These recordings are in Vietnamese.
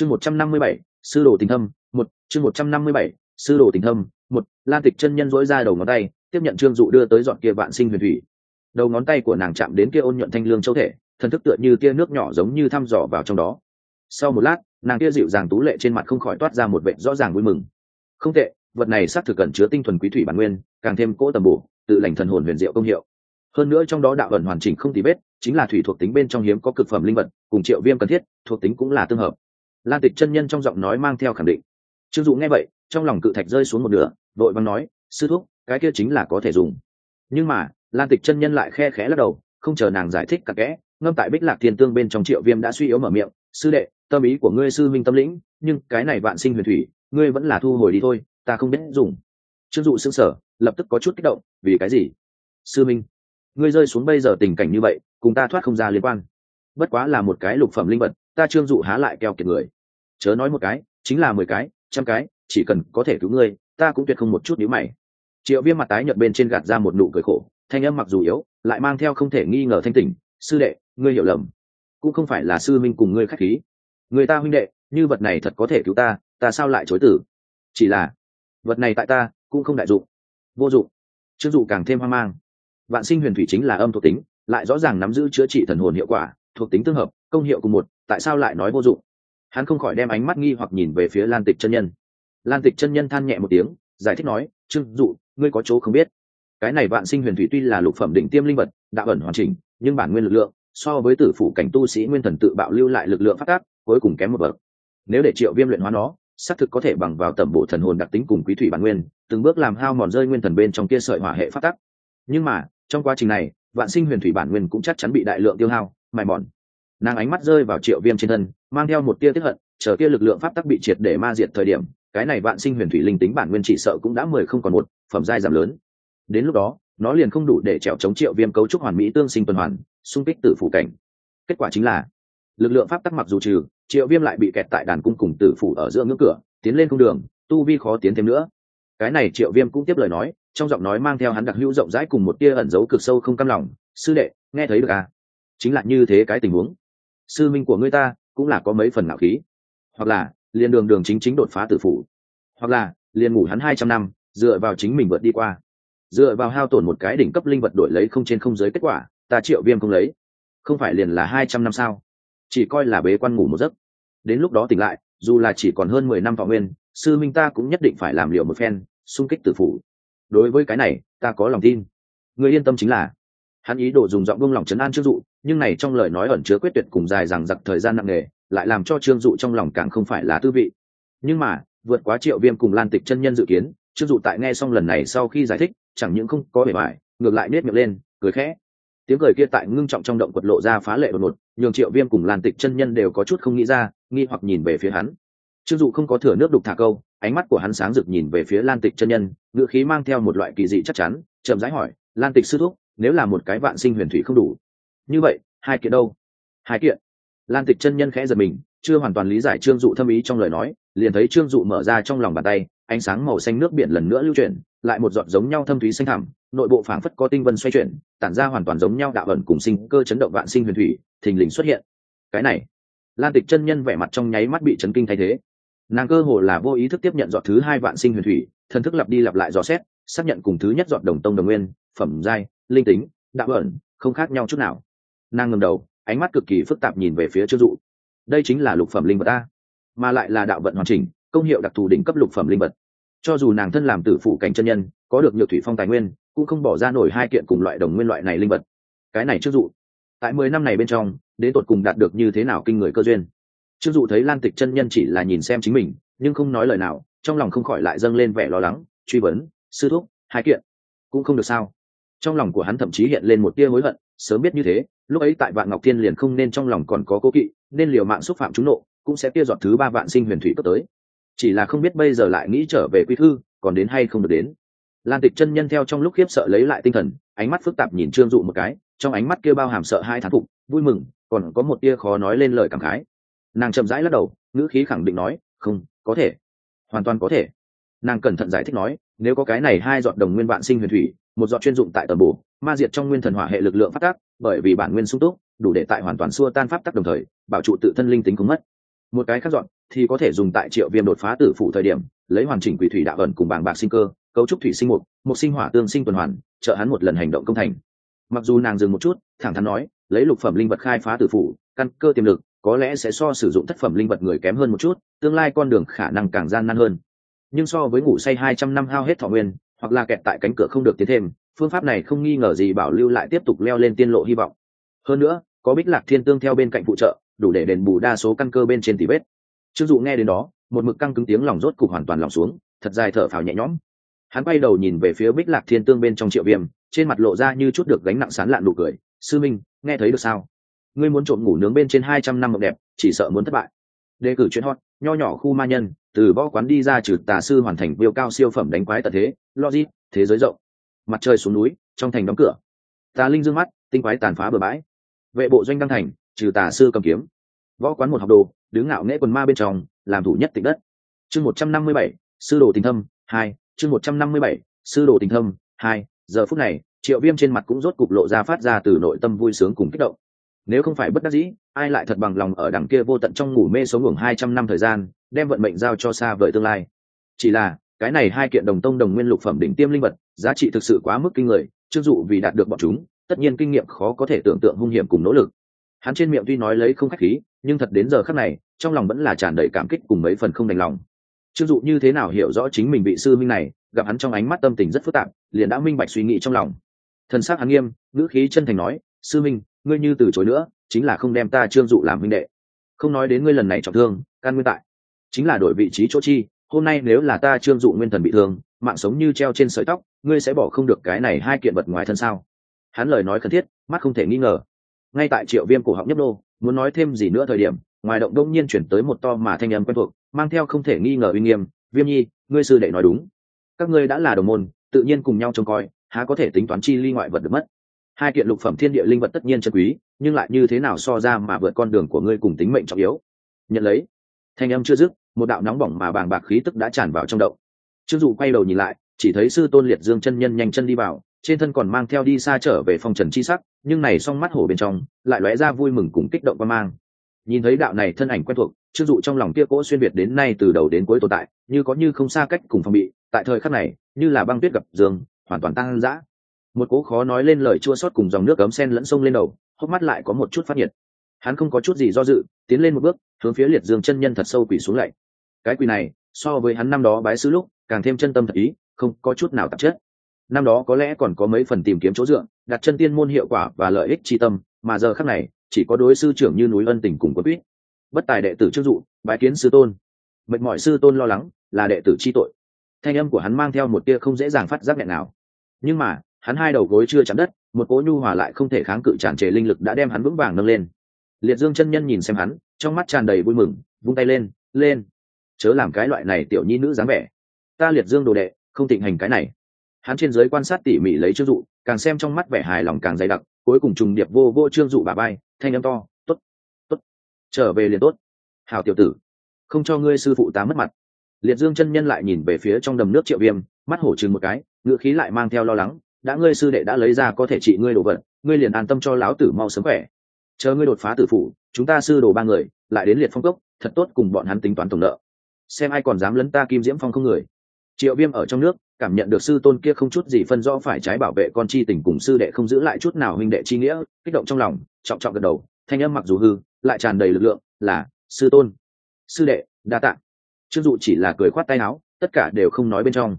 chương một trăm năm mươi bảy, sư đồ tình thâm, một, chương một trăm năm mươi bảy, sư đồ tình thâm, một, lan tịch chân nhân dỗi ra đầu ngón tay, tiếp nhận trương dụ đưa tới dọn kia vạn sinh huyền thủy. Đầu ngón tay của nàng chạm đến kia ôn nhuận thanh lương châu thể, thần thức tựa như tia nước nhỏ giống như thăm dò vào trong đó. Sau một lát, nàng kia dịu dàng tú lệ trên mặt không khỏi toát ra một vệ rõ ràng vui mừng. Không tệ, vật này xác thực cần chứa tinh thuần quý thủy bản nguyên, càng thêm cỗ tầm bổ, tự lành thần hồn huyền diệu công hiệu. Hơn nữa trong đó đạo ẩn hoàn chỉnh không tì vết, chính là thủy thuộc tính bên trong hiếm có cực phẩm linh vật, cùng triệu viêm cần thiết, thuộc tính cũng là tương hợp lan tịch chân nhân trong giọng nói mang theo khẳng định. Trương dụ nghe vậy, trong lòng cự thạch rơi xuống một nửa, đội văn nói, sư thúc, cái kia chính là có thể dùng. Nhưng mà, lan tịch chân nhân lại khe khẽ lắc đầu, không chờ nàng giải thích cả kẽ, ngâm tại bích lạc thiên tương bên trong triệu viêm đã suy yếu mở miệng, sư đệ, tâm ý của ngươi sư minh tâm lĩnh, nhưng cái này vạn sinh huyền thủy, ngươi vẫn là thu hồi đi thôi, ta không biết dùng. Trương dụ xương sở lập tức có chút kích động, vì cái gì? Sư minh ngươi rơi xuống bây giờ tình cảnh như vậy, cùng ta thoát không ra liên quan. Bất quá là một cái lục phẩm linh vật, ta trương dụ há lại keo kiệt người chớ nói một cái, chính là mười cái, trăm cái, chỉ cần có thể cứu ngươi, ta cũng tuyệt không một chút nhữ mày. Triệu viêm mặt tái nhợt bên trên gạt ra một nụ cười khổ, thanh âm mặc dù yếu, lại mang theo không thể nghi ngờ thanh tỉnh. Sư đệ, ngươi hiểu lầm. Cũng không phải là sư minh cùng ngươi khách khí. Người ta huynh đệ, như vật này thật có thể cứu ta ta sao lại chối tử? Chỉ là, vật này tại ta, cũng không đại dụng. Vô dụng. Chưng dụ càng thêm hoang mang. Vạn sinh huyền thủy chính là âm thuộc tính, lại rõ ràng nắm giữ chữa trị thần hồn hiệu quả, thuộc tính tương hợp, công hiệu cùng một, tại sao lại nói vô dụng? Hắn không khỏi đem ánh mắt nghi hoặc nhìn về phía lan tịch chân nhân. Lan tịch chân nhân than nhẹ một tiếng, giải thích nói, trương dụ, ngươi có chỗ không biết. Cái này vạn sinh huyền thủy tuy là lục phẩm đỉnh tiêm linh vật đạo ẩn hoàn chỉnh, nhưng bản nguyên lực lượng, so với tử phủ cảnh tu sĩ nguyên thần tự bạo lưu lại lực lượng phát tác, cuối cùng kém một bậc. Nếu để triệu viêm luyện hóa nó, xác thực có thể bằng vào tầm bộ thần hồn đặc tính cùng quý thủy bản nguyên, từng bước làm hao mòn rơi nguyên thần bên trong kia sợi hỏa hệ phát tắc nhưng mà, trong quá trình này, vạn sinh huyền thủy bản nguyên cũng chắc chắn bị đại lượng tiêu hao, mài mòn. Nàng ánh mắt rơi vào triệu viêm trên thân mang theo một tia tiếp hận, chờ kia lực lượng pháp tắc bị triệt để ma diệt thời điểm, cái này vạn sinh huyền thủy linh tính bản nguyên chỉ sợ cũng đã mười không còn một, phẩm giai giảm lớn. Đến lúc đó, nó liền không đủ để trèo chống triệu viêm cấu trúc hoàn mỹ tương sinh tuần hoàn, xung kích tử phủ cảnh. Kết quả chính là, lực lượng pháp tắc mặc dù trừ, triệu viêm lại bị kẹt tại đàn cung cùng tử phủ ở giữa ngưỡng cửa, tiến lên cung đường, tu vi khó tiến thêm nữa. Cái này triệu viêm cũng tiếp lời nói, trong giọng nói mang theo hắn đặc hữu rộng rãi cùng một tia ẩn giấu cực sâu không căm lòng, sư đệ, nghe thấy được à? Chính là như thế cái tình huống. Sư minh của ngươi ta cũng là có mấy phần ngạo khí. Hoặc là, liền đường đường chính chính đột phá tử phủ. Hoặc là, liền ngủ hắn hai trăm năm, dựa vào chính mình vượt đi qua. Dựa vào hao tổn một cái đỉnh cấp linh vật đổi lấy không trên không giới kết quả, ta triệu viêm không lấy. Không phải liền là hai trăm năm sao? Chỉ coi là bế quan ngủ một giấc. Đến lúc đó tỉnh lại, dù là chỉ còn hơn mười năm thọ nguyên, sư minh ta cũng nhất định phải làm liệu một phen, xung kích tử phủ. Đối với cái này, ta có lòng tin. Người yên tâm chính là hắn ý đồ dùng giọng buông lòng chấn an trương dụ, nhưng này trong lời nói ẩn chứa quyết tuyệt cùng dài rằng giặc thời gian nặng nề, lại làm cho trương dụ trong lòng càng không phải là tư vị. Nhưng mà, vượt quá triệu viêm cùng lan tịch chân nhân dự kiến, trương dụ tại nghe xong lần này sau khi giải thích, chẳng những không có bề bài ngược lại nết miệng lên, cười khẽ. Tiếng cười kia tại ngưng trọng trong động quật lộ ra phá lệ đột ngột, nhường triệu viêm cùng lan tịch chân nhân đều có chút không nghĩ ra, nghi hoặc nhìn về phía hắn. Trương dụ không có thừa nước đục thả câu, ánh mắt của hắn sáng rực nhìn về phía lan tịch chân nhân, ngữ khí mang theo một loại kỳ dị chắc chắn, chậm rãi hỏi, lan tịch sư thúc nếu là một cái vạn sinh huyền thủy không đủ. Như vậy, hai kiện đâu? Hai kiện. Lan tịch chân nhân khẽ giật mình, chưa hoàn toàn lý giải trương dụ thâm ý trong lời nói, liền thấy trương dụ mở ra trong lòng bàn tay, ánh sáng màu xanh nước biển lần nữa lưu chuyển, lại một giọt giống nhau thâm thúy xanh thẳm, nội bộ phảng phất có tinh vân xoay chuyển, tản ra hoàn toàn giống nhau đạo ẩn cùng sinh cơ chấn động vạn sinh huyền thủy, thình lình xuất hiện. Cái này, lan tịch chân nhân vẻ mặt trong nháy mắt bị chấn kinh thay thế. Nàng cơ hồ là vô ý thức tiếp nhận giọt thứ hai vạn sinh huyền thủy thần thức lặp đi lặp lại dò xét, xác nhận cùng thứ nhất giọt đồng tông đồng nguyên, phẩm giai linh tính, đạo ẩn, không khác nhau chút nào. Nàng ngầm đầu, ánh mắt cực kỳ phức tạp nhìn về phía trương dụ. Đây chính là lục phẩm linh vật ta mà lại là đạo vận hoàn chỉnh, công hiệu đặc thù đỉnh cấp lục phẩm linh vật. Cho dù nàng thân làm tử phụ cảnh chân nhân, có được nhựa thủy phong tài nguyên, cũng không bỏ ra nổi hai kiện cùng loại đồng nguyên loại này linh vật. Cái này trước dụ, tại mười năm này bên trong, đến tột cùng đạt được như thế nào kinh người cơ duyên? Trước dụ thấy lan tịch chân nhân chỉ là nhìn xem chính mình, nhưng không nói lời nào, trong lòng không khỏi lại dâng lên vẻ lo lắng, truy vấn, sư thúc, hai kiện cũng không được sao? Trong lòng của hắn thậm chí hiện lên một tia hối hận, sớm biết như thế, lúc ấy tại vạn ngọc thiên liền không nên trong lòng còn có cố kỵ, nên liều mạng xúc phạm chúng nộ, cũng sẽ kia dọn thứ ba vạn sinh huyền thủy cấp tới. Chỉ là không biết bây giờ lại nghĩ trở về quy thư, còn đến hay không được đến. Lan tịch chân nhân theo trong lúc khiếp sợ lấy lại tinh thần, ánh mắt phức tạp nhìn trương dụ một cái, trong ánh mắt kia bao hàm sợ hai thán phục, vui mừng, còn có một tia khó nói lên lời cảm khái. Nàng chậm rãi lắc đầu, ngữ khí khẳng định nói, không, có thể. Hoàn toàn có thể. Nàng cẩn thận giải thích nói, nếu có cái này hai dọn đồng nguyên vạn sinh huyền thủy một giọt chuyên dụng tại tầm bổ, ma diệt trong nguyên thần hỏa hệ lực lượng phát tác, bởi vì bản nguyên sung túc, đủ để tại hoàn toàn xua tan pháp tắc đồng thời, bảo trụ tự thân linh tính cũng mất. Một cái khác dọn thì có thể dùng tại triệu viêm đột phá tử phủ thời điểm, lấy hoàn chỉnh quỷ thủy đạo ẩn cùng bảng bạc sinh cơ, cấu trúc thủy sinh mục một sinh hỏa tương sinh tuần hoàn, trợ hắn một lần hành động công thành. Mặc dù nàng dừng một chút, thẳng thắn nói, lấy lục phẩm linh vật khai phá tử phủ, căn cơ tiềm lực, có lẽ sẽ so sử dụng thất phẩm linh vật người kém hơn một chút, tương lai con đường khả năng càng gian nan hơn. Nhưng so với ngủ say hai trăm năm hao hết thọ nguyên hoặc là kẹt tại cánh cửa không được tiến thêm, phương pháp này không nghi ngờ gì bảo lưu lại tiếp tục leo lên tiên lộ hy vọng. Hơn nữa, có bích lạc thiên tương theo bên cạnh phụ trợ, đủ để đền bù đa số căn cơ bên trên tỷ vết. Chưng dụ nghe đến đó, một mực căng cứng tiếng lòng rốt cục hoàn toàn lòng xuống, thật dài thở phào nhẹ nhõm. Hắn quay đầu nhìn về phía bích lạc thiên tương bên trong triệu viêm, trên mặt lộ ra như chút được gánh nặng sán lạn nụ cười. Sư minh, nghe thấy được sao? Ngươi muốn trộm ngủ nướng bên trên hai trăm năm mộng đẹp, chỉ sợ muốn thất bại. Đề cử chuyện hot, nho nhỏ khu ma nhân từ võ quán đi ra trừ tà sư hoàn thành biêu cao siêu phẩm đánh quái tật thế, logic, thế giới rộng. Mặt trời xuống núi, trong thành đóng cửa. Tà linh dương mắt, tinh quái tàn phá bờ bãi. Vệ bộ doanh đăng thành, trừ tà sư cầm kiếm. Võ quán một học đồ, đứng ngạo nghễ quần ma bên trong, làm thủ nhất tịch đất. Chương một trăm năm mươi bảy, sư đồ tình thâm, hai, chương một trăm năm mươi bảy, sư đồ tình thâm, hai, giờ phút này, triệu viêm trên mặt cũng rốt cục lộ ra phát ra từ nội tâm vui sướng cùng kích động nếu không phải bất đắc dĩ, ai lại thật bằng lòng ở đằng kia vô tận trong ngủ mê sống ngủ hai trăm năm thời gian, đem vận mệnh giao cho xa vời tương lai. Chỉ là, cái này hai kiện đồng tông đồng nguyên lục phẩm đỉnh tiêm linh vật, giá trị thực sự quá mức kinh người chưng dụ vì đạt được bọn chúng, tất nhiên kinh nghiệm khó có thể tưởng tượng hung hiểm cùng nỗ lực. Hắn trên miệng tuy nói lấy không khách khí, nhưng thật đến giờ khắc này, trong lòng vẫn là tràn đầy cảm kích cùng mấy phần không đành lòng. Chưng dụ như thế nào hiểu rõ chính mình bị sư minh này, gặp hắn trong ánh mắt tâm tình rất phức tạp, liền đã minh bạch suy nghĩ trong lòng. Thần s á c hắn nghiêm, ngữ khí chân thành nói, sư minh ngươi như từ chối nữa, chính là không đem ta trương dụ làm minh đệ. Không nói đến ngươi lần này trọng thương, căn nguyên tại. Chính là đổi vị trí chỗ chi, hôm nay nếu là ta trương dụ nguyên thần bị thương, mạng sống như treo trên sợi tóc, ngươi sẽ bỏ không được cái này hai kiện vật ngoài thân sao? Hắn lời nói khẩn thiết, mắt không thể nghi ngờ. Ngay tại triệu viêm cổ họng nhấp nô, muốn nói thêm gì nữa thời điểm, ngoài động đông nhiên chuyển tới một to mà thanh âm quen thuộc, mang theo không thể nghi ngờ uy nghiêm, viêm nhi, ngươi sư đệ nói đúng. Các ngươi đã là đồng môn, tự nhiên cùng nhau trông coi, há có thể tính toán chi ly ngoại vật được mất? Hai kiện lục phẩm thiên địa linh vật tất nhiên chân quý, nhưng lại như thế nào so ra mà vượt con đường của ngươi cùng tính mệnh trọng yếu? Nhận lấy. Thanh âm chưa dứt, một đạo nóng bỏng mà bàng bạc khí tức đã tràn vào trong động. Chưng dù quay đầu nhìn lại, chỉ thấy sư tôn liệt dương chân nhân nhanh chân đi vào, trên thân còn mang theo đi xa trở về phong trần chi sắc, nhưng này song mắt hổ bên trong, lại lóe ra vui mừng cùng kích động qua mang. Nhìn thấy đạo này thân ảnh quen thuộc chưng dụ trong lòng kia cỗ xuyên việt đến nay từ đầu đến cuối tồn tại, như có như không xa cách cùng phòng bị, tại thời khắc này, như là băng tuyết gặp dương, hoàn toàn tăng dã một cố khó nói lên lời chua sót cùng dòng nước cấm sen lẫn sông lên đầu, hốc mắt lại có một chút phát nhiệt. Hắn không có chút gì do dự, tiến lên một bước, hướng phía liệt dương chân nhân thật sâu quỷ xuống lạy. Cái quỷ này, so với hắn năm đó bái sứ lúc, càng thêm chân tâm thật ý, không có chút nào tạp chất. Năm đó có lẽ còn có mấy phần tìm kiếm chỗ dựa, đặt chân tiên môn hiệu quả và lợi ích tri tâm, mà giờ khác này, chỉ có đối sư trưởng như núi ân tình cùng quân quýt. Bất tài đệ tử chức dụ, bái kiến sư tôn. Mệt mỏi sư tôn lo lắng, là đệ tử chi tội. Thanh âm của hắn mang theo một tia không dễ dàng phát giác nghẹn nào. Nhưng mà hắn hai đầu gối chưa chạm đất, một cỗ nhu hòa lại không thể kháng cự tràn trề linh lực đã đem hắn vững vàng nâng lên. Liệt dương chân nhân nhìn xem hắn, trong mắt tràn đầy vui mừng, vung tay lên lên, chớ làm cái loại này tiểu nhi nữ dáng vẻ. Ta liệt dương đồ đệ, không tịnh hành cái này. Hắn trên giới quan sát tỉ mỉ lấy trương dụ, càng xem trong mắt vẻ hài lòng càng dày đặc, cuối cùng trùng điệp vô vô trương dụ bà bay thanh âm to t ố t t ố t trở về liền tốt. Hào tiểu tử, không cho ngươi sư phụ tá mất mặt. Liệt dương chân nhân lại nhìn về phía trong đầm nước triệu viêm, mắt hổ chừng một cái ngựa khí lại mang theo lo lắng đã ngươi sư đệ đã lấy ra có thể trị ngươi đồ vật, ngươi liền an tâm cho lão tử mau sớm khỏe. Chờ ngươi đột phá tử phủ, chúng ta sư đồ ba người lại đến liệt phong cốc, thật tốt cùng bọn hắn tính toán tổng nợ. Xem ai còn dám lấn ta kim diễm phong không người. Triệu viêm ở trong nước, cảm nhận được sư tôn kia không chút gì phân rõ phải trái bảo vệ con chi tình cùng sư đệ không giữ lại chút nào huynh đệ chi nghĩa, kích động trong lòng, trọng trọng gật đầu, thanh âm mặc dù hư, lại tràn đầy lực lượng, là, sư tôn, sư đệ, đa tạng trương dụ chỉ là cười khoát tay áo, tất cả đều không nói bên trong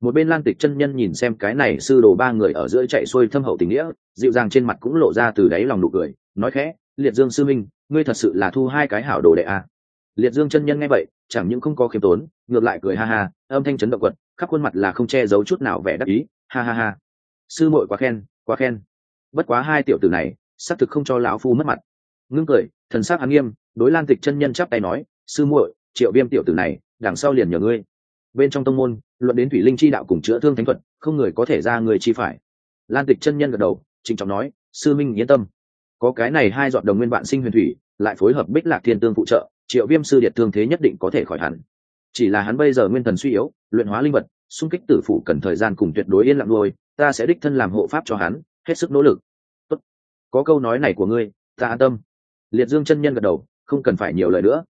một bên lan tịch chân nhân nhìn xem cái này sư đồ ba người ở giữa chạy xuôi thâm hậu tình nghĩa, dịu dàng trên mặt cũng lộ ra từ đáy lòng nụ cười, nói khẽ, liệt dương sư minh ngươi thật sự là thu hai cái hảo đồ đệ a à. liệt dương chân nhân nghe vậy, chẳng những không có khiêm tốn, ngược lại cười ha ha, âm thanh chấn động quật, khắp khuôn mặt là không che giấu chút nào vẻ đắc ý, ha ha ha. Sư muội quá khen quá khen. Bất quá hai tiểu tử này, xác thực không cho lão phu mất mặt. Ngưng cười, thần sắc hắn nghiêm, đối lan tịch chân nhân chắp tay nói, sư muội, triệu viêm tiểu tử này, đằng sau liền nhờ ngươi bên trong tông môn, luận đến thủy linh chi đạo cùng chữa thương thánh thuật, không người có thể ra người chi phải. Lan tịch chân nhân gật đầu, trịnh trọng nói, sư minh, yên tâm. Có cái này hai dọn đồng nguyên vạn sinh huyền thủy, lại phối hợp bích lạc thiên tương phụ trợ, triệu viêm sư điệt thương thế nhất định có thể khỏi hẳn. Chỉ là hắn bây giờ nguyên thần suy yếu, luyện hóa linh vật, xung kích tử phụ cần thời gian cùng tuyệt đối yên lặng nuôi, ta sẽ đích thân làm hộ pháp cho hắn, hết sức nỗ lực. Tốt. có câu nói này của ngươi, ta an tâm. Liệt dương chân nhân gật đầu, không cần phải nhiều lời nữa.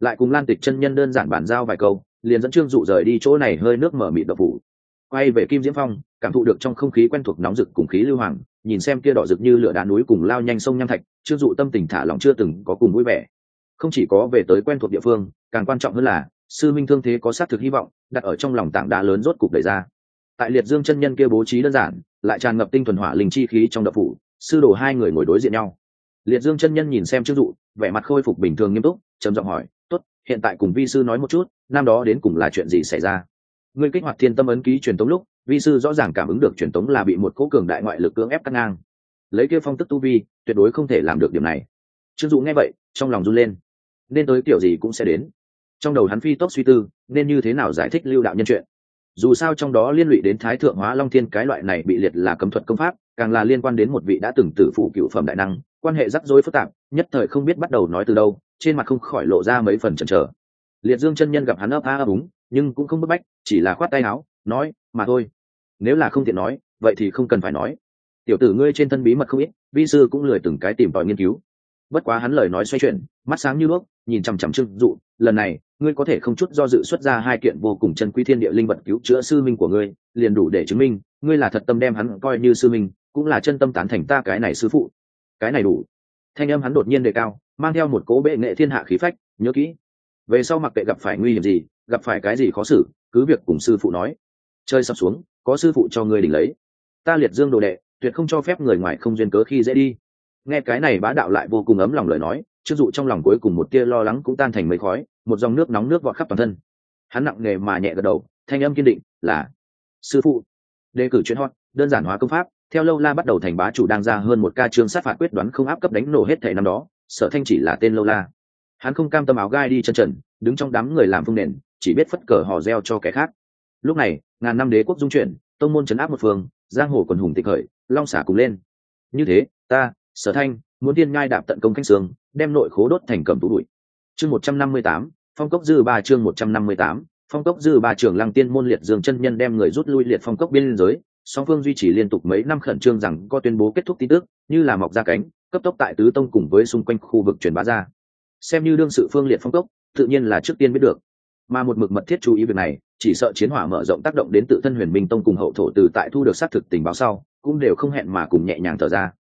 Lại cùng lan tịch chân nhân đơn giản bàn giao vài câu liền dẫn trương dụ rời đi chỗ này hơi nước mở mịt độc phủ. Quay về kim diễm phong, cảm thụ được trong không khí quen thuộc nóng rực cùng khí lưu hoàng, nhìn xem kia đỏ rực như lửa đá núi cùng lao nhanh sông nham thạch, trương dụ tâm tình thả lòng chưa từng có cùng vui vẻ. Không chỉ có về tới quen thuộc địa phương, càng quan trọng hơn là, sư minh thương thế có xác thực hy vọng, đặt ở trong lòng tảng đá lớn rốt cục đẩy ra. Tại liệt dương chân nhân kia bố trí đơn giản, lại tràn ngập tinh thuần hỏa linh chi khí trong đập phủ, sư đồ hai người ngồi đối diện nhau. Liệt dương chân nhân nhìn xem trương dụ, vẻ mặt khôi phục bình thường nghiêm túc, trầm giọng hỏi hiện tại cùng vi sư nói một chút, năm đó đến cùng là chuyện gì xảy ra? Ngươi kích hoạt thiên tâm ấn ký truyền tống lúc, vi sư rõ ràng cảm ứng được truyền tống là bị một cố cường đại ngoại lực cưỡng ép cắt ngang. Lấy kia phong tức tu vi, tuyệt đối không thể làm được điểm này. Trương dụ nghe vậy, trong lòng run lên. Nên tới kiểu gì cũng sẽ đến. Trong đầu hắn phi tốc suy tư, nên như thế nào giải thích lưu đạo nhân chuyện? Dù sao trong đó liên lụy đến thái thượng hóa long thiên cái loại này bị liệt là cấm thuật công pháp, càng là liên quan đến một vị đã từng tử phụ cựu phẩm đại năng quan hệ rắc rối phức tạp, nhất thời không biết bắt đầu nói từ đâu, trên mặt không khỏi lộ ra mấy phần chần chờ. Liệt dương chân nhân gặp hắn ấp a ấp úng, nhưng cũng không bức bách, chỉ là khoát tay áo, nói, mà thôi, nếu là không tiện nói, vậy thì không cần phải nói. Tiểu tử ngươi trên thân bí mật không ít, vi sư cũng lười từng cái tìm tòi nghiên cứu. Bất quá hắn lời nói xoay chuyển, mắt sáng như đuốc, nhìn chằm chằm trưng dụ, lần này, ngươi có thể không chút do dự xuất ra hai kiện vô cùng chân quý thiên địa linh vật cứu chữa sư minh của ngươi, liền đủ để chứng minh, ngươi là thật tâm đem hắn coi như sư minh, cũng là chân tâm tán thành ta cái này sư phụ cái này đủ. Thanh âm hắn đột nhiên đề cao, mang theo một cố bệ nghệ thiên hạ khí phách, nhớ kỹ. Về sau mặc kệ gặp phải nguy hiểm gì, gặp phải cái gì khó xử, cứ việc cùng sư phụ nói. Chơi sắp xuống, có sư phụ cho ngươi đỉnh lấy. Ta liệt dương đồ đệ, tuyệt không cho phép người ngoài không duyên cớ khi dễ đi. Nghe cái này bá đạo lại vô cùng ấm lòng lời nói chưng dụ trong lòng cuối cùng một tia lo lắng cũng tan thành mấy khói, một dòng nước nóng nước vọt khắp toàn thân. Hắn nặng nề mà nhẹ gật đầu, thanh âm kiên định, là, sư phụ, đề cử chuyên hot, đơn giản hóa công pháp theo lâu la bắt đầu thành bá chủ đang ra hơn một ca chương sát phạt quyết đoán không áp cấp đánh nổ hết thể năm đó, sở thanh chỉ là tên lâu la. Hắn không cam tâm áo gai đi chân trần, đứng trong đám người làm phương nền, chỉ biết phất cờ hò reo cho kẻ khác. Lúc này, ngàn năm đế quốc dung chuyển, tông môn trấn áp một phương, giang hồ quần hùng tịch khởi, long xả cùng lên. Như thế, ta, sở thanh, muốn tiên ngai đạp tận công canh sương đem nội khố đốt thành cầm tú bụi. Chương một trăm năm mươi tám, phong cốc dư ba chương một trăm năm mươi tám, phong cốc dư ba trường lăng tiên môn liệt dương chân nhân đem người rút lui liệt phong cốc biên giới song phương duy trì liên tục mấy năm khẩn trương rằng có tuyên bố kết thúc tin tức, như là mọc ra cánh, cấp tốc tại tứ tông cùng với xung quanh khu vực truyền bá ra. Xem như đương sự phương liệt phong cốc, tự nhiên là trước tiên biết được. Mà một mực mật thiết chú ý việc này, chỉ sợ chiến hỏa mở rộng tác động đến tự thân huyền minh tông cùng hậu thổ từ tại thu được xác thực tình báo sau, cũng đều không hẹn mà cùng nhẹ nhàng thở ra.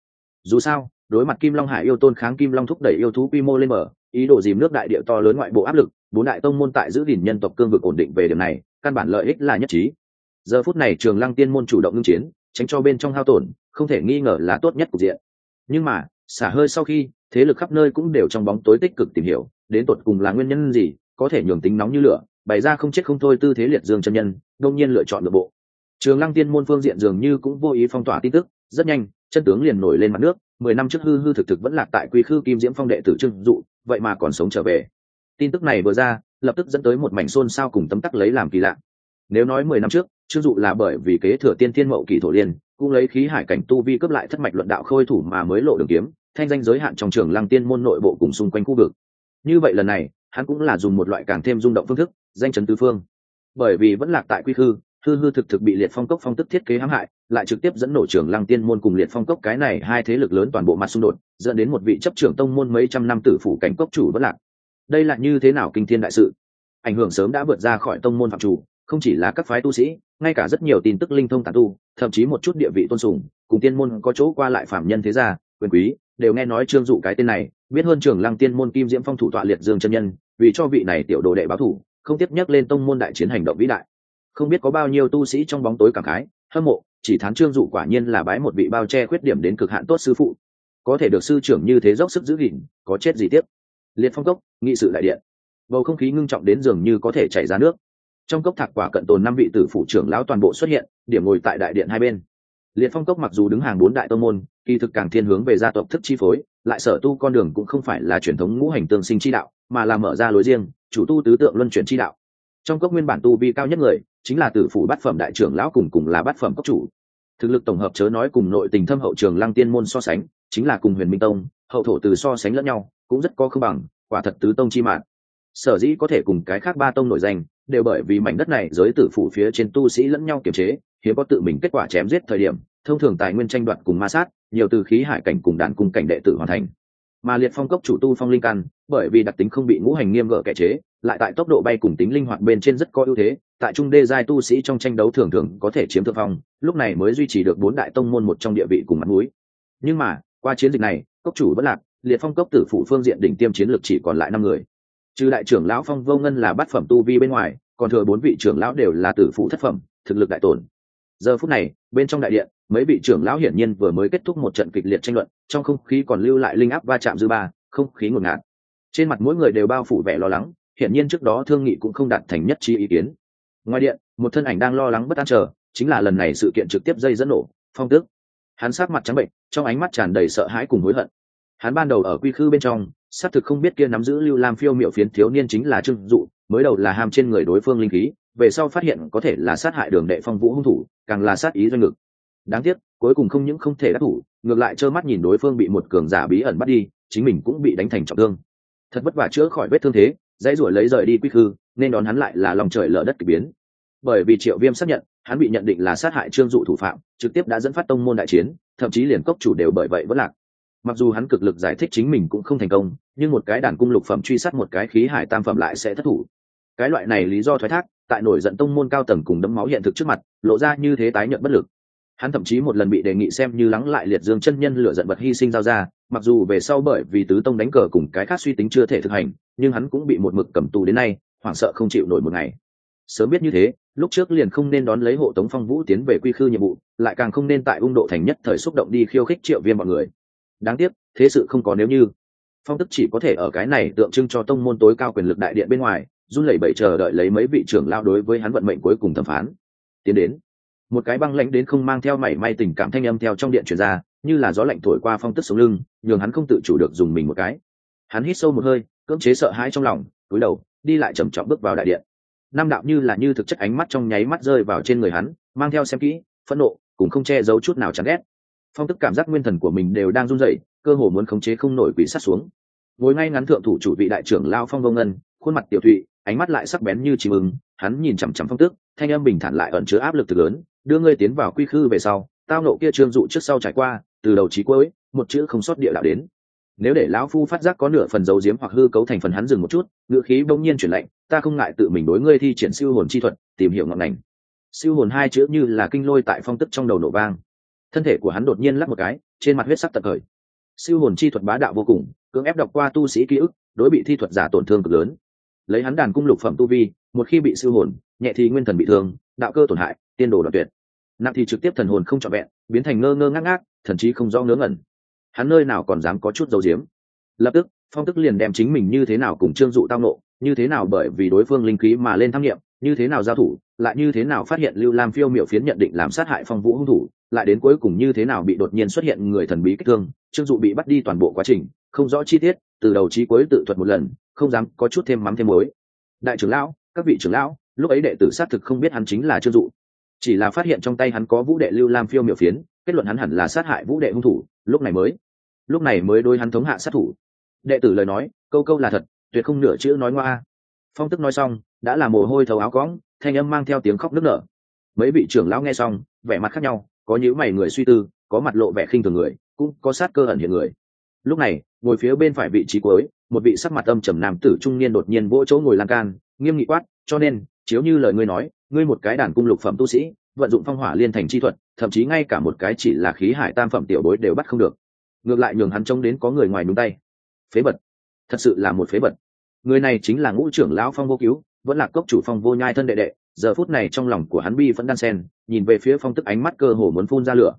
Dù sao, đối mặt kim long hải yêu tôn kháng kim long thúc đẩy yêu thú quy mô lên mở ý đồ dìm nước đại địa to lớn ngoại bộ áp lực, bốn đại tông môn tại giữ gìn nhân tộc cương vực ổn định về điểm này, căn bản lợi ích là nhất trí giờ phút này trường lăng tiên môn chủ động ngưng chiến, tránh cho bên trong hao tổn, không thể nghi ngờ là tốt nhất cục diện. Nhưng mà, xả hơi sau khi, thế lực khắp nơi cũng đều trong bóng tối tích cực tìm hiểu, đến tột cùng là nguyên nhân gì, có thể nhường tính nóng như lửa, bày ra không chết không thôi tư thế liệt dương chân nhân đông nhiên lựa chọn nội bộ. Trường lăng tiên môn phương diện dường như cũng vô ý phong tỏa tin tức, rất nhanh, chân tướng liền nổi lên mặt nước, mười năm trước hư hư thực thực vẫn lạc tại quy khư kim diễm phong đệ tử trưng dụ, vậy mà còn sống trở về. Tin tức này vừa ra, lập tức dẫn tới một mảnh xôn xao cùng tấm tắc lấy làm kỳ lạ. Nếu nói mười năm trước trương dụ là bởi vì kế thừa tiên thiên mậu kỳ thổ liên, cũng lấy khí hải cảnh tu vi cướp lại thất mạch luận đạo khôi thủ mà mới lộ đường kiếm, thanh danh giới hạn trong trường lăng tiên môn nội bộ cùng xung quanh khu vực. Như vậy lần này, hắn cũng là dùng một loại càng thêm rung động phương thức, danh chấn tứ phương. Bởi vì vẫn lạc tại quy khư, hư hư thực thực bị liệt phong cốc phong tức thiết kế hãm hại, lại trực tiếp dẫn nổ trưởng lăng tiên môn cùng liệt phong cốc cái này hai thế lực lớn toàn bộ mặt xung đột, dẫn đến một vị chấp trưởng tông môn mấy trăm năm tử phủ cảnh cốc chủ vẫn lạc. Đây là như thế nào kinh thiên đại sự? Ảnh hưởng sớm đã vượt ra khỏi tông môn phạm chủ không chỉ là các phái tu sĩ, ngay cả rất nhiều tin tức linh thông tàn tu, thậm chí một chút địa vị tôn sùng, cùng tiên môn có chỗ qua lại phạm nhân thế gia, quyền quý, đều nghe nói trương dụ cái tên này, biết hơn trường lăng tiên môn kim diễm phong thủ tọa liệt dương chân nhân, vì cho vị này tiểu đồ đệ báo thủ, không tiếp nhắc lên tông môn đại chiến hành động vĩ đại. Không biết có bao nhiêu tu sĩ trong bóng tối cảm khái, hâm mộ, chỉ thán trương dụ quả nhiên là bái một vị bao che khuyết điểm đến cực hạn tốt sư phụ. Có thể được sư trưởng như thế dốc sức giữ gìn, có chết gì tiếp? Liệt phong cốc, nghị sự đại điện. Bầu không khí ngưng trọng đến dường như có thể chảy ra nước trong cốc thạc quả cận tồn năm vị tử phụ trưởng lão toàn bộ xuất hiện, điểm ngồi tại đại điện hai bên. Liệt phong cốc mặc dù đứng hàng bốn đại tông môn, kỳ thực càng thiên hướng về gia tộc thức chi phối, lại sở tu con đường cũng không phải là truyền thống ngũ hành tương sinh chi đạo, mà là mở ra lối riêng, chủ tu tứ tượng luân chuyển chi đạo. Trong cốc nguyên bản tu vi cao nhất người, chính là tử phủ bát phẩm đại trưởng lão cùng cùng là bát phẩm cốc chủ. Thực lực tổng hợp chớ nói cùng nội tình thâm hậu trường lăng tiên môn so sánh, chính là cùng huyền minh tông, hậu thổ từ so sánh lẫn nhau, cũng rất có không bằng, quả thật tứ tông chi mạng sở dĩ có thể cùng cái khác ba tông nổi danh đều bởi vì mảnh đất này giới tử phủ phía trên tu sĩ lẫn nhau kiềm chế, hiếm có tự mình kết quả chém giết thời điểm, thông thường tài nguyên tranh đoạt cùng ma sát, nhiều từ khí hải cảnh cùng đàn cùng cảnh đệ tử hoàn thành. Mà liệt phong cốc chủ tu phong linh căn, bởi vì đặc tính không bị ngũ hành nghiêm gỡ kẻ chế, lại tại tốc độ bay cùng tính linh hoạt bên trên rất có ưu thế, tại trung đê giai tu sĩ trong tranh đấu thường thường có thể chiếm thượng phong, lúc này mới duy trì được bốn đại tông môn một trong địa vị cùng mặt mũi. Nhưng mà, qua chiến dịch này, cốc chủ vẫn lạc, liệt phong cốc tử phụ phương diện đỉnh tiêm chiến lược chỉ còn lại năm người trừ đại trưởng lão phong vô ngân là bát phẩm tu vi bên ngoài, còn thừa bốn vị trưởng lão đều là tử phụ thất phẩm, thực lực đại tổn. Giờ phút này, bên trong đại điện, mấy vị trưởng lão hiển nhiên vừa mới kết thúc một trận kịch liệt tranh luận, trong không khí còn lưu lại linh áp va chạm dư ba, không khí ngột ngạt. Trên mặt mỗi người đều bao phủ vẻ lo lắng, hiển nhiên trước đó thương nghị cũng không đạt thành nhất trí ý kiến. Ngoài điện, một thân ảnh đang lo lắng bất an chờ, chính là lần này sự kiện trực tiếp dây dẫn nổ, phong tước. Hắn sát mặt trắng bệnh, trong ánh mắt tràn đầy sợ hãi cùng hối hận hắn ban đầu ở quy khư bên trong, xác thực không biết kia nắm giữ lưu lam phiêu miệu phiến thiếu niên chính là trương dụ, mới đầu là ham trên người đối phương linh khí, về sau phát hiện có thể là sát hại đường đệ phong vũ hung thủ, càng là sát ý doanh ngực. Đáng tiếc, cuối cùng không những không thể đắc thủ, ngược lại trơ mắt nhìn đối phương bị một cường giả bí ẩn bắt đi, chính mình cũng bị đánh thành trọng thương. Thật vất vả chữa khỏi vết thương thế, dãy ruổi lấy rời đi quy khư, nên đón hắn lại là lòng trời lở đất k ỳ biến. Bởi vì triệu viêm xác nhận, hắn bị nhận định là sát hại trương dụ thủ phạm, trực tiếp đã dẫn phát tông môn đại chiến, thậm chí liền cốc chủ đều bởi vậy vẫn lạc mặc dù hắn cực lực giải thích chính mình cũng không thành công, nhưng một cái đàn cung lục phẩm truy sát một cái khí hải tam phẩm lại sẽ thất thủ. Cái loại này lý do thoái thác, tại nổi giận tông môn cao tầng cùng đấm máu hiện thực trước mặt, lộ ra như thế tái nhận bất lực. Hắn thậm chí một lần bị đề nghị xem như lắng lại liệt dương chân nhân lựa giận vật hy sinh giao ra, mặc dù về sau bởi vì tứ tông đánh cờ cùng cái khác suy tính chưa thể thực hành, nhưng hắn cũng bị một mực cầm tù đến nay, hoảng sợ không chịu nổi một ngày. Sớm biết như thế, lúc trước liền không nên đón lấy hộ tống phong vũ tiến về quy khư nhiệm vụ, lại càng không nên tại ung độ thành nhất thời xúc động đi khiêu khích triệu viên mọi người đáng tiếc, thế sự không có nếu như. Phong tức chỉ có thể ở cái này tượng trưng cho tông môn tối cao quyền lực đại điện bên ngoài, run lẩy bẩy chờ đợi lấy mấy vị trưởng lao đối với hắn vận mệnh cuối cùng thẩm phán. Tiến đến. Một cái băng lãnh đến không mang theo mảy may tình cảm thanh âm theo trong điện truyền ra, như là gió lạnh thổi qua phong tức sống lưng, nhường hắn không tự chủ được dùng mình một cái. Hắn hít sâu một hơi, cưỡng chế sợ hãi trong lòng, cúi đầu, đi lại chầm chậm bước vào đại điện. Nam đạo như là như thực chất ánh mắt trong nháy mắt rơi vào trên người hắn, mang theo xem kỹ, phẫn nộ, cũng không che giấu chút nào chán ghét phong tức cảm giác nguyên thần của mình đều đang run rẩy, cơ hồ muốn khống chế không nổi quỷ sát xuống. Ngồi ngay ngắn thượng thủ chủ vị đại trưởng lao phong vô ngân, khuôn mặt tiểu thụy, ánh mắt lại sắc bén như chim ưng, hắn nhìn chằm chằm phong tước thanh âm bình thản lại ẩn chứa áp lực từ lớn, đưa ngươi tiến vào quy khư về sau, tao nộ kia trương dụ trước sau trải qua, từ đầu chí cuối, một chữ không sót địa đạo đến. Nếu để lão phu phát giác có nửa phần dấu diếm hoặc hư cấu thành phần hắn dừng một chút ngựa khí bỗng nhiên chuyển lạnh, ta không ngại tự mình đối ngươi thi triển siêu hồn chi thuật, tìm hiểu ngọn ngành. Siêu hồn hai chữ như là kinh lôi tại phong tức trong đầu nổ vang thân thể của hắn đột nhiên lắc một cái, trên mặt huyết sắc tật khởi siêu hồn chi thuật bá đạo vô cùng, cưỡng ép đọc qua tu sĩ ký ức, đối bị thi thuật giả tổn thương cực lớn. Lấy hắn đàn cung lục phẩm tu vi, một khi bị siêu hồn, nhẹ thì nguyên thần bị thương, đạo cơ tổn hại, tiên đồ đoạn tuyệt. Nặng thì trực tiếp thần hồn không trọn vẹn, biến thành ngơ ngơ ngác ngác, thần chí không do ngớ ngẩn. Hắn nơi nào còn dám có chút dấu diếm lập tức, phong tức liền đem chính mình như thế nào cùng trương dụ tao nộ như thế nào bởi vì đối phương linh khí mà lên tham nghiệm như thế nào giao thủ, lại như thế nào phát hiện lưu lam phiêu miểu phiến nhận định làm sát hại phong vũ hung thủ, lại đến cuối cùng như thế nào bị đột nhiên xuất hiện người thần bí kích thương, trương dụ bị bắt đi toàn bộ quá trình, không rõ chi tiết, từ đầu chí cuối tự thuật một lần, không dám có chút thêm mắm thêm muối. Đại trưởng lão, các vị trưởng lão, lúc ấy đệ tử xác thực không biết hắn chính là trương dụ. Chỉ là phát hiện trong tay hắn có vũ đệ lưu lam phiêu miểu phiến, kết luận hắn hẳn là sát hại vũ đệ hung thủ, lúc này mới, lúc này mới đôi hắn thống hạ sát thủ. Đệ tử lời nói, câu câu là thật, tuyệt không nửa chữ nói ngoa. Phong tức nói xong đã là mồ hôi thấu áo cõng thanh âm mang theo tiếng khóc nức nở. Mấy vị trưởng lão nghe xong, vẻ mặt khác nhau, có những mày người suy tư, có mặt lộ vẻ khinh thường người, cũng có sát cơ ẩn hiện người. Lúc này, ngồi phía bên phải vị trí cuối, một vị sắc mặt âm trầm nam tử trung niên đột nhiên vỗ chỗ ngồi lan can, nghiêm nghị quát, cho nên, chiếu như lời ngươi nói, ngươi một cái đàn cung lục phẩm tu sĩ, vận dụng phong hỏa liên thành chi thuật, thậm chí ngay cả một cái chỉ là khí hải tam phẩm tiểu bối đều bắt không được. Ngược lại nhường hắn trông đến có người ngoài nhúng tay. Phế bật thật sự là một phế bật người này chính là ngũ trưởng lão phong vô cứu vẫn là cốc chủ phong vô nhai thân đệ đệ, giờ phút này trong lòng của hắn bi vẫn đan sen, nhìn về phía phong tức ánh mắt cơ hồ muốn phun ra lửa.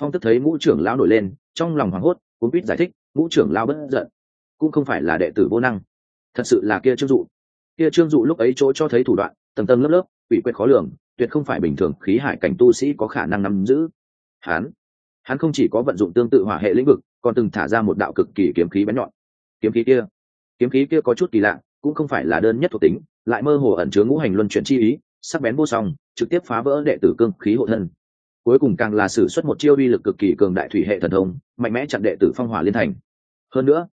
Phong tức thấy ngũ trưởng lão nổi lên, trong lòng hoảng hốt cũng biết giải thích, ngũ trưởng lão bất giận, cũng không phải là đệ tử vô năng. Thật sự là kia trương dụ. Kia trương dụ lúc ấy chỗ cho thấy thủ đoạn, tầng tầng lớp lớp, ủy quyệt khó lường, tuyệt không phải bình thường khí hải cảnh tu sĩ có khả năng nắm giữ. Hắn hắn không chỉ có vận dụng tương tự hỏa hệ lĩnh vực, còn từng thả ra một đạo cực kỳ kiếm khí bén nhọn. Kiếm khí kia, kiếm khí kia có chút kỳ lạ, cũng không phải là đơn nhất thuộc tính lại mơ hồ ẩn chứa ngũ hành luân chuyển chi ý, sắc bén vô song, trực tiếp phá vỡ đệ tử cương khí hộ thân. Cuối cùng càng là sử xuất một chiêu uy lực cực kỳ cường đại thủy hệ thần thông, mạnh mẽ chặn đệ tử phong hỏa liên thành. Hơn nữa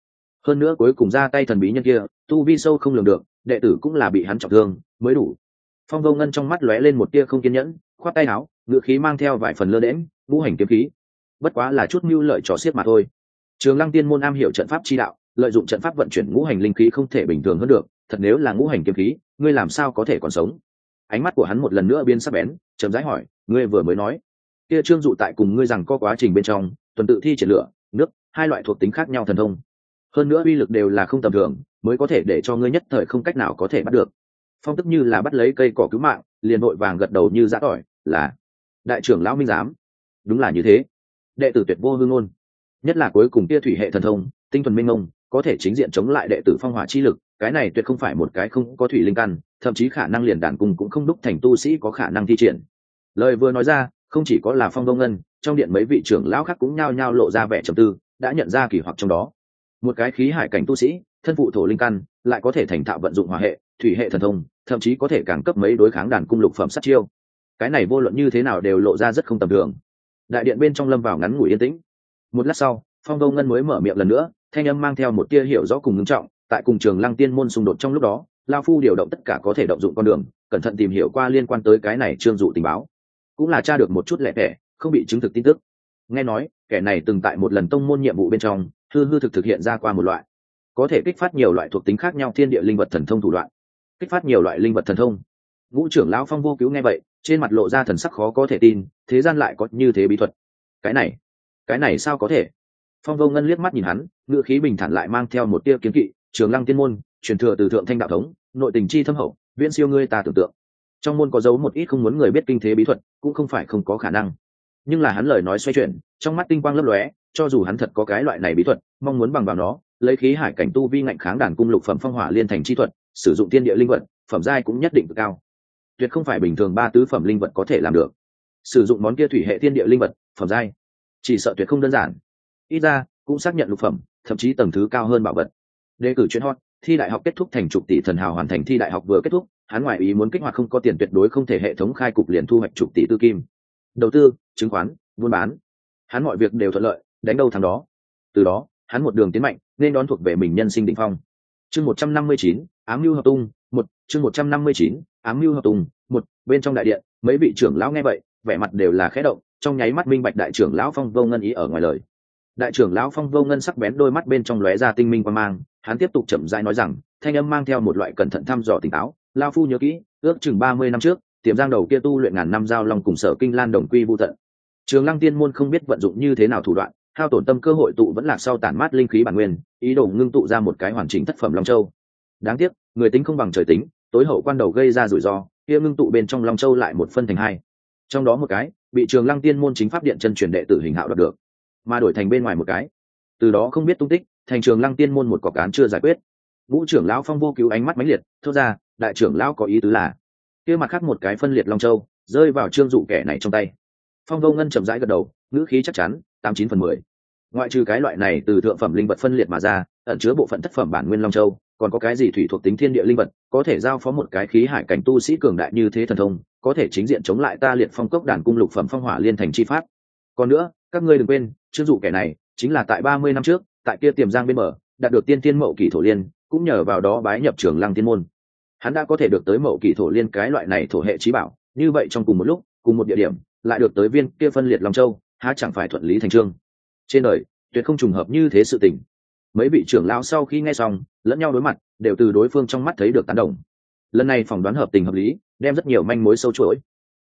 hơn nữa cuối cùng ra tay thần bí nhân kia, tu vi sâu không lường được, đệ tử cũng là bị hắn trọng thương, mới đủ. Phong vô ngân trong mắt lóe lên một tia không kiên nhẫn, khoát tay áo ngự khí mang theo vài phần lơ đễm ngũ hành kiếm khí, bất quá là chút mưu lợi trò xiết mà thôi. Trường lăng tiên môn am hiểu trận pháp chi đạo, lợi dụng trận pháp vận chuyển ngũ hành linh khí không thể bình thường hơn được thật nếu là ngũ hành kiếm khí, ngươi làm sao có thể còn sống? Ánh mắt của hắn một lần nữa biến sắc bén chấm dãi hỏi, ngươi vừa mới nói, kia trương dụ tại cùng ngươi rằng có quá trình bên trong, tuần tự thi triển lửa, nước, hai loại thuộc tính khác nhau thần thông. Hơn nữa uy lực đều là không tầm thường, mới có thể để cho ngươi nhất thời không cách nào có thể bắt được. Phong tức như là bắt lấy cây cỏ cứu mạng, liền vội vàng gật đầu như giã tỏi, là, đại trưởng lão minh giám. Đúng là như thế. Đệ tử tuyệt vô hương ngôn. Nhất là cuối cùng kia thủy hệ thần thông, tinh thuần minh ngông có thể chính diện chống lại đệ tử phong hỏa chi lực, cái này tuyệt không phải một cái không có thủy linh căn, thậm chí khả năng liền đàn cung cũng không đúc thành tu sĩ có khả năng thi triển. Lời vừa nói ra, không chỉ có là phong đông ngân, trong điện mấy vị trưởng lão khác cũng nhao nhao lộ ra vẻ trầm tư, đã nhận ra kỳ hoặc trong đó. Một cái khí hải cảnh tu sĩ, thân phụ thổ linh căn, lại có thể thành thạo vận dụng hỏa hệ, thủy hệ thần thông, thậm chí có thể càng cấp mấy đối kháng đàn cung lục phẩm sát chiêu. Cái này vô luận như thế nào đều lộ ra rất không tầm thường. Đại điện bên trong lâm vào ngắn ngủi yên tĩnh. Một lát sau, phong đông ngân mới mở miệng lần nữa thanh âm mang theo một tia hiểu rõ cùng ngưng trọng, tại cùng trường lăng tiên môn xung đột trong lúc đó, lao phu điều động tất cả có thể động dụng con đường, cẩn thận tìm hiểu qua liên quan tới cái này trương dụ tình báo. Cũng là tra được một chút lẻ tẻ, không bị chứng thực tin tức. Nghe nói, kẻ này từng tại một lần tông môn nhiệm vụ bên trong, hư hư thực thực hiện ra qua một loại. Có thể kích phát nhiều loại thuộc tính khác nhau thiên địa linh vật thần thông thủ đoạn. Kích phát nhiều loại linh vật thần thông. Ngũ trưởng lão phong vô cứu nghe vậy, trên mặt lộ ra thần sắc khó có thể tin, thế gian lại có như thế bí thuật. Cái này cái này sao có thể? Phong vô ngân liếc mắt nhìn hắn ngự khí bình thản lại mang theo một tia kiến kỵ, trường lăng tiên môn, truyền thừa từ thượng thanh đạo thống, nội tình chi thâm hậu, viễn siêu ngươi ta tưởng tượng. Trong môn có dấu một ít không muốn người biết kinh thế bí thuật, cũng không phải không có khả năng. Nhưng là hắn lời nói xoay chuyển, trong mắt tinh quang lấp lóe, cho dù hắn thật có cái loại này bí thuật, mong muốn bằng vào nó, lấy khí hải cảnh tu vi ngạnh kháng đàn cung lục phẩm phong hỏa liên thành chi thuật, sử dụng tiên địa linh vật, phẩm giai cũng nhất định cực cao. Tuyệt không phải bình thường ba tứ phẩm linh vật có thể làm được. Sử dụng món kia thủy hệ tiên địa linh vật, phẩm giai, chỉ sợ tuyệt không đơn giản ít ra, cũng xác nhận lục phẩm, thậm chí tầng thứ cao hơn bảo vật. Đề cử chuyên hot, thi đại học kết thúc thành trục tỷ thần hào hoàn thành thi đại học vừa kết thúc, hắn ngoại ý muốn kích hoạt không có tiền tuyệt đối không thể hệ thống khai cục liền thu hoạch chục tỷ tư kim. Đầu tư, chứng khoán, buôn bán. Hắn mọi việc đều thuận lợi, đánh đầu thằng đó. Từ đó, hắn một đường tiến mạnh, nên đón thuộc về mình nhân sinh định phong. Chương một trăm năm mươi chín, ám mưu hợp tung, một, chương một trăm năm mươi chín, ám mưu hợp tung, một, bên trong đại điện, mấy vị trưởng lão nghe vậy, vẻ mặt đều là khẽ động, trong nháy mắt minh bạch đại trưởng lão phong vô ngân ý ở ngoài lời đại trưởng lão phong vô ngân sắc bén đôi mắt bên trong lóe ra tinh minh quan mang, hắn tiếp tục chậm rãi nói rằng, thanh âm mang theo một loại cẩn thận thăm dò tỉnh táo lao phu nhớ kỹ, ước chừng ba mươi năm trước tiềm giang đầu kia tu luyện ngàn năm giao long cùng sở kinh lan đồng quy vô tận. Trường lăng tiên môn không biết vận dụng như thế nào thủ đoạn, hao tổn tâm cơ hội tụ vẫn là sau tản mát linh khí bản nguyên, ý đồ ngưng tụ ra một cái hoàn chỉnh thất phẩm long châu. Đáng tiếc, người tính không bằng trời tính, tối hậu quan đầu gây ra rủi ro, kia ngưng tụ bên trong long châu lại một phân thành hai. Trong đó một cái, bị trường lăng tiên môn chính pháp điện chân truyền đệ tử hình hạo đoạt được mà đổi thành bên ngoài một cái. Từ đó không biết tung tích, thành trường lăng tiên môn một cọc cán chưa giải quyết. Vũ trưởng lão phong vô cứu ánh mắt mãnh liệt, thốt ra, đại trưởng lão có ý tứ là? Kia mặt khác một cái phân liệt long châu, rơi vào trương dụ kẻ này trong tay. Phong vô ngân chậm rãi gật đầu, ngữ khí chắc chắn, tám chín phần mười. Ngoại trừ cái loại này từ thượng phẩm linh vật phân liệt mà ra, ẩn chứa bộ phận thất phẩm bản nguyên long châu, còn có cái gì thủy thuộc tính thiên địa linh vật, có thể giao phó một cái khí hải cảnh tu sĩ cường đại như thế thần thông, có thể chính diện chống lại ta liệt phong cốc đàn cung lục phẩm phong hỏa liên thành chi pháp. Còn nữa các ngươi đừng quên chưng dụ kẻ này chính là tại ba mươi năm trước tại kia tiềm giang bên mở, đạt được tiên tiên mậu kỷ thổ liên cũng nhờ vào đó bái nhập trường lăng tiên môn. Hắn đã có thể được tới mậu kỷ thổ liên cái loại này thổ hệ trí bảo như vậy trong cùng một lúc cùng một địa điểm lại được tới viên kia phân liệt long châu há chẳng phải thuận lý thành trương. Trên đời tuyệt không trùng hợp như thế sự tình. Mấy vị trưởng lão sau khi nghe xong lẫn nhau đối mặt đều từ đối phương trong mắt thấy được tán đồng. Lần này phỏng đoán hợp tình hợp lý đem rất nhiều manh mối sâu chuỗi.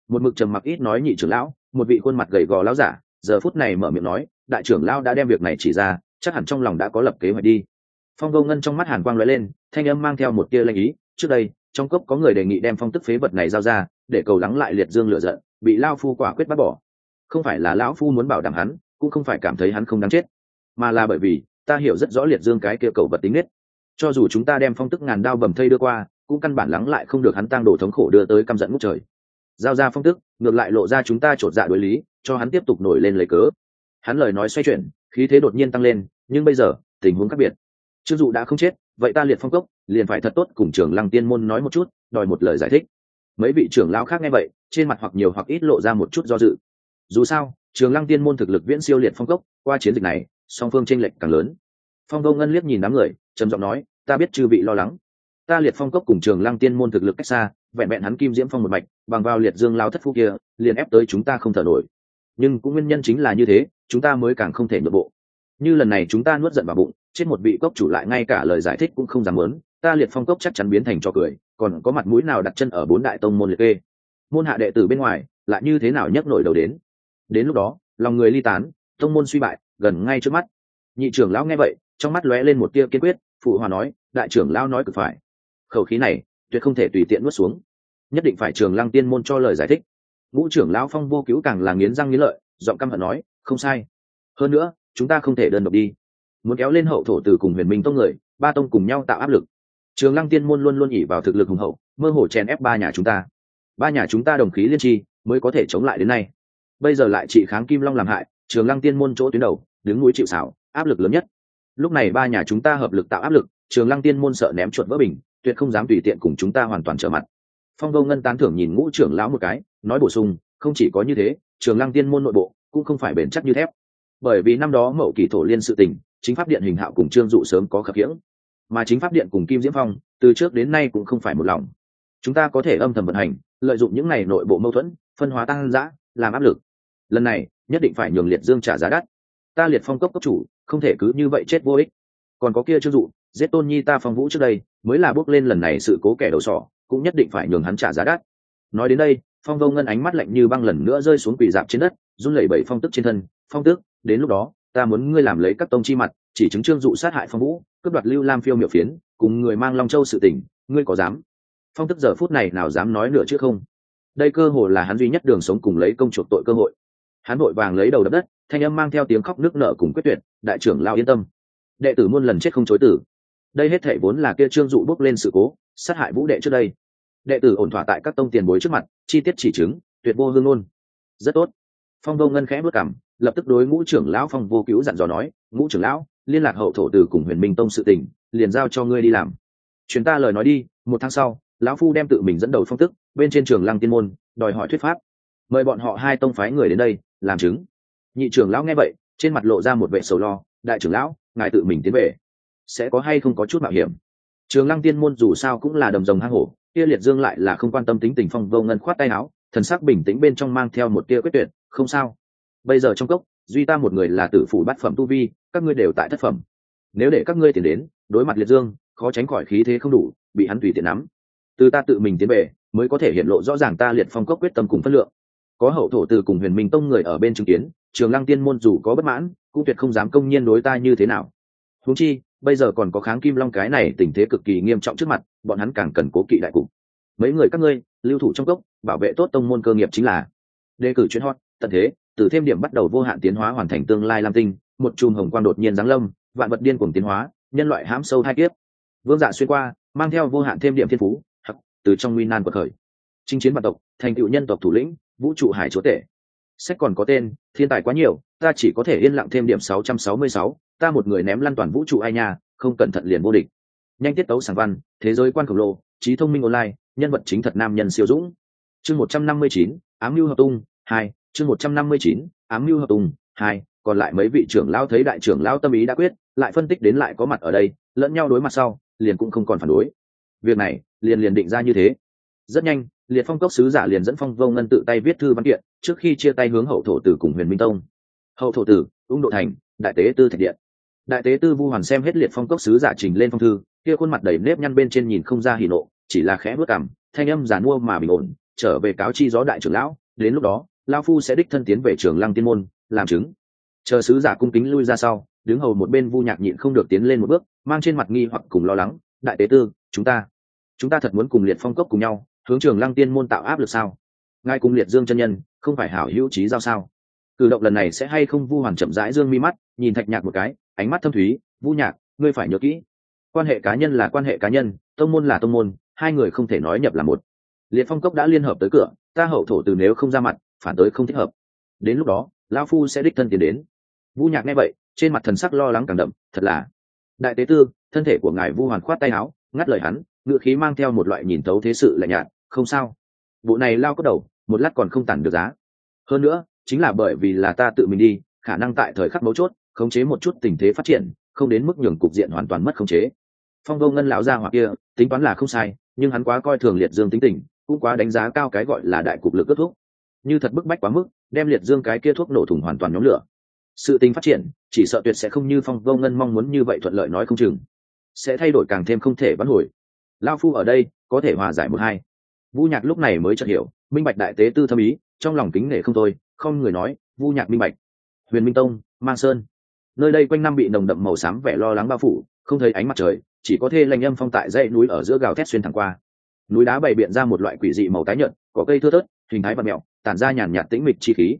Một mực trầm mặc ít nói nhị trưởng lão một vị khuôn mặt gầy gò lão giả giờ phút này mở miệng nói, đại trưởng lao đã đem việc này chỉ ra, chắc hẳn trong lòng đã có lập kế hoạch đi. Phong vô ngân trong mắt hàn quang lóe lên, thanh âm mang theo một tia lanh ý, trước đây, trong cốc có người đề nghị đem phong tức phế vật này giao ra, để cầu lắng lại liệt dương lựa giận, bị lao phu quả quyết bắt bỏ. Không phải là lão phu muốn bảo đảm hắn, cũng không phải cảm thấy hắn không đáng chết, mà là bởi vì ta hiểu rất rõ liệt dương cái kia cầu vật tính nết. Cho dù chúng ta đem phong tức ngàn đao bầm thây đưa qua, cũng căn bản lắng lại không được hắn tăng đổ thống khổ đưa tới căm giận ngút trời giao ra phong tức, ngược lại lộ ra chúng ta chột dạ đối lý, cho hắn tiếp tục nổi lên lấy cớ. Hắn lời nói xoay chuyển, khí thế đột nhiên tăng lên, nhưng bây giờ, tình huống khác biệt. Chưng dụ đã không chết, vậy ta liệt phong cốc, liền phải thật tốt cùng trưởng lăng tiên môn nói một chút, đòi một lời giải thích. Mấy vị trưởng lão khác nghe vậy, trên mặt hoặc nhiều hoặc ít lộ ra một chút do dự. Dù sao trường lăng tiên môn thực lực viễn siêu liệt phong cốc, qua chiến dịch này, song phương tranh lệch càng lớn. Phong vô ngân liếc nhìn đám người, trầm giọng nói, ta biết chư vị lo lắng. Ta liệt phong cốc cùng trường lăng tiên môn thực lực cách xa vẹn vẹn hắn kim diễm phong một mạch, bằng vào liệt dương lao thất phu kia, liền ép tới chúng ta không thở nổi. Nhưng cũng nguyên nhân chính là như thế, chúng ta mới càng không thể nội bộ. Như lần này chúng ta nuốt giận vào bụng trên một vị cốc chủ lại ngay cả lời giải thích cũng không dám muốn, ta liệt phong cốc chắc chắn biến thành cho cười, còn có mặt mũi nào đặt chân ở bốn đại tông môn liệt kê? Môn hạ đệ tử bên ngoài, lại như thế nào nhấc nổi đầu đến? Đến lúc đó, lòng người ly tán, tông môn suy bại, gần ngay trước mắt. Nhị trưởng lão nghe vậy, trong mắt lóe lên một tia kiên quyết, phụ hòa nói, đại trưởng lão nói cực phải. Khẩu khí này tuyệt không thể tùy tiện nuốt xuống. Nhất định phải trường lăng tiên môn cho lời giải thích. Ngũ trưởng lão phong vô cứu càng là nghiến răng nghiến lợi, giọng căm hận nói, không sai. Hơn nữa, chúng ta không thể đơn độc đi. Muốn kéo lên hậu thổ từ cùng huyền minh tông người, ba tông cùng nhau tạo áp lực. Trường lăng tiên môn luôn luôn ỉ vào thực lực hùng hậu, mơ hồ chèn ép ba nhà chúng ta. Ba nhà chúng ta đồng khí liên tri, mới có thể chống lại đến nay. Bây giờ lại trị kháng kim long làm hại, trường lăng tiên môn chỗ tuyến đầu, đứng núi chịu xảo áp lực lớn nhất. Lúc này ba nhà chúng ta hợp lực tạo áp lực, trường lăng tiên môn sợ ném chuột vỡ bình tuyệt không dám tùy tiện cùng chúng ta hoàn toàn trở mặt. Phong vô ngân tán thưởng nhìn ngũ trưởng lão một cái, nói bổ sung, không chỉ có như thế, trường lăng tiên môn nội bộ cũng không phải bền chắc như thép. Bởi vì năm đó mậu kỳ thổ liên sự tình, chính pháp điện hình hạo cùng trương dụ sớm có khập khiễng. Mà chính pháp điện cùng kim diễm phong, từ trước đến nay cũng không phải một lòng. Chúng ta có thể âm thầm vận hành, lợi dụng những ngày nội bộ mâu thuẫn, phân hóa tăng giã, làm áp lực. Lần này, nhất định phải nhường liệt dương trả giá đắt. Ta liệt phong cấp cấp chủ, không thể cứ như vậy chết vô ích. Còn có kia trương dụ, giết tôn nhi ta phong vũ trước đây mới là bước lên lần này sự cố kẻ đầu sỏ, cũng nhất định phải nhường hắn trả giá đắt. Nói đến đây, phong vô ngân ánh mắt lạnh như băng lần nữa rơi xuống quỳ dạp trên đất, run lẩy bẩy phong tức trên thân. Phong tức, đến lúc đó, ta muốn ngươi làm lấy các tông chi mặt, chỉ chứng trương dụ sát hại phong vũ, cướp đoạt lưu lam phiêu miểu phiến, cùng người mang long châu sự tỉnh ngươi có dám? Phong tức giờ phút này nào dám nói nữa chứ không. Đây cơ hồ là hắn duy nhất đường sống cùng lấy công chuộc tội cơ hội. Hắn vội vàng lấy đầu đập đất, thanh âm mang theo tiếng khóc nước nợ cùng quyết tuyệt, đại trưởng lao yên tâm, đệ tử muôn lần chết không chối tử đây hết thể vốn là kia trương dụ bước lên sự cố, sát hại vũ đệ trước đây. Đệ tử ổn thỏa tại các tông tiền bối trước mặt, chi tiết chỉ chứng, tuyệt vô hương luôn rất tốt. Phong vô ngân khẽ bước cảm lập tức đối ngũ trưởng lão phong vô cứu dặn dò nói, ngũ trưởng lão, liên lạc hậu thổ từ cùng huyền minh tông sự tình, liền giao cho ngươi đi làm. Chuyến ta lời nói đi, một tháng sau, lão phu đem tự mình dẫn đầu phong tức, bên trên trường lăng tiên môn, đòi hỏi thuyết pháp. Mời bọn họ hai tông phái người đến đây, làm chứng. Nhị trưởng lão nghe vậy, trên mặt lộ ra một vệ sầu lo, đại trưởng lão, ngài tự mình tiến về sẽ có hay không có chút mạo hiểm. Trường lăng tiên môn dù sao cũng là đầm rồng hang hổ, kia liệt dương lại là không quan tâm tính tình phong vô ngân khoát tay áo, thần sắc bình tĩnh bên trong mang theo một tia quyết tuyệt, không sao. Bây giờ trong cốc, duy ta một người là tử phủ bát phẩm tu vi, các ngươi đều tại thất phẩm. Nếu để các ngươi tiền đến, đối mặt liệt dương, khó tránh khỏi khí thế không đủ, bị hắn tùy tiện nắm. Từ ta tự mình tiến về, mới có thể hiện lộ rõ ràng ta liệt phong cốc quyết tâm cùng phân lượng. Có hậu thổ từ cùng huyền minh tông người ở bên chứng kiến, trường lăng tiên môn dù có bất mãn, cũng tuyệt không dám công nhiên đối ta như thế nào. Huống chi bây giờ còn có kháng kim long cái này tình thế cực kỳ nghiêm trọng trước mặt bọn hắn càng cần cố kỵ đại cục. Mấy người các ngươi lưu thủ trong cốc bảo vệ tốt tông môn cơ nghiệp chính là. Đề cử chuyên hot tận thế từ thêm điểm bắt đầu vô hạn tiến hóa hoàn thành tương lai lam tinh một chùm hồng quang đột nhiên giáng lâm vạn vật điên cuồng tiến hóa nhân loại hãm sâu hai kiếp. Vương dạ xuyên qua mang theo vô hạn thêm điểm thiên phú hắc từ trong nguy nan của khởi. Chinh chiến bản tộc thành tựu nhân tộc thủ lĩnh vũ trụ hải chúa tể. Sách còn có tên thiên tài quá nhiều ta chỉ có thể yên lặng thêm điểm 666, ta một người ném lăn toàn vũ trụ ai nha không cẩn thận liền vô địch. Nhanh tiết tấu sản văn thế giới quan khổng lồ trí thông minh online nhân vật chính thật nam nhân siêu dũng. Chương 159, ám mưu hợp tung hai chương 159, ám mưu hợp tung hai còn lại mấy vị trưởng lao thấy đại trưởng lao tâm ý đã quyết lại phân tích đến lại có mặt ở đây lẫn nhau đối mặt sau liền cũng không còn phản đối. Việc này liền liền định ra như thế. Rất nhanh liệt phong cốc sứ giả liền dẫn phong vô ngân tự tay viết thư văn kiện trước khi chia tay hướng hậu thổ tử cùng huyền minh tông. Hậu thổ tử ung độ thành đại tế tư thạch điện đại tế tư vu hoàn xem hết liệt phong cốc sứ giả trình lên phong thư, kia khuôn mặt đầy nếp nhăn bên trên nhìn không ra hỉ nộ, chỉ là khẽ bước cảm thanh âm giàn mua mà bình ổn, trở về cáo chi gió đại trưởng lão, đến lúc đó lao phu sẽ đích thân tiến về trường lăng tiên môn, làm chứng. Chờ sứ giả cung kính lui ra sau, đứng hầu một bên vu nhạc nhịn không được tiến lên một bước, mang trên mặt nghi hoặc cùng lo lắng, đại tế tư, chúng ta chúng ta thật muốn cùng liệt phong cốc cùng nhau, hướng trường lăng tiên môn tạo áp lực sao? Ngay cùng liệt dương chân nhân, không phải hảo hữu trí giao sao? Cử động lần này sẽ hay không? Vu hoàn chậm rãi dương mi mắt, nhìn thạch nhạc một cái ánh mắt thâm thúy, vu nhạc, ngươi phải nhớ kỹ, quan hệ cá nhân là quan hệ cá nhân, tông môn là tông môn, hai người không thể nói nhập là một. Liệt phong cốc đã liên hợp tới cửa, ta hậu thổ từ nếu không ra mặt, phản tới không thích hợp. Đến lúc đó, lão phu sẽ đích thân tiến đến. Vu nhạc nghe vậy, trên mặt thần sắc lo lắng càng đậm, thật là. Đại tế tư, thân thể của ngài vu hoàn khoát tay áo, ngắt lời hắn ngựa khí mang theo một loại nhìn thấu thế sự lạnh nhạt, không sao. Bộ này lao có đầu, một lát còn không tản được giá. Hơn nữa, chính là bởi vì là ta tự mình đi, khả năng tại thời khắc mấu chốt khống chế một chút tình thế phát triển, không đến mức nhường cục diện hoàn toàn mất khống chế. Phong vô ngân lão gia hoặc kia, tính toán là không sai, nhưng hắn quá coi thường liệt dương tính tình, cũng quá đánh giá cao cái gọi là đại cục lực kết thúc như thật bức bách quá mức, đem liệt dương cái kia thuốc nổ thủng hoàn toàn nhóm lửa. Sự tình phát triển, chỉ sợ tuyệt sẽ không như phong vô ngân mong muốn như vậy thuận lợi nói không chừng. Sẽ thay đổi càng thêm không thể vãn hồi. Lao phu ở đây, có thể hòa giải một hai. Vu nhạc lúc này mới chợt hiểu, minh bạch đại tế tư thâm ý, trong lòng kính nể không thôi, không người nói, vu nhạc minh bạch. Huyền minh tông, mang sơn nơi đây quanh năm bị nồng đậm màu xám vẻ lo lắng bao phủ, không thấy ánh mặt trời, chỉ có thê lanh âm phong tại dãy núi ở giữa gào thét xuyên thẳng qua. Núi đá bày biện ra một loại quỷ dị màu tái nhợt, có cây thưa thớt, hình thái và mẹo, tản ra nhàn nhạt tĩnh mịch chi khí.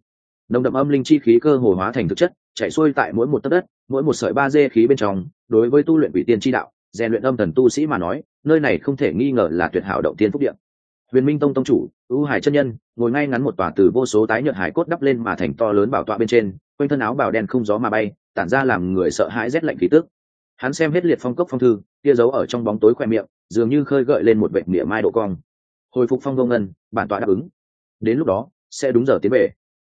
Nồng đậm âm linh chi khí cơ hồ hóa thành thực chất chảy xuôi tại mỗi một tấc đất, mỗi một sợi ba dê khí bên trong, đối với tu luyện quỷ tiên chi đạo, rèn luyện âm thần tu sĩ mà nói, nơi này không thể nghi ngờ là tuyệt hảo động tiên phúc điện huyền minh tông tông chủ, ưu hải chân nhân, ngồi ngay ngắn một tòa từ vô số tái nhợt hải cốt đắp lên mà thành to lớn bảo tọa bên trên quanh thân áo bào đen không gió mà bay, tản ra làm người sợ hãi rét lạnh khí tức. Hắn xem hết liệt phong cốc phong thư, kia giấu ở trong bóng tối khoe miệng, dường như khơi gợi lên một vệ miệng mai độ cong. Hồi phục phong công ngân, bản tọa đáp ứng. Đến lúc đó, sẽ đúng giờ tiến về.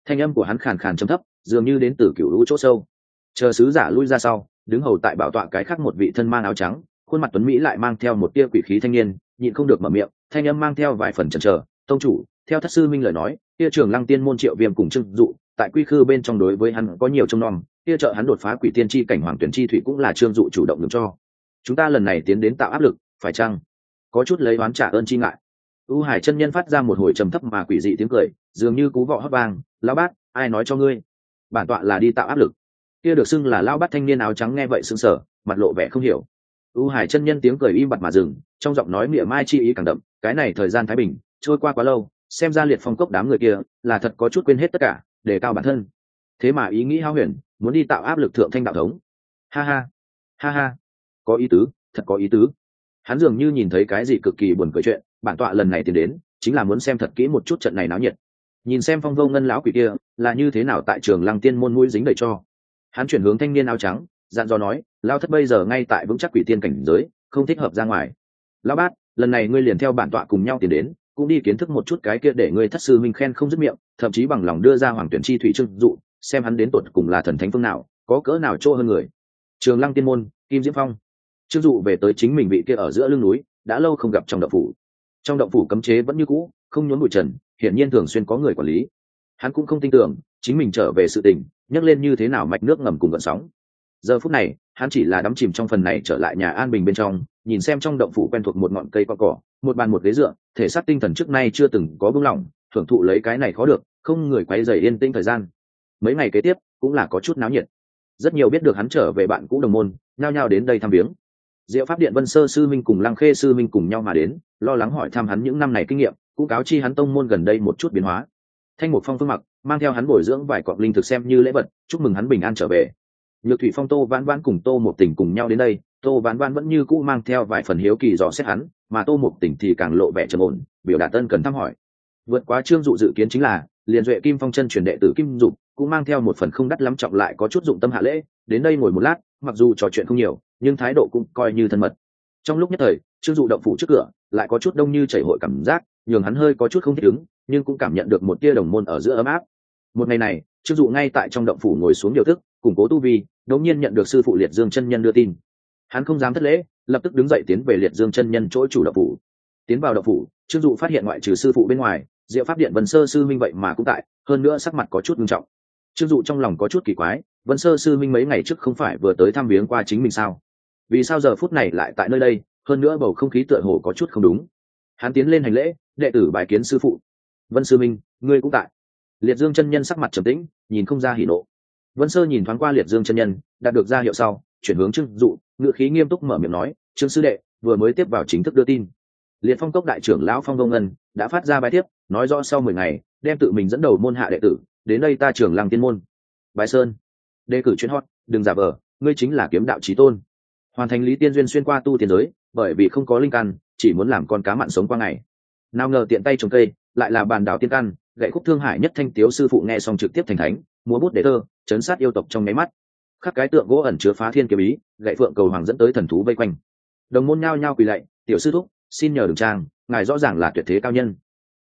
Thanh âm của hắn khàn khàn trầm thấp, dường như đến từ cựu lũ chỗ sâu. Chờ sứ giả lui ra sau, đứng hầu tại bảo tọa cái khác một vị thân mang áo trắng, khuôn mặt tuấn mỹ lại mang theo một tia quỷ khí thanh niên, nhịn không được mở miệng, thanh âm mang theo vài phần chần chờ. Tông chủ, theo thất sư minh lời nói tia trường lăng tiên môn triệu viêm cùng trưng dụ tại quy khư bên trong đối với hắn có nhiều trông nom, kia trợ hắn đột phá quỷ tiên tri cảnh hoàng tuyển chi thủy cũng là trương dụ chủ động được cho. Chúng ta lần này tiến đến tạo áp lực, phải chăng? Có chút lấy oán trả ơn chi ngại. U hải chân nhân phát ra một hồi trầm thấp mà quỷ dị tiếng cười, dường như cú vọ hấp vang lao bát, ai nói cho ngươi? Bản tọa là đi tạo áp lực. Kia được xưng là lao bát thanh niên áo trắng nghe vậy xưng sở mặt lộ vẻ không hiểu. U hải chân nhân tiếng cười im bặt mà dừng, trong giọng nói miệng mai chi ý càng đậm, cái này thời gian thái bình, trôi qua quá lâu, xem ra liệt phong cốc đám người kia là thật có chút quên hết tất cả đề cao bản thân. Thế mà ý nghĩ hao huyền, muốn đi tạo áp lực thượng thanh đạo thống. Ha ha ha ha. Có ý tứ, thật có ý tứ. Hắn dường như nhìn thấy cái gì cực kỳ buồn cười chuyện, bản tọa lần này tìm đến, chính là muốn xem thật kỹ một chút trận này náo nhiệt. Nhìn xem phong vô ngân lão quỷ kia, là như thế nào tại trường lăng tiên môn mũi dính đầy cho. Hắn chuyển hướng thanh niên áo trắng, dặn dò nói lao thất bây giờ ngay tại vững chắc quỷ tiên cảnh giới, không thích hợp ra ngoài. Lão bát, lần này ngươi liền theo bản tọa cùng nhau tiến đến cũng đi kiến thức một chút cái kia để ngươi thất sư minh khen không dứt miệng, thậm chí bằng lòng đưa ra hoàng tuyển chi thủy trưng dụ, xem hắn đến tột cùng là thần thánh phương nào, có cỡ nào trô hơn người. Trường lăng tiên môn, kim diễm phong. Trương dụ về tới chính mình vị kia ở giữa lưng núi, đã lâu không gặp trong động phủ. Trong động phủ cấm chế vẫn như cũ, không nhốn bụi trần, hiển nhiên thường xuyên có người quản lý. Hắn cũng không tin tưởng, chính mình trở về sự tình nhắc lên như thế nào mạch nước ngầm cùng gợn sóng. Giờ phút này, hắn chỉ là đắm chìm trong phần này trở lại nhà an bình bên trong nhìn xem trong động phủ quen thuộc một ngọn cây cỏ cỏ, một bàn một ghế dựa, thể xác tinh thần trước nay chưa từng có bưng lỏng, thưởng thụ lấy cái này khó được, không người quay dày yên tĩnh thời gian. Mấy ngày kế tiếp, cũng là có chút náo nhiệt. Rất nhiều biết được hắn trở về bạn cũ đồng môn, nhao nhao đến đây thăm viếng. Diệu pháp điện vân sơ sư minh cùng lăng khê sư minh cùng nhau mà đến, lo lắng hỏi thăm hắn những năm này kinh nghiệm, cũng cáo chi hắn tông môn gần đây một chút biến hóa. Thanh một phong phương mặc, mang theo hắn bồi dưỡng vài cọc linh thực xem như lễ vật, chúc mừng hắn bình an trở về. Nhược thủy phong tô vãn vãn cùng tô một tỉnh cùng nhau đến đây tô Bán vãn vẫn như cũ mang theo vài phần hiếu kỳ dò xét hắn, mà tô một tỉnh thì càng lộ vẻ trầm ổn, biểu đạt tân cần thăm hỏi. Vượt quá trương dụ dự kiến chính là liền duệ kim phong chân truyền đệ tử kim dục cũng mang theo một phần không đắt lắm trọng lại có chút dụng tâm hạ lễ, đến đây ngồi một lát, mặc dù trò chuyện không nhiều, nhưng thái độ cũng coi như thân mật. Trong lúc nhất thời, trương dụ động phủ trước cửa, lại có chút đông như chảy hội cảm giác, nhường hắn hơi có chút không thích ứng, nhưng cũng cảm nhận được một tia đồng môn ở giữa ấm áp. Một ngày này, trương dụ ngay tại trong động phủ ngồi xuống điều thức, củng cố tu vi, đột nhiên nhận được sư phụ liệt dương chân nhân đưa tin hắn không dám thất lễ, lập tức đứng dậy tiến về liệt dương chân nhân chỗ chủ độc phủ. Tiến vào độc phủ, trương dụ phát hiện ngoại trừ sư phụ bên ngoài, diệu pháp điện vân sơ sư minh vậy mà cũng tại, hơn nữa sắc mặt có chút nghiêm trọng. Trương dụ trong lòng có chút kỳ quái, vân sơ sư minh mấy ngày trước không phải vừa tới thăm viếng qua chính mình sao? Vì sao giờ phút này lại tại nơi đây, hơn nữa bầu không khí tựa hồ có chút không đúng. Hắn tiến lên hành lễ, đệ tử bài kiến sư phụ. Vân sư minh, ngươi cũng tại. Liệt dương chân nhân sắc mặt trầm tĩnh, nhìn không ra hỉ nộ. Vân sơ nhìn thoáng qua liệt dương chân nhân, đạt được ra hiệu sau, chuyển hướng trương dụ ngự khí nghiêm túc mở miệng nói, trương sư đệ, vừa mới tiếp vào chính thức đưa tin. Liệt phong cốc đại trưởng lão phong đông ngân đã phát ra bài tiếp, nói rõ sau mười ngày, đem tự mình dẫn đầu môn hạ đệ tử, đến đây ta trưởng làng tiên môn. Bài sơn, đề cử chuyến hot đừng giả vờ, ngươi chính là kiếm đạo trí tôn. Hoàn thành lý tiên duyên xuyên qua tu tiên giới, bởi vì không có linh căn, chỉ muốn làm con cá mặn sống qua ngày. Nào ngờ tiện tay trồng cây, lại là bàn đảo tiên căn, gậy khúc thương hải nhất thanh tiếu sư phụ nghe xong trực tiếp thành thánh, múa bút đề thơ, chấn sát yêu tộc trong nháy mắt khắc cái tượng gỗ ẩn chứa phá thiên kiếm ý, gậy phượng cầu hoàng dẫn tới thần thú vây quanh. Đồng môn nhao nhao quỳ lạy, tiểu sư thúc, xin nhờ đường trang, ngài rõ ràng là tuyệt thế cao nhân.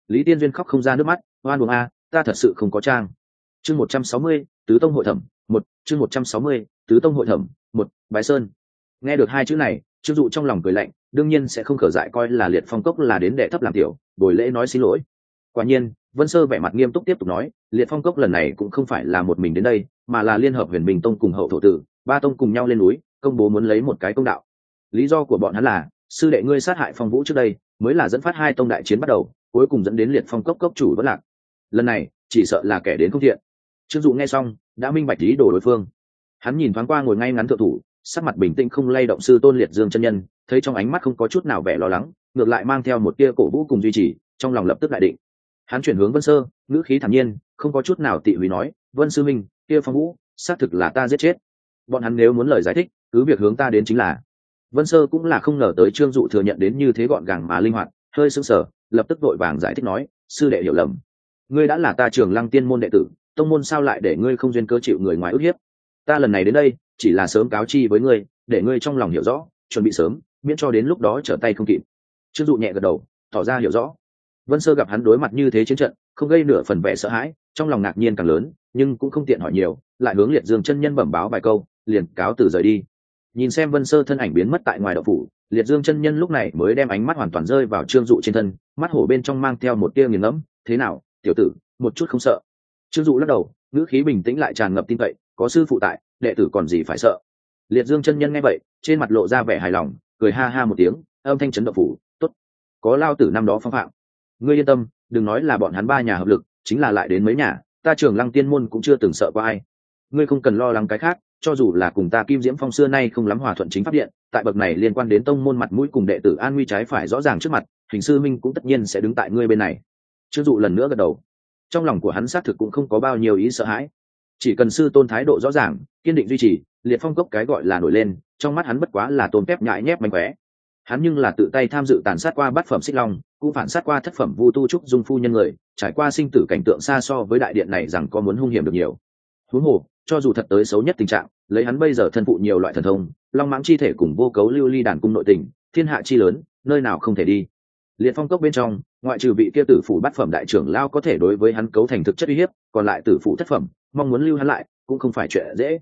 Lý tiên duyên khóc không ra nước mắt, oan buồng a, ta thật sự không có trang. Chương một trăm sáu mươi, tứ tông hội thẩm, một, chương một trăm sáu mươi, tứ tông hội thẩm, một, bái sơn. Nghe được hai chữ này, trương dụ trong lòng cười lạnh, đương nhiên sẽ không khở dại coi là liệt phong cốc là đến đệ thấp làm tiểu, bồi lễ nói xin lỗi quả nhiên, vân sơ vẻ mặt nghiêm túc tiếp tục nói, liệt phong cốc lần này cũng không phải là một mình đến đây, mà là liên hợp huyền minh tông cùng hậu thổ tử, ba tông cùng nhau lên núi, công bố muốn lấy một cái công đạo. Lý do của bọn hắn là, sư đệ ngươi sát hại phong vũ trước đây, mới là dẫn phát hai tông đại chiến bắt đầu, cuối cùng dẫn đến liệt phong cốc cốc chủ vất lạc. Lần này, chỉ sợ là kẻ đến không thiện. Trương dụ nghe xong, đã minh bạch lý đồ đối phương. Hắn nhìn thoáng qua ngồi ngay ngắn thượng thủ, sắc mặt bình tĩnh không lay động sư tôn liệt dương chân nhân, thấy trong ánh mắt không có chút nào vẻ lo lắng, ngược lại mang theo một tia cổ vũ cùng duy trì, trong lòng lập tức đại định hắn chuyển hướng vân sơ, ngữ khí thản nhiên, không có chút nào tị hủy nói, vân sư minh, kia phong vũ, xác thực là ta giết chết. Bọn hắn nếu muốn lời giải thích, cứ việc hướng ta đến chính là. Vân sơ cũng là không ngờ tới trương dụ thừa nhận đến như thế gọn gàng mà linh hoạt, hơi sững sờ, lập tức vội vàng giải thích nói, sư đệ hiểu lầm. Ngươi đã là ta trường lăng tiên môn đệ tử, tông môn sao lại để ngươi không duyên cơ chịu người ngoài ức hiếp? Ta lần này đến đây, chỉ là sớm cáo chi với ngươi, để ngươi trong lòng hiểu rõ, chuẩn bị sớm, miễn cho đến lúc đó trở tay không kịp. Trương dụ nhẹ gật đầu, tỏ ra hiểu rõ vân sơ gặp hắn đối mặt như thế chiến trận, không gây nửa phần vẻ sợ hãi, trong lòng ngạc nhiên càng lớn, nhưng cũng không tiện hỏi nhiều, lại hướng liệt dương chân nhân bẩm báo vài câu, liền cáo từ rời đi. Nhìn xem vân sơ thân ảnh biến mất tại ngoài đậu phủ, liệt dương chân nhân lúc này mới đem ánh mắt hoàn toàn rơi vào trương dụ trên thân, mắt hổ bên trong mang theo một tia nghiền ngẫm, thế nào, tiểu tử, một chút không sợ? Trương dụ lắc đầu, ngữ khí bình tĩnh lại tràn ngập tin cậy, có sư phụ tại, đệ tử còn gì phải sợ? Liệt dương chân nhân nghe vậy, trên mặt lộ ra vẻ hài lòng, cười ha ha một tiếng, âm thanh chấn động phủ t ố t có lao tử năm đó phong phạm ngươi yên tâm, đừng nói là bọn hắn ba nhà hợp lực, chính là lại đến mấy nhà, ta trường lăng tiên môn cũng chưa từng sợ qua ai. Ngươi không cần lo lắng cái khác, cho dù là cùng ta kim diễm phong xưa nay không lắm hòa thuận chính pháp điện, tại bậc này liên quan đến tông môn mặt mũi cùng đệ tử an nguy trái phải rõ ràng trước mặt, hình sư minh cũng tất nhiên sẽ đứng tại ngươi bên này. Chưng dụ lần nữa gật đầu. Trong lòng của hắn xác thực cũng không có bao nhiêu ý sợ hãi. Chỉ cần sư tôn thái độ rõ ràng, kiên định duy trì, liệt phong cốc cái gọi là nổi lên, trong mắt hắn bất quá là tôn phép nhãi nhép mánh khóe hắn nhưng là tự tay tham dự tàn sát qua bát phẩm xích long, cũng phản sát qua thất phẩm vu tu trúc dung phu nhân người, trải qua sinh tử cảnh tượng xa so với đại điện này rằng có muốn hung hiểm được nhiều. Huống hồ, cho dù thật tới xấu nhất tình trạng, lấy hắn bây giờ thân phụ nhiều loại thần thông, long mãng chi thể cùng vô cấu lưu ly đàn cung nội tình, thiên hạ chi lớn, nơi nào không thể đi. Liệt phong cốc bên trong, ngoại trừ vị kia tử phủ bát phẩm đại trưởng lao có thể đối với hắn cấu thành thực chất uy hiếp, còn lại tử phủ thất phẩm, mong muốn lưu hắn lại, cũng không phải chuyện dễ.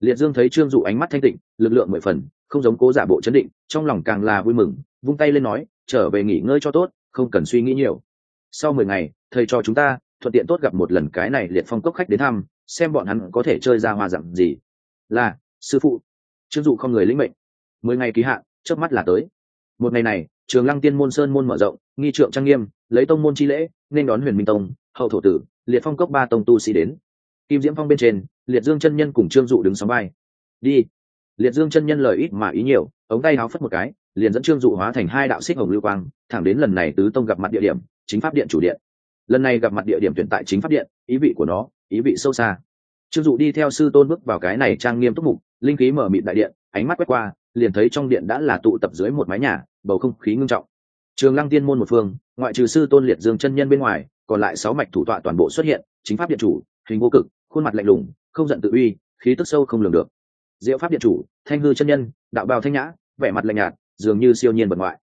Liệt dương thấy trương dụ ánh mắt thanh tịnh, lực lượng mười phần không giống cố giả bộ chấn định, trong lòng càng là vui mừng, vung tay lên nói, trở về nghỉ ngơi cho tốt, không cần suy nghĩ nhiều. Sau mười ngày, thầy cho chúng ta thuận tiện tốt gặp một lần cái này liệt phong cốc khách đến thăm, xem bọn hắn có thể chơi ra hoa dặm gì. Là, sư phụ. Trương dụ không người lĩnh mệnh. Mười ngày ký hạn trước mắt là tới. Một ngày này, trường lăng tiên môn sơn môn mở rộng, nghi trượng trang nghiêm, lấy tông môn chi lễ, nên đón huyền minh tông, hậu thổ tử, liệt phong cốc ba tông tu sĩ đến. Kim diễm phong bên trên, liệt dương chân nhân cùng trương dụ đứng sóng vai. Đi liệt dương chân nhân lời ít mà ý nhiều, ống tay háo phất một cái, liền dẫn trương dụ hóa thành hai đạo xích hồng lưu quang, thẳng đến lần này tứ tông gặp mặt địa điểm, chính pháp điện chủ điện. Lần này gặp mặt địa điểm tuyển tại chính pháp điện, ý vị của nó, ý vị sâu xa. Trương dụ đi theo sư tôn bước vào cái này trang nghiêm túc mục, linh khí mở mịt đại điện, ánh mắt quét qua, liền thấy trong điện đã là tụ tập dưới một mái nhà, bầu không khí ngưng trọng. Trường lăng tiên môn một phương, ngoại trừ sư tôn liệt dương chân nhân bên ngoài, còn lại sáu mạch thủ tọa toàn bộ xuất hiện, chính pháp điện chủ, hình vô cực, khuôn mặt lạnh lùng, không giận tự uy, khí tức sâu không lường được diệu pháp điện chủ, thanh hư chân nhân, đạo bào thanh nhã, vẻ mặt lạnh nhạt, dường như siêu nhiên bật ngoại.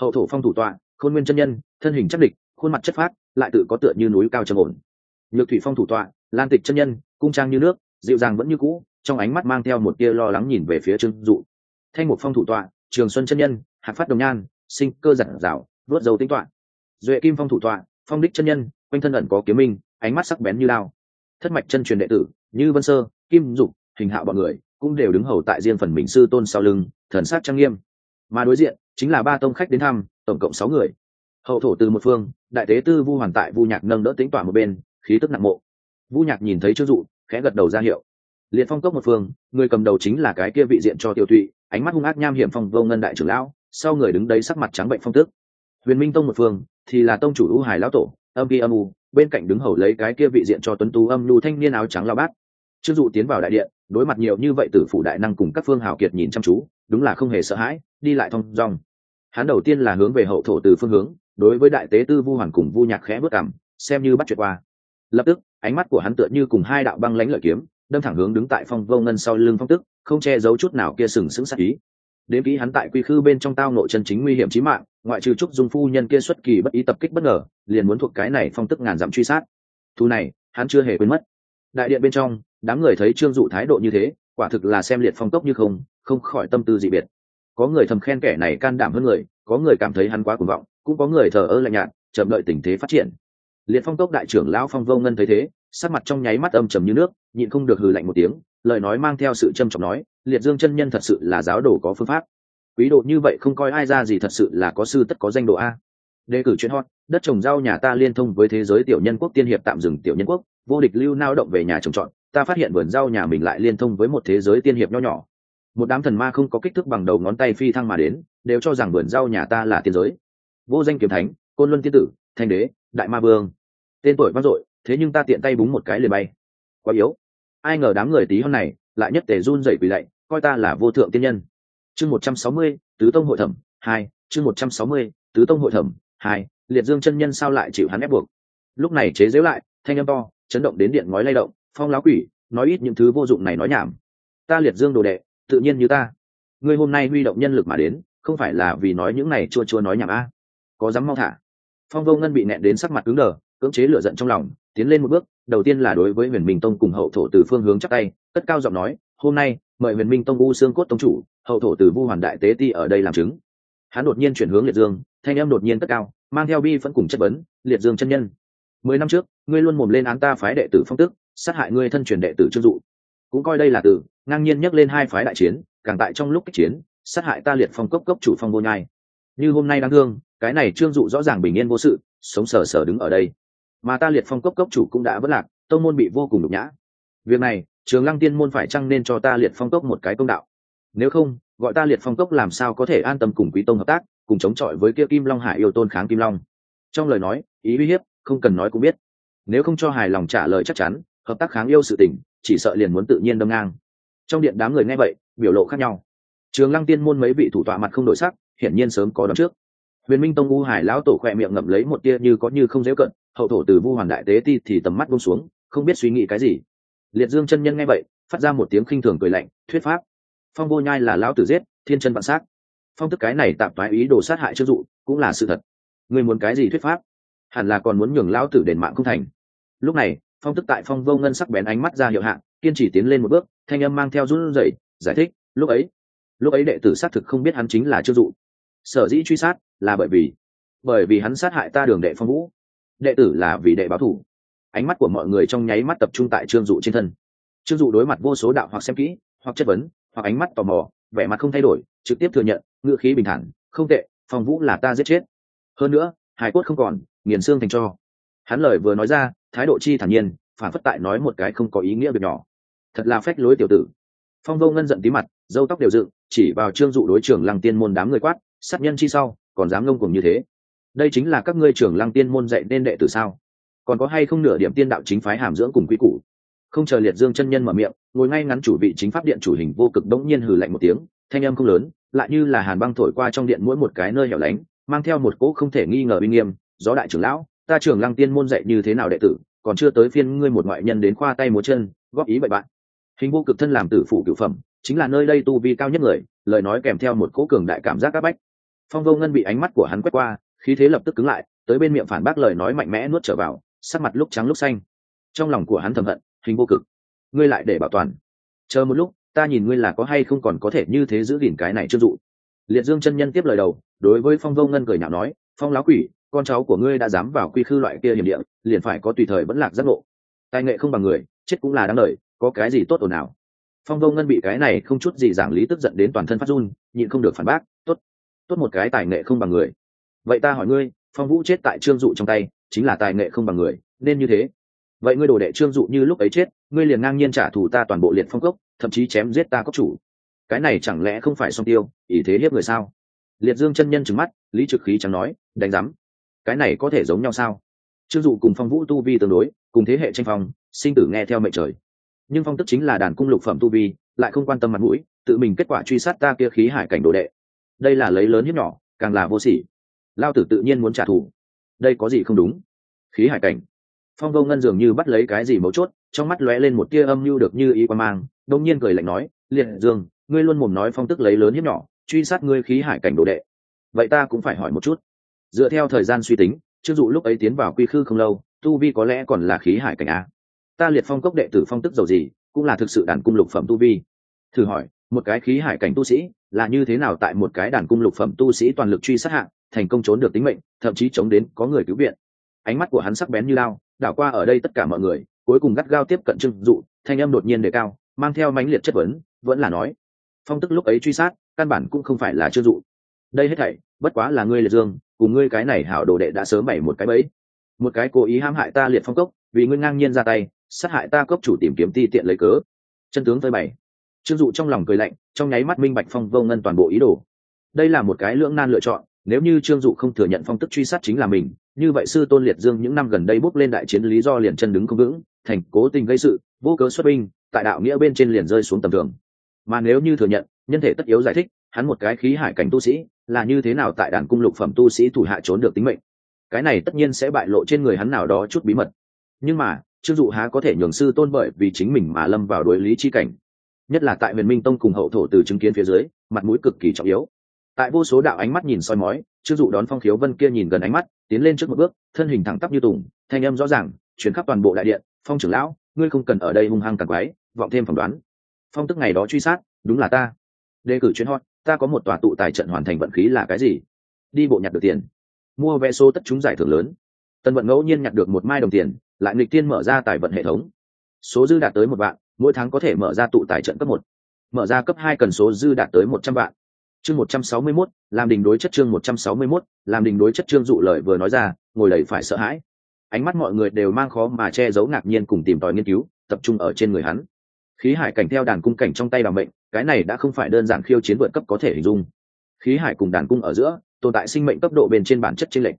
Hậu thổ phong thủ tọa, khôn nguyên chân nhân, thân hình chắc địch, khuôn mặt chất phát lại tự có tựa như núi cao trầm ổn. Nhược thủy phong thủ tọa, lan tịch chân nhân, cung trang như nước, dịu dàng vẫn như cũ, trong ánh mắt mang theo một tia lo lắng nhìn về phía trương dụ. Thanh mục phong thủ tọa, trường xuân chân nhân, hạc phát đồng nhan, sinh cơ giản dạo vớt dầu tính tọa. Duệ kim phong thủ tọa, phong đích chân nhân, quanh thân ẩn có kiếm minh, ánh mắt sắc bén như lao thất mạch chân truyền đệ tử, như vân sơ, kim dục, hình hạo bọn người cũng đều đứng hầu tại riêng phần mình sư tôn sau lưng, thần sát trang nghiêm. Mà đối diện, chính là ba tông khách đến thăm, tổng cộng sáu người. Hậu thổ từ một phương, đại tế tư vu hoàn tại vu nhạc nâng đỡ tính tỏa một bên, khí tức nặng mộ. Vu nhạc nhìn thấy chưng dụ, khẽ gật đầu ra hiệu. Liệt phong cốc một phương, người cầm đầu chính là cái kia vị diện cho tiêu thụy, ánh mắt hung ác nham hiểm phong vô ngân đại trưởng lão, sau người đứng đấy sắc mặt trắng bệnh phong tước. Huyền minh tông một phương, thì là tông chủ u hải lão tổ, âm ghi âm u, bên cạnh đứng hầu lấy cái kia vị diện cho tuấn tú âm lưu thanh niên áo trắng lao bát trương dụ tiến vào đại điện, đối mặt nhiều như vậy tử phủ đại năng cùng các phương hào kiệt nhìn chăm chú, đúng là không hề sợ hãi, đi lại thong dong. Hắn đầu tiên là hướng về hậu thổ từ phương hướng, đối với đại tế tư vu hoàn cùng vu nhạc khẽ bước cảm xem như bắt chuyện qua. Lập tức, ánh mắt của hắn tựa như cùng hai đạo băng lãnh lợi kiếm, đâm thẳng hướng đứng tại phong vô ngân sau lưng phong tức, không che giấu chút nào kia sừng sững sắc ý. Đến kỹ hắn tại quy khư bên trong tao nội chân chính nguy hiểm chí mạng, ngoại trừ trúc dung phu nhân kia xuất kỳ bất ý tập kích bất ngờ, liền muốn thuộc cái này phong tức ngàn dặm truy sát. Thu này, hắn chưa hề quên mất. Đại điện bên trong đám người thấy trương dụ thái độ như thế, quả thực là xem liệt phong tốc như không không khỏi tâm tư dị biệt. Có người thầm khen kẻ này can đảm hơn người, có người cảm thấy hắn quá cuồng vọng, cũng có người thờ ơ lạnh nhạt, chậm đợi tình thế phát triển. Liệt phong tốc đại trưởng lão phong vô ngân thấy thế, sắc mặt trong nháy mắt âm trầm như nước, nhịn không được hừ lạnh một tiếng, lời nói mang theo sự trâm trọng nói, liệt dương chân nhân thật sự là giáo đồ có phương pháp. Quý độ như vậy không coi ai ra gì thật sự là có sư tất có danh độ a. Đề cử chuyện hot, đất trồng rau nhà ta liên thông với thế giới tiểu nhân quốc, tiên hiệp tạm dừng tiểu nhân quốc, vô địch lưu nao động về nhà trồng trọt ta phát hiện vườn rau nhà mình lại liên thông với một thế giới tiên hiệp nho nhỏ. Một đám thần ma không có kích thước bằng đầu ngón tay phi thăng mà đến, đều cho rằng vườn rau nhà ta là tiên giới. Vô danh kiếm thánh, côn luân tiên tử, thanh đế, đại ma vương. Tên tuổi vang dội, thế nhưng ta tiện tay búng một cái liền bay. Quá yếu. Ai ngờ đám người tí hon này, lại nhất tề run dậy quỳ lạy, coi ta là vô thượng tiên nhân. Chương một trăm sáu mươi, tứ tông hội thẩm, hai. Chương một trăm sáu mươi, tứ tông hội thẩm, hai. Liệt dương chân nhân sao lại chịu hắn ép buộc? Lúc này chế giễu lại, thanh âm to, chấn động đến điện ngói lay động phong láo quỷ, nói ít những thứ vô dụng này nói nhảm. Ta liệt dương đồ đệ, tự nhiên như ta. Ngươi hôm nay huy động nhân lực mà đến, không phải là vì nói những này chua chua nói nhảm a. Có dám mau thả. Phong vô ngân bị nẹn đến sắc mặt cứng đờ, cưỡng chế lửa giận trong lòng, tiến lên một bước, đầu tiên là đối với huyền minh tông cùng hậu thổ từ phương hướng chắc tay, cất cao giọng nói, hôm nay, mời huyền minh tông u xương cốt tông chủ, hậu thổ từ vu hoàn đại tế ti ở đây làm chứng. Hắn đột nhiên chuyển hướng liệt dương, thanh em đột nhiên cất cao, mang theo bi vẫn cùng chất vấn, liệt dương chân nhân, mười năm trước, ngươi luôn mồm lên án ta phái đệ tử phong tức sát hại ngươi thân truyền đệ tử trương dụ. Cũng coi đây là từ, ngang nhiên nhắc lên hai phái đại chiến, càng tại trong lúc kích chiến, sát hại ta liệt phong cốc cốc chủ phong vô nhai. Như hôm nay đáng thương, cái này trương dụ rõ ràng bình yên vô sự, sống sờ sờ đứng ở đây. Mà ta liệt phong cốc cốc chủ cũng đã vất lạc, tông môn bị vô cùng nhục nhã. Việc này, trường lăng tiên môn phải chăng nên cho ta liệt phong cốc một cái công đạo? Nếu không, gọi ta liệt phong cốc làm sao có thể an tâm cùng quý tông hợp tác, cùng chống chọi với kia kim long hải yêu tôn kháng kim long? Trong lời nói, ý uy hiếp, không cần nói cũng biết. Nếu không cho hài lòng trả lời chắc chắn hợp tác kháng yêu sự tình, chỉ sợ liền muốn tự nhiên đâm ngang. Trong điện đám người nghe vậy, biểu lộ khác nhau. Trường lăng tiên môn mấy vị thủ tọa mặt không đổi sắc, hiển nhiên sớm có đón trước. Huyền minh tông u hải lão tổ khỏe miệng ngậm lấy một tia như có như không dễ cận, hậu thổ từ vu hoàn đại tế ti thì tầm mắt bông xuống, không biết suy nghĩ cái gì. Liệt dương chân nhân nghe vậy, phát ra một tiếng khinh thường cười lạnh, thuyết pháp. Phong vô nhai là lão tử giết, thiên chân vạn sát phong tức cái này tạm thoái ý đồ sát hại trương dụ, cũng là sự thật. Người muốn cái gì thuyết pháp? Hẳn là còn muốn nhường lão tử đền mạng không thành. Lúc này phong tức tại phong vô ngân sắc bén ánh mắt ra hiệu hạn kiên trì tiến lên một bước, thanh âm mang theo run rẩy, giải thích, lúc ấy lúc ấy đệ tử xác thực không biết hắn chính là trương dụ. Sở dĩ truy sát là bởi vì bởi vì hắn sát hại ta đường đệ phong vũ. Đệ tử là vì đệ báo thủ. Ánh mắt của mọi người trong nháy mắt tập trung tại trương dụ trên thân. Trương dụ đối mặt vô số đạo hoặc xem kỹ, hoặc chất vấn, hoặc ánh mắt tò mò, vẻ mặt không thay đổi, trực tiếp thừa nhận, ngữ khí bình thản, không tệ, phong vũ là ta giết chết. Hơn nữa hải cốt không còn, nghiền xương thành cho. Hắn lời vừa nói ra thái độ chi thản nhiên, phản phất tại nói một cái không có ý nghĩa việc nhỏ. Thật là phách lối tiểu tử. Phong vô ngân giận tí mặt dâu tóc đều dựng, chỉ vào trương dụ đối trưởng lăng tiên môn đám người quát, sát nhân chi sau, còn dám ngông cùng như thế? Đây chính là các ngươi trưởng lăng tiên môn dạy nên đệ tử sao? Còn có hay không nửa điểm tiên đạo chính phái hàm dưỡng cùng quy củ? Không chờ liệt dương chân nhân mở miệng, ngồi ngay ngắn chủ vị chính pháp điện chủ hình vô cực đống nhiên hừ lạnh một tiếng, thanh âm không lớn, lại như là hàn băng thổi qua trong điện mỗi một cái nơi hẻo lánh, mang theo một cỗ không thể nghi ngờ uy nghiêm, gió đại trưởng lão ta trưởng lăng tiên môn dạy như thế nào đệ tử, còn chưa tới phiên ngươi một ngoại nhân đến khoa tay múa chân, góp ý bậy bạn. Hình vô cực thân làm tử phụ cửu phẩm, chính là nơi đây tu vi cao nhất người, lời nói kèm theo một cỗ cường đại cảm giác áp bách. Phong vô ngân bị ánh mắt của hắn quét qua, khí thế lập tức cứng lại, tới bên miệng phản bác lời nói mạnh mẽ nuốt trở vào, sắc mặt lúc trắng lúc xanh. Trong lòng của hắn thầm hận, hình vô cực, ngươi lại để bảo toàn. Chờ một lúc, ta nhìn ngươi là có hay không còn có thể như thế giữ gìn cái này chưa dụ. Liệt dương chân nhân tiếp lời đầu, đối với phong vô ngân cười nhạo nói, phong láo quỷ con cháu của ngươi đã dám vào quy khư loại kia hiểm địa, liền phải có tùy thời vẫn lạc giác ngộ. Tài nghệ không bằng người, chết cũng là đáng lời có cái gì tốt ồn nào phong vô ngân bị cái này không chút gì giảng lý tức giận đến toàn thân phát run, nhịn không được phản bác, tốt tốt một cái tài nghệ không bằng người. Vậy ta hỏi ngươi, phong vũ chết tại trương dụ trong tay, chính là tài nghệ không bằng người, nên như thế. Vậy ngươi đồ đệ trương dụ như lúc ấy chết, ngươi liền ngang nhiên trả thù ta toàn bộ liệt phong cốc, thậm chí chém giết ta cốc chủ. Cái này chẳng lẽ không phải song tiêu ý thế hiếp người sao? Liệt dương chân nhân trừng mắt, lý trực khí chẳng nói, đánh giám cái này có thể giống nhau sao? Trương dụ cùng phong vũ tu vi tương đối, cùng thế hệ tranh phong, sinh tử nghe theo mệnh trời. Nhưng phong tức chính là đàn cung lục phẩm tu vi, lại không quan tâm mặt mũi, tự mình kết quả truy sát ta kia khí hải cảnh đồ đệ. Đây là lấy lớn hiếp nhỏ, càng là vô sỉ. Lao tử tự nhiên muốn trả thù. Đây có gì không đúng? Khí hải cảnh. Phong vô ngân dường như bắt lấy cái gì mấu chốt, trong mắt lóe lên một tia âm mưu được như ý quan mang đông nhiên cười lạnh nói, liệt dương, ngươi luôn mồm nói phong tức lấy lớn hiếp nhỏ, truy sát ngươi khí hải cảnh đồ đệ. Vậy ta cũng phải hỏi một chút dựa theo thời gian suy tính chưng dụ lúc ấy tiến vào quy khư không lâu, tu vi có lẽ còn là khí hải cảnh a. Ta liệt phong cốc đệ tử phong tức dầu gì, cũng là thực sự đàn cung lục phẩm tu vi. Thử hỏi, một cái khí hải cảnh tu sĩ, là như thế nào tại một cái đàn cung lục phẩm tu sĩ toàn lực truy sát hạng thành công trốn được tính mệnh, thậm chí chống đến có người cứu viện? Ánh mắt của hắn sắc bén như lao, đảo qua ở đây tất cả mọi người, cuối cùng gắt gao tiếp cận trương dụ, thanh âm đột nhiên đề cao, mang theo mãnh liệt chất vấn, vẫn là nói, phong tức lúc ấy truy sát, căn bản cũng không phải là trương dụ. Đây hết thảy, bất quá là ngươi liệt dương cùng ngươi cái này hảo đồ đệ đã sớm bày một cái bẫy. Một cái cố ý hãm hại ta liệt phong cốc, vì ngươi ngang nhiên ra tay, sát hại ta cốc chủ tìm kiếm ti tiện lấy cớ. Chân tướng phơi bày. Trương dụ trong lòng cười lạnh, trong nháy mắt minh bạch phong vô ngân toàn bộ ý đồ. Đây là một cái lưỡng nan lựa chọn, nếu như trương dụ không thừa nhận phong tức truy sát chính là mình, như vậy sư tôn liệt dương những năm gần đây bốc lên đại chiến lý do liền chân đứng không vững, thành cố tình gây sự, vô cớ xuất binh, tại đạo nghĩa bên trên liền rơi xuống tầm thường. Mà nếu như thừa nhận, nhân thể tất yếu giải thích hắn một cái khí hải cảnh tu sĩ, là như thế nào tại đàn cung lục phẩm tu sĩ thủ hạ trốn được tính mệnh? Cái này tất nhiên sẽ bại lộ trên người hắn nào đó chút bí mật. Nhưng mà trương dụ há có thể nhường sư tôn bởi vì chính mình mà lâm vào đối lý chi cảnh? Nhất là tại huyền minh tông cùng hậu thổ từ chứng kiến phía dưới, mặt mũi cực kỳ trọng yếu. Tại vô số đạo ánh mắt nhìn soi mói trương dụ đón phong khiếu vân kia nhìn gần ánh mắt, tiến lên trước một bước, thân hình thẳng tắp như tùng, thanh âm rõ ràng chuyển khắp toàn bộ đại điện, phong trưởng lão, ngươi không cần ở đây hung hăng càng quái vọng thêm phỏng đoán. Phong tức ngày đó truy sát, đúng là ta. Đề cử chuyến hot ta có một tòa tụ tài trận hoàn thành vận khí là cái gì? Đi bộ nhặt được tiền. Mua vé số tất chúng giải thưởng lớn. Tân vận ngẫu nhiên nhặt được một mai đồng tiền, lại nghịch tiên mở ra tài vận hệ thống. Số dư đạt tới một vạn, mỗi tháng có thể mở ra tụ tài trận cấp một. Mở ra cấp hai cần số dư đạt tới một trăm vạn. Chương một trăm sáu mươi mốt, làm đình đối chất chương một trăm sáu mươi mốt, làm đình đối chất chương dụ lời vừa nói ra, ngồi lầy phải sợ hãi. Ánh mắt mọi người đều mang khó mà che giấu ngạc nhiên cùng tìm tòi nghiên cứu, tập trung ở trên người hắn. Khí hải cảnh theo đàn cung cảnh trong tay đ mệnh cái này đã không phải đơn giản khiêu chiến vượt cấp có thể hình dung. Khí hải cùng đàn cung ở giữa, tồn tại sinh mệnh cấp độ bên trên bản chất trên lệnh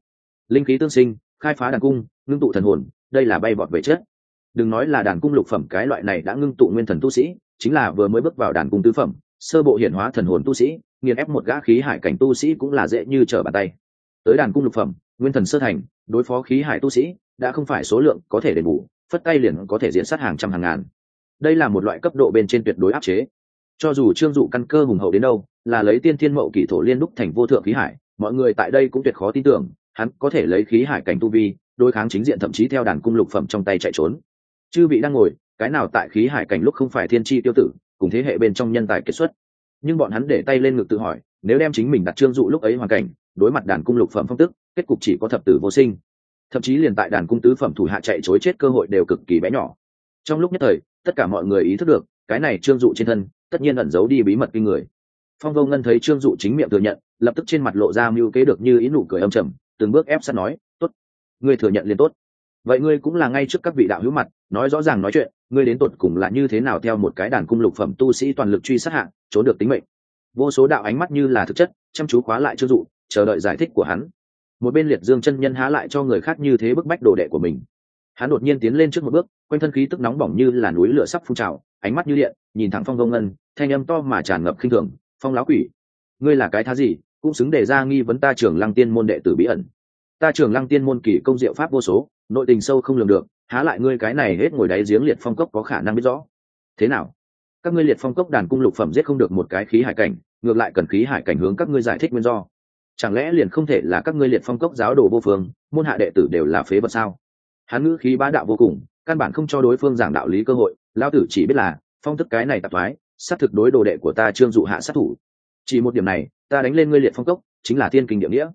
linh khí tương sinh, khai phá đàn cung, ngưng tụ thần hồn, đây là bay vọt về chết đừng nói là đàn cung lục phẩm, cái loại này đã ngưng tụ nguyên thần tu sĩ, chính là vừa mới bước vào đàn cung tứ phẩm, sơ bộ hiển hóa thần hồn tu sĩ, nghiền ép một gã khí hải cảnh tu sĩ cũng là dễ như trở bàn tay. Tới đàn cung lục phẩm, nguyên thần sơ thành, đối phó khí hải tu sĩ, đã không phải số lượng có thể đền bù, phất tay liền có thể diễn sát hàng trăm hàng ngàn. Đây là một loại cấp độ bên trên tuyệt đối áp chế cho dù trương dụ căn cơ hùng hậu đến đâu, là lấy tiên thiên mậu kỷ thổ liên đúc thành vô thượng khí hải, mọi người tại đây cũng tuyệt khó tin tưởng, hắn có thể lấy khí hải cảnh tu vi, đối kháng chính diện thậm chí theo đàn cung lục phẩm trong tay chạy trốn. Chư vị đang ngồi, cái nào tại khí hải cảnh lúc không phải thiên tri tiêu tử, cùng thế hệ bên trong nhân tài kết xuất. Nhưng bọn hắn để tay lên ngực tự hỏi, nếu đem chính mình đặt trương dụ lúc ấy hoàn cảnh, đối mặt đàn cung lục phẩm phong tức, kết cục chỉ có thập tử vô sinh. Thậm chí liền tại đàn cung tứ phẩm thủ hạ chạy chối chết cơ hội đều cực kỳ bé nhỏ. Trong lúc nhất thời, tất cả mọi người ý thức được, cái này trương dụ trên thân tất nhiên ẩn giấu đi bí mật kinh người. Phong vô ngân thấy trương dụ chính miệng thừa nhận, lập tức trên mặt lộ ra mưu kế được như ý nụ cười âm trầm, từng bước ép sát nói, tốt, ngươi thừa nhận liền tốt. Vậy ngươi cũng là ngay trước các vị đạo hữu mặt, nói rõ ràng nói chuyện, ngươi đến tột cùng là như thế nào theo một cái đàn cung lục phẩm tu sĩ toàn lực truy sát hạng, trốn được tính mệnh? Vô số đạo ánh mắt như là thực chất, chăm chú khóa lại trương dụ, chờ đợi giải thích của hắn. Một bên liệt dương chân nhân há lại cho người khác như thế bức bách đồ đệ của mình. Hắn đột nhiên tiến lên trước một bước, quanh thân khí tức nóng bỏng như là núi lửa sắp phun trào ánh mắt như điện, nhìn thẳng phong vông ngân, thanh âm to mà tràn ngập khinh thường, phong láo quỷ, ngươi là cái thá gì, cũng xứng để ra nghi vấn ta trường lăng tiên môn đệ tử bí ẩn. Ta trường lăng tiên môn kỳ công diệu pháp vô số, nội tình sâu không lường được, há lại ngươi cái này hết ngồi đáy giếng liệt phong cốc có khả năng biết rõ. Thế nào? Các ngươi liệt phong cốc đàn cung lục phẩm giết không được một cái khí hải cảnh, ngược lại cần khí hải cảnh hướng các ngươi giải thích nguyên do. Chẳng lẽ liền không thể là các ngươi liệt phong cốc giáo đồ vô phương, môn hạ đệ tử đều là phế vật sao? Hắn ngữ khí bá đạo vô cùng, căn bản không cho đối phương giảng đạo lý cơ hội lão tử chỉ biết là, phong thức cái này tạp thoái, xác thực đối đồ đệ của ta trương dụ hạ sát thủ. Chỉ một điểm này, ta đánh lên ngươi liệt phong cốc, chính là thiên kinh địa nghĩa.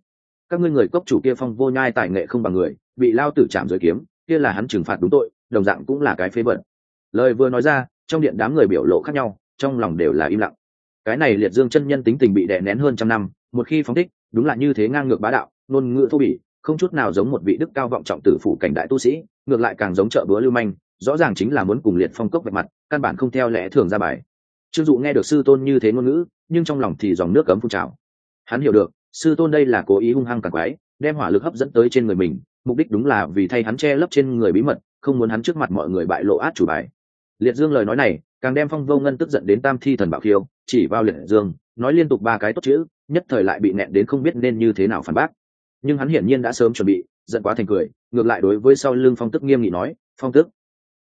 Các ngươi người cốc chủ kia phong vô nhai tài nghệ không bằng người, bị lao tử chạm rồi kiếm, kia là hắn trừng phạt đúng tội, đồng dạng cũng là cái phế vật. lời vừa nói ra, trong điện đám người biểu lộ khác nhau, trong lòng đều là im lặng. Cái này liệt dương chân nhân tính tình bị đè nén hơn trăm năm, một khi phóng thích, đúng là như thế ngang ngược bá đạo, ngôn ngữ thô bỉ, không chút nào giống một vị đức cao vọng trọng tử phủ cảnh đại tu sĩ, ngược lại càng giống chợ búa lưu manh rõ ràng chính là muốn cùng liệt phong cốc vạch mặt, căn bản không theo lẽ thường ra bài. Trương dụ nghe được sư tôn như thế ngôn ngữ, nhưng trong lòng thì dòng nước cấm phun trào. Hắn hiểu được, sư tôn đây là cố ý hung hăng càng quái, đem hỏa lực hấp dẫn tới trên người mình, mục đích đúng là vì thay hắn che lấp trên người bí mật, không muốn hắn trước mặt mọi người bại lộ át chủ bài. Liệt dương lời nói này, càng đem phong vô ngân tức giận đến tam thi thần bảo khiêu, chỉ vào liệt dương, nói liên tục ba cái tốt chữ, nhất thời lại bị nẹn đến không biết nên như thế nào phản bác. Nhưng hắn hiển nhiên đã sớm chuẩn bị, giận quá thành cười, ngược lại đối với sau lưng phong tức nghiêm nghị nói, phong tức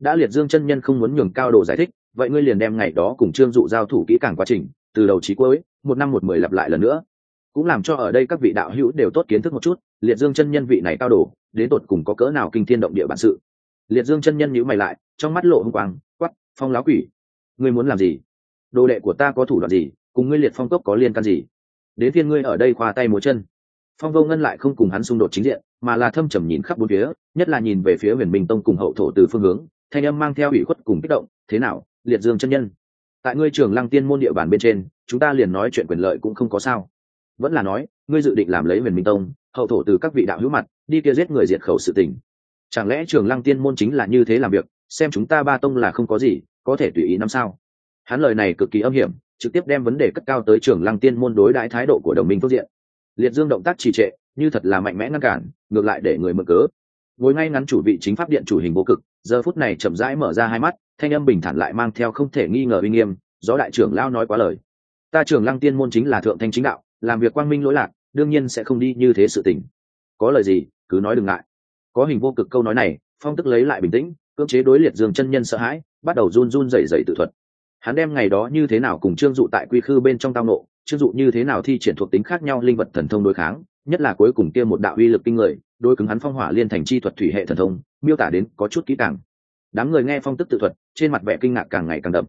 đã liệt dương chân nhân không muốn nhường cao đồ giải thích, vậy ngươi liền đem ngày đó cùng trương dụ giao thủ kỹ càng quá trình, từ đầu chí cuối, một năm một mười lặp lại lần nữa. Cũng làm cho ở đây các vị đạo hữu đều tốt kiến thức một chút, liệt dương chân nhân vị này cao đồ, đến tột cùng có cỡ nào kinh thiên động địa bản sự. Liệt dương chân nhân nhíu mày lại, trong mắt lộ hung quang quắp phong láo quỷ. Ngươi muốn làm gì? Đồ đệ của ta có thủ đoạn gì? Cùng ngươi liệt phong cốc có liên can gì? Đến thiên ngươi ở đây khoa tay múa chân. Phong vô ngân lại không cùng hắn xung đột chính diện, mà là thâm trầm nhìn khắp bốn phía, nhất là nhìn về phía huyền minh tông cùng hậu thổ từ phương hướng thanh âm mang theo ủy khuất cùng kích động, thế nào, liệt dương chân nhân? Tại ngươi trường lăng tiên môn địa bàn bên trên, chúng ta liền nói chuyện quyền lợi cũng không có sao. Vẫn là nói, ngươi dự định làm lấy huyền minh tông, hậu thổ từ các vị đạo hữu mặt, đi kia giết người diệt khẩu sự tình. Chẳng lẽ trường lăng tiên môn chính là như thế làm việc, xem chúng ta ba tông là không có gì, có thể tùy ý năm sao? Hắn lời này cực kỳ âm hiểm, trực tiếp đem vấn đề cất cao tới trường lăng tiên môn đối đãi thái độ của đồng minh phương diện. Liệt dương động tác trì trệ, như thật là mạnh mẽ ngăn cản, ngược lại để người mở cớ ngồi ngay ngắn chủ vị chính pháp điện chủ hình vô cực, giờ phút này chậm rãi mở ra hai mắt, thanh âm bình thản lại mang theo không thể nghi ngờ uy nghiêm do đại trưởng lao nói quá lời. Ta trưởng lăng tiên môn chính là thượng thanh chính đạo, làm việc quang minh lỗi lạc, đương nhiên sẽ không đi như thế sự tình. Có lời gì, cứ nói đừng ngại. Có hình vô cực câu nói này, phong tức lấy lại bình tĩnh, cưỡng chế đối liệt dương chân nhân sợ hãi, bắt đầu run run rẩy rẩy tự thuật. Hắn đem ngày đó như thế nào cùng trương dụ tại quy khư bên trong tao nộ trương dụ như thế nào thi triển thuộc tính khác nhau linh vật thần thông đối kháng nhất là cuối cùng kia một đạo uy lực kinh người đôi cứng hắn phong hỏa liên thành chi thuật thủy hệ thần thông, miêu tả đến có chút kỹ càng. Đám người nghe phong tức tự thuật, trên mặt vẻ kinh ngạc càng ngày càng đậm.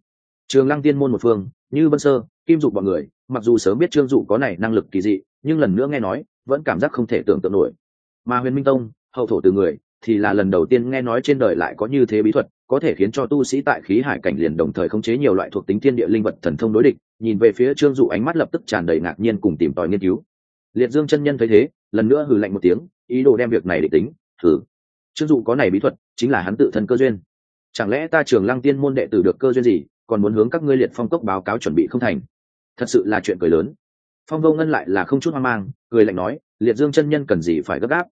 Trường lăng tiên môn một phương, như bân sơ, kim dục bọn người, mặc dù sớm biết trương dụ có này năng lực kỳ dị, nhưng lần nữa nghe nói, vẫn cảm giác không thể tưởng tượng nổi. Mà huyền minh tông, hậu thổ từ người, thì là lần đầu tiên nghe nói trên đời lại có như thế bí thuật, có thể khiến cho tu sĩ tại khí hải cảnh liền đồng thời khống chế nhiều loại thuộc tính thiên địa linh vật thần thông đối địch. Nhìn về phía trương dụ ánh mắt lập tức tràn đầy ngạc nhiên cùng tìm tòi nghiên cứu liệt dương chân nhân thấy thế, lần nữa hừ lạnh một tiếng, ý đồ đem việc này để tính, thử. Trương dụ có này bí thuật, chính là hắn tự thân cơ duyên. Chẳng lẽ ta trường lăng tiên môn đệ tử được cơ duyên gì, còn muốn hướng các ngươi liệt phong cốc báo cáo chuẩn bị không thành? Thật sự là chuyện cười lớn. Phong vô ngân lại là không chút hoang mang, cười lạnh nói, liệt dương chân nhân cần gì phải gấp gáp?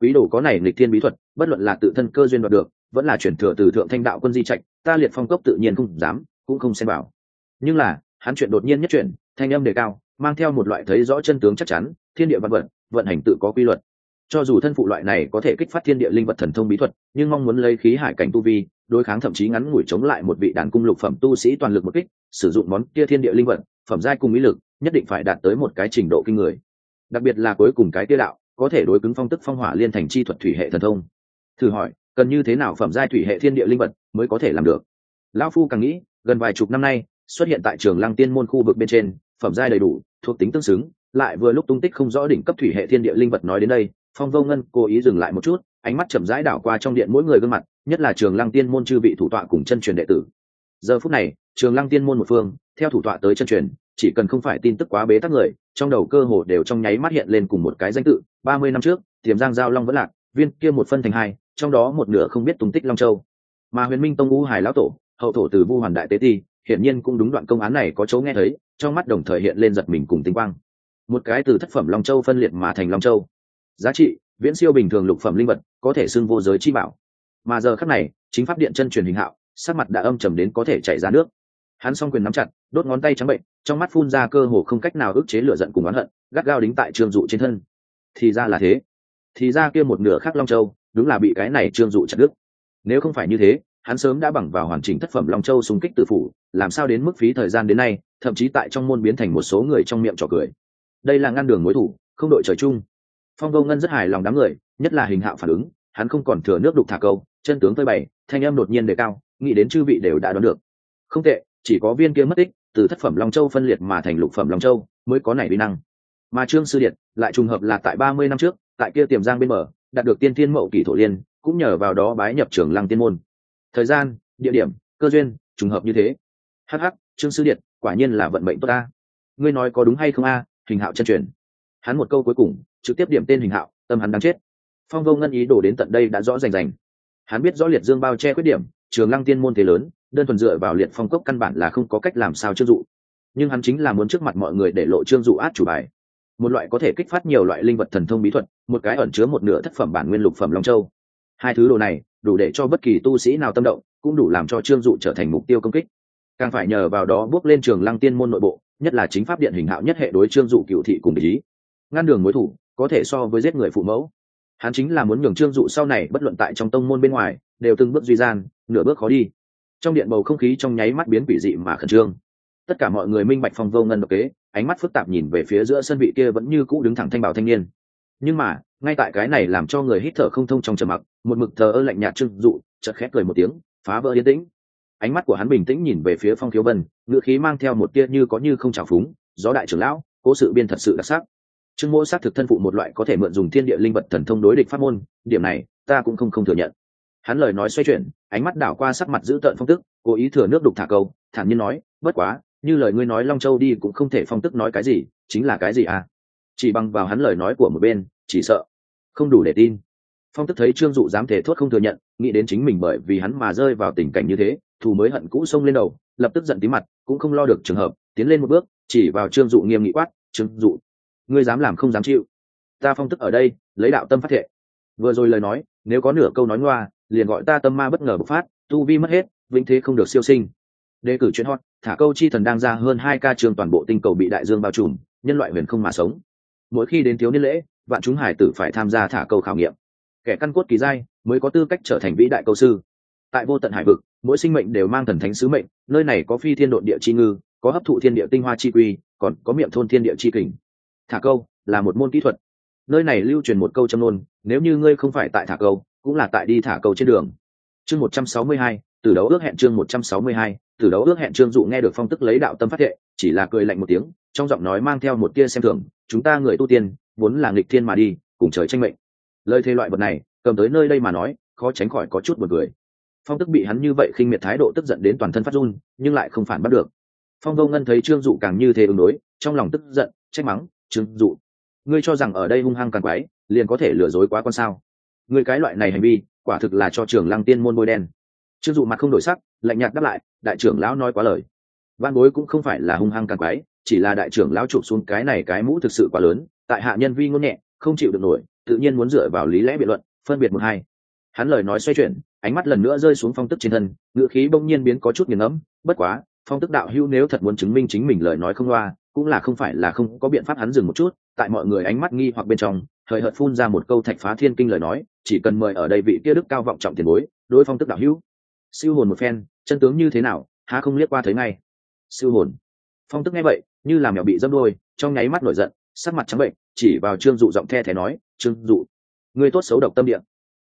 Quý đồ có này nghịch thiên bí thuật, bất luận là tự thân cơ duyên đoạt được, vẫn là chuyển thừa từ thượng thanh đạo quân di trạch, ta liệt phong cốc tự nhiên không dám, cũng không xem bảo nhưng là, hắn chuyện đột nhiên nhất chuyển, thanh âm đề cao mang theo một loại thấy rõ chân tướng chắc chắn, thiên địa văn vật, vận hành tự có quy luật. Cho dù thân phụ loại này có thể kích phát thiên địa linh vật thần thông bí thuật, nhưng mong muốn lấy khí hải cảnh tu vi, đối kháng thậm chí ngắn ngủi chống lại một vị đàn cung lục phẩm tu sĩ toàn lực một kích, sử dụng món kia thiên địa linh vật, phẩm giai cùng ý lực, nhất định phải đạt tới một cái trình độ kinh người. Đặc biệt là cuối cùng cái tiêu đạo, có thể đối cứng phong tức phong hỏa liên thành chi thuật thủy hệ thần thông. Thử hỏi, cần như thế nào phẩm giai thủy hệ thiên địa linh vật mới có thể làm được? Lão phu càng nghĩ, gần vài chục năm nay, xuất hiện tại trường lăng tiên môn khu vực bên trên phẩm giai đầy đủ, thuộc tính tương xứng, lại vừa lúc tung tích không rõ đỉnh cấp thủy hệ thiên địa linh vật nói đến đây, phong vô ngân cố ý dừng lại một chút, ánh mắt chậm rãi đảo qua trong điện mỗi người gương mặt, nhất là trường lăng tiên môn chư vị thủ tọa cùng chân truyền đệ tử. Giờ phút này, trường lăng tiên môn một phương, theo thủ tọa tới chân truyền, chỉ cần không phải tin tức quá bế tắc người, trong đầu cơ hồ đều trong nháy mắt hiện lên cùng một cái danh tự, ba mươi năm trước, tiềm giang giao long vẫn lạc, viên kia một phân thành hai, trong đó một nửa không biết tung tích long châu. Mà huyền minh tông u hải lão tổ, hậu thổ từ vu hoàn đại tế ti, hiển nhiên cũng đúng đoạn công án này có chỗ nghe thấy trong mắt đồng thời hiện lên giật mình cùng tinh quang. Một cái từ thất phẩm long châu phân liệt mà thành long châu. Giá trị, viễn siêu bình thường lục phẩm linh vật, có thể xưng vô giới chi bảo. Mà giờ khắc này, chính pháp điện chân truyền hình hạo, sắc mặt đã âm trầm đến có thể chảy ra nước. Hắn s o n g quyền nắm chặt, đốt ngón tay trắng bệnh, trong mắt phun ra cơ hồ không cách nào ức chế lửa giận cùng oán hận, gắt gao đính tại trương dụ trên thân. Thì ra là thế. Thì ra kia một nửa khác long châu, đúng là bị cái này trương dụ chặt đứt. Nếu không phải như thế hắn sớm đã bằng vào hoàn chỉnh thất phẩm long châu xung kích tự phủ làm sao đến mức phí thời gian đến nay thậm chí tại trong môn biến thành một số người trong miệng trò cười. Đây là ngăn đường mối thủ không đội trời chung. Phong vô ngân rất hài lòng đám người nhất là hình hạo phản ứng hắn không còn thừa nước đục thả câu chân tướng phơi bày thanh âm đột nhiên đề cao nghĩ đến chư vị đều đã đoán được. Không tệ chỉ có viên kia mất tích từ thất phẩm long châu phân liệt mà thành lục phẩm long châu mới có này vi năng. Mà trương sư điện lại trùng hợp là tại ba mươi năm trước tại kia tiềm giang bên mở, đạt được tiên thiên mậu kỷ thổ liên cũng nhờ vào đó bái nhập trường lăng tiên môn thời gian, địa điểm, cơ duyên, trùng hợp như thế. Hh trương sư điện quả nhiên là vận mệnh tốt ta. Ngươi nói có đúng hay không a? Hình hạo chân truyền. Hắn một câu cuối cùng, trực tiếp điểm tên hình hạo, tâm hắn đang chết. Phong vô ngân ý đổ đến tận đây đã rõ rành rành. Hắn biết rõ liệt dương bao che khuyết điểm, trường lăng tiên môn thế lớn, đơn thuần dựa vào liệt phong cốc căn bản là không có cách làm sao trương dụ. Nhưng hắn chính là muốn trước mặt mọi người để lộ trương dụ át chủ bài. Một loại có thể kích phát nhiều loại linh vật thần thông bí thuật, một cái ẩn chứa một nửa thất phẩm bản nguyên lục phẩm long châu hai thứ đồ này đủ để cho bất kỳ tu sĩ nào tâm động, cũng đủ làm cho trương dụ trở thành mục tiêu công kích. Càng phải nhờ vào đó bước lên trường lăng tiên môn nội bộ, nhất là chính pháp điện hình hạo nhất hệ đối trương dụ cựu thị cùng ý. Ngăn đường mối thủ, có thể so với giết người phụ mẫu. Hắn chính là muốn nhường trương dụ sau này bất luận tại trong tông môn bên ngoài, đều từng bước duy gian, nửa bước khó đi. Trong điện bầu không khí trong nháy mắt biến quỷ dị mà khẩn trương. Tất cả mọi người minh bạch phong vô ngân độc kế, ánh mắt phức tạp nhìn về phía giữa sân vị kia vẫn như cũ đứng thẳng thanh bảo thanh niên. Nhưng mà ngay tại cái này làm cho người hít thở không thông trong trầm mặc, một mực thờ ơ lạnh nhạt trưng dụ chợt khép cười một tiếng, phá vỡ yên tĩnh. Ánh mắt của hắn bình tĩnh nhìn về phía phong thiếu vân, ngựa khí mang theo một tia như có như không trào phúng, gió đại trưởng lão, cố sự biên thật sự đặc sắc. Trương mỗ xác thực thân phụ một loại có thể mượn dùng thiên địa linh vật thần thông đối địch pháp môn, điểm này, ta cũng không không thừa nhận. Hắn lời nói xoay chuyển, ánh mắt đảo qua sắc mặt giữ tợn phong tức, cố ý thừa nước đục thả câu, thản nhiên nói, bất quá, như lời ngươi nói long châu đi cũng không thể phong tức nói cái gì, chính là cái gì à? Chỉ bằng vào hắn lời nói của một bên, chỉ sợ không đủ để tin. Phong tức thấy trương dụ dám thể thốt không thừa nhận, nghĩ đến chính mình bởi vì hắn mà rơi vào tình cảnh như thế, thù mới hận cũ xông lên đầu, lập tức giận tí mặt, cũng không lo được trường hợp, tiến lên một bước, chỉ vào trương dụ nghiêm nghị quát, trương dụ, ngươi dám làm không dám chịu. Ta phong tức ở đây, lấy đạo tâm phát thệ. Vừa rồi lời nói, nếu có nửa câu nói ngoa, liền gọi ta tâm ma bất ngờ bộc phát, tu vi mất hết, vĩnh thế không được siêu sinh. Đề cử chuyên hot, thả câu chi thần đang ra hơn hai ca trường toàn bộ tinh cầu bị đại dương bao trùm, nhân loại huyền không mà sống. Mỗi khi đến thiếu niên lễ vạn chúng hải tử phải tham gia thả câu khảo nghiệm. Kẻ căn cốt kỳ giai mới có tư cách trở thành vĩ đại câu sư. Tại vô tận hải vực, mỗi sinh mệnh đều mang thần thánh sứ mệnh, nơi này có phi thiên độn địa chi ngư, có hấp thụ thiên địa tinh hoa chi quy, còn có miệng thôn thiên địa chi kình. Thả câu là một môn kỹ thuật. Nơi này lưu truyền một câu châm nôn nếu như ngươi không phải tại thả câu, cũng là tại đi thả câu trên đường. Chương một trăm sáu mươi hai, từ đấu ước hẹn chương một trăm sáu mươi hai, từ đấu ước hẹn trương dụ nghe được phong tức lấy đạo tâm phát thệ, chỉ là cười lạnh một tiếng, trong giọng nói mang theo một tia xem thường, chúng ta người tu tiên vốn là nghịch thiên mà đi, cùng trời tranh mệnh. Lời thề loại vật này, cầm tới nơi đây mà nói, khó tránh khỏi có chút buồn cười. Phong tức bị hắn như vậy khinh miệt thái độ tức giận đến toàn thân phát run, nhưng lại không phản bắt được. Phong vô ngân thấy trương dụ càng như thế ứng đối, trong lòng tức giận, trách mắng, trương dụ, ngươi cho rằng ở đây hung hăng càng quái, liền có thể lừa dối quá con sao? Ngươi cái loại này hành vi, quả thực là cho trường lăng tiên môn bôi đen. Trương dụ mặt không đổi sắc, lạnh nhạt đáp lại, đại trưởng lão nói quá lời. Văn bối cũng không phải là hung hăng càng quái, chỉ là đại trưởng lão chụp xuống cái này cái mũ thực sự quá lớn tại hạ nhân vi ngôn nhẹ, không chịu được nổi, tự nhiên muốn dựa vào lý lẽ biện luận, phân biệt một hai. Hắn lời nói xoay chuyển, ánh mắt lần nữa rơi xuống phong tức trên thân ngựa khí bỗng nhiên biến có chút nghiền ngẫm, bất quá, phong tức đạo hữu nếu thật muốn chứng minh chính mình lời nói không loa, cũng là không phải là không có biện pháp hắn dừng một chút, tại mọi người ánh mắt nghi hoặc bên trong, hời hợt phun ra một câu thạch phá thiên kinh lời nói, chỉ cần mời ở đây vị kia đức cao vọng trọng tiền bối, đối phong tức đạo hữu. Siêu hồn một phen, chân tướng như thế nào, há không liếc qua thấy ngay. Siêu hồn. Phong tức nghe vậy, như làm mèo bị dâm đôi trong nháy mắt nổi giận sắc mặt trắng bệnh, chỉ vào trương dụ giọng the thé nói, trương dụ, ngươi tốt xấu độc tâm địa.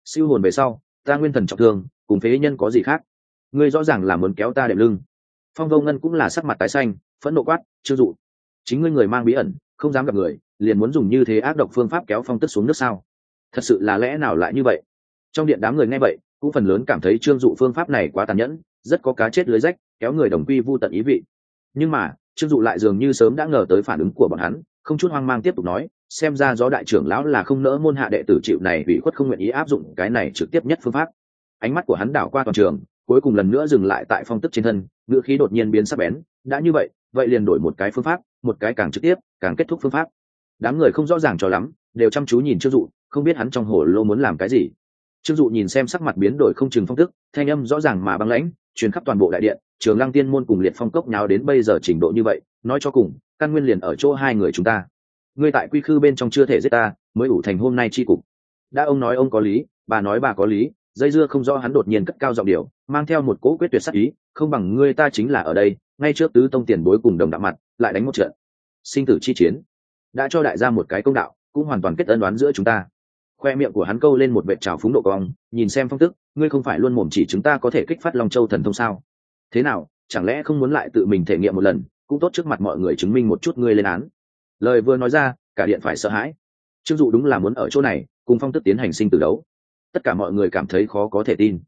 Siêu hồn về sau, ta nguyên thần trọng thương, cùng phế nhân có gì khác? Ngươi rõ ràng là muốn kéo ta đệm lưng. Phong vô ngân cũng là sắc mặt tái xanh, phẫn nộ quát, trương dụ, chính ngươi người mang bí ẩn, không dám gặp người, liền muốn dùng như thế ác độc phương pháp kéo phong tức xuống nước sao? Thật sự là lẽ nào lại như vậy? Trong điện đám người nghe vậy, cũng phần lớn cảm thấy trương dụ phương pháp này quá tàn nhẫn, rất có cá chết lưới rách, kéo người đồng quy vô tận ý vị. Nhưng mà, trương dụ lại dường như sớm đã ngờ tới phản ứng của bọn hắn không chút hoang mang tiếp tục nói, xem ra gió đại trưởng lão là không nỡ môn hạ đệ tử chịu này bị khuất không nguyện ý áp dụng cái này trực tiếp nhất phương pháp. Ánh mắt của hắn đảo qua toàn trường, cuối cùng lần nữa dừng lại tại phong tức trên thân ngựa khí đột nhiên biến sắc bén, đã như vậy vậy liền đổi một cái phương pháp, một cái càng trực tiếp, càng kết thúc phương pháp. Đám người không rõ ràng cho lắm, đều chăm chú nhìn trương dụ, không biết hắn trong hồ lô muốn làm cái gì. Trương dụ nhìn xem sắc mặt biến đổi không chừng phong tức, thanh âm rõ ràng mà băng lãnh, truyền khắp toàn bộ đại điện trường lăng tiên môn cùng liệt phong cốc nháo đến bây giờ trình độ như vậy, nói cho cùng, căn nguyên liền ở chỗ hai người chúng ta. Ngươi tại quy khư bên trong chưa thể giết ta, mới ủ thành hôm nay chi cục. Đã ông nói ông có lý, bà nói bà có lý, dây dưa không rõ hắn đột nhiên cất cao giọng điều mang theo một cỗ quyết tuyệt sắc ý, không bằng ngươi ta chính là ở đây, ngay trước tứ tông tiền bối cùng đồng đạo mặt, lại đánh một trận. Sinh tử chi chiến. Đã cho đại gia một cái công đạo, cũng hoàn toàn kết ân đoán giữa chúng ta. Khoe miệng của hắn câu lên một vệ trào phúng độ cong, nhìn xem phong tức, ngươi không phải luôn mồm chỉ chúng ta có thể kích phát long châu thần thông sao? Thế nào, chẳng lẽ không muốn lại tự mình thể nghiệm một lần, cũng tốt trước mặt mọi người chứng minh một chút ngươi lên án. Lời vừa nói ra, cả điện phải sợ hãi. Trương dụ đúng là muốn ở chỗ này, cùng phong tức tiến hành sinh tử đấu. Tất cả mọi người cảm thấy khó có thể tin.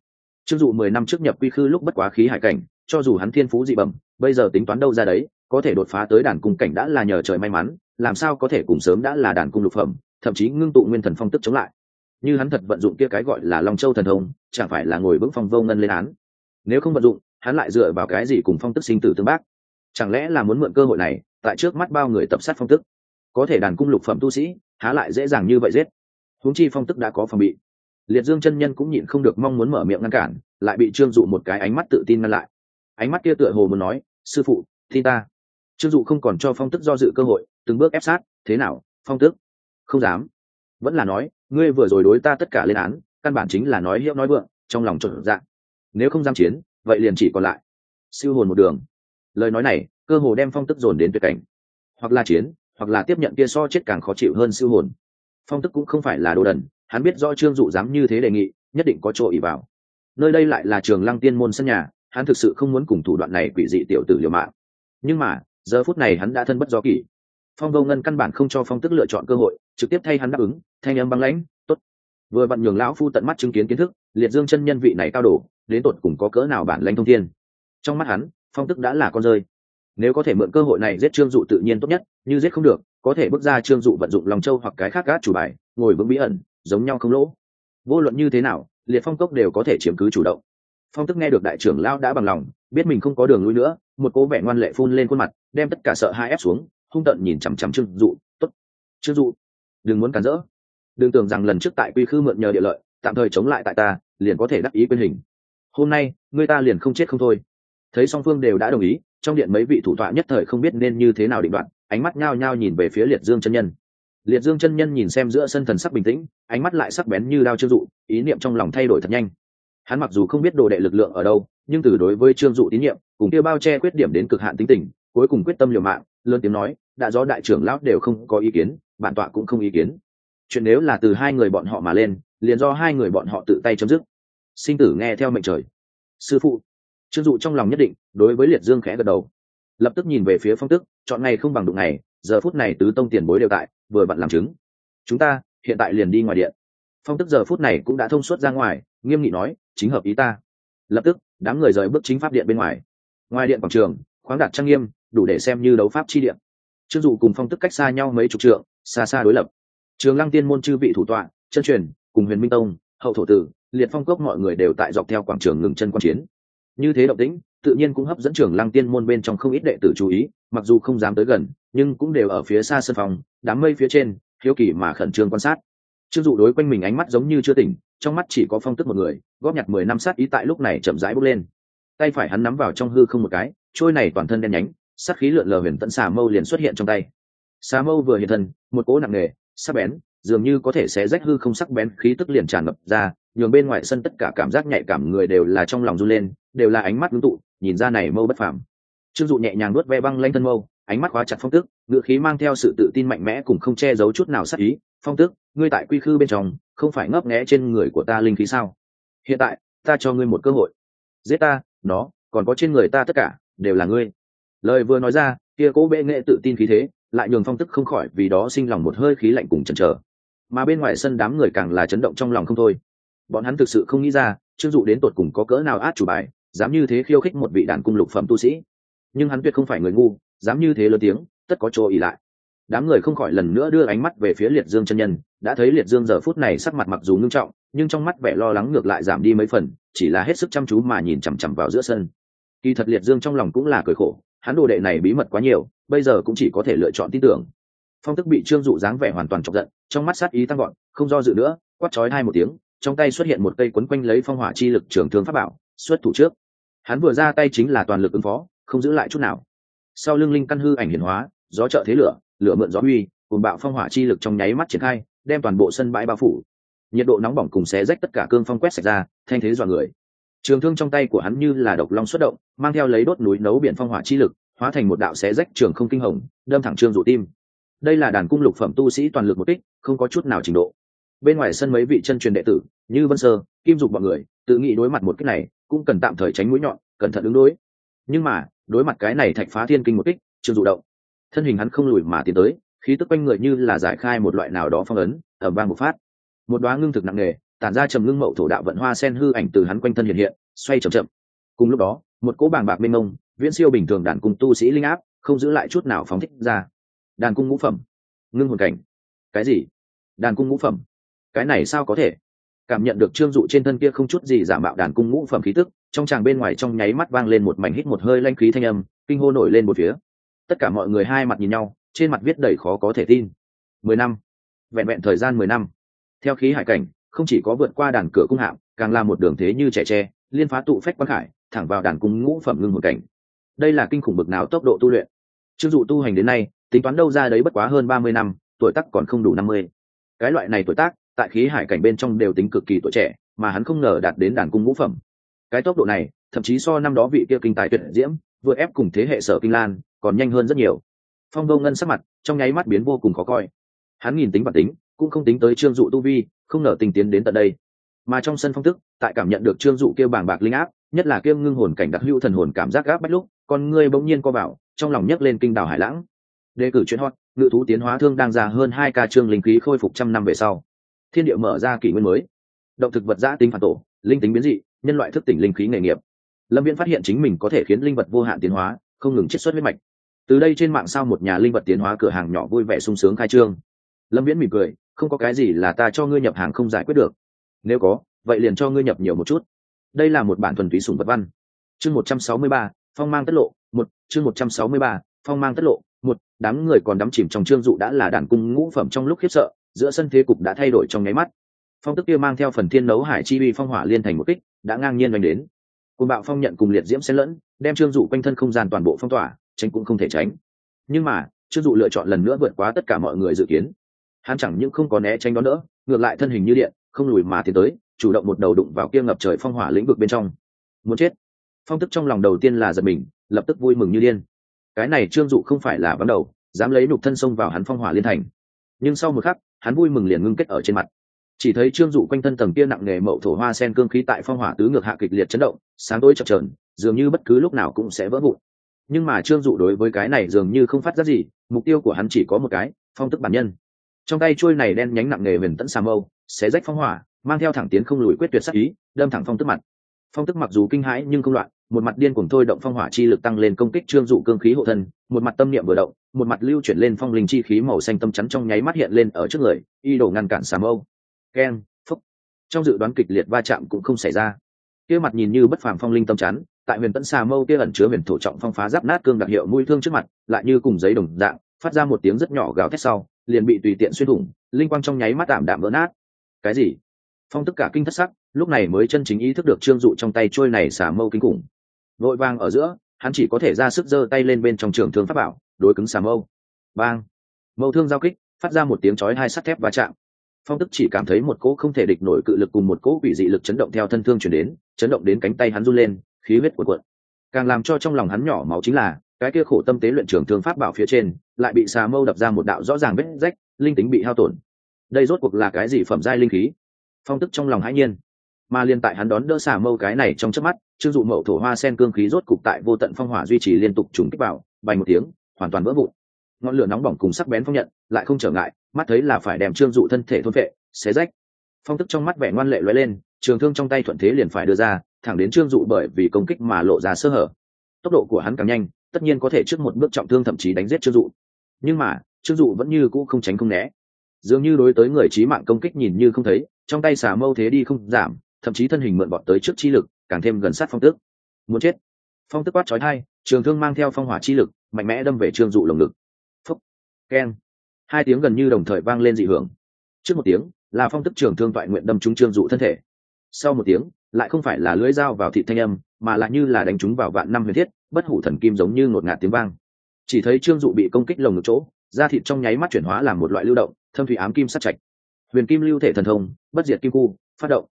Trương dụ mười năm trước nhập quy khư lúc bất quá khí hải cảnh, cho dù hắn thiên phú dị bẩm, bây giờ tính toán đâu ra đấy, có thể đột phá tới đàn cung cảnh đã là nhờ trời may mắn, làm sao có thể cùng sớm đã là đàn cung lục phẩm, thậm chí ngưng tụ nguyên thần phong tức chống lại. Như hắn thật vận dụng kia cái gọi là long châu thần thông, chẳng phải là ngồi vững phong vô ngân lên án. Nếu không vận dụng hắn lại dựa vào cái gì cùng phong tức sinh tử tương bác? Chẳng lẽ là muốn mượn cơ hội này, tại trước mắt bao người tập sát phong tức? Có thể đàn cung lục phẩm tu sĩ, há lại dễ dàng như vậy giết? Huống chi phong tức đã có phòng bị. Liệt dương chân nhân cũng nhịn không được mong muốn mở miệng ngăn cản, lại bị trương dụ một cái ánh mắt tự tin ngăn lại. Ánh mắt kia tựa hồ muốn nói, sư phụ, thi ta. Trương dụ không còn cho phong tức do dự cơ hội, từng bước ép sát, thế nào, phong tức? Không dám. Vẫn là nói, ngươi vừa rồi đối ta tất cả lên án, căn bản chính là nói hiệu nói vượng, trong lòng trộn dạng nếu không dám chiến vậy liền chỉ còn lại siêu hồn một đường. Lời nói này, cơ hồ đem phong tức dồn đến tuyệt cảnh. Hoặc là chiến, hoặc là tiếp nhận kia so chết càng khó chịu hơn siêu hồn. Phong tức cũng không phải là đồ đần, hắn biết do trương dụ dám như thế đề nghị, nhất định có chỗ ỉ vào. Nơi đây lại là trường lăng tiên môn sân nhà, hắn thực sự không muốn cùng thủ đoạn này quỷ dị tiểu tử liều mạng. Nhưng mà, giờ phút này hắn đã thân bất do kỷ. Phong vô ngân căn bản không cho phong tức lựa chọn cơ hội, trực tiếp thay hắn đáp ứng, thanh âm băng lãnh, tốt vừa vặn nhường lão phu tận mắt chứng kiến kiến thức, liệt dương chân nhân vị này cao độ đến tột cùng có cỡ nào bản lãnh thông thiên. Trong mắt hắn, phong tức đã là con rơi. Nếu có thể mượn cơ hội này giết trương dụ tự nhiên tốt nhất, như giết không được, có thể bước ra trương dụ vận dụng lòng châu hoặc cái khác gác chủ bài, ngồi vững bí ẩn, giống nhau không lỗ. Vô luận như thế nào, liệt phong cốc đều có thể chiếm cứ chủ động. Phong tức nghe được đại trưởng lão đã bằng lòng, biết mình không có đường lui nữa, một cố vẻ ngoan lệ phun lên khuôn mặt, đem tất cả sợ hai ép xuống, hung tợn nhìn chằm chằm trương dụ. Tốt, trương dụ, đừng muốn cản rỡ đừng tưởng rằng lần trước tại quy khư mượn nhờ địa lợi, tạm thời chống lại tại ta, liền có thể đắc ý quyền hình. Hôm nay, người ta liền không chết không thôi. Thấy song phương đều đã đồng ý, trong điện mấy vị thủ tọa nhất thời không biết nên như thế nào định đoạn, ánh mắt nhao nhao nhìn về phía liệt dương chân nhân. Liệt dương chân nhân nhìn xem giữa sân thần sắc bình tĩnh, ánh mắt lại sắc bén như đao trương dụ, ý niệm trong lòng thay đổi thật nhanh. Hắn mặc dù không biết đồ đệ lực lượng ở đâu, nhưng từ đối với trương dụ tín nhiệm, cùng kia bao che khuyết điểm đến cực hạn tính tình, cuối cùng quyết tâm liều mạng, lớn tiếng nói, đã do đại trưởng lão đều không có ý kiến, bản tọa cũng không ý kiến chuyện nếu là từ hai người bọn họ mà lên, liền do hai người bọn họ tự tay chấm dứt. Sinh tử nghe theo mệnh trời. Sư phụ. Trương dụ trong lòng nhất định, đối với liệt dương khẽ gật đầu. Lập tức nhìn về phía phong tức, chọn ngày không bằng đụng ngày, giờ phút này tứ tông tiền bối đều tại, vừa vặn làm chứng. Chúng ta, hiện tại liền đi ngoài điện. Phong tức giờ phút này cũng đã thông suốt ra ngoài, nghiêm nghị nói, chính hợp ý ta. Lập tức, đám người rời bước chính pháp điện bên ngoài. Ngoài điện quảng trường, khoáng đạt trang nghiêm, đủ để xem như đấu pháp chi điện. Trương dụ cùng phong tức cách xa nhau mấy chục trượng, xa xa đối lập trường lăng tiên môn chư vị thủ tọa, chân truyền, cùng huyền minh tông, hậu thổ tử, liệt phong cốc mọi người đều tại dọc theo quảng trường ngừng chân quan chiến. Như thế động tĩnh, tự nhiên cũng hấp dẫn trường lăng tiên môn bên trong không ít đệ tử chú ý, mặc dù không dám tới gần, nhưng cũng đều ở phía xa sân phòng, đám mây phía trên, hiếu kỳ mà khẩn trương quan sát. Trương dụ đối quanh mình ánh mắt giống như chưa tỉnh, trong mắt chỉ có phong tức một người, góp nhặt mười năm sát ý tại lúc này chậm rãi bốc lên. Tay phải hắn nắm vào trong hư không một cái, trôi này toàn thân đen nhánh, sát khí lượn lờ huyền tận xà mâu liền xuất hiện trong tay. Xà mâu vừa hiện thân, một cỗ nặng nề sắc bén, dường như có thể xé rách hư không sắc bén, khí tức liền tràn ngập ra, nhường bên ngoài sân tất cả cảm giác nhạy cảm người đều là trong lòng run lên, đều là ánh mắt ngưng tụ, nhìn ra này mâu bất phàm. Trương dụ nhẹ nhàng nuốt ve băng lanh thân mâu, ánh mắt khóa chặt phong tức ngựa khí mang theo sự tự tin mạnh mẽ cùng không che giấu chút nào sắc ý, phong tức ngươi tại quy khư bên trong, không phải ngấp nghé trên người của ta linh khí sao? Hiện tại, ta cho ngươi một cơ hội. Giết ta, nó, còn có trên người ta tất cả, đều là ngươi. Lời vừa nói ra, kia cố bệ nghệ tự tin khí thế lại nhường phong tức không khỏi vì đó sinh lòng một hơi khí lạnh cùng chần chờ. Mà bên ngoài sân đám người càng là chấn động trong lòng không thôi. Bọn hắn thực sự không nghĩ ra, trương dụ đến tột cùng có cỡ nào át chủ bài, dám như thế khiêu khích một vị đàn cung lục phẩm tu sĩ. Nhưng hắn tuyệt không phải người ngu, dám như thế lớn tiếng, tất có chỗ ỉ lại. Đám người không khỏi lần nữa đưa ánh mắt về phía liệt dương chân nhân, đã thấy liệt dương giờ phút này sắc mặt mặc dù ngưng trọng, nhưng trong mắt vẻ lo lắng ngược lại giảm đi mấy phần, chỉ là hết sức chăm chú mà nhìn chằm chằm vào giữa sân. Kỳ thật liệt dương trong lòng cũng là cười khổ hắn đồ đệ này bí mật quá nhiều, bây giờ cũng chỉ có thể lựa chọn tin tưởng. Phong tức bị trương dụ dáng vẻ hoàn toàn chọc giận, trong mắt sát ý tăng gọn không do dự nữa, quát chói hai một tiếng, trong tay xuất hiện một cây quấn quanh lấy phong hỏa chi lực trường thương pháp bảo, xuất thủ trước. Hắn vừa ra tay chính là toàn lực ứng phó, không giữ lại chút nào. Sau lưng linh căn hư ảnh hiển hóa, gió trợ thế lửa lửa mượn gió huy cùng bạo phong hỏa chi lực trong nháy mắt triển khai, đem toàn bộ sân bãi bao phủ. Nhiệt độ nóng bỏng cùng xé rách tất cả cương phong quét sạch ra, thanh thế dọa người trường thương trong tay của hắn như là độc long xuất động, mang theo lấy đốt núi nấu biển phong hỏa chi lực, hóa thành một đạo xé rách trường không kinh hồng, đâm thẳng trương dụ tim. Đây là đàn cung lục phẩm tu sĩ toàn lực một kích, không có chút nào trình độ. Bên ngoài sân mấy vị chân truyền đệ tử, như vân sơ, kim dục bọn người, tự nghĩ đối mặt một kích này, cũng cần tạm thời tránh mũi nhọn, cẩn thận ứng đối. Nhưng mà, đối mặt cái này thạch phá thiên kinh một kích, trương dụ động. Thân hình hắn không lùi mà tiến tới, khí tức quanh người như là giải khai một loại nào đó phong ấn ở vang một phát. Một đoá ngưng thực nặng nề tản ra trầm ngưng mậu thổ đạo vận hoa sen hư ảnh từ hắn quanh thân hiện hiện, xoay chậm chậm. Cùng lúc đó, một cỗ bàng bạc mênh mông, viễn siêu bình thường đàn cung tu sĩ linh áp, không giữ lại chút nào phóng thích ra. Đàn cung ngũ phẩm. Ngưng hồn cảnh. Cái gì? Đàn cung ngũ phẩm. Cái này sao có thể? Cảm nhận được trương dụ trên thân kia không chút gì giả mạo đàn cung ngũ phẩm khí tức, trong tràng bên ngoài trong nháy mắt vang lên một mảnh hít một hơi lanh khí thanh âm, kinh hô nổi lên một phía. Tất cả mọi người hai mặt nhìn nhau, trên mặt viết đầy khó có thể tin. Mười năm. Vẹn vẹn thời gian mười năm. Theo khí hải cảnh không chỉ có vượt qua đàn cửa cung hạm, càng là một đường thế như trẻ tre, liên phá tụ phách quan khải, thẳng vào đàn cung ngũ phẩm ngưng một cảnh. Đây là kinh khủng bực nào tốc độ tu luyện. Chưng dụ tu hành đến nay, tính toán đâu ra đấy bất quá hơn ba mươi năm, tuổi tác còn không đủ năm mươi. Cái loại này tuổi tác, tại khí hải cảnh bên trong đều tính cực kỳ tuổi trẻ, mà hắn không ngờ đạt đến đàn cung ngũ phẩm. Cái tốc độ này, thậm chí so năm đó vị kia kinh tài tuyệt diễm, vừa ép cùng thế hệ sở kinh lan, còn nhanh hơn rất nhiều. Phong vô ngân sắc mặt, trong nháy mắt biến vô cùng khó coi. Hắn nhìn tính bản tính, cũng không tính tới trương dụ tu vi không nở tình tiến đến tận đây. Mà trong sân phong tức, tại cảm nhận được trương dụ kêu bàng bạc linh áp, nhất là kêu ngưng hồn cảnh đặc hữu thần hồn cảm giác gáp bách lúc, con ngươi bỗng nhiên co vào, trong lòng nhấc lên kinh đảo hải lãng. Đề cử chuyến hot, ngự thú tiến hóa thương đang già hơn hai ca trương linh khí khôi phục trăm năm về sau. Thiên địa mở ra kỷ nguyên mới. Động thực vật giã tính phản tổ, linh tính biến dị, nhân loại thức tỉnh linh khí nghề nghiệp. Lâm viễn phát hiện chính mình có thể khiến linh vật vô hạn tiến hóa, không ngừng chiết xuất huyết mạch. Từ đây trên mạng sao một nhà linh vật tiến hóa cửa hàng nhỏ vui vẻ sung sướng khai trương. Lâm viễn mỉm cười không có cái gì là ta cho ngươi nhập hàng không giải quyết được. Nếu có, vậy liền cho ngươi nhập nhiều một chút. Đây là một bản thuần túy sùng vật văn. Chương một trăm sáu mươi ba, phong mang tất lộ, một, chương một trăm sáu mươi ba, phong mang tất lộ, một, đám người còn đắm chìm trong trương dụ đã là đàn cung ngũ phẩm trong lúc khiếp sợ, giữa sân thế cục đã thay đổi trong nháy mắt. Phong tức kia mang theo phần thiên nấu hải chi vi phong hỏa liên thành một kích, đã ngang nhiên đánh đến. Cùng bạo phong nhận cùng liệt diễm xen lẫn, đem trương dụ quanh thân không gian toàn bộ phong tỏa, tránh cũng không thể tránh. Nhưng mà, trương dụ lựa chọn lần nữa vượt quá tất cả mọi người dự kiến hắn chẳng những không có né tránh đó nữa, ngược lại thân hình như điện, không lùi mà tiến tới, chủ động một đầu đụng vào kia ngập trời phong hỏa lĩnh vực bên trong. Muốn chết. Phong tức trong lòng đầu tiên là giật mình, lập tức vui mừng như điên. Cái này trương dụ không phải là bắn đầu, dám lấy nục thân xông vào hắn phong hỏa liên thành. Nhưng sau một khắc, hắn vui mừng liền ngưng kết ở trên mặt. Chỉ thấy trương dụ quanh thân tầng kia nặng nghề mậu thổ hoa sen cương khí tại phong hỏa tứ ngược hạ kịch liệt chấn động, sáng tối chập trờn dường như bất cứ lúc nào cũng sẽ vỡ vụn. Nhưng mà trương dụ đối với cái này dường như không phát giác gì, mục tiêu của hắn chỉ có một cái, phong tức bản nhân trong tay trôi này đen nhánh nặng nghề huyền tẫn xà mâu, xé rách phong hỏa, mang theo thẳng tiến không lùi quyết tuyệt sắc ý, đâm thẳng phong tức mặt. Phong tức mặc dù kinh hãi nhưng không loạn, một mặt điên cùng thôi động phong hỏa chi lực tăng lên công kích trương dụ cương khí hộ thân, một mặt tâm niệm vừa động, một mặt lưu chuyển lên phong linh chi khí màu xanh tâm chắn trong nháy mắt hiện lên ở trước người, y đổ ngăn cản xà mâu. Keng phúc. Trong dự đoán kịch liệt va chạm cũng không xảy ra. Kia mặt nhìn như bất phàm phong linh tâm chắn, tại huyền tẫn xà mâu kia ẩn chứa huyền thổ trọng phong phá giáp nát cương đặc hiệu mũi thương trước mặt, lại như cùng giấy đồng dạng, phát ra một tiếng rất nhỏ gào thét sau liền bị tùy tiện xuyên thủng, linh quang trong nháy mắt tạm đạm vỡ nát. Cái gì? Phong tất cả kinh thất sắc, lúc này mới chân chính ý thức được trương dụ trong tay trôi này xả mâu kinh khủng. Vội vang ở giữa, hắn chỉ có thể ra sức giơ tay lên bên trong trường thương pháp bảo, đối cứng xà mâu. Bang! Mâu thương giao kích, phát ra một tiếng chói hai sắt thép va chạm. Phong tức chỉ cảm thấy một cỗ không thể địch nổi cự lực cùng một cỗ quỷ dị lực chấn động theo thân thương chuyển đến, chấn động đến cánh tay hắn run lên, khí huyết cuộn cuộn. Càng làm cho trong lòng hắn nhỏ máu chính là, cái kia khổ tâm tế luyện trường thương pháp bảo phía trên lại bị xà mâu đập ra một đạo rõ ràng vết rách, linh tính bị hao tổn. Đây rốt cuộc là cái gì phẩm giai linh khí? Phong tức trong lòng hãi nhiên. Mà liên tại hắn đón đỡ xà mâu cái này trong chớp mắt trương dụ mậu thổ hoa sen cương khí rốt cục tại vô tận phong hỏa duy trì liên tục trùng kích vào, bành một tiếng, hoàn toàn vỡ vụn. Ngọn lửa nóng bỏng cùng sắc bén phong nhận, lại không trở ngại, mắt thấy là phải đem trương dụ thân thể thôn vệ xé rách. Phong tức trong mắt vẻ ngoan lệ lóe lên, trường thương trong tay thuận thế liền phải đưa ra, thẳng đến trương dụ bởi vì công kích mà lộ ra sơ hở. Tốc độ của hắn càng nhanh, tất nhiên có thể trước một bước trọng thương thậm chí đánh giết trương dụ nhưng mà, trương dụ vẫn như cũ không tránh không né. Dường như đối tới người trí mạng công kích nhìn như không thấy, trong tay xà mâu thế đi không giảm, thậm chí thân hình mượn bọt tới trước chi lực, càng thêm gần sát phong tức. Muốn chết. Phong tức quát trói thai trường thương mang theo phong hỏa chi lực, mạnh mẽ đâm về trương dụ lồng ngực. Phúc. Keng. Hai tiếng gần như đồng thời vang lên dị hưởng. Trước một tiếng, là phong tức trường thương toại nguyện đâm trúng trương dụ thân thể. Sau một tiếng, lại không phải là lưỡi dao vào thị thanh âm, mà lại như là đánh trúng vào vạn năm huyền thiết, bất hủ thần kim giống như ngột ngạt tiếng vang chỉ thấy trương dụ bị công kích lồng ngực chỗ da thịt trong nháy mắt chuyển hóa làm một loại lưu động thâm thủy ám kim sát chạch huyền kim lưu thể thần thông bất diệt kim cu phát động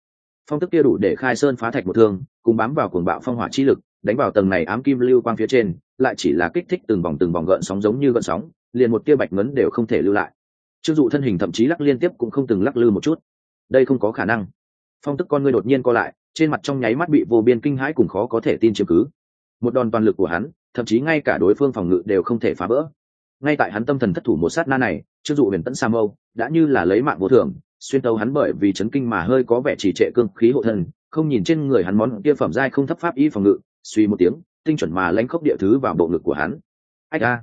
phong tức kia đủ để khai sơn phá thạch một thương cùng bám vào cuồng bạo phong hỏa chi lực đánh vào tầng này ám kim lưu quang phía trên lại chỉ là kích thích từng vòng từng vòng gợn sóng giống như gợn sóng liền một tia bạch ngấn đều không thể lưu lại chưng dụ thân hình thậm chí lắc liên tiếp cũng không từng lắc lư một chút đây không có khả năng phong tức con ngươi đột nhiên co lại trên mặt trong nháy mắt bị vô biên kinh hãi cùng khó có thể tin chứng cứ một đòn toàn lực của hắn thậm chí ngay cả đối phương phòng ngự đều không thể phá vỡ. Ngay tại hắn tâm thần thất thủ một sát na này chưng dụ huyền tẫn sa mâu đã như là lấy mạng vô thường, xuyên tấu hắn bởi vì chấn kinh mà hơi có vẻ trì trệ cương khí hộ thân, không nhìn trên người hắn món kia phẩm giai không thấp pháp y phòng ngự, suy một tiếng, tinh chuẩn mà lãnh khốc địa thứ vào bộ ngực của hắn. Ách a!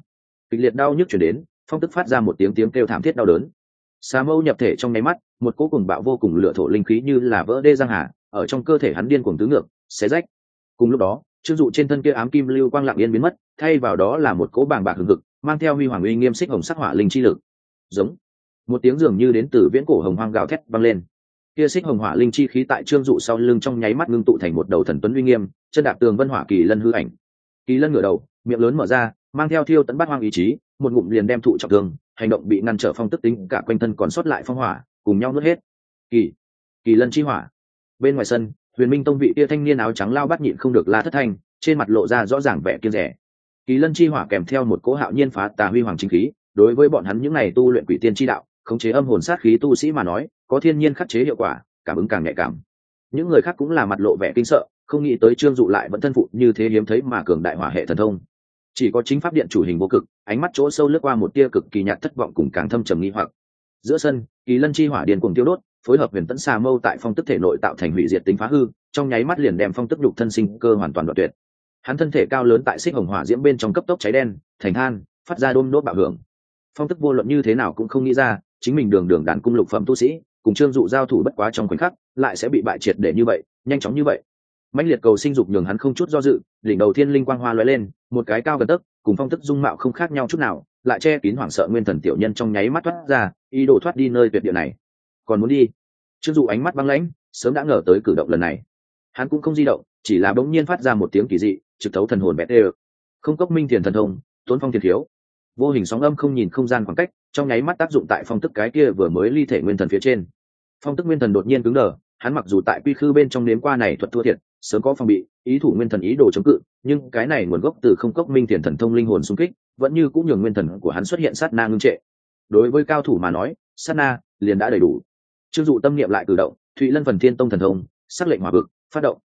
Kịch liệt đau nhức chuyển đến, phong tức phát ra một tiếng tiếng kêu thảm thiết đau đớn. Xà mâu nhập thể trong nháy mắt, một cỗ cùng bạo vô cùng lửa thổ linh khí như là vỡ đê giang hà, ở trong cơ thể hắn điên cuồng tứ ngược, xé rách. Cùng lúc đó trương dụ trên thân kia ám kim lưu quang lặng yên biến mất, thay vào đó là một cỗ bàng bạc hừng hực, mang theo huy hoàng uy nghiêm xích hồng sắc hỏa linh chi lực. Giống. Một tiếng dường như đến từ viễn cổ hồng hoang gào thét vang lên. Kia xích hồng hỏa linh chi khí tại trương dụ sau lưng trong nháy mắt ngưng tụ thành một đầu thần tuấn uy nghiêm, chân đạp tường vân hỏa kỳ lân hư ảnh. Kỳ lân ngửa đầu, miệng lớn mở ra, mang theo thiêu tấn bát hoang ý chí, một ngụm liền đem thụ trọng thương, hành động bị ngăn trở phong tức tính, cả quanh thân còn sót lại phong hỏa, cùng nhau nuốt hết. Kỳ. Kỳ lân chi hỏa. Bên ngoài sân huyền minh tông vị tia thanh niên áo trắng lao bắt nhịn không được la thất thanh, trên mặt lộ ra rõ ràng vẻ kiên rẻ. Kỳ lân chi hỏa kèm theo một cỗ hạo nhiên phá tà huy hoàng chính khí, đối với bọn hắn những này tu luyện quỷ tiên chi đạo, khống chế âm hồn sát khí tu sĩ mà nói, có thiên nhiên khắc chế hiệu quả, cảm ứng càng nhạy cảm. Những người khác cũng là mặt lộ vẻ kinh sợ, không nghĩ tới trương dụ lại vẫn thân phụ như thế hiếm thấy mà cường đại hỏa hệ thần thông. Chỉ có chính pháp điện chủ hình vô cực, ánh mắt chỗ sâu lướt qua một tia cực kỳ nhạt thất vọng cùng càng thâm trầm nghi hoặc. Giữa sân, kỳ lân chi hỏa điền cùng tiêu đốt phối hợp huyền tẫn xà mâu tại phong tức thể nội tạo thành hủy diệt tính phá hư, trong nháy mắt liền đem phong tức đục thân sinh cơ hoàn toàn đoạn tuyệt. Hắn thân thể cao lớn tại xích hồng hỏa diễm bên trong cấp tốc cháy đen, thành than, phát ra đôm đốt bạo hưởng. Phong tức vô luận như thế nào cũng không nghĩ ra, chính mình đường đường đàn cung lục phẩm tu sĩ, cùng trương dụ giao thủ bất quá trong khoảnh khắc, lại sẽ bị bại triệt để như vậy, nhanh chóng như vậy. Mạnh liệt cầu sinh dục nhường hắn không chút do dự, đỉnh đầu thiên linh quang hoa lóe lên, một cái cao gần tấc, cùng phong tức dung mạo không khác nhau chút nào, lại che kín hoảng sợ nguyên thần tiểu nhân trong nháy mắt thoát ra, ý đồ thoát đi nơi tuyệt địa này còn muốn đi. Chưng dụ ánh mắt băng lãnh, sớm đã ngờ tới cử động lần này. Hắn cũng không di động, chỉ là bỗng nhiên phát ra một tiếng kỳ dị, trực thấu thần hồn bẹt ê không cốc minh thiền thần thông, tốn phong thiền thiếu. Vô hình sóng âm không nhìn không gian khoảng cách, trong nháy mắt tác dụng tại phong tức cái kia vừa mới ly thể nguyên thần phía trên. Phong tức nguyên thần đột nhiên cứng đờ, hắn mặc dù tại quy khư bên trong nếm qua này thuật thua thiệt, sớm có phòng bị, ý thủ nguyên thần ý đồ chống cự, nhưng cái này nguồn gốc từ không cốc minh thiền thần thông linh hồn xung kích, vẫn như cũng nhường nguyên thần của hắn xuất hiện sát na ngưng trệ. Đối với cao thủ mà nói, sát na liền đã đầy đủ chưng dụ tâm niệm lại cử động, thụy lân phần thiên tông thần thông, sắc lệnh hỏa vực, phát động.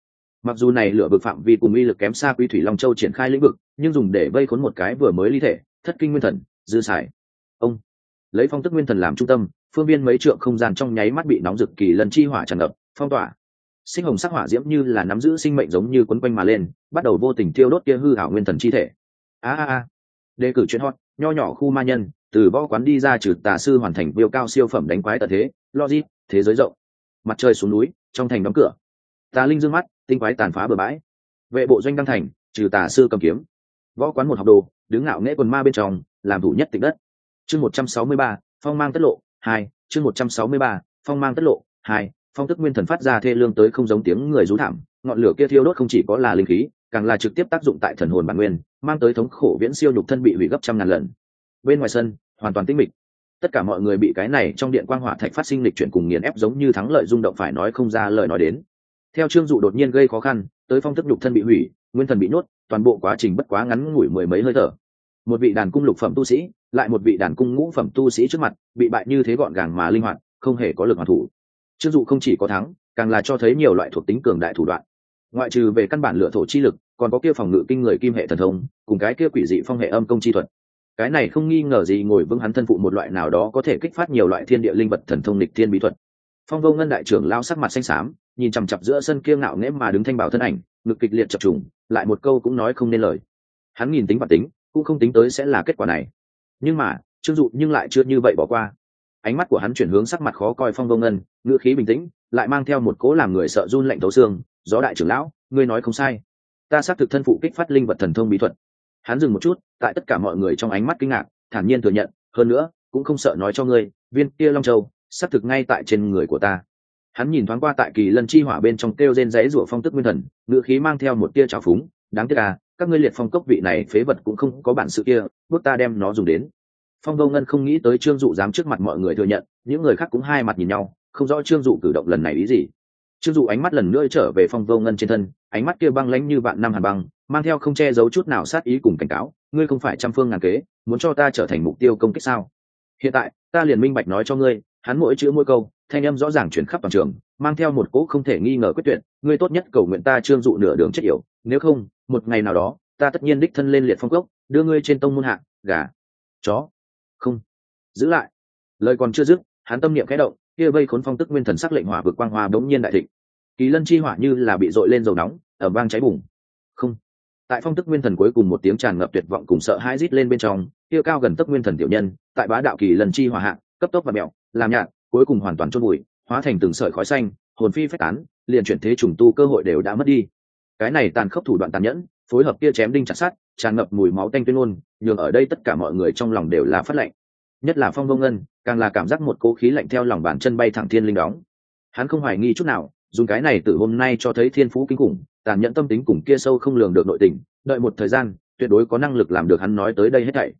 Mặc dù này lửa vực phạm vi cùng uy lực kém xa quý thủy long châu triển khai lĩnh vực, nhưng dùng để vây khốn một cái vừa mới ly thể, thất kinh nguyên thần, dư xài. Ông lấy phong tức nguyên thần làm trung tâm, phương viên mấy trượng không gian trong nháy mắt bị nóng rực kỳ lần chi hỏa tràn ngập, phong tỏa. Sinh hồng sắc hỏa diễm như là nắm giữ sinh mệnh giống như quấn quanh mà lên, bắt đầu vô tình tiêu đốt kia hư hảo nguyên thần chi thể. A a a. Đề cử chuyên hot, nho nhỏ khu ma nhân, từ võ quán đi ra trừ tà sư hoàn thành viêu cao siêu phẩm đánh quái tật thế, logic thế giới rộng. Mặt trời xuống núi, trong thành đóng cửa. Tà linh dương mắt, tinh quái tàn phá bừa bãi. Vệ bộ doanh đăng thành, trừ tà sư cầm kiếm. Võ quán một học đồ, đứng ngạo nghễ quần ma bên trong, làm thủ nhất tịch đất. Chương một trăm sáu mươi ba, phong mang tất lộ, hai, chương một trăm sáu mươi ba, phong mang tất lộ, hai, phong tức nguyên thần phát ra thê lương tới không giống tiếng người rú thảm. Ngọn lửa kia thiêu đốt không chỉ có là linh khí, càng là trực tiếp tác dụng tại thần hồn bản nguyên, mang tới thống khổ viễn siêu nhục thân bị hủy gấp trăm ngàn lần. Bên ngoài sân, hoàn toàn tĩnh mịch tất cả mọi người bị cái này trong điện quang hỏa thạch phát sinh lịch chuyển cùng nghiền ép giống như thắng lợi rung động phải nói không ra lời nói đến. Theo trương dụ đột nhiên gây khó khăn, tới phong thức nhục thân bị hủy, nguyên thần bị nhốt, toàn bộ quá trình bất quá ngắn ngủi mười mấy hơi thở. Một vị đàn cung lục phẩm tu sĩ, lại một vị đàn cung ngũ phẩm tu sĩ trước mặt, bị bại như thế gọn gàng mà linh hoạt, không hề có lực hoàn thủ. Trương dụ không chỉ có thắng, càng là cho thấy nhiều loại thuộc tính cường đại thủ đoạn. Ngoại trừ về căn bản lựa thổ chi lực, còn có kia phòng ngự kinh người kim hệ thần thông, cùng cái kia quỷ dị phong hệ âm công chi thuật cái này không nghi ngờ gì ngồi vững hắn thân phụ một loại nào đó có thể kích phát nhiều loại thiên địa linh vật thần thông lịch thiên bí thuật. Phong vô ngân đại trưởng lao sắc mặt xanh xám, nhìn chằm chặp giữa sân kia ngạo nghễ mà đứng thanh bảo thân ảnh, ngực kịch liệt chập trùng, lại một câu cũng nói không nên lời. Hắn nhìn tính và tính, cũng không tính tới sẽ là kết quả này. Nhưng mà trương dụ nhưng lại chưa như vậy bỏ qua. Ánh mắt của hắn chuyển hướng sắc mặt khó coi phong vô ngân, ngữ khí bình tĩnh, lại mang theo một cố làm người sợ run lạnh thấu xương, gió đại trưởng lão, ngươi nói không sai. Ta xác thực thân phụ kích phát linh vật thần thông bí thuật hắn dừng một chút, tại tất cả mọi người trong ánh mắt kinh ngạc, thản nhiên thừa nhận, hơn nữa, cũng không sợ nói cho ngươi, viên kia long châu, xác thực ngay tại trên người của ta. Hắn nhìn thoáng qua tại kỳ lân chi hỏa bên trong kêu rên rẫy rủa phong tức nguyên thần ngựa khí mang theo một tia trào phúng, đáng tiếc à các ngươi liệt phong cốc vị này phế vật cũng không có bản sự kia, bước ta đem nó dùng đến. Phong vô ngân không nghĩ tới trương dụ dám trước mặt mọi người thừa nhận, những người khác cũng hai mặt nhìn nhau, không rõ trương dụ cử động lần này ý gì trương dụ ánh mắt lần nữa trở về phong vô ngân trên thân, ánh mắt kia băng lãnh như vạn năm hàn băng, mang theo không che giấu chút nào sát ý cùng cảnh cáo, ngươi không phải trăm phương ngàn kế, muốn cho ta trở thành mục tiêu công kích sao? Hiện tại, ta liền minh bạch nói cho ngươi, hắn mỗi chữ mỗi câu, thanh âm rõ ràng chuyển khắp toàn trường, mang theo một cỗ không thể nghi ngờ quyết tuyệt, ngươi tốt nhất cầu nguyện ta trương dụ nửa đường chết yểu, nếu không, một ngày nào đó, ta tất nhiên đích thân lên liệt phong cốc, đưa ngươi trên tông môn hạng gà, chó, không, giữ lại. Lời còn chưa dứt, hắn tâm niệm khẽ động kia vây khốn phong tức nguyên thần sắc lệnh hỏa vực quang hoa bỗng nhiên đại thịnh. Kỳ lân chi hỏa như là bị dội lên dầu nóng ở vang cháy bùng. Không. Tại phong tức nguyên thần cuối cùng một tiếng tràn ngập tuyệt vọng cùng sợ hãi rít lên bên trong, kia cao gần tức nguyên thần tiểu nhân, tại bá đạo kỳ lân chi hỏa hạng cấp tốc và mẹo, làm nhạt, cuối cùng hoàn toàn chôn bụi hóa thành từng sợi khói xanh, hồn phi phách tán, liền chuyển thế trùng tu cơ hội đều đã mất đi. Cái này tàn khốc thủ đoạn tàn nhẫn, phối hợp kia chém đinh chặt sát tràn ngập mùi máu tanh tuyên ngôn, nhường ở đây tất cả mọi người trong lòng đều là phát lạnh nhất là phong vô ngân, càng là cảm giác một cố khí lạnh theo lòng bàn chân bay thẳng thiên linh đóng. Hắn không hoài nghi chút nào, dùng cái này từ hôm nay cho thấy thiên phú kinh khủng, tàn nhẫn tâm tính cùng kia sâu không lường được nội tình, đợi một thời gian, tuyệt đối có năng lực làm được hắn nói tới đây hết thảy.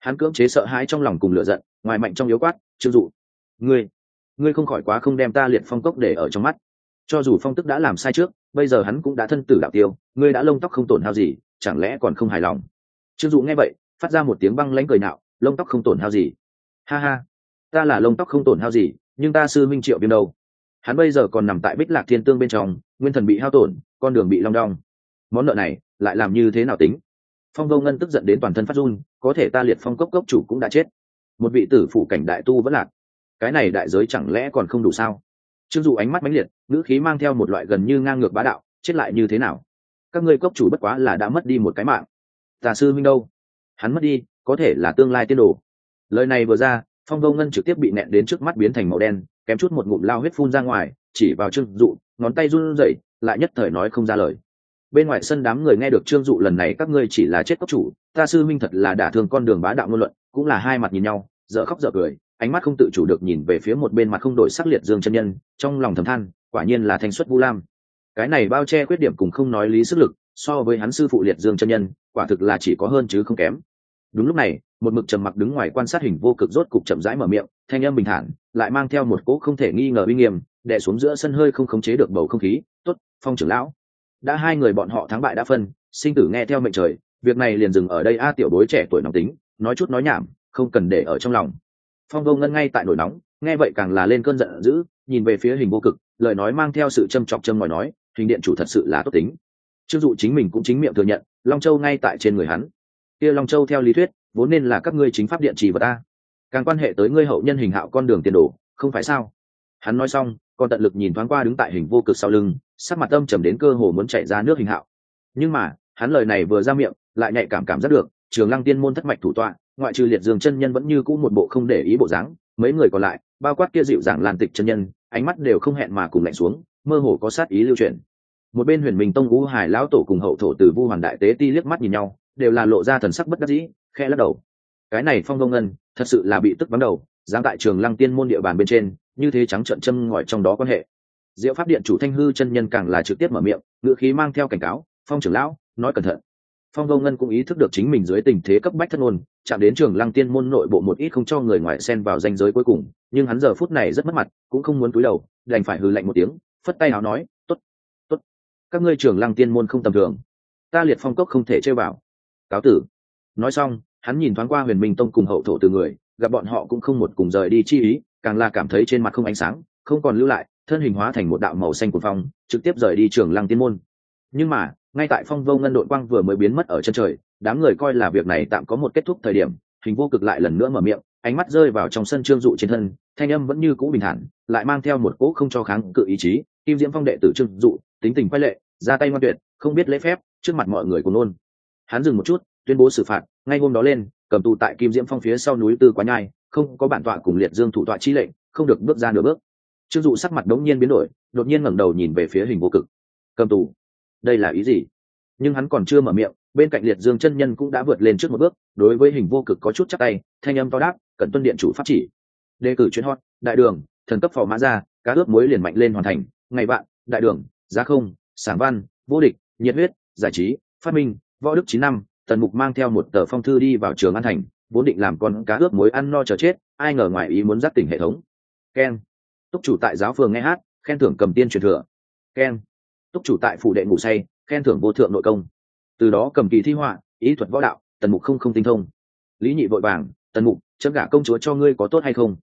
Hắn cưỡng chế sợ hãi trong lòng cùng lửa giận, ngoài mạnh trong yếu quát chưng dụ, ngươi ngươi không khỏi quá không đem ta liệt phong cốc để ở trong mắt. Cho dù phong tức đã làm sai trước, bây giờ hắn cũng đã thân tử đạo tiêu, ngươi đã lông tóc không tổn hao gì, chẳng lẽ còn không hài lòng? Trương dụ nghe vậy, phát ra một tiếng băng lãnh cười nạo, lông tóc không tổn hao gì ha ha. Ta là lông tóc không tổn hao gì, nhưng ta sư minh triệu viêm đâu? Hắn bây giờ còn nằm tại bích lạc thiên tương bên trong, nguyên thần bị hao tổn, con đường bị long đong. Món nợ này, lại làm như thế nào tính? Phong vô ngân tức giận đến toàn thân phát run, có thể ta liệt phong cốc cốc chủ cũng đã chết. Một vị tử phủ cảnh đại tu vẫn lạc. Cái này đại giới chẳng lẽ còn không đủ sao? Chưng dù ánh mắt mãnh liệt, ngữ khí mang theo một loại gần như ngang ngược bá đạo, chết lại như thế nào? Các ngươi cốc chủ bất quá là đã mất đi một cái mạng. Tà sư minh đâu? Hắn mất đi, có thể là tương lai tiên đồ lời này vừa ra, phong vô ngân trực tiếp bị nẹn đến trước mắt biến thành màu đen, kém chút một ngụm lao huyết phun ra ngoài, chỉ vào trương dụ, ngón tay run rẩy, lại nhất thời nói không ra lời. Bên ngoài sân đám người nghe được trương dụ lần này, các ngươi chỉ là chết cốc chủ, ta sư minh thật là đả thương con đường bá đạo ngôn luận, cũng là hai mặt nhìn nhau, dở khóc dở cười, ánh mắt không tự chủ được nhìn về phía một bên mặt không đổi sắc liệt dương chân nhân, trong lòng thầm than, quả nhiên là thanh xuất vu lam. Cái này bao che khuyết điểm cùng không nói lý sức lực, so với hắn sư phụ liệt dương chân nhân, quả thực là chỉ có hơn chứ không kém đúng lúc này, một mực trầm mặc đứng ngoài quan sát hình vô cực rốt cục chậm rãi mở miệng, thanh âm bình thản, lại mang theo một cỗ không thể nghi ngờ uy nghiêm, đè xuống giữa sân hơi không khống chế được bầu không khí. Tốt, phong trưởng lão. Đã hai người bọn họ thắng bại đã phân, sinh tử nghe theo mệnh trời, việc này liền dừng ở đây a, tiểu bối trẻ tuổi nóng tính, nói chút nói nhảm, không cần để ở trong lòng. Phong vô ngân ngay tại nổi nóng, nghe vậy càng là lên cơn giận dữ, nhìn về phía hình vô cực, lời nói mang theo sự châm chọc châm ngòi nói, hình điện chủ thật sự là tốt tính. Chưng dụ chính mình cũng chính miệng thừa nhận, long châu ngay tại trên người hắn kia long châu theo lý thuyết, vốn nên là các ngươi chính pháp điện trì vật a. Càng quan hệ tới ngươi hậu nhân hình hạo con đường tiền đồ, không phải sao? Hắn nói xong, còn tận lực nhìn thoáng qua đứng tại hình vô cực sau lưng, sắc mặt âm trầm đến cơ hồ muốn chạy ra nước hình hạo. Nhưng mà, hắn lời này vừa ra miệng, lại nhạy cảm cảm giác được, trường lăng tiên môn thất mạch thủ tọa, ngoại trừ liệt dương chân nhân vẫn như cũ một bộ không để ý bộ dáng, mấy người còn lại, bao quát kia dịu dàng làn tịch chân nhân, ánh mắt đều không hẹn mà cùng lạnh xuống, mơ hồ có sát ý lưu truyền. Một bên huyền minh tông vũ hải lão tổ cùng hậu thổ từ vu hoàn đại tế ti liếc mắt nhìn nhau đều là lộ ra thần sắc bất đắc dĩ khe lắc đầu. Cái này phong đông ngân, thật sự là bị tức bắn đầu giáng tại trường lăng tiên môn địa bàn bên trên, như thế trắng trận châm ngòi trong đó quan hệ. Diệu pháp điện chủ thanh hư chân nhân càng là trực tiếp mở miệng ngựa khí mang theo cảnh cáo, phong trưởng lão, nói cẩn thận. Phong vô ngân cũng ý thức được chính mình dưới tình thế cấp bách thất ngôn chạm đến trường lăng tiên môn nội bộ một ít không cho người ngoài xen vào danh giới cuối cùng, nhưng hắn giờ phút này rất mất mặt, cũng không muốn cúi đầu, đành phải hư lạnh một tiếng, phất tay áo nói t ố t t ố t các ngươi trường lăng tiên môn không tầm thường. Ta liệt phong cốc không thể chơi vào cáo tử. Nói xong, hắn nhìn thoáng qua huyền minh tông cùng hậu thổ từ người, gặp bọn họ cũng không một cùng rời đi chi ý, càng là cảm thấy trên mặt không ánh sáng, không còn lưu lại, thân hình hóa thành một đạo màu xanh của phong, trực tiếp rời đi trường lăng tiên môn. Nhưng mà, ngay tại phong vô ngân đội quang vừa mới biến mất ở chân trời, đám người coi là việc này tạm có một kết thúc thời điểm, hình vô cực lại lần nữa mở miệng, ánh mắt rơi vào trong sân trương dụ trên thân, thanh âm vẫn như cũ bình thản, lại mang theo một cỗ không cho kháng cự ý chí, kim diễm phong đệ tử trương dụ, tính tình quay lệ, ra tay ngoan tuyệt, không biết lễ phép, trước mặt mọi người cùng nôn hắn dừng một chút, tuyên bố xử phạt, ngay hôm đó lên, cầm tù tại kim diễm phong phía sau núi tư quá nhai, không có bản tọa cùng liệt dương thủ tọa chi lệnh, không được bước ra nửa bước. Trương dụ sắc mặt đống nhiên biến đổi, đột nhiên ngẩng đầu nhìn về phía hình vô cực. Cầm tù? Đây là ý gì? Nhưng hắn còn chưa mở miệng, bên cạnh liệt dương chân nhân cũng đã vượt lên trước một bước, đối với hình vô cực có chút chắc tay, thanh âm to đáp cần tuân điện chủ pháp chỉ. Đề cử chuyến hot, đại đường, thần cấp phò mã ra cá ướp muối liền mạnh lên hoàn thành. Ngày bạn đại đường, giá không sản văn, vô địch, nhiệt huyết, giải trí, phát minh võ đức chín năm, tần mục mang theo một tờ phong thư đi vào trường an thành, vốn định làm con cá ướp muối ăn no chờ chết, ai ngờ ngoài ý muốn dắt tỉnh hệ thống. Keng túc chủ tại giáo phường nghe hát, khen thưởng cầm tiên truyền thừa. Keng túc chủ tại phủ đệ ngủ say, khen thưởng vô thượng nội công. Từ đó cầm kỳ thi họa, ý thuật võ đạo, tần mục không không tinh thông. Lý nhị vội vàng, tần mục, chấm gả công chúa cho ngươi có tốt hay không?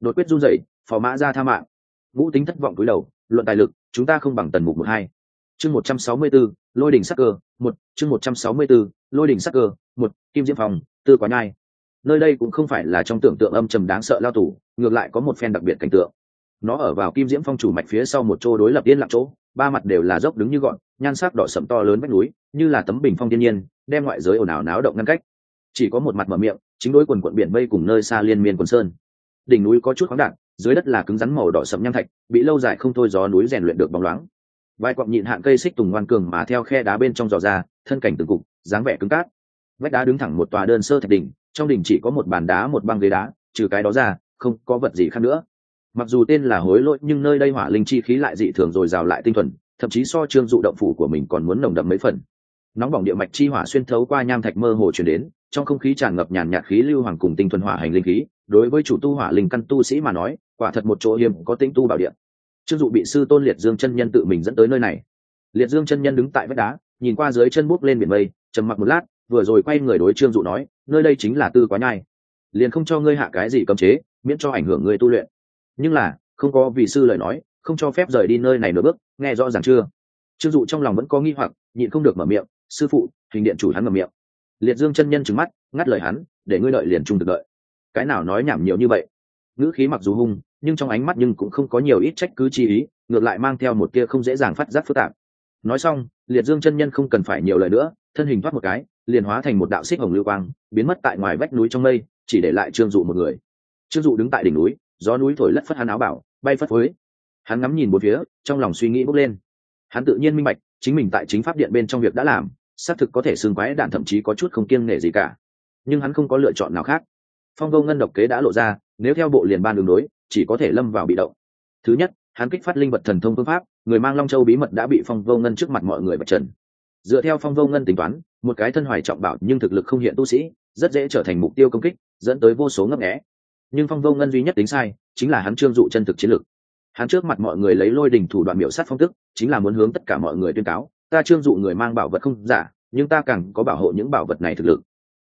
Đột quyết run rẩy, phò mã ra tha mạng. Ngũ tính thất vọng cúi đầu, luận tài lực, chúng ta không bằng tần mục một hai chương một trăm sáu mươi b ố lôi đỉnh sắc cơ một chương một trăm sáu mươi b ố lôi đỉnh sắc cơ một kim diễm phòng tư quá nhai. Nơi đây cũng không phải là trong tưởng tượng âm trầm đáng sợ lao tù ngược lại có một phen đặc biệt cảnh tượng. Nó ở vào kim diễm phong chủ mạch phía sau một chỗ đối lập yên lặng chỗ ba mặt đều là dốc đứng như gọn nhan sắc đỏ sậm to lớn vách núi như là tấm bình phong thiên nhiên đem ngoại giới ồn ào náo động ngăn cách. Chỉ có một mặt mở miệng chính đối quần quận biển mây cùng nơi xa liên miên quần sơn. Đỉnh núi có chút khoáng đạt, dưới đất là cứng rắn màu đỏ sậm nham thạch bị lâu dài không thôi gió núi rèn luyện được bóng loáng vài quặng nhịn hạn cây xích tùng ngoan cường mà theo khe đá bên trong giò ra, thân cảnh từng cục, dáng vẻ cứng cát vách đá đứng thẳng một tòa đơn sơ thạch đỉnh, trong đỉnh chỉ có một bàn đá một băng ghế đá, trừ cái đó ra, không có vật gì khác nữa. Mặc dù tên là hối lỗi, nhưng nơi đây hỏa linh chi khí lại dị thường rồi rào lại tinh thuần, thậm chí so trương dụ động phủ của mình còn muốn nồng đậm mấy phần. Nóng bỏng địa mạch chi hỏa xuyên thấu qua nham thạch mơ hồ chuyển đến, trong không khí tràn ngập nhàn nhạt khí lưu hoàng cùng tinh thuần hỏa hành linh khí, đối với chủ tu hỏa linh căn tu sĩ mà nói, quả thật một chỗ hiếm có tinh tu bảo điện trương dụ bị sư tôn liệt dương chân nhân tự mình dẫn tới nơi này. Liệt dương chân nhân đứng tại vách đá, nhìn qua dưới chân bút lên biển mây, trầm mặc một lát, vừa rồi quay người đối trương dụ nói, nơi đây chính là tư quá nhai. Liền không cho ngươi hạ cái gì cấm chế, miễn cho ảnh hưởng ngươi tu luyện. Nhưng là, không có vị sư lời nói, không cho phép rời đi nơi này nửa bước, nghe rõ ràng chưa? Trương dụ trong lòng vẫn có nghi hoặc, nhịn không được mở miệng, sư phụ hình điện chủ hắn ngầm miệng. Liệt dương chân nhân trừng mắt, ngắt lời hắn, để ngươi đợi liền trung thực đợi. Cái nào nói nhảm nhiều như vậy? Ngữ khí mặc dù hung nhưng trong ánh mắt nhưng cũng không có nhiều ít trách cứ chi ý, ngược lại mang theo một tia không dễ dàng phát giác phức tạp. Nói xong, liệt dương chân nhân không cần phải nhiều lời nữa, thân hình thoát một cái, liền hóa thành một đạo xích hồng lưu quang, biến mất tại ngoài vách núi trong mây, chỉ để lại trương dụ một người. Trương dụ đứng tại đỉnh núi, gió núi thổi lất phất hắn áo bảo, bay phất phới. Hắn ngắm nhìn một phía, trong lòng suy nghĩ bốc lên. Hắn tự nhiên minh bạch, chính mình tại chính pháp điện bên trong việc đã làm, xác thực có thể xương quái đạn thậm chí có chút không kiêng nể gì cả. Nhưng hắn không có lựa chọn nào khác. Phong vô ngân độc kế đã lộ ra, nếu theo bộ liền ban đường đối chỉ có thể lâm vào bị động. Thứ nhất, hắn kích phát linh vật thần thông phương pháp, người mang long châu bí mật đã bị phong vô ngân trước mặt mọi người bật trần. Dựa theo phong vô ngân tính toán, một cái thân hoài trọng bảo nhưng thực lực không hiện tu sĩ, rất dễ trở thành mục tiêu công kích, dẫn tới vô số ngấp nghẽ nhưng phong vô ngân duy nhất tính sai, chính là hắn trương dụ chân thực chiến lược. Hắn trước mặt mọi người lấy lôi đình thủ đoạn miểu sát phong tức, chính là muốn hướng tất cả mọi người tuyên cáo, ta trương dụ người mang bảo vật không giả, nhưng ta càng có bảo hộ những bảo vật này thực lực.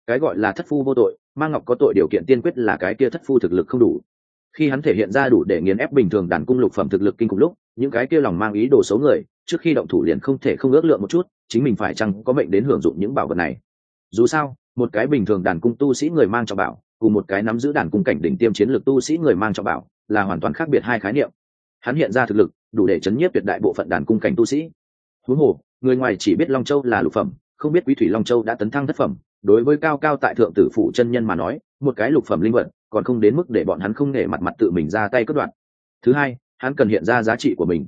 Cái gọi là thất phu vô tội mang ngọc có tội điều kiện tiên quyết là cái kia thất phu thực lực không đủ khi hắn thể hiện ra đủ để nghiền ép bình thường đàn cung lục phẩm thực lực kinh khủng lúc, những cái kia lòng mang ý đồ xấu người, trước khi động thủ liền không thể không ước lượng một chút, chính mình phải chăng có mệnh đến hưởng dụng những bảo vật này. Dù sao, một cái bình thường đàn cung tu sĩ người mang cho bảo, cùng một cái nắm giữ đàn cung cảnh đỉnh tiêm chiến lược tu sĩ người mang cho bảo, là hoàn toàn khác biệt hai khái niệm. Hắn hiện ra thực lực, đủ để chấn nhiếp tuyệt đại bộ phận đàn cung cảnh tu sĩ. Huống hồ, người ngoài chỉ biết long châu là lục phẩm, không biết quý thủy long châu đã tấn thăng thất phẩm. Đối với cao cao tại thượng tử phụ chân nhân mà nói một cái lục phẩm linh vật, còn không đến mức để bọn hắn không nể mặt mặt tự mình ra tay cất đoạn thứ hai, hắn cần hiện ra giá trị của mình.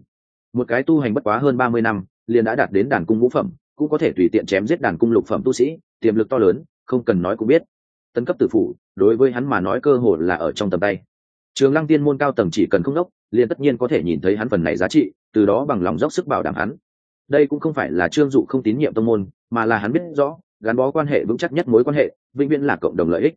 Một cái tu hành bất quá hơn ba mươi năm, liền đã đạt đến đàn cung ngũ phẩm, cũng có thể tùy tiện chém giết đàn cung lục phẩm tu sĩ, tiềm lực to lớn, không cần nói cũng biết. Tấn cấp tử phủ, đối với hắn mà nói cơ hội là ở trong tầm tay. Trường lăng tiên môn cao tầng chỉ cần không đốc, liền tất nhiên có thể nhìn thấy hắn phần này giá trị, từ đó bằng lòng dốc sức bảo đảm hắn. Đây cũng không phải là trương dụ không tín nhiệm tông môn, mà là hắn biết rõ, gắn bó quan hệ vững chắc nhất mối quan hệ, vĩnh viễn là cộng đồng lợi ích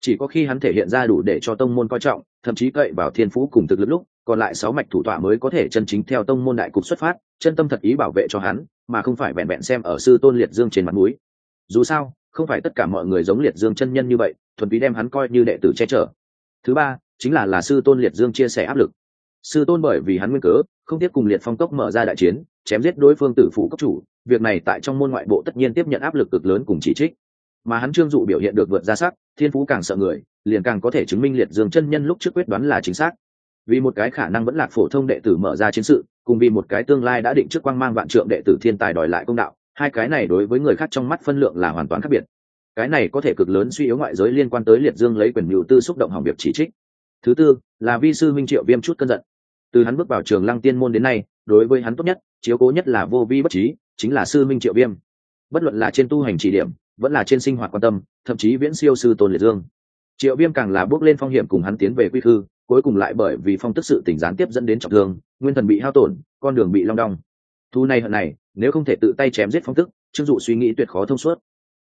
chỉ có khi hắn thể hiện ra đủ để cho tông môn coi trọng, thậm chí cậy vào thiên phú cùng thực lực lúc, còn lại sáu mạch thủ tọa mới có thể chân chính theo tông môn đại cục xuất phát, chân tâm thật ý bảo vệ cho hắn, mà không phải vẹn vẹn xem ở sư tôn liệt dương trên mặt núi dù sao, không phải tất cả mọi người giống liệt dương chân nhân như vậy, thuần túy đem hắn coi như đệ tử che chở. Thứ ba, chính là là sư tôn liệt dương chia sẻ áp lực. Sư tôn bởi vì hắn nguyên cớ, không tiếp cùng liệt phong cốc mở ra đại chiến, chém giết đối phương tử phủ cấp chủ, việc này tại trong môn ngoại bộ tất nhiên tiếp nhận áp lực cực lớn cùng chỉ trích mà hắn trương dụ biểu hiện được vượt ra sắc, thiên phú càng sợ người, liền càng có thể chứng minh liệt dương chân nhân lúc trước quyết đoán là chính xác. Vì một cái khả năng vẫn lạc phổ thông đệ tử mở ra chiến sự, cùng vì một cái tương lai đã định trước quang mang vạn trượng đệ tử thiên tài đòi lại công đạo, hai cái này đối với người khác trong mắt phân lượng là hoàn toàn khác biệt. Cái này có thể cực lớn suy yếu ngoại giới liên quan tới liệt dương lấy quyền mưu tư xúc động hỏng việc chỉ trích. Thứ tư, là vi sư minh triệu viêm chút cơn giận. Từ hắn bước vào trường lăng tiên môn đến nay, đối với hắn tốt nhất, chiếu cố nhất là vô vi bất trí, chính là sư minh triệu viêm. Bất luận là trên tu hành chỉ điểm vẫn là trên sinh hoạt quan tâm, thậm chí viễn siêu sư tôn liệt dương. Triệu viêm càng là bước lên phong hiểm cùng hắn tiến về quy khư, cuối cùng lại bởi vì phong tức sự tình gián tiếp dẫn đến trọng thương, nguyên thần bị hao tổn, con đường bị long đong. Thu này hận này, nếu không thể tự tay chém giết phong tức, trương dụ suy nghĩ tuyệt khó thông suốt.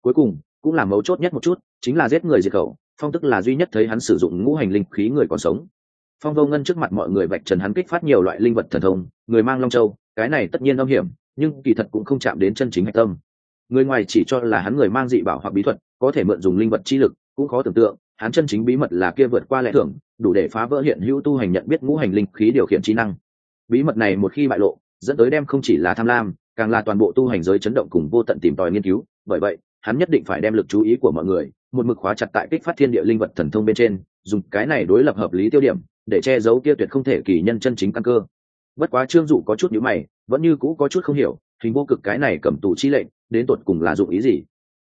Cuối cùng, cũng là mấu chốt nhất một chút, chính là giết người diệt khẩu, phong tức là duy nhất thấy hắn sử dụng ngũ hành linh khí người còn sống. Phong vô ngân trước mặt mọi người vạch trần hắn kích phát nhiều loại linh vật thần thông, người mang long châu, cái này tất nhiên âm hiểm, nhưng kỳ thật cũng không chạm đến chân chính hạch tâm người ngoài chỉ cho là hắn người mang dị bảo hoặc bí thuật, có thể mượn dùng linh vật chi lực, cũng khó tưởng tượng, hắn chân chính bí mật là kia vượt qua lẽ thường, đủ để phá vỡ hiện hữu tu hành nhận biết ngũ hành linh khí điều khiển trí năng. Bí mật này một khi bại lộ, dẫn tới đem không chỉ là tham lam, càng là toàn bộ tu hành giới chấn động cùng vô tận tìm tòi nghiên cứu. Bởi vậy, hắn nhất định phải đem lực chú ý của mọi người, một mực khóa chặt tại kích phát thiên địa linh vật thần thông bên trên, dùng cái này đối lập hợp lý tiêu điểm, để che giấu kia tuyệt không thể kỳ nhân chân chính căn cơ. Bất quá trương dụ có chút nhữ mày, vẫn như cũ có chút không hiểu hình vô cực cái này cầm tù chi lệnh, đến tột cùng là dụng ý gì?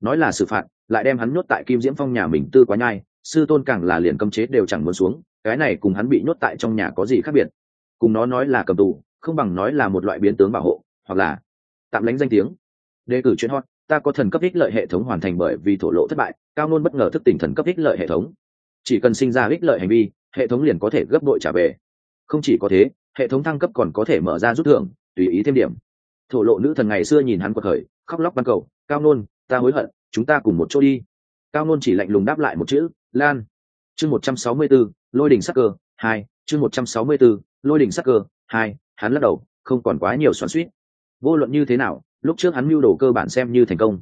Nói là xử phạt, lại đem hắn nhốt tại kim diễm phong nhà mình tư quá nhai, sư tôn càng là liền cấm chế đều chẳng muốn xuống, cái này cùng hắn bị nhốt tại trong nhà có gì khác biệt? Cùng nó nói là cầm tù, không bằng nói là một loại biến tướng bảo hộ, hoặc là tạm lánh danh tiếng. Đề cử chuyên hot, ta có thần cấp ích lợi hệ thống hoàn thành bởi vì thổ lộ thất bại, cao nôn bất ngờ thức tỉnh thần cấp ích lợi hệ thống. Chỉ cần sinh ra ích lợi hành vi, hệ thống liền có thể gấp đội trả về. Không chỉ có thế, hệ thống thăng cấp còn có thể mở ra rút thưởng, tùy ý thêm điểm thổ lộ nữ thần ngày xưa nhìn hắn quật khởi, khóc lóc văn cầu, cao nôn, ta hối hận, chúng ta cùng một chỗ đi. Cao nôn chỉ lạnh lùng đáp lại một chữ, lan. Chương một trăm sáu mươi b ố lôi đình sắc cơ, hai, chương một trăm sáu mươi b ố lôi đình sắc cơ, hai, hắn lắc đầu, không còn quá nhiều xoắn suýt vô luận như thế nào, lúc trước hắn mưu đồ cơ bản xem như thành công.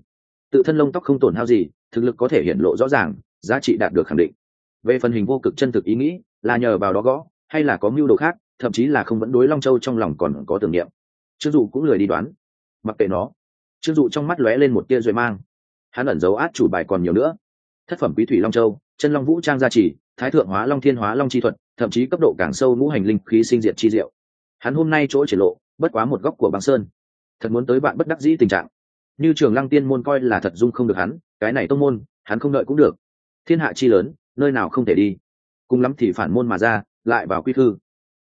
Tự thân lông tóc không tổn hao gì, thực lực có thể hiện lộ rõ ràng, giá trị đạt được khẳng định. Về phần hình vô cực chân thực ý nghĩ, là nhờ vào đó gõ, hay là có mưu đồ khác, thậm chí là không vẫn đối long châu trong lòng còn có tưởng niệm trương dụ cũng lười đi đoán. Mặc kệ nó, trương dụ trong mắt lóe lên một tia rồi mang. Hắn ẩn giấu át chủ bài còn nhiều nữa. Thất phẩm quý thủy long châu, chân long vũ trang gia trì, thái thượng hóa long thiên hóa long chi thuật, thậm chí cấp độ càng sâu ngũ hành linh khí sinh diệt chi diệu. Hắn hôm nay chỗ triển lộ, bất quá một góc của băng sơn. Thật muốn tới bạn bất đắc dĩ tình trạng. Như trường lăng tiên môn coi là thật dung không được hắn, cái này tông môn, hắn không đợi cũng được. Thiên hạ chi lớn, nơi nào không thể đi. Cùng lắm thì phản môn mà ra, lại vào quy khư.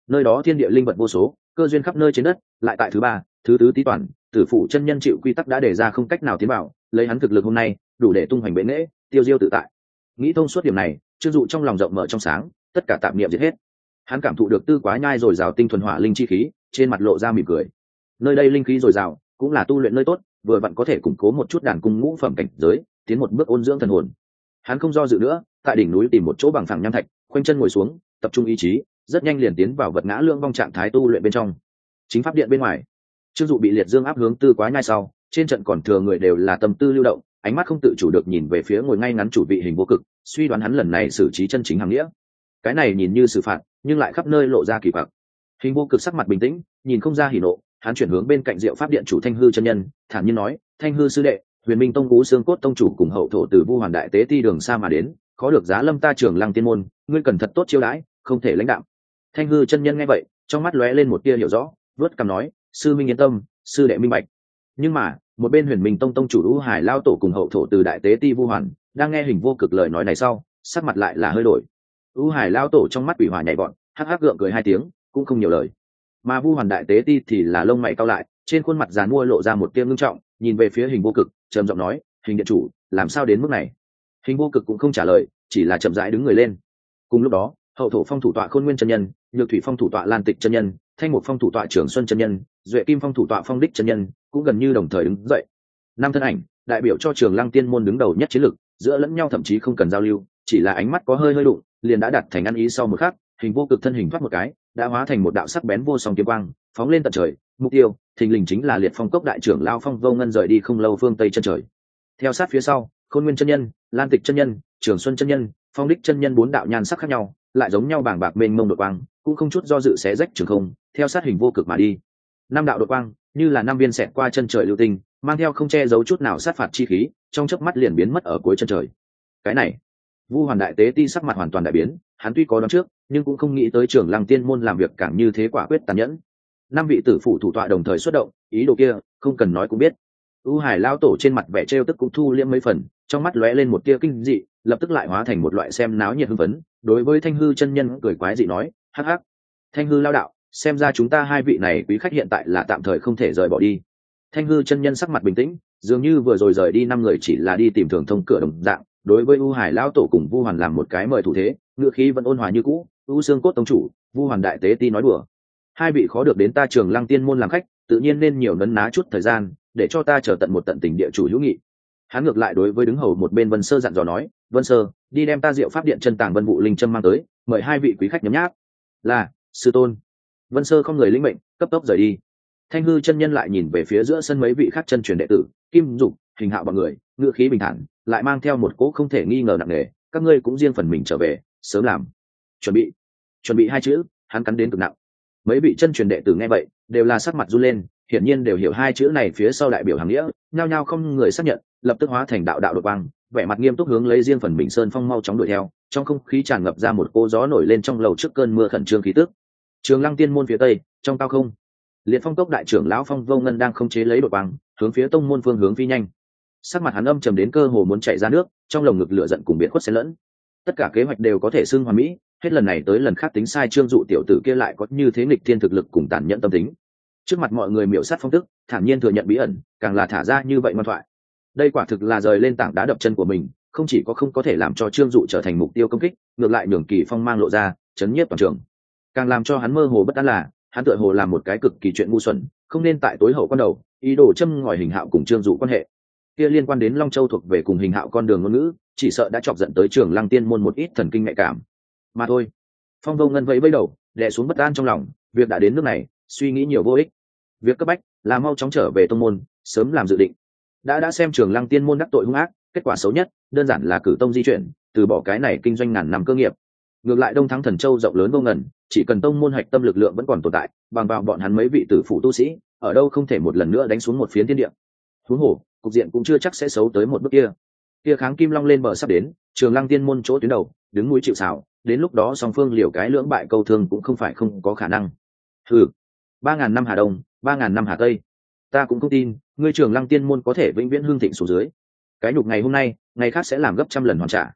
Nơi đó thiên địa linh vật vô số, cơ duyên khắp nơi trên đất lại tại thứ ba, thứ tứ tý toàn, tử phụ chân nhân chịu quy tắc đã đề ra không cách nào tiến bảo lấy hắn thực lực hôm nay, đủ để tung hoành bệ nghễ tiêu diêu tự tại. Nghĩ thông suốt điểm này chưng dụ trong lòng rộng mở trong sáng, tất cả tạm niệm giết hết. Hắn cảm thụ được tư quá nhai rồi rào tinh thuần hỏa linh chi khí, trên mặt lộ ra mỉm cười. Nơi đây linh khí dồi dào, cũng là tu luyện nơi tốt, vừa vặn có thể củng cố một chút đàn cung ngũ phẩm cảnh giới, tiến một bước ôn dưỡng thần hồn. Hắn không do dự nữa, tại đỉnh núi tìm một chỗ bằng phẳng nham thạch, khoanh chân ngồi xuống, tập trung ý chí, rất nhanh liền tiến vào vật ngã lương vong trạng thái tu luyện bên trong chính pháp điện bên ngoài. Trương dụ bị liệt dương áp hướng tư quá nhai sau, trên trận còn thừa người đều là tâm tư lưu động, ánh mắt không tự chủ được nhìn về phía ngồi ngay ngắn chủ vị hình vô cực, suy đoán hắn lần này xử trí chân chính hàng nghĩa. Cái này nhìn như xử phạt, nhưng lại khắp nơi lộ ra kỳ vọng hình vô cực sắc mặt bình tĩnh, nhìn không ra hỉ nộ, hắn chuyển hướng bên cạnh diệu pháp điện chủ thanh hư chân nhân, thản nhiên nói, thanh hư sư đệ, huyền minh tông cú xương cốt tông chủ cùng hậu thổ từ vu hoàn đại tế ti đường xa mà đến, khó được giá lâm ta trường lăng tiên môn, ngươi cần thật tốt chiêu đãi, không thể lãnh đạo. Thanh hư chân nhân nghe vậy, trong mắt lóe lên một tia hiểu rõ vớt cằm nói, sư minh yên tâm, sư đệ minh bạch. Nhưng mà, một bên huyền minh tông tông chủ lũ hải lao tổ cùng hậu thổ từ đại tế ti vu hoàn đang nghe hình vô cực lời nói này sau, sắc mặt lại là hơi đổi. Lũ hải lao tổ trong mắt quỷ hỏa nhảy bọn hắc hắc gượng cười hai tiếng, cũng không nhiều lời. Mà vu hoàn đại tế ti thì là lông mày cao lại, trên khuôn mặt dàn mua lộ ra một tia ngưng trọng, nhìn về phía hình vô cực, trầm giọng nói, hình điện chủ, làm sao đến mức này? Hình vô cực cũng không trả lời, chỉ là chậm rãi đứng người lên. Cùng lúc đó, hậu thổ phong thủ tọa khôn nguyên chân nhân nhược thủy phong thủ tọa lan tịch chân nhân, thanh mục phong thủ tọa trưởng xuân chân nhân, duệ kim phong thủ tọa phong đích chân nhân, cũng gần như đồng thời đứng dậy. Năm thân ảnh, đại biểu cho trường lăng tiên môn đứng đầu nhất chiến lực, giữa lẫn nhau thậm chí không cần giao lưu, chỉ là ánh mắt có hơi hơi đụng, liền đã đặt thành ăn ý sau một khắc, hình vô cực thân hình thoát một cái, đã hóa thành một đạo sắc bén vô song kiếm quang, phóng lên tận trời, mục tiêu, thình lình chính là liệt phong cốc đại trưởng lao phong vô ngân rời đi không lâu phương tây chân trời. Theo sát phía sau, khôn nguyên chân nhân, lan tịch chân nhân, trường xuân chân nhân, phong đích chân nhân bốn đạo nhan sắc khác nhau, lại giống nhau bảng bạc mênh mông đội quang cũng không chút do dự xé rách trường không, theo sát hình vô cực mà đi. Năm đạo đột quang, như là năm viên xẹt qua chân trời lưu tinh, mang theo không che giấu chút nào sát phạt chi khí, trong chớp mắt liền biến mất ở cuối chân trời. Cái này, vu hoàn đại tế ti sắc mặt hoàn toàn đại biến, hắn tuy có đón trước, nhưng cũng không nghĩ tới trường lăng tiên môn làm việc càng như thế quả quyết tàn nhẫn. Năm vị tử phụ thủ tọa đồng thời xuất động, ý đồ kia, không cần nói cũng biết. U hải lao tổ trên mặt vẻ trêu tức cũng thu liễm mấy phần, trong mắt lóe lên một tia kinh dị, lập tức lại hóa thành một loại xem náo nhiệt hưng phấn, đối với thanh hư chân nhân cười quái dị nói hắc hắc. Thanh hư lao đạo, xem ra chúng ta hai vị này quý khách hiện tại là tạm thời không thể rời bỏ đi. Thanh hư chân nhân sắc mặt bình tĩnh, dường như vừa rồi rời đi năm người chỉ là đi tìm thường thông cửa đồng dạng, đối với u hải Lão tổ cùng vu hoàn làm một cái mời thủ thế, ngựa khí vẫn ôn hòa như cũ, u xương cốt tông chủ, vu hoàn đại tế ti nói đùa. Hai vị khó được đến ta trường lăng tiên môn làm khách, tự nhiên nên nhiều nấn ná chút thời gian, để cho ta chờ tận một tận tình địa chủ hữu nghị. Hắn ngược lại đối với đứng hầu một bên vân sơ dặn dò nói, vân sơ, đi đem ta diệu pháp điện chân tàng vân vụ linh trâm mang tới, mời hai vị quý khách nhấm nháp là, sư tôn. Vân sơ không người linh mệnh, cấp tốc rời đi. Thanh hư chân nhân lại nhìn về phía giữa sân mấy vị khác chân truyền đệ tử, kim dục, hình hạo bọn người, ngựa khí bình thản, lại mang theo một cỗ không thể nghi ngờ nặng nề, các ngươi cũng riêng phần mình trở về, sớm làm. Chuẩn bị. Chuẩn bị hai chữ, hắn cắn đến cực nặng. Mấy vị chân truyền đệ tử nghe vậy, đều là sắc mặt run lên, hiển nhiên đều hiểu hai chữ này phía sau đại biểu hàng nghĩa, nhao nhao không người xác nhận, lập tức hóa thành đạo đạo đột quang, vẻ mặt nghiêm túc hướng lấy riêng phần bình sơn phong mau chóng đuổi theo trong không khí tràn ngập ra một cô gió nổi lên trong lầu trước cơn mưa khẩn trương khí tức. Trường lăng tiên môn phía tây, trong cao không, liệt phong cốc đại trưởng lão phong vô ngân đang không chế lấy đội băng, hướng phía tông môn phương hướng phi nhanh. Sắc mặt hắn âm trầm đến cơ hồ muốn chạy ra nước, trong lồng ngực lửa giận cùng biệt khuất xen lẫn. Tất cả kế hoạch đều có thể xưng hoàn mỹ, hết lần này tới lần khác tính sai trương dụ tiểu tử kia lại có như thế nghịch thiên thực lực cùng tàn nhẫn tâm tính. Trước mặt mọi người miểu sát phong tức, thản nhiên thừa nhận bí ẩn, càng là thả ra như vậy ngoan thoại. Đây quả thực là rời lên tảng đá đập chân của mình không chỉ có không có thể làm cho trương dụ trở thành mục tiêu công kích, ngược lại nhường kỳ phong mang lộ ra, chấn nhiếp toàn trường. Càng làm cho hắn mơ hồ bất an là, hắn tựa hồ làm một cái cực kỳ chuyện ngu xuẩn, không nên tại tối hậu con đầu, ý đồ châm ngòi hình hạo cùng trương dụ quan hệ. Kia liên quan đến long châu thuộc về cùng hình hạo con đường ngôn ngữ, chỉ sợ đã chọc giận tới trường lăng tiên môn một ít thần kinh nhạy cảm. Mà thôi. Phong vô ngân vẫy vẫy đầu, đè xuống bất an trong lòng, việc đã đến nước này, suy nghĩ nhiều vô ích. Việc cấp bách là mau chóng trở về tông môn, sớm làm dự định. Đã đã xem trường lăng tiên môn đắc tội hung ác kết quả xấu nhất, đơn giản là cử tông di chuyển, từ bỏ cái này kinh doanh ngàn năm cơ nghiệp. Ngược lại đông thắng thần châu rộng lớn vô ngần, chỉ cần tông môn hạch tâm lực lượng vẫn còn tồn tại, bằng vào bọn hắn mấy vị tử phụ tu sĩ, ở đâu không thể một lần nữa đánh xuống một phiến thiên địa. Thú hổ, cục diện cũng chưa chắc sẽ xấu tới một bước kia. Kia kháng kim long lên bờ sắp đến, trường lăng tiên môn chỗ tuyến đầu, đứng núi chịu xảo đến lúc đó song phương liều cái lưỡng bại câu thương cũng không phải không có khả năng. Thử ba ngàn năm hà đông, ba ngàn năm hà tây. Ta cũng không tin, ngươi trường lăng tiên môn có thể vĩnh viễn hương thịnh xuống dưới cái nhục ngày hôm nay, ngày khác sẽ làm gấp trăm lần hoàn trả.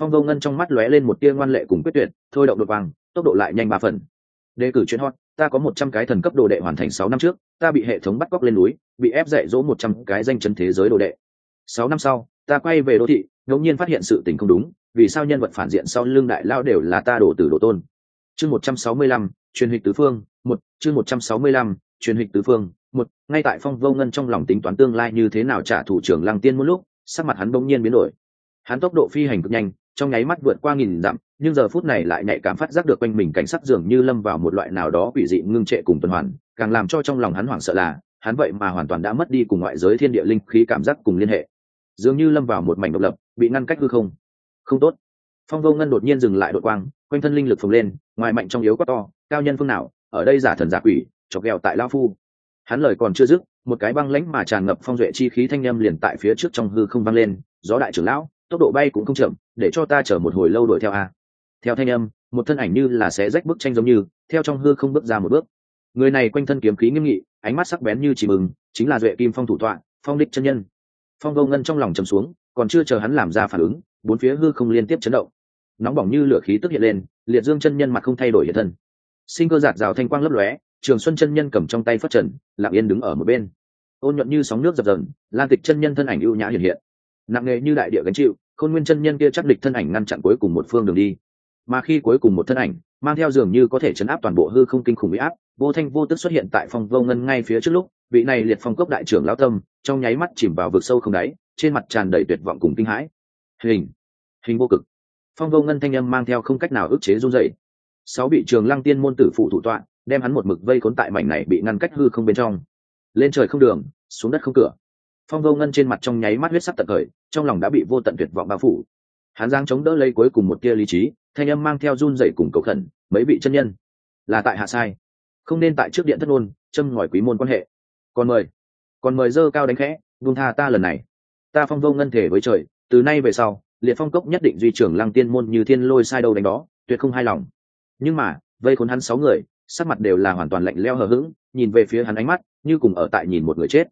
Phong vô ngân trong mắt lóe lên một tia ngoan lệ cùng quyết tuyệt, thôi động đột vàng tốc độ lại nhanh ba phần. Đề cử chuyên hot, ta có một trăm cái thần cấp đồ đệ hoàn thành sáu năm trước, ta bị hệ thống bắt cóc lên núi, bị ép dạy dỗ một trăm cái danh chân thế giới đồ đệ. Sáu năm sau, ta quay về đô thị ngẫu nhiên phát hiện sự tình không đúng, vì sao nhân vật phản diện sau lưng đại lao đều là ta đổ từ đồ tôn? Chương một trăm sáu mươi lăm, truyền hịch tứ phương, một, chương một trăm sáu mươi lăm, truyền hịch tứ phương, một, ngay tại phong vô ngân trong lòng tính toán tương lai như thế nào trả thủ trưởng lăng tiên một lúc sắc mặt hắn bỗng nhiên biến đổi. Hắn tốc độ phi hành cực nhanh, trong nháy mắt vượt qua nghìn dặm, nhưng giờ phút này lại nhạy cảm phát giác được quanh mình cảnh sắc dường như lâm vào một loại nào đó quỷ dị ngưng trệ cùng tuần hoàn, càng làm cho trong lòng hắn hoảng sợ là, hắn vậy mà hoàn toàn đã mất đi cùng ngoại giới thiên địa linh khí cảm giác cùng liên hệ. Dường như lâm vào một mảnh độc lập, bị ngăn cách hư không. Không tốt. Phong vô ngân đột nhiên dừng lại đội quang, quanh thân linh lực phồng lên, ngoài mạnh trong yếu quá to, cao nhân phương nào, ở đây giả thần giả quỷ, chọc ghẹo tại lao phu hắn lời còn chưa dứt, một cái băng lãnh mà tràn ngập phong duệ chi khí thanh â m liền tại phía trước trong hư không văng lên, gió đại trưởng lão, tốc độ bay cũng không chậm, để cho ta chở một hồi lâu đuổi theo a. Theo thanh âm, một thân ảnh như là sẽ rách bức tranh giống như, theo trong hư không bước ra một bước. Người này quanh thân kiếm khí nghiêm nghị, ánh mắt sắc bén như chỉ mừng, chính là duệ kim phong thủ tọa, phong đích chân nhân. Phong vô ngân trong lòng trầm xuống, còn chưa chờ hắn làm ra phản ứng, bốn phía hư không liên tiếp chấn động. Nóng bỏng như lửa khí tức hiện lên, liệt dương chân nhân mặt không thay đổi hiện thân. Sinh cơ giạt rào thanh quang lấp lóe trường xuân chân nhân cầm trong tay phất trần, lặng yên đứng ở một bên. Ôn nhuận như sóng nước dập dờn, lan tịch chân nhân thân ảnh ưu nhã hiện hiện. Nặng nề như đại địa gánh chịu, khôn nguyên chân nhân kia chắc địch thân ảnh ngăn chặn cuối cùng một phương đường đi. Mà khi cuối cùng một thân ảnh, mang theo dường như có thể chấn áp toàn bộ hư không kinh khủng bị áp, vô thanh vô tức xuất hiện tại phòng vô ngân ngay phía trước lúc, vị này liệt phong cốc đại trưởng lão tâm, trong nháy mắt chìm vào vực sâu không đáy, trên mặt tràn đầy tuyệt vọng cùng kinh hãi. Hình hình vô cực. Phong vô ngân thanh âm mang theo không cách nào ức chế run dậy sáu bị trường lăng tiên môn tử phụ thủ tọa đem hắn một mực vây khốn tại mảnh này bị ngăn cách hư không bên trong. Lên trời không đường, xuống đất không cửa. Phong vô ngân trên mặt trong nháy mắt huyết sắc tận khởi, trong lòng đã bị vô tận tuyệt vọng bao phủ. Hắn giang chống đỡ lấy cuối cùng một tia lý trí, thanh âm mang theo run dậy cùng cầu khẩn, mấy vị chân nhân, là tại hạ sai. Không nên tại trước điện thất ngôn châm ngòi quý môn quan hệ. Còn mời còn mời dơ cao đánh khẽ, buông tha ta lần này. Ta phong vô ngân thể với trời, từ nay về sau, liệt phong cốc nhất định duy trưởng lăng tiên môn như thiên lôi sai đâu đánh đó, tuyệt không hài lòng. Nhưng mà, vây khốn hắn sáu người sắc mặt đều là hoàn toàn lạnh leo hờ hững, nhìn về phía hắn ánh mắt, như cùng ở tại nhìn một người chết.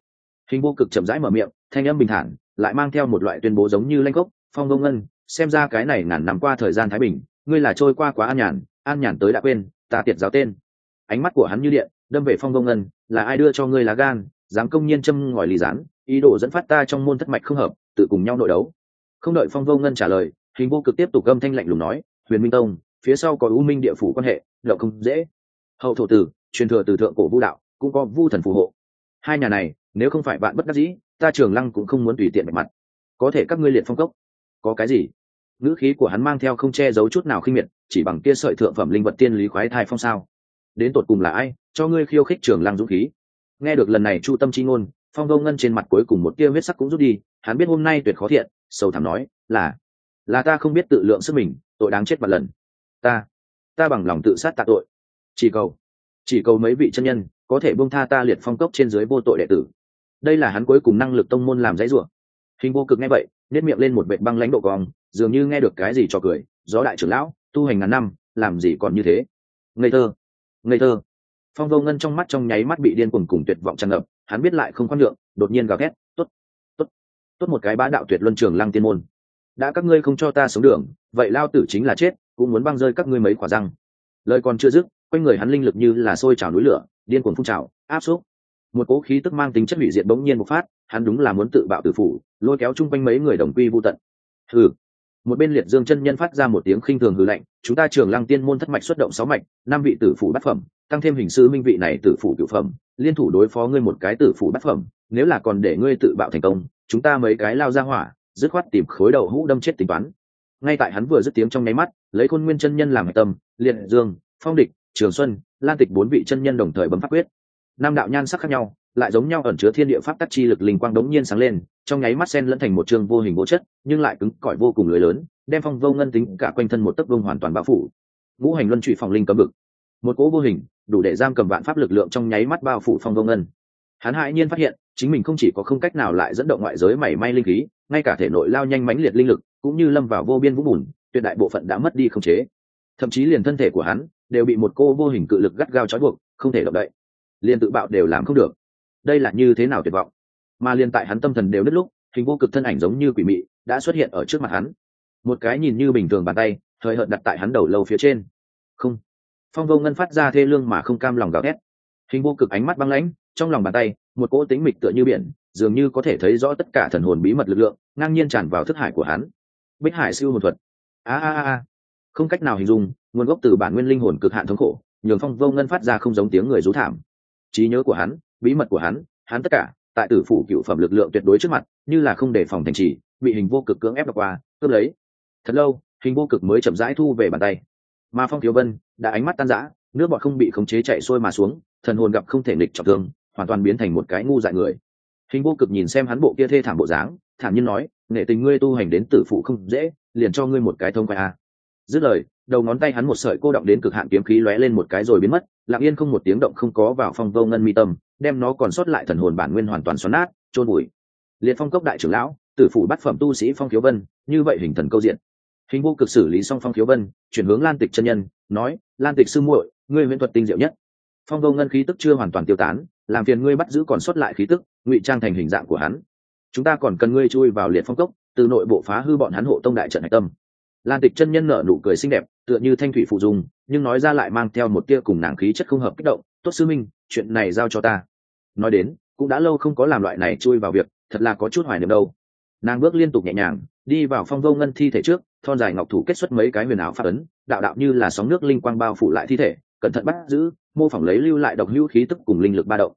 Hình vô cực chậm rãi mở miệng, thanh âm bình thản, lại mang theo một loại tuyên bố giống như lanh gốc, phong vô ngân, xem ra cái này ngàn năm qua thời gian thái bình, ngươi là trôi qua quá an nhàn an nhàn tới đã quên, ta tiệt giáo tên. Ánh mắt của hắn như điện, đâm về phong vô ngân, là ai đưa cho ngươi lá gan, dám công nhiên châm ngòi lì rán, ý đồ dẫn phát ta trong môn thất mạch không hợp, tự cùng nhau nội đấu? Không đợi phong vô ngân trả lời, hình vô cực tiếp tục gâm thanh lạnh lùng nói, huyền minh tông, phía sau có u minh địa phủ quan hệ lậu không dễ hậu thổ tử, truyền thừa từ thượng cổ vũ đạo, cũng có vu thần phù hộ. Hai nhà này, nếu không phải bạn bất đắc dĩ, ta trường lăng cũng không muốn tùy tiện bạch mặt. Có thể các ngươi liệt phong cốc. Có cái gì? Ngữ khí của hắn mang theo không che giấu chút nào khinh miệt, chỉ bằng kia sợi thượng phẩm linh vật tiên lý khoái thai phong sao? Đến tột cùng là ai, cho ngươi khiêu khích trường lăng dũng khí? Nghe được lần này chu tâm chi ngôn, phong vô ngân trên mặt cuối cùng một tia huyết sắc cũng rút đi, hắn biết hôm nay tuyệt khó thiện, sâu thẳm nói, là là ta không biết tự lượng sức mình, tội đáng chết một lần. Ta ta bằng lòng tự sát tạ tội chỉ cầu chỉ cầu mấy vị chân nhân có thể buông tha ta liệt phong cốc trên dưới vô tội đệ tử. Đây là hắn cuối cùng năng lực tông môn làm dãy rủa. Hình vô cực nghe vậy nếp miệng lên một vệ băng lãnh độ cong, dường như nghe được cái gì cho cười, gió đại trưởng lão, tu hành ngàn năm, làm gì còn như thế? Ngây thơ ngây thơ. Phong vô ngân trong mắt trong nháy mắt bị điên cuồng cùng tuyệt vọng tràn ngập, hắn biết lại không khoan lượng đột nhiên gào thét, tốt tốt tốt một cái bá đạo tuyệt luân trường lăng tiên môn. Đã các ngươi không cho ta sống đường, vậy lao tử chính là chết, cũng muốn băng rơi các ngươi mấy quả răng. Lời còn chưa dứt quanh người hắn linh lực như là sôi trào núi lửa, điên cuồng phun trào, áp xúc. Một cỗ khí tức mang tính chất hủy diệt bỗng nhiên bộc phát, hắn đúng là muốn tự bạo tử phủ, lôi kéo chung quanh mấy người đồng quy vô tận. Hừ. Một bên liệt dương chân nhân phát ra một tiếng khinh thường hư lạnh, chúng ta trường lăng tiên môn thất mạch xuất động sáu mạch, năm vị tử phủ bát phẩm, tăng thêm hình sư minh vị này tử phủ cửu phẩm, liên thủ đối phó ngươi một cái tử phủ bát phẩm, nếu là còn để ngươi tự bạo thành công, chúng ta mấy cái lao ra hỏa, dứt khoát tìm khối đầu hũ đâm chết tính toán. Ngay tại hắn vừa dứt tiếng trong nháy mắt, lấy khôn nguyên chân nhân làm tâm, liệt dương, phong địch trường xuân, lan tịch bốn vị chân nhân đồng thời bấm pháp quyết. Năm đạo nhan sắc khác nhau, lại giống nhau ẩn chứa thiên địa pháp tắc chi lực linh quang đống nhiên sáng lên, trong nháy mắt sen lẫn thành một trường vô hình vô chất, nhưng lại cứng cỏi vô cùng lưới lớn, đem phong vô ngân tính cả quanh thân một tấc vương hoàn toàn bao phủ. Ngũ hành luân trụy phòng linh cấm bực một cỗ vô hình, đủ để giam cầm vạn pháp lực lượng trong nháy mắt bao phủ phong vô ngân. Hắn hãi nhiên phát hiện, chính mình không chỉ có không cách nào lại dẫn động ngoại giới mảy may linh khí, ngay cả thể nội lao nhanh mãnh liệt linh lực, cũng như lâm vào vô biên vũ bùn, tuyệt đại bộ phận đã mất đi không chế. Thậm chí liền thân thể của hắn đều bị một cô vô hình cự lực gắt gao trói buộc, không thể động đậy. Liền tự bạo đều làm không được. Đây là như thế nào tuyệt vọng? Mà liền tại hắn tâm thần đều đứt lúc, hình vô cực thân ảnh giống như quỷ mị đã xuất hiện ở trước mặt hắn. Một cái nhìn như bình thường bàn tay thời hợt đặt tại hắn đầu lâu phía trên. Không. Phong vô ngân phát ra thê lương mà không cam lòng gào thét. Hình vô cực ánh mắt băng lãnh, trong lòng bàn tay, một cỗ tính mịch tựa như biển, dường như có thể thấy rõ tất cả thần hồn bí mật lực lượng, ngang nhiên tràn vào thức hải của hắn. Bích hải siêu một thuật. A a a. Không cách nào hình dung nguồn gốc từ bản nguyên linh hồn cực hạn thống khổ, nhường phong vô ngân phát ra không giống tiếng người rú thảm. Trí nhớ của hắn, bí mật của hắn hắn tất cả, tại tử phủ cựu phẩm lực lượng tuyệt đối trước mặt, như là không đề phòng thành trì, bị hình vô cực cưỡng ép đọc qua, cướp lấy. Thật lâu, hình vô cực mới chậm rãi thu về bàn tay. Mà phong thiếu vân, đã ánh mắt tan rã, nước bọt không bị khống chế chạy xuôi mà xuống, thần hồn gặp không thể nghịch trọng thương, hoàn toàn biến thành một cái ngu dại người. Hình vô cực nhìn xem hắn bộ kia thê thảm bộ dáng, thản nhiên nói, nghệ tình ngươi tu hành đến tử phụ không dễ, liền cho ngươi một cái thông quay a. Dứt lời đầu ngón tay hắn một sợi cô động đến cực hạn kiếm khí lóe lên một cái rồi biến mất, lặng yên không một tiếng động không có vào phong vô ngân mi tâm, đem nó còn sót lại thần hồn bản nguyên hoàn toàn xoắn nát trôn bụi liệt phong cốc đại trưởng lão, tử phủ bắt phẩm tu sĩ phong khiếu vân, như vậy hình thần câu diện. Hình vô cực xử lý xong phong khiếu vân, chuyển hướng lan tịch chân nhân, nói, lan tịch sư muội, ngươi huyễn thuật tinh diệu nhất. Phong vô ngân khí tức chưa hoàn toàn tiêu tán, làm phiền ngươi bắt giữ còn sót lại khí tức, ngụy trang thành hình dạng của hắn. Chúng ta còn cần ngươi chui vào liệt phong cốc, từ nội bộ phá hư bọn hắn hộ tông đại trận hạch tâm lan tịch chân nhân nở nụ cười xinh đẹp, tựa như thanh thủy phụ dùng nhưng nói ra lại mang theo một tia cùng nàng khí chất không hợp kích động, tốt sư minh, chuyện này giao cho ta. Nói đến, cũng đã lâu không có làm loại này chui vào việc, thật là có chút hoài niệm đâu. Nàng bước liên tục nhẹ nhàng, đi vào phong vô ngân thi thể trước, thon dài ngọc thủ kết xuất mấy cái huyền ảo phát ấn, đạo đạo như là sóng nước linh quang bao phủ lại thi thể, cẩn thận bắt giữ, mô phỏng lấy lưu lại độc hữu khí tức cùng linh lực ba động.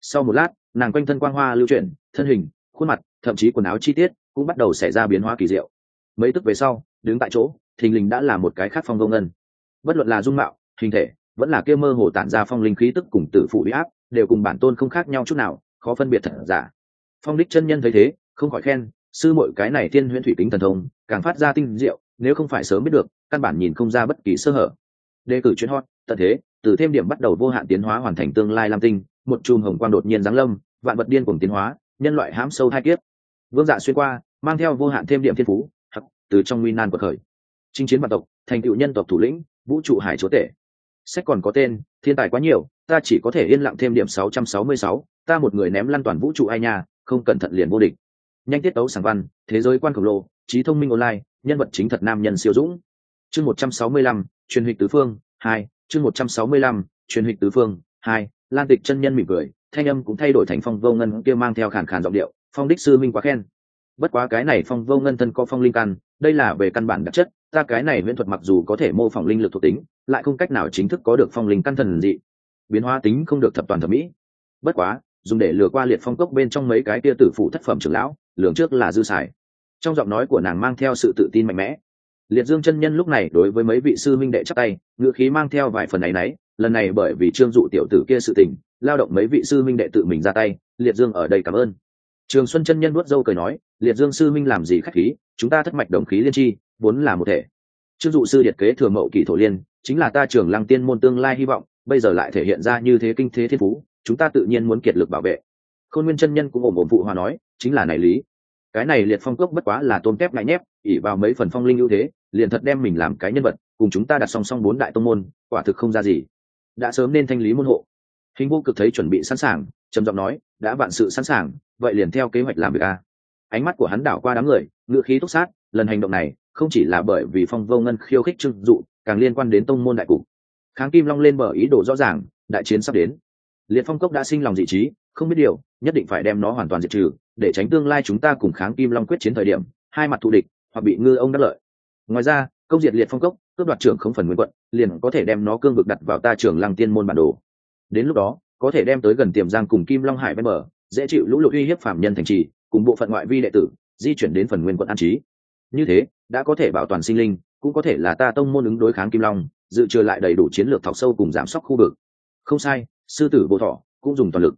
Sau một lát, nàng quanh thân quang hoa lưu chuyển, thân hình, khuôn mặt, thậm chí quần áo chi tiết cũng bắt đầu xảy ra biến hóa kỳ diệu. Mấy tức về sau đứng tại chỗ, thình lình đã là một cái khác phong vô ngân. Bất luận là dung mạo, hình thể, vẫn là kia mơ hồ tản ra phong linh khí tức cùng tử phụ bị áp, đều cùng bản tôn không khác nhau chút nào, khó phân biệt thật giả. Phong đích chân nhân thấy thế, không khỏi khen, sư muội cái này thiên huyễn thủy kính thần thông, càng phát ra tinh diệu, nếu không phải sớm biết được, căn bản nhìn không ra bất kỳ sơ hở. Đề cử chuyên hot, tận thế, từ thêm điểm bắt đầu vô hạn tiến hóa hoàn thành tương lai lam tinh, một chùm hồng quang đột nhiên giáng lâm, vạn vật điên cùng tiến hóa, nhân loại hãm sâu hai kiếp. Vương dạ xuyên qua, mang theo vô hạn thêm điểm thiên phú từ trong nguy nan vượt khởi. Chinh chiến bản tộc thành tựu nhân tộc thủ lĩnh vũ trụ hải chúa tể. Sách còn có tên thiên tài quá nhiều ta chỉ có thể yên lặng thêm điểm 666, ta một người ném lăn toàn vũ trụ ai nha không cẩn thận liền vô địch. Nhanh tiết tấu sáng văn thế giới quan khổng lồ trí thông minh online nhân vật chính thật nam nhân siêu dũng. Chương 165, truyền hịch tứ phương hai chương 165, truyền hịch tứ phương hai lan tịch chân nhân mỉm cười thanh âm cũng thay đổi thành phong vô ngân kia mang theo khàn khàn giọng điệu phong đích sư minh quá khen bất quá cái này phong vô ngân thân có phong linh căn, đây là về căn bản đặc chất, ta cái này miễn thuật mặc dù có thể mô phỏng linh lực thuộc tính, lại không cách nào chính thức có được phong linh căn thần dị. Biến hóa tính không được thập toàn thẩm mỹ. Bất quá, dùng để lừa qua liệt phong cốc bên trong mấy cái tia tử phụ thất phẩm trưởng lão, lường trước là dư xài. Trong giọng nói của nàng mang theo sự tự tin mạnh mẽ. Liệt dương chân nhân lúc này đối với mấy vị sư minh đệ chắc tay, ngữ khí mang theo vài phần ấ y n ấ y lần này bởi vì trương dụ tiểu tử kia sự tình, lao động mấy vị sư minh đệ tự mình ra tay, liệt dương ở đây cảm ơn. Trường xuân chân nhân nuốt dâu cười nói liệt dương sư minh làm gì k h á c h khí, chúng ta thất mạch đồng khí liên tri, vốn là một thể. Chức dụ sư điệt kế thừa mậu kỳ thổ liên, chính là ta trường lăng tiên môn tương lai hy vọng, bây giờ lại thể hiện ra như thế kinh thế thiên phú, chúng ta tự nhiên muốn kiệt lực bảo vệ. Khôn nguyên chân nhân cũng ổn ổn phụ hòa nói, chính là này lý. Cái này liệt phong cốc bất quá là tôm tép ngại nhép ỉ vào mấy phần phong linh ưu thế, liền thật đem mình làm cái nhân vật, cùng chúng ta đặt song song bốn đại tông môn, quả thực không ra gì. Đã sớm nên thanh lý môn hộ. Hình vô cực thấy chuẩn bị sẵn sàng, trầm giọng nói, đã vạn sự sẵn sàng, vậy liền theo kế hoạch làm việc a ánh mắt của hắn đảo qua đám người ngự khí túc sát, lần hành động này không chỉ là bởi vì phong vô ngân khiêu khích trưng dụ, càng liên quan đến tông môn đại cục. Kháng kim long lên bờ ý đồ rõ ràng, đại chiến sắp đến. Liệt phong cốc đã sinh lòng dị trí, không biết điều, nhất định phải đem nó hoàn toàn diệt trừ, để tránh tương lai chúng ta cùng kháng kim long quyết chiến thời điểm, hai mặt thù địch, hoặc bị ngư ông đắc lợi. Ngoài ra, công diệt liệt phong cốc, cướp đoạt trưởng không phần nguyên quận, liền có thể đem nó cương vực đặt vào ta trưởng lăng tiên môn bản đồ. Đến lúc đó, có thể đem tới gần tiềm giang cùng kim long hải bên bờ, dễ chịu lũ lụt uy hiếp phạm nhân thành trì cùng bộ phận ngoại vi đệ tử, di chuyển đến phần nguyên quận an trí. Như thế, đã có thể bảo toàn sinh linh, cũng có thể là ta tông môn ứng đối kháng kim long, dự trừ lại đầy đủ chiến lược thọc sâu cùng giảm sóc khu vực. Không sai, sư tử bộ thọ cũng dùng toàn lực.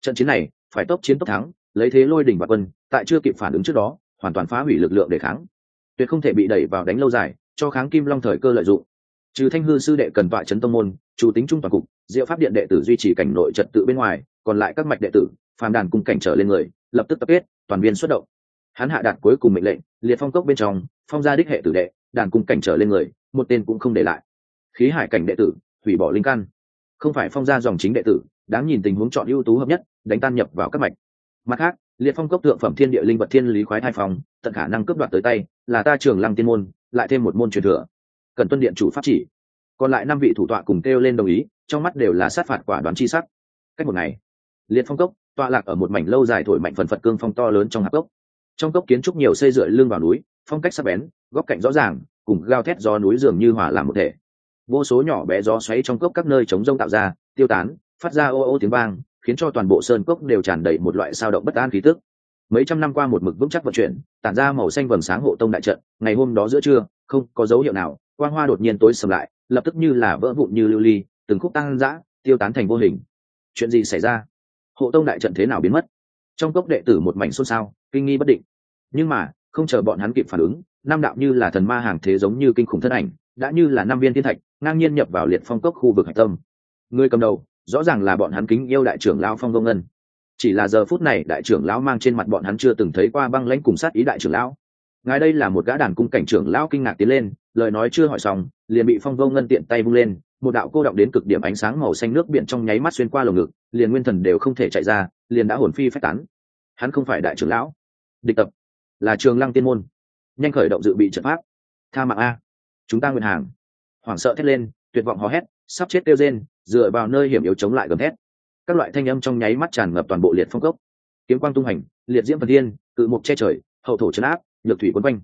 Trận chiến này, phải tốc chiến tốc thắng, lấy thế lôi đỉnh và quân, tại chưa kịp phản ứng trước đó, hoàn toàn phá hủy lực lượng để kháng. Tuyệt không thể bị đẩy vào đánh lâu dài, cho kháng kim long thời cơ lợi dụng. Trừ thanh hư sư đệ cần tọa chấn tông môn, chủ tính trung toàn cục, diệu pháp điện đệ tử duy trì cảnh nội trật tự bên ngoài, còn lại các mạch đệ tử, phàm đàn cùng cảnh trở lên người lập tức tập kết, toàn viên xuất động. Hắn hạ đạt cuối cùng mệnh lệnh, liệt phong cốc bên trong, phong gia đích hệ tử đệ, đàn cung cảnh trở lên người, một tên cũng không để lại. Khí hải cảnh đệ tử, hủy bỏ linh căn. Không phải phong gia dòng chính đệ tử, đáng nhìn tình huống chọn ưu tú hợp nhất, đánh tan nhập vào các mạch. Mặt khác, liệt phong cốc thượng phẩm thiên địa linh vật thiên lý khoái thai phòng tận khả năng cướp đoạt tới tay, là ta trường lăng tiên môn, lại thêm một môn truyền thừa. Cần tuân điện chủ pháp chỉ. Còn lại năm vị thủ tọa cùng kêu lên đồng ý, trong mắt đều là sát phạt quả đoán chi sắc. Cách một ngày, liệt phong cốc tọa lạc ở một mảnh lâu dài thổi mạnh phần phật cương phong to lớn trong hạp cốc. Trong cốc kiến trúc nhiều xây dựa lưng vào núi, phong cách sắc bén, góc cạnh rõ ràng, cùng gao thét gió núi dường như hòa làm một thể. Vô số nhỏ bé gió xoáy trong cốc các nơi chống rông tạo ra, tiêu tán, phát ra ô ô tiếng vang, khiến cho toàn bộ sơn cốc đều tràn đầy một loại sao động bất an khí tức. Mấy trăm năm qua một mực vững chắc vận chuyển, tản ra màu xanh vầng sáng hộ tông đại trận, ngày hôm đó giữa trưa, không có dấu hiệu nào, quang hoa đột nhiên tối sầm lại, lập tức như là vỡ vụn như lưu ly, từng khúc tăng dã, tiêu tán thành vô hình. Chuyện gì xảy ra? Hộ tông đại trận thế nào biến mất? Trong cốc đệ tử một mảnh xôn xao, kinh nghi bất định. Nhưng mà, không chờ bọn hắn kịp phản ứng năm đạo như là thần ma hàng thế giống như kinh khủng thân ảnh, đã như là năm viên thiên thạch, ngang nhiên nhập vào liệt phong cốc khu vực hạch tâm. Người cầm đầu, rõ ràng là bọn hắn kính yêu đại trưởng lão phong vô ngân. Chỉ là giờ phút này, đại trưởng lão mang trên mặt bọn hắn chưa từng thấy qua băng lãnh cùng sát ý đại trưởng lão. Ngài đây là một gã đàn cung cảnh trưởng lão kinh ngạc tiến lên, lời nói chưa hỏi xong, liền bị phong vô ngân tiện tay vung lên một đạo cô động đến cực điểm ánh sáng màu xanh nước biển trong nháy mắt xuyên qua lồng ngực, liền nguyên thần đều không thể chạy ra, liền đã hồn phi phách tán. Hắn không phải đại trưởng lão. Địch tập. Là trường lăng tiên môn. Nhanh khởi động dự bị trận pháp. Tha mạng a. Chúng ta nguyện hàng. Hoảng sợ thét lên, tuyệt vọng hò hét, sắp chết kêu rên, dựa vào nơi hiểm yếu chống lại gầm thét. Các loại thanh âm trong nháy mắt tràn ngập toàn bộ liệt phong cốc. Kiếm quang tung hành, liệt diễm phần thiên cự mục che trời, hậu thổ trấn áp, nhược thủy quấn quanh.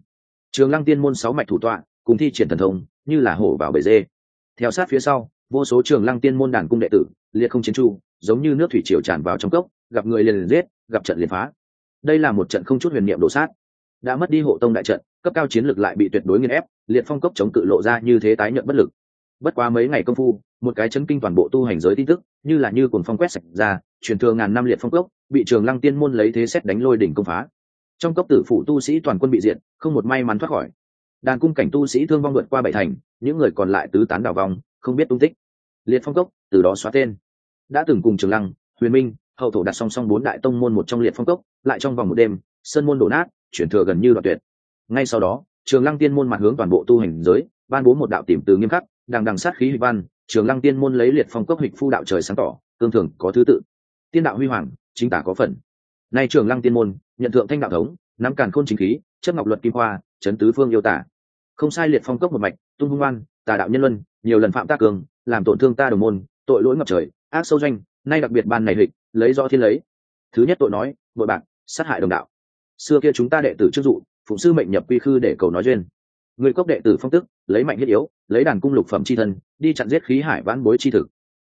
Trường lăng tiên môn sáu mạch thủ tọa, cùng thi triển thần thông, như là hổ vào bể dê theo sát phía sau, vô số trường lăng tiên môn đàn cung đệ tử, liệt không chiến tru, giống như nước thủy triều tràn vào trong cốc, gặp người liền liền giết, gặp trận liền phá. Đây là một trận không chút huyền niệm đổ sát. Đã mất đi hộ tông đại trận, cấp cao chiến lược lại bị tuyệt đối nghiên ép, liệt phong cốc chống cự lộ ra như thế tái nhận bất lực. Bất quá mấy ngày công phu, một cái chấn kinh toàn bộ tu hành giới tin tức, như là như cuồng phong quét sạch ra, truyền thừa ngàn năm liệt phong cốc, bị trường lăng tiên môn lấy thế xét đánh lôi đỉnh công phá. Trong cốc tử phụ tu sĩ toàn quân bị diện không một may mắn thoát khỏi đàn cung cảnh tu sĩ thương vong vượt qua bảy thành, những người còn lại tứ tán đảo vong, không biết tung tích. Liệt phong cốc, từ đó xóa tên. Đã từng cùng trường lăng, huyền minh, hậu thổ đặt song song bốn đại tông môn một trong liệt phong cốc, lại trong vòng một đêm, sơn môn đổ nát, chuyển thừa gần như đoạn tuyệt. Ngay sau đó, trường lăng tiên môn mặt hướng toàn bộ tu hành giới, ban bố một đạo tìm từ nghiêm khắc, đằng đằng sát khí hịch văn, trường lăng tiên môn lấy liệt phong cốc hịch phu đạo trời sáng tỏ, tương thường có thứ tự. Tiên đạo huy hoàng, chính tả có phần. Nay trường lăng tiên môn, nhận thượng thanh đạo thống, nắm càn khôn chính khí, chất ngọc luật kim hoa, chấn tứ phương yêu tả không sai liệt phong cốc một mạch, tung hung oan, tà đạo nhân luân, nhiều lần phạm ta cường, làm tổn thương ta đồng môn, tội lỗi ngập trời, ác sâu doanh, nay đặc biệt ban này hịch, lấy do thiên lấy. Thứ nhất tội nói, bội bạc, sát hại đồng đạo. Xưa kia chúng ta đệ tử chức dụ, phụng sư mệnh nhập quy khư để cầu nói duyên. Người cốc đệ tử phong tức, lấy mạnh thiết yếu, lấy đàn cung lục phẩm c h i thân, đi chặn giết khí hải vãn bối chi thực.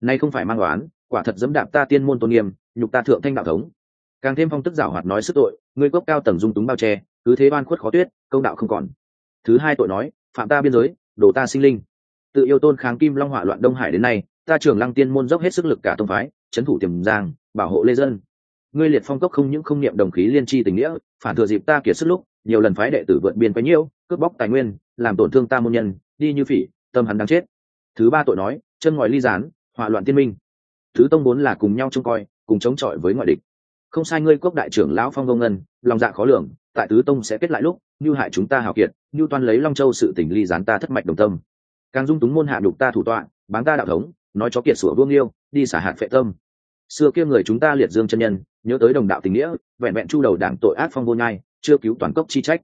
Nay không phải mang oán, quả thật dẫm đạp ta tiên môn tôn nghiêm, nhục ta thượng thanh đạo thống. Càng thêm phong tức giảo hoạt nói sức tội, người cốc cao tầng dung túng bao che, cứ thế ban khuất khó tuyết, công đạo không còn thứ hai tội nói, phạm ta biên giới, đổ ta sinh linh. Tự yêu tôn kháng kim long hỏa loạn đông hải đến nay, ta trưởng lăng tiên môn dốc hết sức lực cả tông phái trấn thủ tiềm giang, bảo hộ lê dân. Ngươi liệt phong cốc không những không niệm đồng khí liên tri tình nghĩa, phản thừa dịp ta kiệt sức lúc, nhiều lần phái đệ tử vượt biên quấy nhiễu, cướp bóc tài nguyên, làm tổn thương ta môn nhân, đi như phỉ, tâm hắn đáng chết. Thứ ba tội nói, chân ngòi ly gián, hỏa loạn tiên minh. Thứ tông bốn là cùng nhau trông coi, cùng chống chọi với ngoại địch. Không sai ngươi quốc đại trưởng lão phong công ngân, lòng dạ khó lường tại tứ tông sẽ kết lại lúc, như hại chúng ta hào kiệt, như toan lấy long châu sự tình ly gián ta thất mạch đồng tâm. Càng dung túng môn hạ đục ta thủ tọa, báng ta đạo thống, nói chó kiệt sủa vương yêu, đi xả hạt phệ tâm. Xưa kia người chúng ta liệt dương chân nhân, nhớ tới đồng đạo tình nghĩa, vẹn vẹn chu đầu đảng tội ác phong vô nhai, chưa cứu toàn cốc chi trách.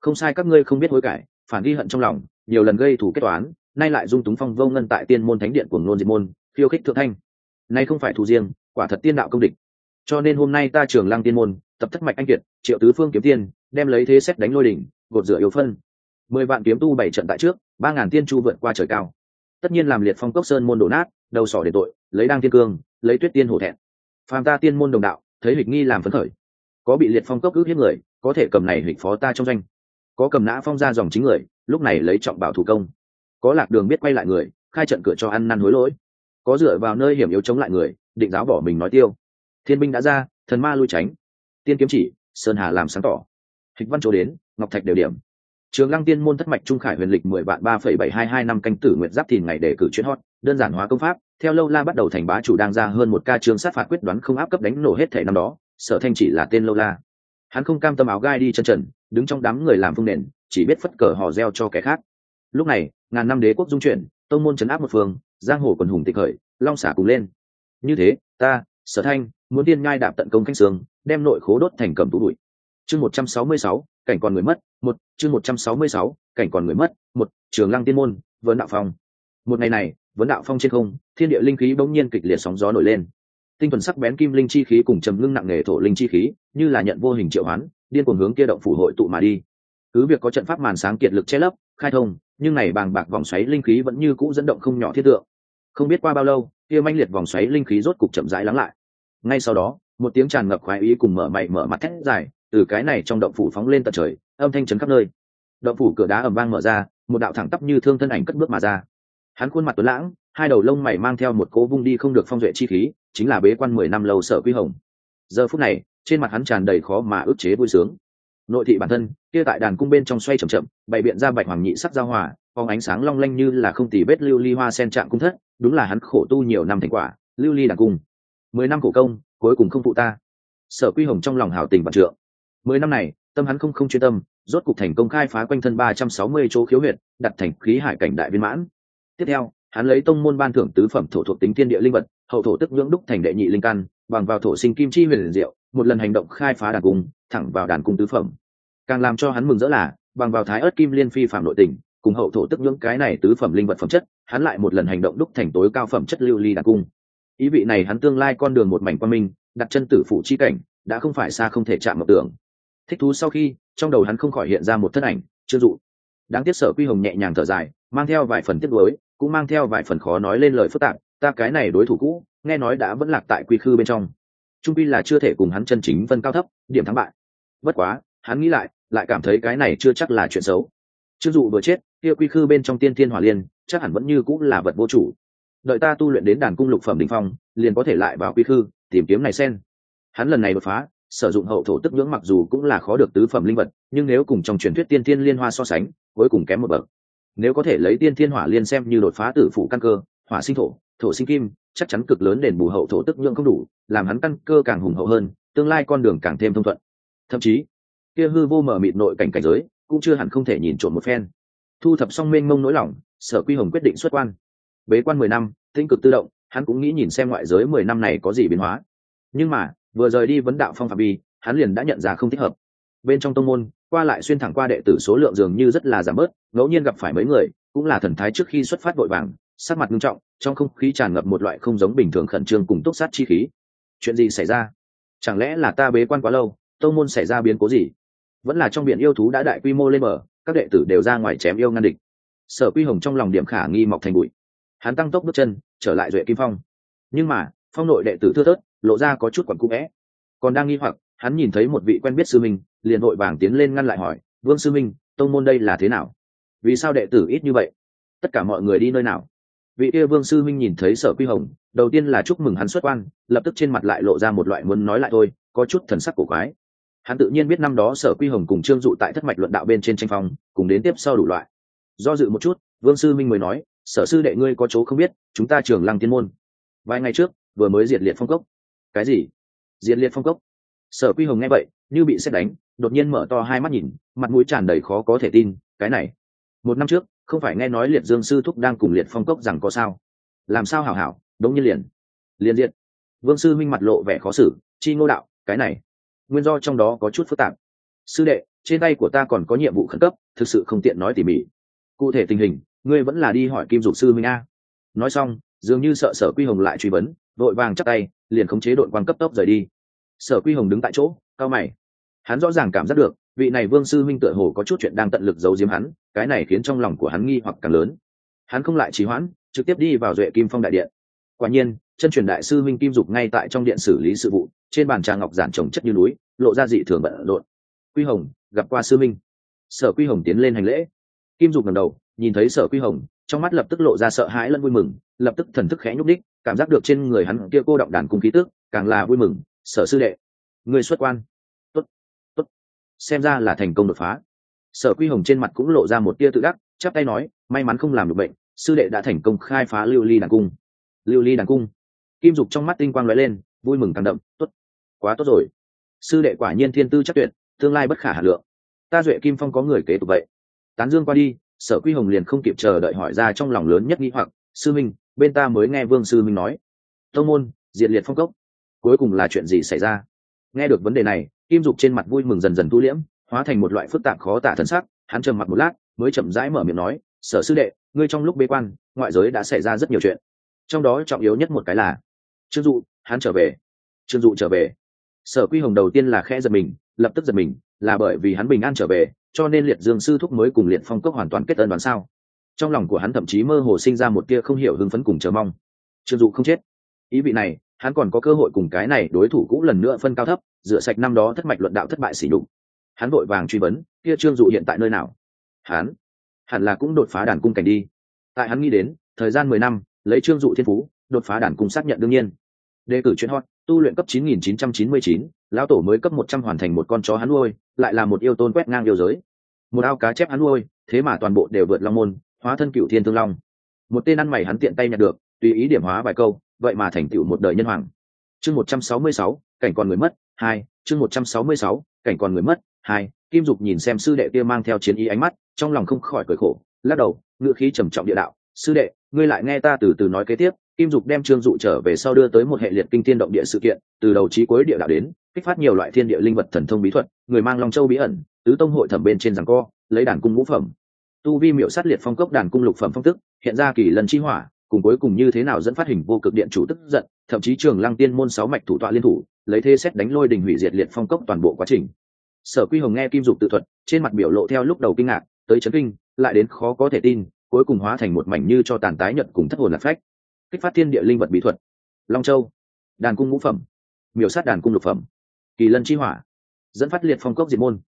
Không sai các ngươi không biết hối cải, phản ghi hận trong lòng, nhiều lần gây thủ kết toán, nay lại dung túng phong vô ngân tại tiên môn thánh điện của ngôn diệt môn, khiêu khích thượng thanh. Nay không phải thù riêng, quả thật tiên đạo công địch. Cho nên hôm nay ta trường lăng tiên môn tập thất mạch anh kiệt, triệu tứ phương kiếm tiên, đem lấy thế xét đánh lôi đỉnh, gột rửa yếu phân. Mười vạn kiếm tu bảy trận tại trước, ba ngàn tiên chu vượt qua trời cao. Tất nhiên làm liệt phong cốc sơn môn đổ nát, đầu sỏ để tội, lấy đăng tiên cương, lấy tuyết tiên hổ thẹn. Phàm ta tiên môn đồng đạo, thấy hịch nghi làm phấn khởi. Có bị liệt phong cốc ước hiếp người, có thể cầm này hịch phó ta trong danh có cầm nã phong ra dòng chính người, lúc này lấy trọng bảo thủ công. Có lạc đường biết quay lại người, khai trận cửa cho ăn năn hối lỗi. Có dựa vào nơi hiểm yếu chống lại người, định giáo bỏ mình nói tiêu. Thiên binh đã ra, thần ma lui tránh tiên kiếm chỉ, sơn hà làm sáng tỏ. Hịch văn chỗ đến, ngọc thạch đều điểm. Trường lăng tiên môn thất mạch trung khải huyền lịch mười vạn ba phẩy bảy hai hai năm canh tử nguyện giáp thìn ngày để cử chuyến hot, đơn giản hóa công pháp, theo lâu la bắt đầu thành bá chủ đang ra hơn một ca trường sát phạt quyết đoán không áp cấp đánh nổ hết thể năm đó, sở thanh chỉ là tên lâu la. Hắn không cam tâm áo gai đi chân trần, đứng trong đám người làm phương nền, chỉ biết phất cờ hò reo cho kẻ khác. Lúc này, ngàn năm đế quốc dung chuyển, tông môn trấn áp một phương, giang hồ quần hùng tịch khởi, long xả cùng lên. Như thế, ta, sở thanh muốn tiên nhai đạp tận công canh sương đem nội khố đốt thành cầm tú bụi. Chương một trăm sáu mươi sáu, cảnh còn người mất, một, chương một trăm sáu mươi sáu, cảnh còn người mất, một, trường lăng tiên môn vấn đạo phong. Một ngày này vấn đạo phong trên không, thiên địa linh khí bỗng nhiên kịch liệt sóng gió nổi lên. Tinh thuần sắc bén kim linh chi khí cùng trầm ngưng nặng nề thổ linh chi khí, như là nhận vô hình triệu hoán, điên cuồng hướng kia động phủ hội tụ mà đi. Cứ việc có trận pháp màn sáng kiệt lực che lấp, khai thông, nhưng này bàng bạc vòng xoáy linh khí vẫn như cũ dẫn động không nhỏ thiết tượng. Không biết qua bao lâu, kia manh liệt vòng xoáy linh khí rốt cục chậm rãi lắng lại ngay sau đó, một tiếng tràn ngập khoái ý cùng mở mày mở mặt thét dài, từ cái này trong động phủ phóng lên tận trời, âm thanh chấn khắp nơi. Động phủ cửa đá ầm vang mở ra, một đạo thẳng tắp như thương thân ảnh cất bước mà ra. Hắn khuôn mặt tuấn lãng, hai đầu lông mày mang theo một cố vung đi không được phong duệ chi khí, chính là bế quan mười năm lâu sở quy hồng. Giờ phút này, trên mặt hắn tràn đầy khó mà ức chế vui sướng. Nội thị bản thân, kia tại đàn cung bên trong xoay chậm chậm, bày biện ra bạch hoàng nhị sắc giao hòa, phóng ánh sáng long lanh như là không tì vết lưu ly hoa sen trạng cung thất, đúng là hắn khổ tu nhiều năm thành quả, lưu ly đàn cung mười năm khổ công, cuối cùng không phụ ta. Sở quy hồng trong lòng hảo tình vạn trượng. Mười năm này, tâm hắn không không chuyên tâm, rốt cục thành công khai phá quanh thân ba trăm sáu mươi chỗ khiếu huyệt, đặt thành khí hải cảnh đại viên mãn. Tiếp theo, hắn lấy tông môn ban thưởng tứ phẩm thổ thuộc tính thiên địa linh vật, hậu thổ tức nhưỡng đúc thành đệ nhị linh căn, bằng vào thổ sinh kim chi huyền diệu, một lần hành động khai phá đàn cung, thẳng vào đàn cung tứ phẩm. Càng làm cho hắn mừng rỡ là, bằng vào thái ớt kim liên phi phạm nội tình, cùng hậu thổ tức nhưỡng cái này tứ phẩm linh vật phẩm chất, hắn lại một lần hành động đúc thành tối cao phẩm chất lưu ly đàn cung ý vị này hắn tương lai con đường một mảnh quan minh đặt chân tử phụ chi cảnh đã không phải xa không thể chạm mộng tưởng. Thích thú sau khi trong đầu hắn không khỏi hiện ra một thân ảnh chưa dụ. Đáng tiếc sở quy hồng nhẹ nhàng thở dài mang theo vài phần tiếc đối, cũng mang theo vài phần khó nói lên lời phức tạp ta cái này đối thủ cũ nghe nói đã vẫn lạc tại quy khư bên trong. Trung pi là chưa thể cùng hắn chân chính phân cao thấp điểm thắng bại. Bất quá hắn nghĩ lại lại cảm thấy cái này chưa chắc là chuyện xấu. Chưng dụ vừa chết kia quy khư bên trong tiên thiên hỏa liên chắc hẳn vẫn như cũng là vật vô chủ đợi ta tu luyện đến đàn cung lục phẩm đ ỉ n h phong, liền có thể lại vào quy khư, tìm kiếm này sen. Hắn lần này đột phá, sử dụng hậu thổ tức nhưỡng mặc dù cũng là khó được tứ phẩm linh vật, nhưng nếu cùng trong truyền thuyết tiên thiên liên hoa so sánh, cuối cùng kém một bậc. Nếu có thể lấy tiên thiên hỏa liên xem như đột phá tử phụ căn cơ, hỏa sinh thổ thổ sinh kim, chắc chắn cực lớn đền bù hậu thổ tức nhưỡng không đủ, làm hắn căn cơ càng hùng hậu hơn, tương lai con đường càng thêm thông thuận. Thậm chí, kia hư vô mở mịt nội cảnh cảnh giới, cũng chưa hẳn không thể nhìn trộm một phen. Thu thập xong mênh mông nỗi lòng, sở quy hồng quyết định xuất quan bế quan mười năm tinh cực tự động, hắn cũng nghĩ nhìn xem ngoại giới mười năm này có gì biến hóa. Nhưng mà, vừa rời đi vấn đạo phong phạm vi, hắn liền đã nhận ra không thích hợp. Bên trong tông môn, qua lại xuyên thẳng qua đệ tử số lượng dường như rất là giảm bớt, ngẫu nhiên gặp phải mấy người, cũng là thần thái trước khi xuất phát vội vàng, sắc mặt nghiêm trọng, trong không khí tràn ngập một loại không giống bình thường khẩn trương cùng túc sát chi khí. Chuyện gì xảy ra? Chẳng lẽ là ta bế quan quá lâu, tông môn xảy ra biến cố gì? Vẫn là trong biển yêu thú đã đại quy mô lên mở các đệ tử đều ra ngoài chém yêu ngăn địch. Sở quy hồng trong lòng điểm khả nghi mọc thành bụi hắn tăng tốc bước chân, trở lại duệ kim phong. Nhưng mà, phong nội đệ tử thưa thớt, lộ ra có chút quẩn cũ vẽ. Còn đang nghi hoặc, hắn nhìn thấy một vị quen biết sư minh, liền vội vàng tiến lên ngăn lại hỏi, vương sư minh, tông môn đây là thế nào? Vì sao đệ tử ít như vậy? Tất cả mọi người đi nơi nào? Vị kia vương sư minh nhìn thấy sở quy hồng, đầu tiên là chúc mừng hắn xuất quan, lập tức trên mặt lại lộ ra một loại muốn nói lại thôi, có chút thần sắc cổ quái. Hắn tự nhiên biết năm đó sở quy hồng cùng trương dụ tại thất mạch luận đạo bên trên tranh phong, cùng đến tiếp sau đủ loại. Do dự một chút, vương sư minh mới nói sở sư đệ ngươi có chỗ không biết, chúng ta trường lăng tiên môn. Vài ngày trước, vừa mới diệt liệt phong cốc. Cái gì? Diệt liệt phong cốc? Sở quy hồng nghe vậy, như bị xét đánh, đột nhiên mở to hai mắt nhìn, mặt mũi tràn đầy khó có thể tin, cái này. Một năm trước, không phải nghe nói liệt dương sư thúc đang cùng liệt phong cốc rằng có sao? Làm sao hảo hảo, đống nhiên liền. Liền diện vương sư minh mặt lộ vẻ khó xử, chi ngô đạo, cái này. Nguyên do trong đó có chút phức tạp. Sư đệ, trên tay của ta còn có nhiệm vụ khẩn cấp, thực sự không tiện nói tỉ mỉ. Cụ thể tình hình ngươi vẫn là đi hỏi kim dục sư minh a. Nói xong, dường như sợ sở quy hồng lại truy vấn, vội vàng chắc tay, liền khống chế đội quan cấp tốc rời đi. Sở quy hồng đứng tại chỗ, cao mày. Hắn rõ ràng cảm giác được, vị này vương sư minh tựa hồ có chút chuyện đang tận lực giấu giếm hắn, cái này khiến trong lòng của hắn nghi hoặc càng lớn. Hắn không lại trì hoãn, trực tiếp đi vào duệ kim phong đại điện. Quả nhiên, chân truyền đại sư minh kim dục ngay tại trong điện xử lý sự vụ, trên bàn trà ngọc giản trồng chất như núi, lộ ra dị thường bận rộn. Quy hồng, gặp qua sư minh. Sở quy hồng tiến lên hành lễ. Kim dục ngầm đầu nhìn thấy sở quy hồng, trong mắt lập tức lộ ra sợ hãi lẫn vui mừng, lập tức thần thức khẽ nhúc đích cảm giác được trên người hắn kia cô động đàn cung khí tước càng là vui mừng, sở sư đệ người xuất quan. Tốt tốt, xem ra là thành công đột phá. Sở quy hồng trên mặt cũng lộ ra một tia tự đắc, chắp tay nói, may mắn không làm được bệnh, sư đệ đã thành công khai phá lưu ly đàn cung. Lưu ly đàn cung. Kim dục trong mắt tinh quang lóe lên, vui mừng càng đậm, tốt, quá tốt rồi. Sư đệ quả nhiên thiên tư chắc tuyệt, tương lai bất khả hà lượng. Ta duệ kim phong có người kế tục vậy. Tán dương qua đi sở quy hồng liền không kịp chờ đợi hỏi ra trong lòng lớn nhất nghĩ hoặc, sư minh, bên ta mới nghe vương sư minh nói. Tông môn, diệt liệt phong cốc. Cuối cùng là chuyện gì xảy ra? Nghe được vấn đề này, kim dục trên mặt vui mừng dần dần thu liễm, hóa thành một loại phức tạp khó tả thân sắc, hắn trầm mặt một lát, mới chậm rãi mở miệng nói, sở sư đệ, ngươi trong lúc bế quan, ngoại giới đã xảy ra rất nhiều chuyện. Trong đó trọng yếu nhất một cái là, trương dụ, hắn trở về. Trương dụ trở về. Sở quy hồng đầu tiên là khẽ giật mình, lập tức giật mình, là bởi vì hắn bình an trở về cho nên liệt dương sư thúc mới cùng liệt phong cốc hoàn toàn kết ân đoán sao? Trong lòng của hắn thậm chí mơ hồ sinh ra một tia không hiểu hưng phấn cùng chờ mong. Trương dụ không chết. Ý vị này hắn còn có cơ hội cùng cái này đối thủ cũ lần nữa phân cao thấp rửa sạch năm đó thất mạch luận đạo thất bại xỉ đục hắn vội vàng truy vấn kia trương dụ hiện tại nơi nào? Hắn hẳn là cũng đột phá đàn cung cảnh đi. Tại hắn nghĩ đến thời gian mười năm lấy trương dụ thiên phú đột phá đàn cung xác nhận đương nhiên. Đề cử chuyên hot tu luyện cấp 9999, lão tổ mới cấp 100 hoàn thành một con chó hắn nuôi, lại là một yêu tôn quét ngang yêu giới. Một ao cá chép hắn nuôi, thế mà toàn bộ đều vượt long môn, hóa thân cựu thiên thương long. Một tên ăn mày hắn tiện tay nhặt được, tùy ý điểm hóa vài câu, vậy mà thành tựu một đời nhân hoàng. Chương 166, cảnh còn người mất, 2, chương 166, cảnh còn người mất, 2. Kim Dục nhìn xem sư đệ kia mang theo chiến ý ánh mắt, trong lòng không khỏi cười khổ, lắc đầu, ngữ khí trầm trọng địa đạo, "Sư đệ, ngươi lại nghe ta từ từ nói kế tiếp, kim dục đem trương dụ trở về sau đưa tới một hệ liệt kinh thiên động địa sự kiện, từ đầu trí cuối địa đạo đến, kích phát nhiều loại thiên địa linh vật thần thông bí thuật, người mang long châu bí ẩn, tứ tông hội thẩm bên trên rằng co, lấy đàn cung ngũ phẩm. Tu vi miệu sát liệt phong cốc đàn cung lục phẩm phong tức, hiện ra kỳ lần chi hỏa, cùng cuối cùng như thế nào dẫn phát hình vô cực điện chủ tức giận, thậm chí trường lăng tiên môn sáu mạch thủ tọa liên thủ, lấy thế xét đánh lôi đình hủy diệt liệt phong cốc toàn bộ quá trình. Sở quy hồng nghe kim dục tự thuật, trên mặt biểu lộ theo lúc đầu kinh ngạc, tới chấn kinh, lại đến khó có thể tin, cuối cùng hóa thành một mảnh như cho tàn tái nhật cùng thất hồn lạc phách kích phát thiên địa linh vật bí thuật. Long châu, đàn cung ngũ phẩm, miểu sát đàn cung lục phẩm, kỳ lân chi hỏa, dẫn phát liệt phong cốc diệt môn.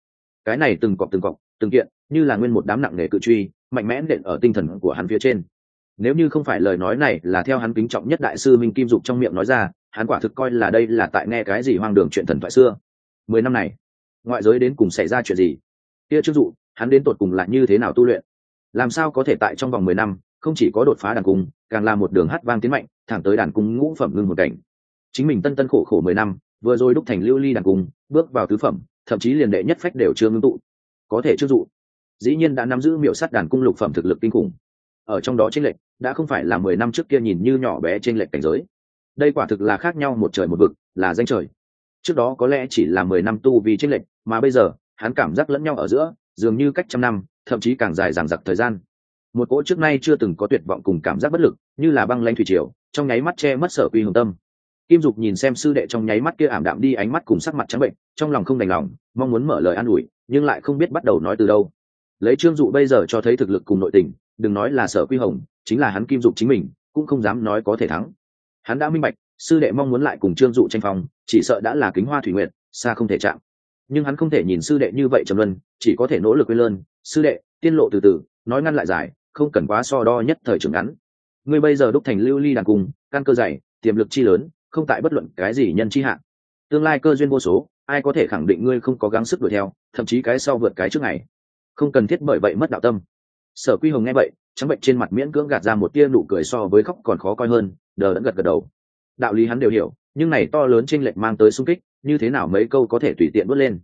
Cái này từng cọc từng cọc, từng kiện, như là nguyên một đám nặng nề cự truy, mạnh mẽ nện ở tinh thần của hắn phía trên. Nếu như không phải lời nói này là theo hắn kính trọng nhất đại sư minh kim dục trong miệng nói ra, hắn quả thực coi là đây là tại nghe cái gì hoang đường chuyện thần thoại xưa. Mười năm này, ngoại giới đến cùng xảy ra chuyện gì? Kia chức dụ, hắn đến tột cùng là như thế nào tu luyện? Làm sao có thể tại trong vòng mười năm không chỉ có đột phá đàn cung, càng là một đường hát vang tiến mạnh, thẳng tới đàn cung ngũ phẩm ngưng một cảnh. Chính mình tân tân khổ khổ mười năm, vừa rồi đúc thành lưu ly đàn cung, bước vào tứ phẩm, thậm chí liền đệ nhất phách đều chưa ngưng tụ. Có thể chưa dụ. Dĩ nhiên đã nắm giữ miệu sắt đàn cung lục phẩm thực lực kinh khủng. Ở trong đó tranh lệch, đã không phải là mười năm trước kia nhìn như nhỏ bé tranh lệch cảnh giới. Đây quả thực là khác nhau một trời một vực, là danh trời. Trước đó có lẽ chỉ là mười năm tu vì tranh lệch, mà bây giờ, hắn cảm giác lẫn nhau ở giữa, dường như cách trăm năm, thậm chí càng dài dằng dặc thời gian một cỗ trước nay chưa từng có tuyệt vọng cùng cảm giác bất lực, như là băng lanh thủy triều, trong nháy mắt che mất sở quy hồng tâm. Kim dục nhìn xem sư đệ trong nháy mắt kia ảm đạm đi ánh mắt cùng sắc mặt trắng bệnh, trong lòng không đành lòng, mong muốn mở lời an ủi, nhưng lại không biết bắt đầu nói từ đâu. Lấy trương dụ bây giờ cho thấy thực lực cùng nội tình, đừng nói là sở quy hồng, chính là hắn kim dục chính mình, cũng không dám nói có thể thắng. Hắn đã minh bạch, sư đệ mong muốn lại cùng trương dụ tranh phòng chỉ sợ đã là kính hoa thủy nguyện xa không thể chạm. Nhưng hắn không thể nhìn sư đệ như vậy trầm luân, chỉ có thể nỗ lực quên lơn, sư đệ, tiên lộ từ từ, nói ngăn lại giải không cần quá so đo nhất thời trưởng ngắn. Ngươi bây giờ đúc thành lưu ly đàn cung căn cơ dày, tiềm lực chi lớn, không tại bất luận cái gì nhân chi hạn tương lai cơ duyên vô số, ai có thể khẳng định ngươi không có gắng sức đuổi theo, thậm chí cái sau vượt cái trước ngày. Không cần thiết bởi vậy mất đạo tâm. Sở quy hồng nghe vậy, trắng bệnh trên mặt miễn cưỡng gạt ra một tia nụ cười so với khóc còn khó coi hơn, đờ đẫn gật gật đầu. Đạo lý hắn đều hiểu, nhưng này to lớn chênh lệch mang tới sung kích, như thế nào mấy câu có thể tùy tiện bước lên.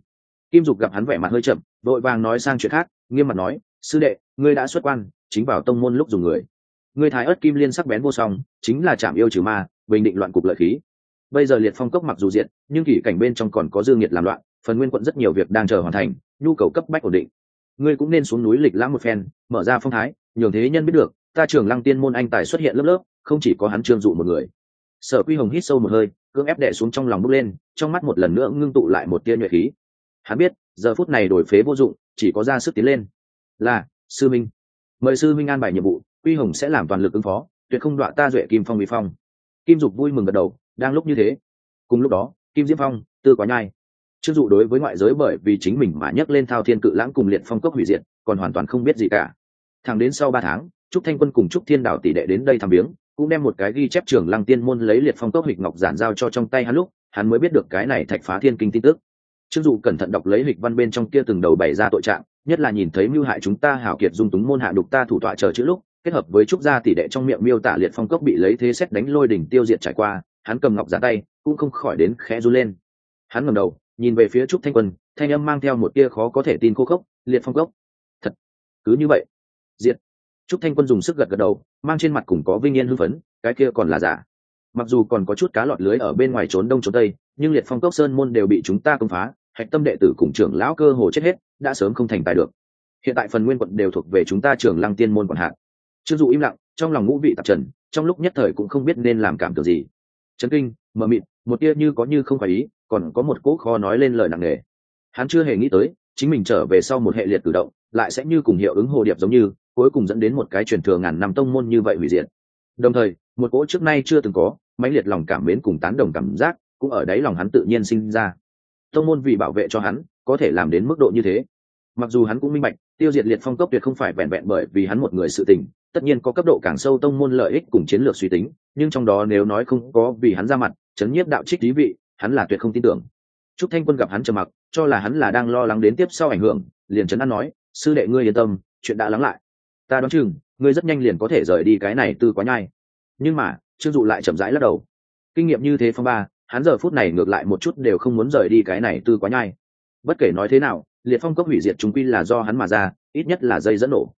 Kim dục gặp hắn vẻ mặt hơi chậm, vội vàng nói sang chuyện khác, nghiêm mặt nói sư đệ, ngươi đã xuất quan, chính vào tông môn lúc dùng người. Ngươi thái ớt kim liên sắc bén vô song, chính là chạm yêu trừ ma, bình định loạn cục lợi khí. Bây giờ liệt phong cốc mặc dù diện, nhưng kỷ cảnh bên trong còn có dương nhiệt làm loạn, phần nguyên quận rất nhiều việc đang chờ hoàn thành, nhu cầu cấp bách ổn định. Ngươi cũng nên xuống núi lịch lãm một phen, mở ra phong thái, nhường thế nhân biết được, ta trường lăng tiên môn anh tài xuất hiện lớp lớp, không chỉ có hắn trương dụ một người. Sở quy hồng hít sâu một hơi, cưỡng ép đẻ xuống trong lòng bốc lên, trong mắt một lần nữa ngưng tụ lại một tia nhuệ khí. Hắn biết, giờ phút này đổi phế vô dụng, chỉ có ra sức tiến lên là, sư minh. Mời sư minh an bài nhiệm vụ, quy hồng sẽ làm toàn lực ứng phó, tuyệt không đọa ta duệ kim phong bị phong. Kim dục vui mừng gật đầu, đang lúc như thế. Cùng lúc đó, kim diễm phong, tư quá nhai. Chưng dụ đối với ngoại giới bởi vì chính mình mà nhấc lên thao thiên cự lãng cùng liệt phong cốc hủy diệt, còn hoàn toàn không biết gì cả. Thẳng đến sau ba tháng, trúc thanh quân cùng trúc thiên đảo tỷ đệ đến đây thăm viếng, cũng đem một cái ghi chép trường lăng tiên môn lấy liệt phong cốc hịch ngọc giản giao cho trong tay hắn lúc, hắn mới biết được cái này thạch phá thiên kinh tin tức. Chưng dụ cẩn thận đọc lấy hịch văn bên trong kia từng đầu bày ra tội trạng nhất là nhìn thấy mưu hại chúng ta hảo kiệt dung túng môn hạ đục ta thủ tọa chờ chữ lúc, kết hợp với trúc gia tỷ đệ trong miệng miêu tả liệt phong cốc bị lấy thế xét đánh lôi đỉnh tiêu diệt trải qua, hắn cầm ngọc giả tay, cũng không khỏi đến khẽ run lên. Hắn ngầm đầu, nhìn về phía trúc thanh quân, thanh âm mang theo một tia khó có thể tin khô khốc, liệt phong cốc. Thật, cứ như vậy. Diệt. Trúc thanh quân dùng sức gật gật đầu, mang trên mặt cùng có vinh yên hưng phấn, cái kia còn là giả. Mặc dù còn có chút cá lọt lưới ở bên ngoài trốn đông trốn tây, nhưng liệt phong cốc sơn môn đều bị chúng ta công phá, hạch tâm đệ tử cùng trưởng lão cơ hồ chết hết đã sớm không thành tài được. Hiện tại phần nguyên quận đều thuộc về chúng ta trưởng lăng tiên môn quản hạt. Chưng dụ im lặng, trong lòng ngũ vị tạp trần, trong lúc nhất thời cũng không biết nên làm cảm tưởng gì. Trấn kinh, mờ mịt, một tia như có như không phải ý, còn có một cỗ kho nói lên lời nặng nề. Hắn chưa hề nghĩ tới, chính mình trở về sau một hệ liệt cử động, lại sẽ như cùng hiệu ứng hồ điệp giống như, cuối cùng dẫn đến một cái truyền thừa ngàn năm tông môn như vậy hủy diệt. Đồng thời, một cỗ trước nay chưa từng có, mãnh liệt lòng cảm mến cùng tán đồng cảm giác, cũng ở đấy lòng hắn tự nhiên sinh ra. Tông môn vì bảo vệ cho hắn có thể làm đến mức độ như thế. Mặc dù hắn cũng minh bạch, tiêu diệt liệt phong cốc tuyệt không phải vẹn vẹn bởi vì hắn một người sự tình, tất nhiên có cấp độ càng sâu tông môn lợi ích cùng chiến lược suy tính, nhưng trong đó nếu nói không có vì hắn ra mặt, chấn nhiếp đạo trích lý vị, hắn là tuyệt không tin tưởng. Trúc thanh quân gặp hắn trầm mặc, cho là hắn là đang lo lắng đến tiếp sau ảnh hưởng, liền chấn an nói, sư đệ ngươi yên tâm, chuyện đã lắng lại. Ta đoán chừng, ngươi rất nhanh liền có thể rời đi cái này từ quá nhai. Nhưng mà, trương dụ lại chậm rãi lắc đầu. Kinh nghiệm như thế phong ba, hắn giờ phút này ngược lại một chút đều không muốn rời đi cái này từ quá nhai bất kể nói thế nào, liệt phong cốc hủy diệt chúng quy là do hắn mà ra, ít nhất là dây dẫn nổ.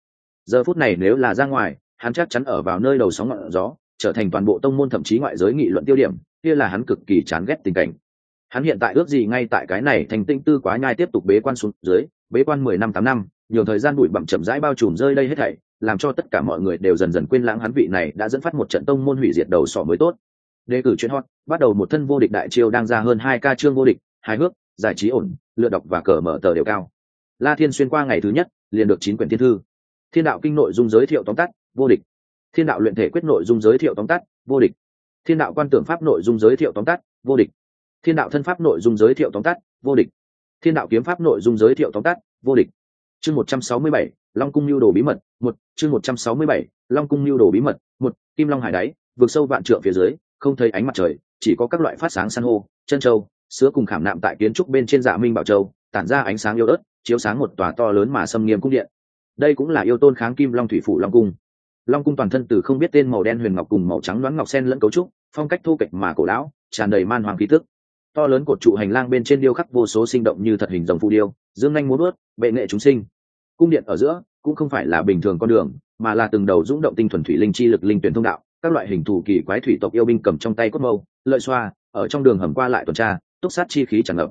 Giờ phút này nếu là ra ngoài, hắn chắc chắn ở vào nơi đầu sóng ngọn gió, trở thành toàn bộ tông môn thậm chí ngoại giới nghị luận tiêu điểm, kia là hắn cực kỳ chán ghét tình cảnh. Hắn hiện tại ước gì ngay tại cái này thành tinh tư quá nhai tiếp tục bế quan xuống dưới, bế quan mười năm tám năm nhiều thời gian bụi bặm chậm rãi bao trùm rơi đây hết thảy, làm cho tất cả mọi người đều dần dần quên lãng hắn vị này đã dẫn phát một trận tông môn hủy diệt đầu sỏ mới tốt. Đề cử chuyên hot, bắt đầu một thân vô địch đại chiêu đang ra hơn hai ca chương vô địch, hài hước giải trí ổn lựa đọc và cờ mở tờ đều cao. La thiên xuyên qua ngày thứ nhất, liền được chín quyển thiên thư. Thiên đạo kinh nội dung giới thiệu tóm tắt, vô địch. Thiên đạo luyện thể quyết nội dung giới thiệu tóm tắt, vô địch. Thiên đạo quan tưởng pháp nội dung giới thiệu tóm tắt, vô địch. Thiên đạo thân pháp nội dung giới thiệu tóm tắt, vô địch. Thiên đạo kiếm pháp nội dung giới thiệu tóm tắt, vô địch. Chương một trăm sáu mươi bảy, long cung lưu đồ bí mật, một, chương một trăm sáu mươi bảy, long cung lưu đồ bí mật, một, kim long hải đáy, vượt sâu vạn trượng phía dưới, không thấy ánh mặt trời, chỉ có các loại phát sáng san hô, chân châu sữa cùng khảm nạm tại kiến trúc bên trên dạ minh bảo châu, tản ra ánh sáng yêu ớt, chiếu sáng một tòa to lớn mà xâm nghiêm cung điện. Đây cũng là yêu tôn kháng kim long thủy phủ long cung. Long cung toàn thân từ không biết tên màu đen huyền ngọc cùng màu trắng loáng ngọc sen lẫn cấu trúc, phong cách thô kệch mà cổ lão, tràn đầy man hoàng khí tức. To lớn cột trụ hành lang bên trên điêu khắc vô số sinh động như thật hình dòng phù điêu, dương nhanh muốn ướt bệ nghệ chúng sinh. Cung điện ở giữa cũng không phải là bình thường con đường, mà là từng đầu dũng động tinh thuần thủy linh chi lực linh tuyển thông đạo, các loại hình thù kỳ quái thủy tộc yêu binh cầm trong tay cốt mâu, lợi xoa, ở trong đường hầm qua lại tuần tra túc sát chi khí tràn ngập.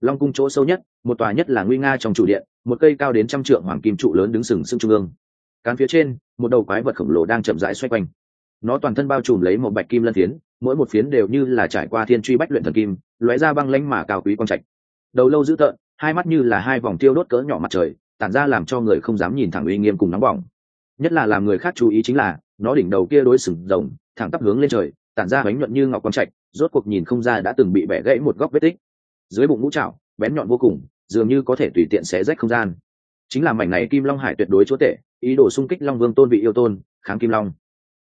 Long cung chỗ sâu nhất, một tòa nhất là nguy nga trong chủ điện, một cây cao đến trăm trượng hoàng kim trụ lớn đứng sừng sững trung ương. Cán phía trên, một đầu quái vật khổng lồ đang chậm rãi xoay quanh. Nó toàn thân bao trùm lấy một bạch kim lân phiến, mỗi một phiến đều như là trải qua thiên truy bách luyện thần kim, lóe ra băng lanh mà cao quý quang trạch. Đầu lâu dữ tợn, hai mắt như là hai vòng tiêu đốt cỡ nhỏ mặt trời, tản ra làm cho người không dám nhìn thẳng uy nghiêm cùng nóng bỏng. Nhất là làm người khác chú ý chính là, nó đỉnh đầu kia đối sừng rồng, thẳng tắp hướng lên trời, tản ra bánh nhuận như ngọc quang trạch rốt cuộc nhìn không ra đã từng bị bẻ gãy một góc vết tích. Dưới bụng mũ trạo bén nhọn vô cùng, dường như có thể tùy tiện xé rách không gian. Chính là mảnh này kim long hải tuyệt đối chúa tể, ý đồ xung kích long vương tôn vị yêu tôn, kháng kim long.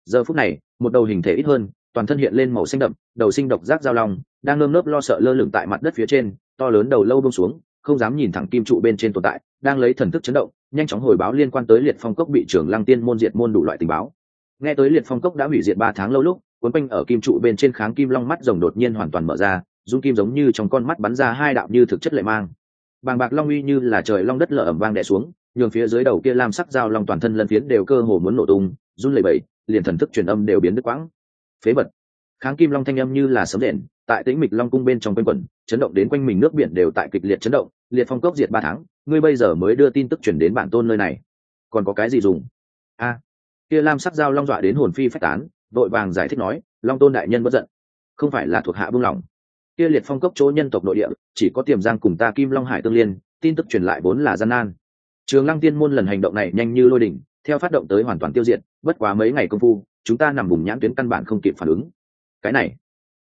Giờ phút này, một đầu hình thể ít hơn, toàn thân hiện lên màu xanh đậm, đầu sinh độc giác giao long, đang lơm lớp lo sợ lơ lửng tại mặt đất phía trên, to lớn đầu lâu bông xuống, không dám nhìn thẳng kim trụ bên trên tồn tại, đang lấy thần thức chấn động, nhanh chóng hồi báo liên quan tới liệt phong cốc bị trưởng lăng tiên môn diệt môn đủ loại tình báo. Nghe tới liệt phong cốc đã hủy diệt ba tháng lâu lúc cuốn quanh ở kim trụ bên trên kháng kim long mắt rồng đột nhiên hoàn toàn mở ra, dung kim giống như trong con mắt bắn ra hai đạo như thực chất lệ mang. Bàng bạc long uy như là trời long đất lở ẩm vang đẻ xuống, nhường phía dưới đầu kia lam sắc dao long toàn thân lân phiến đều cơ hồ muốn nổ tung, run lẩy bẩy, liền thần thức truyền âm đều biến đứt quãng. Phế vật. Kháng kim long thanh âm như là sấm đèn tại tĩnh mịch long cung bên trong quanh quẩn, chấn động đến quanh mình nước biển đều tại kịch liệt chấn động, liệt phong cốc diệt ba tháng, ngươi bây giờ mới đưa tin tức chuyển đến bản tôn nơi này. Còn có cái gì dùng? A. Kia lam sắc dao long dọa đến hồn phi phách tán vội vàng giải thích nói, long tôn đại nhân bất giận, không phải là thuộc hạ buông lỏng. Kia liệt phong cốc chỗ nhân tộc nội địa, chỉ có tiềm giang cùng ta kim long hải tương liên, tin tức truyền lại vốn là gian nan. Trường lăng tiên môn lần hành động này nhanh như lôi đỉnh, theo phát động tới hoàn toàn tiêu diệt, bất quá mấy ngày công phu, chúng ta nằm vùng nhãn tuyến căn bản không kịp phản ứng. Cái này,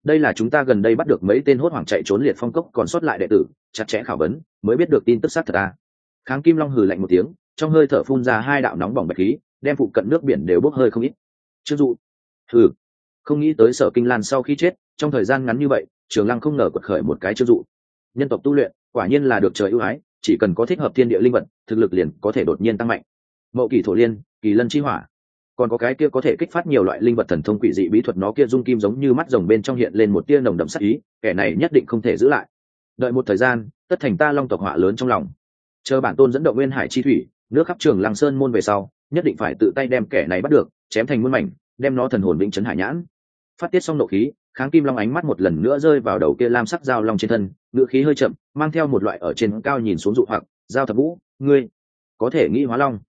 đây là chúng ta gần đây bắt được mấy tên hốt hoảng chạy trốn liệt phong cốc còn sót lại đệ tử, chặt chẽ khảo vấn, mới biết được tin tức xác thật ta. Kháng kim long hừ lạnh một tiếng, trong hơi thở phun ra hai đạo nóng bỏng bạch khí, đem phụ cận nước biển đều bốc hơi không ít. Chưng dụ hừ, không nghĩ tới sở kinh lan sau khi chết, trong thời gian ngắn như vậy, trường lăng không ngờ quật khởi một cái chưng dụ. Nhân tộc tu luyện, quả nhiên là được trời ưu ái, chỉ cần có thích hợp thiên địa linh vật thực lực liền có thể đột nhiên tăng mạnh. Mậu kỳ thổ liên, kỳ lân chi hỏa. Còn có cái kia có thể kích phát nhiều loại linh vật thần thông quỷ dị bí thuật nó kia dung kim giống như mắt rồng bên trong hiện lên một tia nồng đậm sắc ý, kẻ này nhất định không thể giữ lại. Đợi một thời gian, tất thành ta long tộc họa lớn trong lòng. Chờ bản tôn dẫn động nguyên hải chi thủy, nước khắp trường lăng sơn môn về sau, nhất định phải tự tay đem kẻ này bắt được, chém thành muôn mảnh đem nó thần hồn vĩnh chấn hải nhãn. Phát tiết xong nộ khí, kháng kim long ánh mắt một lần nữa rơi vào đầu kia lam sắc dao long trên thân ngựa khí hơi chậm, mang theo một loại ở trên cao nhìn xuống dụ hoặc dao thập ngũ, ngươi có thể nghĩ hóa long?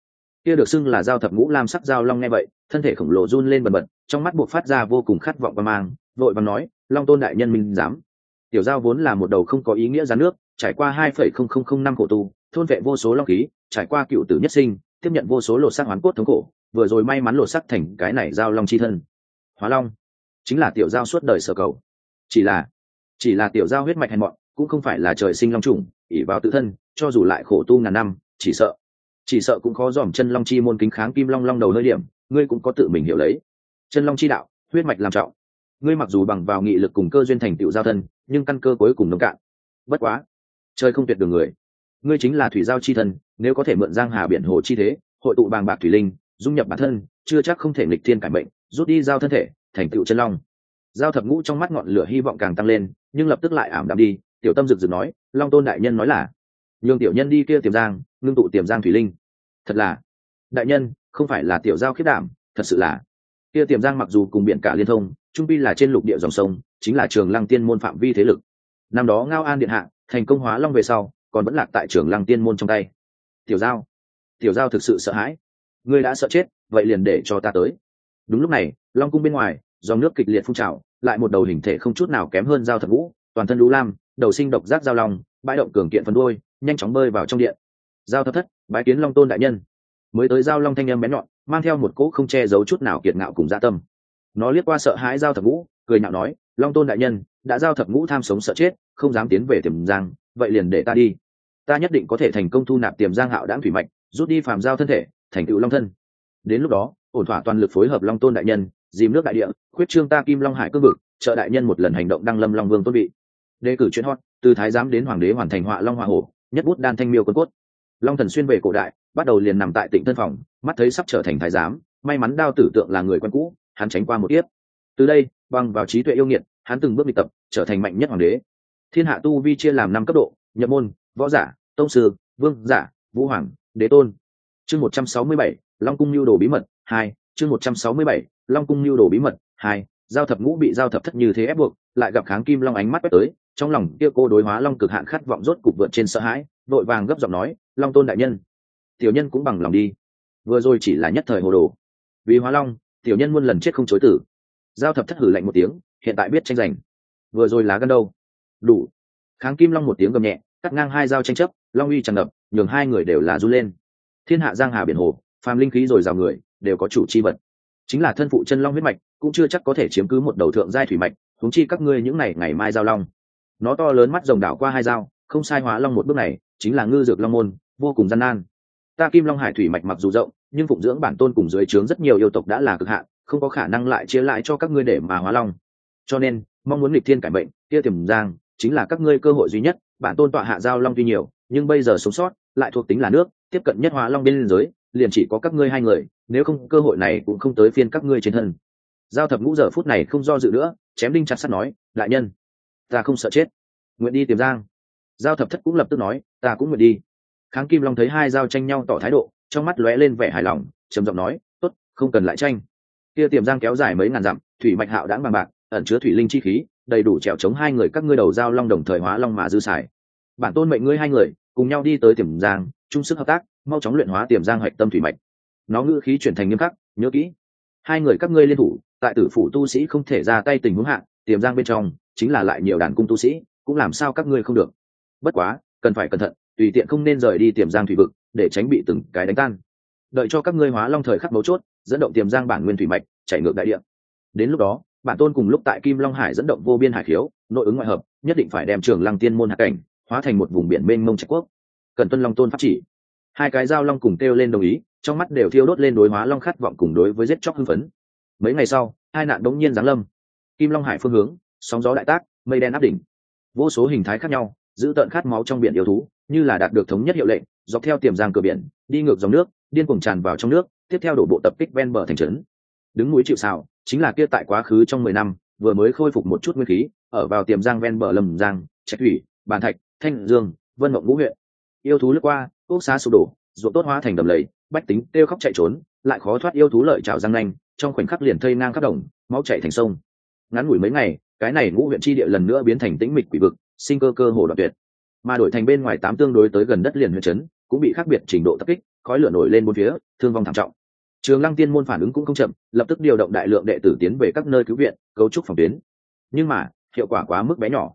Kia được xưng là dao thập ngũ lam sắc dao long nghe vậy, thân thể khổng lồ run lên bần bật, trong mắt buộc phát ra vô cùng khát vọng và mang, vội và nói, long tôn đại nhân minh dám tiểu giao vốn là một đầu không có ý nghĩa giá nước, trải qua hai phẩy không không không năm khổ tu, thôn vệ vô số long khí, trải qua cựu tử nhất sinh, tiếp nhận vô số lột xác hoán cốt thống khổ vừa rồi may mắn lột xác thành cái này giao long chi thân. Hóa long, chính là tiểu giao suốt đời sở cầu. Chỉ là chỉ là tiểu giao huyết mạch hèn mọn, cũng không phải là trời sinh long trùng ỉ vào tự thân, cho dù lại khổ tu ngàn năm, chỉ sợ chỉ sợ cũng khó dòm chân long chi môn kính kháng kim long long đầu nơi điểm, ngươi cũng có tự mình hiểu lấy. Chân long chi đạo, huyết mạch làm trọng. Ngươi mặc dù bằng vào nghị lực cùng cơ duyên thành tựu giao thân, nhưng căn cơ cuối cùng nông cạn. Bất quá chơi không tuyệt đường người. Ngươi chính là thủy giao chi thân, nếu có thể mượn giang hà biển hồ chi thế, hội tụ bàng bạc thủy linh dung nhập bản thân, chưa chắc không thể nghịch thiên cải mệnh, rút đi giao thân thể, thành tựu chân long. Giao thập ngũ trong mắt ngọn lửa hy vọng càng tăng lên, nhưng lập tức lại ảm đạm đi, tiểu tâm rực rực nói, long tôn đại nhân nói là, nhường tiểu nhân đi kia tiềm giang, ngưng tụ tiềm giang thủy linh. Thật là, đại nhân, không phải là tiểu giao khiết đảm, thật sự là. Kia tiềm giang mặc dù cùng biển cả liên thông, trung pi là trên lục địa dòng sông, chính là trường lăng tiên môn phạm vi thế lực. Năm đó ngao an điện hạ, thành công hóa long về sau, còn vẫn lạc tại trường lăng tiên môn trong tay. Tiểu giao tiểu giao thực sự sợ hãi ngươi đã sợ chết, vậy liền để cho ta tới. Đúng lúc này, long cung bên ngoài, dòng nước kịch liệt phun trào, lại một đầu hình thể không chút nào kém hơn giao thập ngũ, toàn thân lũ lam, đầu sinh độc giác giao long, bãi động cường kiện phần đôi nhanh chóng bơi vào trong điện. Giao thập thất, bái kiến long tôn đại nhân. Mới tới giao long thanh em bén nhọn, mang theo một cỗ không che giấu chút nào kiệt ngạo cùng dạ tâm. Nó liếc qua sợ hãi giao thập ngũ, cười nhạo nói, long tôn đại nhân, đã giao thập ngũ tham sống sợ chết, không dám tiến về tiềm giang, vậy liền để ta đi. Ta nhất định có thể thành công thu nạp tiềm giang hạo đáng thủy mạch, rút đi phàm giao thân thể thành tựu long thân. Đến lúc đó, ổn thỏa toàn lực phối hợp long tôn đại nhân, dìm nước đại địa, khuyết trương ta kim long hải cương vực, trợ đại nhân một lần hành động đăng lâm long vương tôn vị. Đề cử chuyên hot, từ thái giám đến hoàng đế hoàn thành họa long hoa hổ, nhất bút đan thanh miêu quân cốt. Long thần xuyên về cổ đại, bắt đầu liền nằm tại tỉnh thân phòng, mắt thấy sắp trở thành thái giám, may mắn đao tử tượng là người quen cũ, hắn tránh qua một tiếp từ đây bằng vào trí tuệ yêu nghiệt, hắn từng bước bị tập, trở thành mạnh nhất hoàng đế. Thiên hạ tu vi chia làm năm cấp độ, nhập môn, võ giả, tông sư, vương giả, vũ hoàng, đế tôn chương một trăm sáu mươi bảy, long cung lưu đồ bí mật, hai, chương một trăm sáu mươi bảy, long cung lưu đồ bí mật, hai, giao thập ngũ bị giao thập thất như thế ép buộc, lại gặp kháng kim long ánh mắt quét tới, trong lòng kia cô đối hóa long cực hạn khát vọng rốt cục vượt trên sợ hãi, vội vàng gấp giọng nói, long tôn đại nhân, tiểu nhân cũng bằng lòng đi. Vừa rồi chỉ là nhất thời hồ đồ. Vì hóa long, tiểu nhân muôn lần chết không chối tử giao thập thất hử lạnh một tiếng, hiện tại biết tranh giành. Vừa rồi lá gân đâu? Đủ. Kháng kim long một tiếng gầm nhẹ, cắt ngang hai dao tranh chấp, long uy tràn ngập, nhường hai người đều là run lên thiên hạ giang hà biển hồ, phàm linh khí rồi rào người, đều có chủ chi vật. Chính là thân phụ chân long huyết mạch, cũng chưa chắc có thể chiếm cứ một đầu thượng giai thủy mạch thúng chi các ngươi những ngày ngày mai giao long. Nó to lớn mắt rồng đảo qua hai dao, không sai hóa long một bước này, chính là ngư dược long môn, vô cùng gian nan. Ta kim long hải thủy mạch mặc dù rộng, nhưng phụng dưỡng bản tôn cùng dưới trướng rất nhiều yêu tộc đã là cực hạn, không có khả năng lại chia lại cho các ngươi để mà hóa long. Cho nên, mong muốn lịch thiên cải bệnh kia tiềm giang, chính là các ngươi cơ hội duy nhất, bản tôn tọa hạ giao long tuy nhiều, nhưng bây giờ sống sót lại thuộc tính là nước, tiếp cận nhất hóa long bên giới, liền chỉ có các ngươi hai người, nếu không, cơ hội này cũng không tới phiên các ngươi trên thân. Giao thập ngũ giờ phút này không do dự nữa, chém đinh chặt sắt nói, đại nhân, ta không sợ chết. Nguyện đi tìm giang. Giao thập thất cũng lập tức nói, ta cũng nguyện đi. Kháng kim long thấy hai giao tranh nhau tỏ thái độ, trong mắt lóe lên vẻ hài lòng, trầm giọng nói, tốt, không cần lại tranh. Kia tiềm giang kéo dài mấy ngàn dặm, thủy mạch hạo đãng bằng bạc, ẩn chứa thủy linh chi khí, đầy đủ trèo chống hai người các ngươi đầu giao long đồng thời hóa long mà dư xài. Bản tôn mệnh ngươi hai người cùng nhau đi tới tiềm giang, chung sức hợp tác, mau chóng luyện hóa tiềm giang hạch tâm thủy mạch. Nó ngữ khí chuyển thành nghiêm khắc, nhớ kỹ. Hai người các ngươi liên thủ, tại tử phủ tu sĩ không thể ra tay tình huống hạn tiềm giang bên trong chính là lại nhiều đàn cung tu sĩ, cũng làm sao các ngươi không được. Bất quá, cần phải cẩn thận, tùy tiện không nên rời đi tiềm giang thủy vực, để tránh bị từng cái đánh tan. Đợi cho các ngươi hóa long thời khắc mấu chốt, dẫn động tiềm giang bản nguyên thủy mạch, chạy ngược đại địa. Đến lúc đó, bản tôn cùng lúc tại kim long hải dẫn động vô biên hải khiếu, nội ứng ngoại hợp, nhất định phải đem trường lăng tiên môn hạ cảnh hóa thành một vùng biển mênh mông trạch quốc. Cần tuân long tôn pháp chỉ. Hai cái dao long cùng kêu lên đồng ý, trong mắt đều thiêu đốt lên đối hóa long khát vọng cùng đối với giết chóc hưng phấn. Mấy ngày sau, hai nạn đống nhiên giáng lâm. Kim long hải phương hướng, sóng gió đại tác, mây đen áp đỉnh. Vô số hình thái khác nhau, giữ tợn khát máu trong biển yêu thú, như là đạt được thống nhất hiệu lệnh, dọc theo tiềm giang cửa biển, đi ngược dòng nước, điên cuồng tràn vào trong nước, tiếp theo đổ bộ tập kích ven bờ thành trấn. Đứng núi chịu xào chính là kia tại quá khứ trong mười năm, vừa mới khôi phục một chút nguyên khí, ở vào tiềm giang ven bờ lầm giang, trạch thủy, bàn thạch thanh dương, vân mộng ngũ huyện. Yêu thú lướt qua ốc xá sụp đổ, ruộng tốt hóa thành đầm lầy, bách tính kêu khóc chạy trốn, lại khó thoát yêu thú lợi trào răng nanh, trong khoảnh khắc liền thây ngang khắp đồng, máu chảy thành sông. Ngắn ngủi mấy ngày, cái này ngũ huyện tri địa lần nữa biến thành tĩnh mịch quỷ vực, sinh cơ cơ hồ đoạn tuyệt. Mà đổi thành bên ngoài tám tương đối tới gần đất liền huyện trấn, cũng bị khác biệt trình độ tập kích, khói lửa nổi lên bốn phía, thương vong thảm trọng. Trường lăng tiên môn phản ứng cũng không chậm, lập tức điều động đại lượng đệ tử tiến về các nơi cứu viện, cấu trúc phòng tuyến. Nhưng mà, hiệu quả quá mức bé nhỏ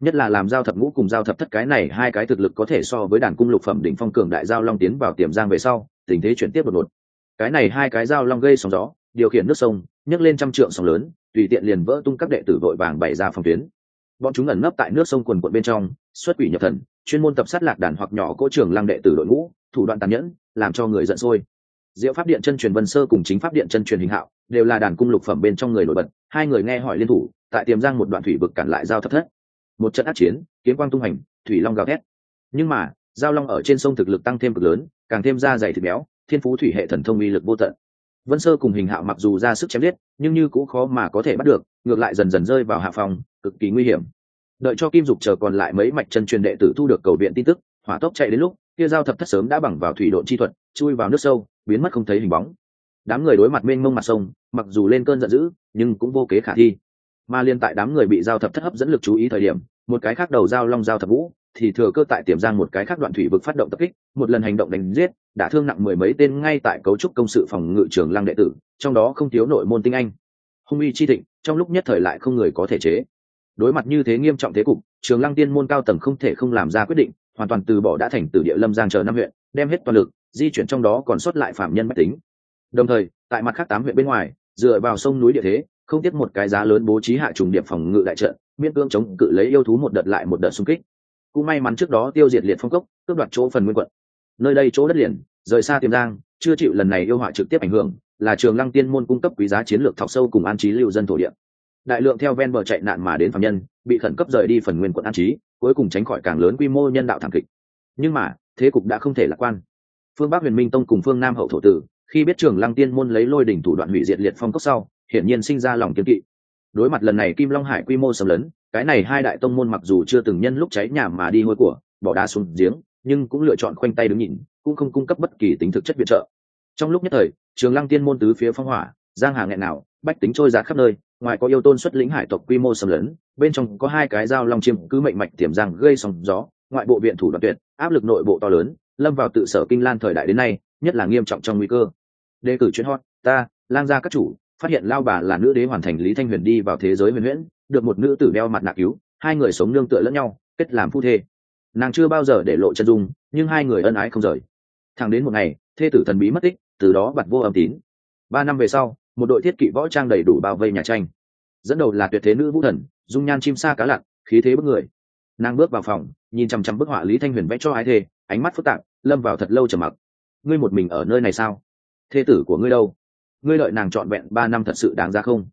nhất là làm giao thập ngũ cùng giao thập thất cái này hai cái thực lực có thể so với đàn cung lục phẩm đỉnh phong cường đại giao long tiến vào tiềm giang về sau, tình thế chuyển tiếp đột ngột. Cái này hai cái giao long gây sóng gió, điều khiển nước sông, nhấc lên trăm trượng sóng lớn, tùy tiện liền vỡ tung các đệ tử vội vàng bày ra phòng tuyến. Bọn chúng ẩn nấp tại nước sông quần quận bên trong, xuất quỷ nhập thần, chuyên môn tập sát lạc đàn hoặc nhỏ cỗ trưởng lăng đệ tử đội ngũ, thủ đoạn tàn nhẫn, làm cho người giận sôi. Diệu pháp điện chân truyền vân sơ cùng chính pháp điện chân truyền hình hạo đều là đàn cung lục phẩm bên trong người nổi bật, hai người nghe hỏi liên thủ, tại tiềm giang một đoạn thủy vực cản lại giao thập thất một trận át chiến, kiếm quang tung hành thủy long gào thét. Nhưng mà, giao long ở trên sông thực lực tăng thêm cực lớn, càng thêm da dày thịt béo, thiên phú thủy hệ thần thông uy lực vô tận. Vân sơ cùng hình hạo mặc dù ra sức chém giết, nhưng như cũng khó mà có thể bắt được, ngược lại dần dần rơi vào hạ phòng, cực kỳ nguy hiểm. Đợi cho kim dục chờ còn lại mấy mạch chân truyền đệ tử thu được cầu viện tin tức, hỏa tốc chạy đến lúc, kia giao thập thất sớm đã bằng vào thủy độn chi thuật, chui vào nước sâu, biến mất không thấy hình bóng. Đám người đối mặt mênh mông mặt sông, mặc dù lên cơn giận dữ, nhưng cũng vô kế khả thi mà liên tại đám người bị giao thập thất hấp dẫn lực chú ý thời điểm, một cái khác đầu giao long giao thập vũ, thì thừa cơ tại tiềm giang một cái khác đoạn thủy vực phát động tập kích, một lần hành động đánh giết đã thương nặng mười mấy tên ngay tại cấu trúc công sự phòng ngự trường lăng đệ tử, trong đó không thiếu nội môn tinh anh. Hung uy chi thịnh, trong lúc nhất thời lại không người có thể chế. Đối mặt như thế nghiêm trọng thế cục trường lăng tiên môn cao tầng không thể không làm ra quyết định, hoàn toàn từ bỏ đã thành từ địa lâm giang chờ năm huyện, đem hết toàn lực, di chuyển trong đó còn sót lại phạm nhân mách tính. Đồng thời, tại mặt khác tám huyện bên ngoài, dựa vào sông núi địa thế không tiếc một cái giá lớn bố trí hạ trùng điệp phòng ngự đại trận, miễn cưỡng chống cự lấy yêu thú một đợt lại một đợt xung kích. Cũng may mắn trước đó tiêu diệt liệt phong cốc, cướp đoạt chỗ phần nguyên quận. Nơi đây chỗ đất liền, rời xa tiềm giang, chưa chịu lần này yêu họa trực tiếp ảnh hưởng, là trường lăng tiên môn cung cấp quý giá chiến lược thọc sâu cùng an trí lưu dân thổ địa. Đại lượng theo ven bờ chạy nạn mà đến phạm nhân, bị khẩn cấp rời đi phần nguyên quận an trí, cuối cùng tránh khỏi càng lớn quy mô nhân đạo thảm kịch. Nhưng mà, thế cục đã không thể lạc quan. Phương bắc huyền minh tông cùng phương nam hậu thổ tử, khi biết trường lăng tiên môn lấy lôi đỉnh thủ đoạn hủy diệt liệt phong cốc sau hiển nhiên sinh ra lòng kiên kỵ. Đối mặt lần này kim long hải quy mô sầm lớn, cái này hai đại tông môn mặc dù chưa từng nhân lúc cháy nhà mà đi hôi của bỏ đá xuống giếng nhưng cũng lựa chọn khoanh tay đứng nhìn cũng không cung cấp bất kỳ tính thực chất viện trợ. Trong lúc nhất thời trường lăng tiên môn tứ phía phong hỏa giang hà nghẹn nào bách tính trôi giạt khắp nơi ngoài có yêu tôn xuất lĩnh hải tộc quy mô sầm lớn, bên trong có hai cái dao long chiêm cứ mệnh mạch tiềm giang gây sóng gió ngoại bộ viện thủ đoạn tuyệt áp lực nội bộ to lớn lâm vào tự sở kinh lan thời đại đến nay nhất là nghiêm trọng trong nguy cơ. Đề cử chuyến hot ta lang gia các chủ phát hiện lao bà là nữ đế hoàn thành lý thanh huyền đi vào thế giới huyền huyễn, được một nữ tử đeo mặt nạ cứu, hai người sống nương tựa lẫn nhau, kết làm phu thê. Nàng chưa bao giờ để lộ chân dung, nhưng hai người ân ái không rời. Thẳng đến một ngày, thê tử thần bí mất tích, từ đó bật vô âm tín. Ba năm về sau, một đội thiết kỵ võ trang đầy đủ bao vây nhà tranh. Dẫn đầu là tuyệt thế nữ vũ thần, dung nhan chim sa cá lặn, khí thế bức người. Nàng bước vào phòng, nhìn chằm chằm bức họa lý thanh huyền vẽ cho ái thê, ánh mắt phức tạp, lâm vào thật lâu trầm mặc. Ngươi một mình ở nơi này sao? Thê tử của ngươi đâu? Ngươi lợi nàng trọn vẹn ba năm thật sự đáng ra không?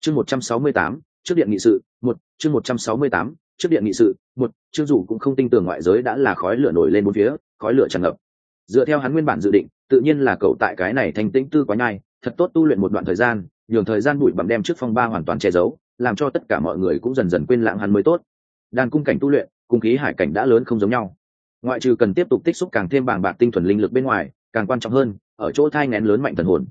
Chương một trăm sáu mươi tám, trước điện nghị sự, một, chương một trăm sáu mươi tám, trước điện nghị sự, một chương dù cũng không tin tưởng ngoại giới đã là khói lửa nổi lên bốn phía, khói lửa tràn ngập. Dựa theo hắn nguyên bản dự định, tự nhiên là cậu tại cái này thanh tĩnh tư quá nhai, thật tốt tu luyện một đoạn thời gian, nhường thời gian bụi bặm đem trước phong ba hoàn toàn che giấu, làm cho tất cả mọi người cũng dần dần quên lãng hắn mới tốt. Đàn cung cảnh tu luyện cung khí hải cảnh đã lớn không giống nhau. Ngoại trừ cần tiếp tục tích xúc càng thêm bảng bạc tinh thuần linh lực bên ngoài, càng quan trọng hơn, ở chỗ thai ngén lớn mạnh thần hồn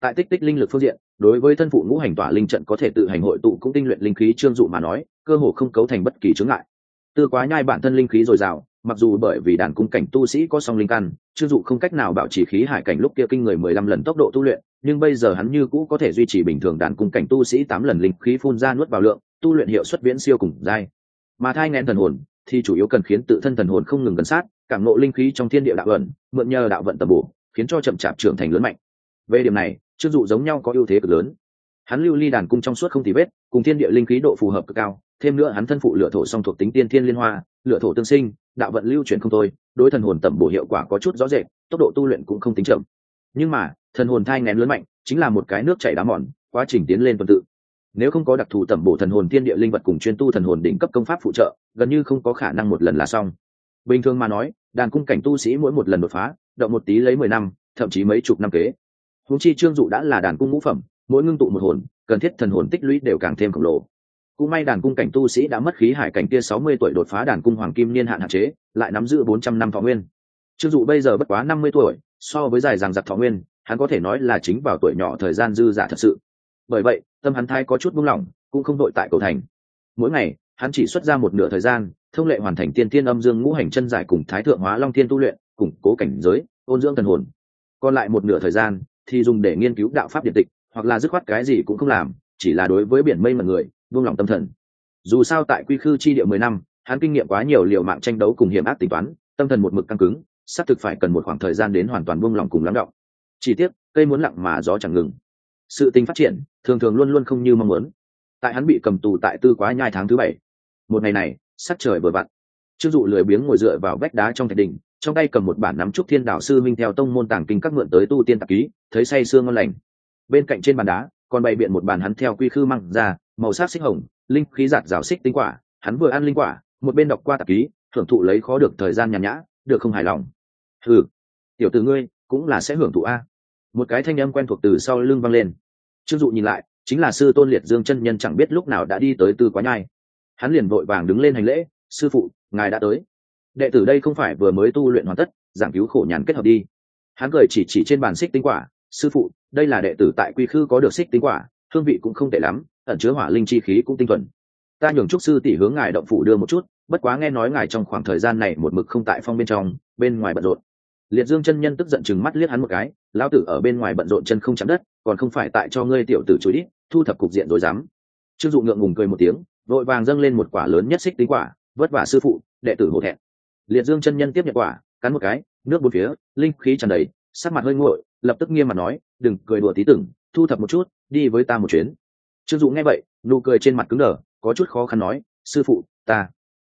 tại tích tích linh lực phương diện, đối với thân phụ ngũ hành tỏa linh trận có thể tự hành hội tụ cũng tinh luyện linh khí trương dụ mà nói, cơ hồ không cấu thành bất kỳ chướng ngại. Tư quá nhai bản thân linh khí dồi dào, mặc dù bởi vì đàn cung cảnh tu sĩ có song linh căn, trương dụ không cách nào bảo trì khí hải cảnh lúc kia kinh người mười lăm lần tốc độ tu luyện, nhưng bây giờ hắn như cũ có thể duy trì bình thường đàn cung cảnh tu sĩ tám lần linh khí phun ra nuốt vào lượng, tu luyện hiệu suất viễn siêu cùng dai mà thai ngén thần hồn, thì chủ yếu cần khiến tự thân thần hồn không ngừng gần sát, cảm nộ linh khí trong thiên địa đạo vận, mượn nhờ đạo vận tầm bổ, khiến cho chậm chạp trưởng thành lớn mạnh. Về điểm này trương dụ giống nhau có ưu thế cực lớn. Hắn lưu ly đàn cung trong suốt không thì vết, cùng thiên địa linh khí độ phù hợp cực cao, thêm nữa hắn thân phụ lựa thổ song thuộc tính tiên thiên liên hoa lựa thổ tương sinh, đạo vận lưu chuyển không thôi, đối thần hồn tẩm bổ hiệu quả có chút rõ rệt, tốc độ tu luyện cũng không tính chậm. Nhưng mà, thần hồn thai ngén lớn mạnh, chính là một cái nước chảy đá mòn, quá trình tiến lên tuần tự. Nếu không có đặc thù tẩm bổ thần hồn tiên địa linh vật cùng chuyên tu thần hồn đỉnh cấp công pháp phụ trợ, gần như không có khả năng một lần là xong. Bình thường mà nói, đàn cung cảnh tu sĩ mỗi một lần đột phá, động một tí lấy mười năm, thậm chí mấy chục năm kế húng chi trương dụ đã là đàn cung ngũ phẩm, mỗi ngưng tụ một hồn, cần thiết thần hồn tích lũy đều càng thêm khổng lồ. Cũng may đàn cung cảnh tu sĩ đã mất khí hải cảnh kia sáu mươi tuổi đột phá đàn cung hoàng kim niên hạn hạn chế, lại nắm giữ bốn trăm năm thọ nguyên. Trương dụ bây giờ bất quá năm mươi tuổi, so với dài rằng giặc thọ nguyên, hắn có thể nói là chính vào tuổi nhỏ thời gian dư giả thật sự. Bởi vậy, tâm hắn thai có chút buông lỏng, cũng không đội tại cầu thành. Mỗi ngày, hắn chỉ xuất ra một nửa thời gian, thông lệ hoàn thành tiên tiên âm dương ngũ hành chân giải cùng thái thượng hóa long thiên tu luyện, củng cố cảnh giới, ôn dưỡng thần hồn. Còn lại một nửa thời gian thì dùng để nghiên cứu đạo pháp điện tịch, hoặc là dứt khoát cái gì cũng không làm, chỉ là đối với biển mây mật người, buông lòng tâm thần. Dù sao tại quy khư chi địa mười năm, hắn kinh nghiệm quá nhiều liều mạng tranh đấu cùng hiểm ác tính toán, tâm thần một mực căng cứng, xác thực phải cần một khoảng thời gian đến hoàn toàn buông lòng cùng lắng động. Chỉ tiếc, cây muốn lặng mà gió chẳng ngừng. Sự tình phát triển, thường thường luôn luôn không như mong muốn. Tại hắn bị cầm tù tại tư quá nhai tháng thứ bảy. Một ngày này, sắc trời vừa vặn. Trương dụ lười biếng ngồi dựa vào vách đá trong thạch đình trong tay cầm một bản nắm trúc thiên đạo sư minh theo tông môn tàng kinh các mượn tới tu tiên tạp ký, thấy say sương ngon lành. Bên cạnh trên bàn đá, còn bày biện một bàn hắn theo quy khư măng ra, màu sắc xích hồng, linh khí giạt rào xích tinh quả. Hắn vừa ăn linh quả, một bên đọc qua tạp ký, hưởng thụ lấy khó được thời gian nhàn nhã, được không hài lòng? Ừ tiểu tử ngươi, cũng là sẽ hưởng thụ a. Một cái thanh âm quen thuộc từ sau lưng vang lên. Trương dụ nhìn lại, chính là sư tôn liệt dương chân nhân chẳng biết lúc nào đã đi tới tư quá nhai hắn liền vội vàng đứng lên hành lễ, sư phụ, ngài đã tới đệ tử đây không phải vừa mới tu luyện hoàn tất, giảng cứu khổ nhàn kết hợp đi. Hắn cười chỉ chỉ trên bàn xích tinh quả, sư phụ, đây là đệ tử tại quy khư có được xích tinh quả, hương vị cũng không tệ lắm, ẩn chứa hỏa linh chi khí cũng tinh thuần. Ta nhường trúc sư tỷ hướng ngài động phủ đưa một chút, bất quá nghe nói ngài trong khoảng thời gian này một mực không tại phong bên trong, bên ngoài bận rộn. Liệt dương chân nhân tức giận chừng mắt liếc hắn một cái, lão tử ở bên ngoài bận rộn chân không chạm đất, còn không phải tại cho ngươi tiểu tử chối ít thu thập cục diện rồi dám. Trương dụ ngượng ngùng cười một tiếng, vội vàng dâng lên một quả lớn nhất xích tính quả, vất vả sư phụ, đệ tử hổ thẹn liệt dương chân nhân tiếp nhận quả, cắn một cái, nước bốn phía, linh khí tràn đầy, sắc mặt hơi nguội, lập tức nghiêm mặt nói, đừng cười đùa tí tưởng, thu thập một chút, đi với ta một chuyến. Trương dụ nghe vậy, nụ cười trên mặt cứng đờ, có chút khó khăn nói, sư phụ, ta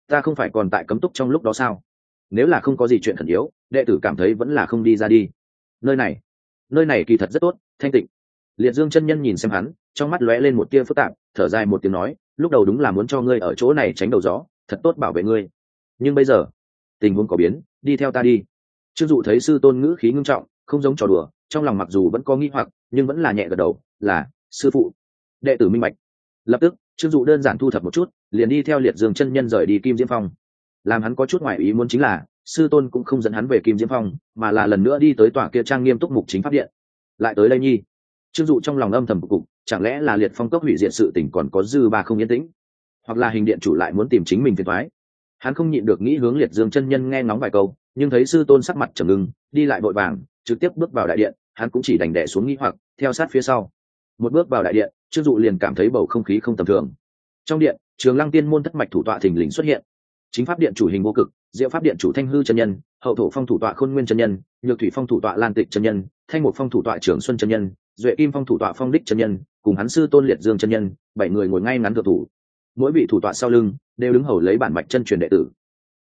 ta không phải còn tại cấm túc trong lúc đó sao? Nếu là không có gì chuyện khẩn yếu, đệ tử cảm thấy vẫn là không đi ra đi. Nơi này nơi này kỳ thật rất tốt, thanh tịnh. Liệt dương chân nhân nhìn xem hắn, trong mắt lóe lên một tia phức tạp, thở dài một tiếng nói, lúc đầu đúng là muốn cho ngươi ở chỗ này tránh đầu gió, thật tốt bảo vệ ngươi. Nhưng bây giờ tình huống có biến, đi theo ta đi. Trương dụ thấy sư tôn ngữ khí ngưng trọng, không giống trò đùa, trong lòng mặc dù vẫn có nghi hoặc, nhưng vẫn là nhẹ gật đầu, là, sư phụ. Đệ tử minh bạch. Lập tức trương dụ đơn giản thu thập một chút, liền đi theo liệt dương chân nhân rời đi kim diễm phong. Làm hắn có chút ngoại ý muốn chính là, sư tôn cũng không dẫn hắn về kim diễm phong, mà là lần nữa đi tới tòa kia trang nghiêm túc mục chính pháp điện. Lại tới đây nhi. Trương dụ trong lòng âm thầm cục chẳng lẽ là liệt phong cốc hủy diệt sự tỉnh còn có dư ba không yên tĩnh? Hoặc là hình điện chủ lại muốn tìm chính mình phiền thoái hắn không nhịn được nghĩ hướng liệt dương chân nhân nghe ngóng vài câu, nhưng thấy sư tôn sắc mặt trầm ngưng, đi lại vội vàng, trực tiếp bước vào đại điện, hắn cũng chỉ đành đẻ xuống nghĩ hoặc, theo sát phía sau. Một bước vào đại điện, trương dụ liền cảm thấy bầu không khí không tầm thường. Trong điện, trường lăng tiên môn thất mạch thủ tọa thình lình xuất hiện. Chính pháp điện chủ hình vô cực, diệu pháp điện chủ thanh hư chân nhân, hậu thổ phong thủ tọa khôn nguyên chân nhân, nhược thủy phong thủ tọa lan tịch chân nhân, thanh một phong thủ tọa trường xuân chân nhân, duệ kim phong thủ tọa phong đích chân nhân, cùng hắn sư tôn liệt dương chân nhân, bảy người ngồi ngay ngắn thượng thủ mỗi vị thủ tọa sau lưng đều đứng hầu lấy bản mạch chân truyền đệ tử.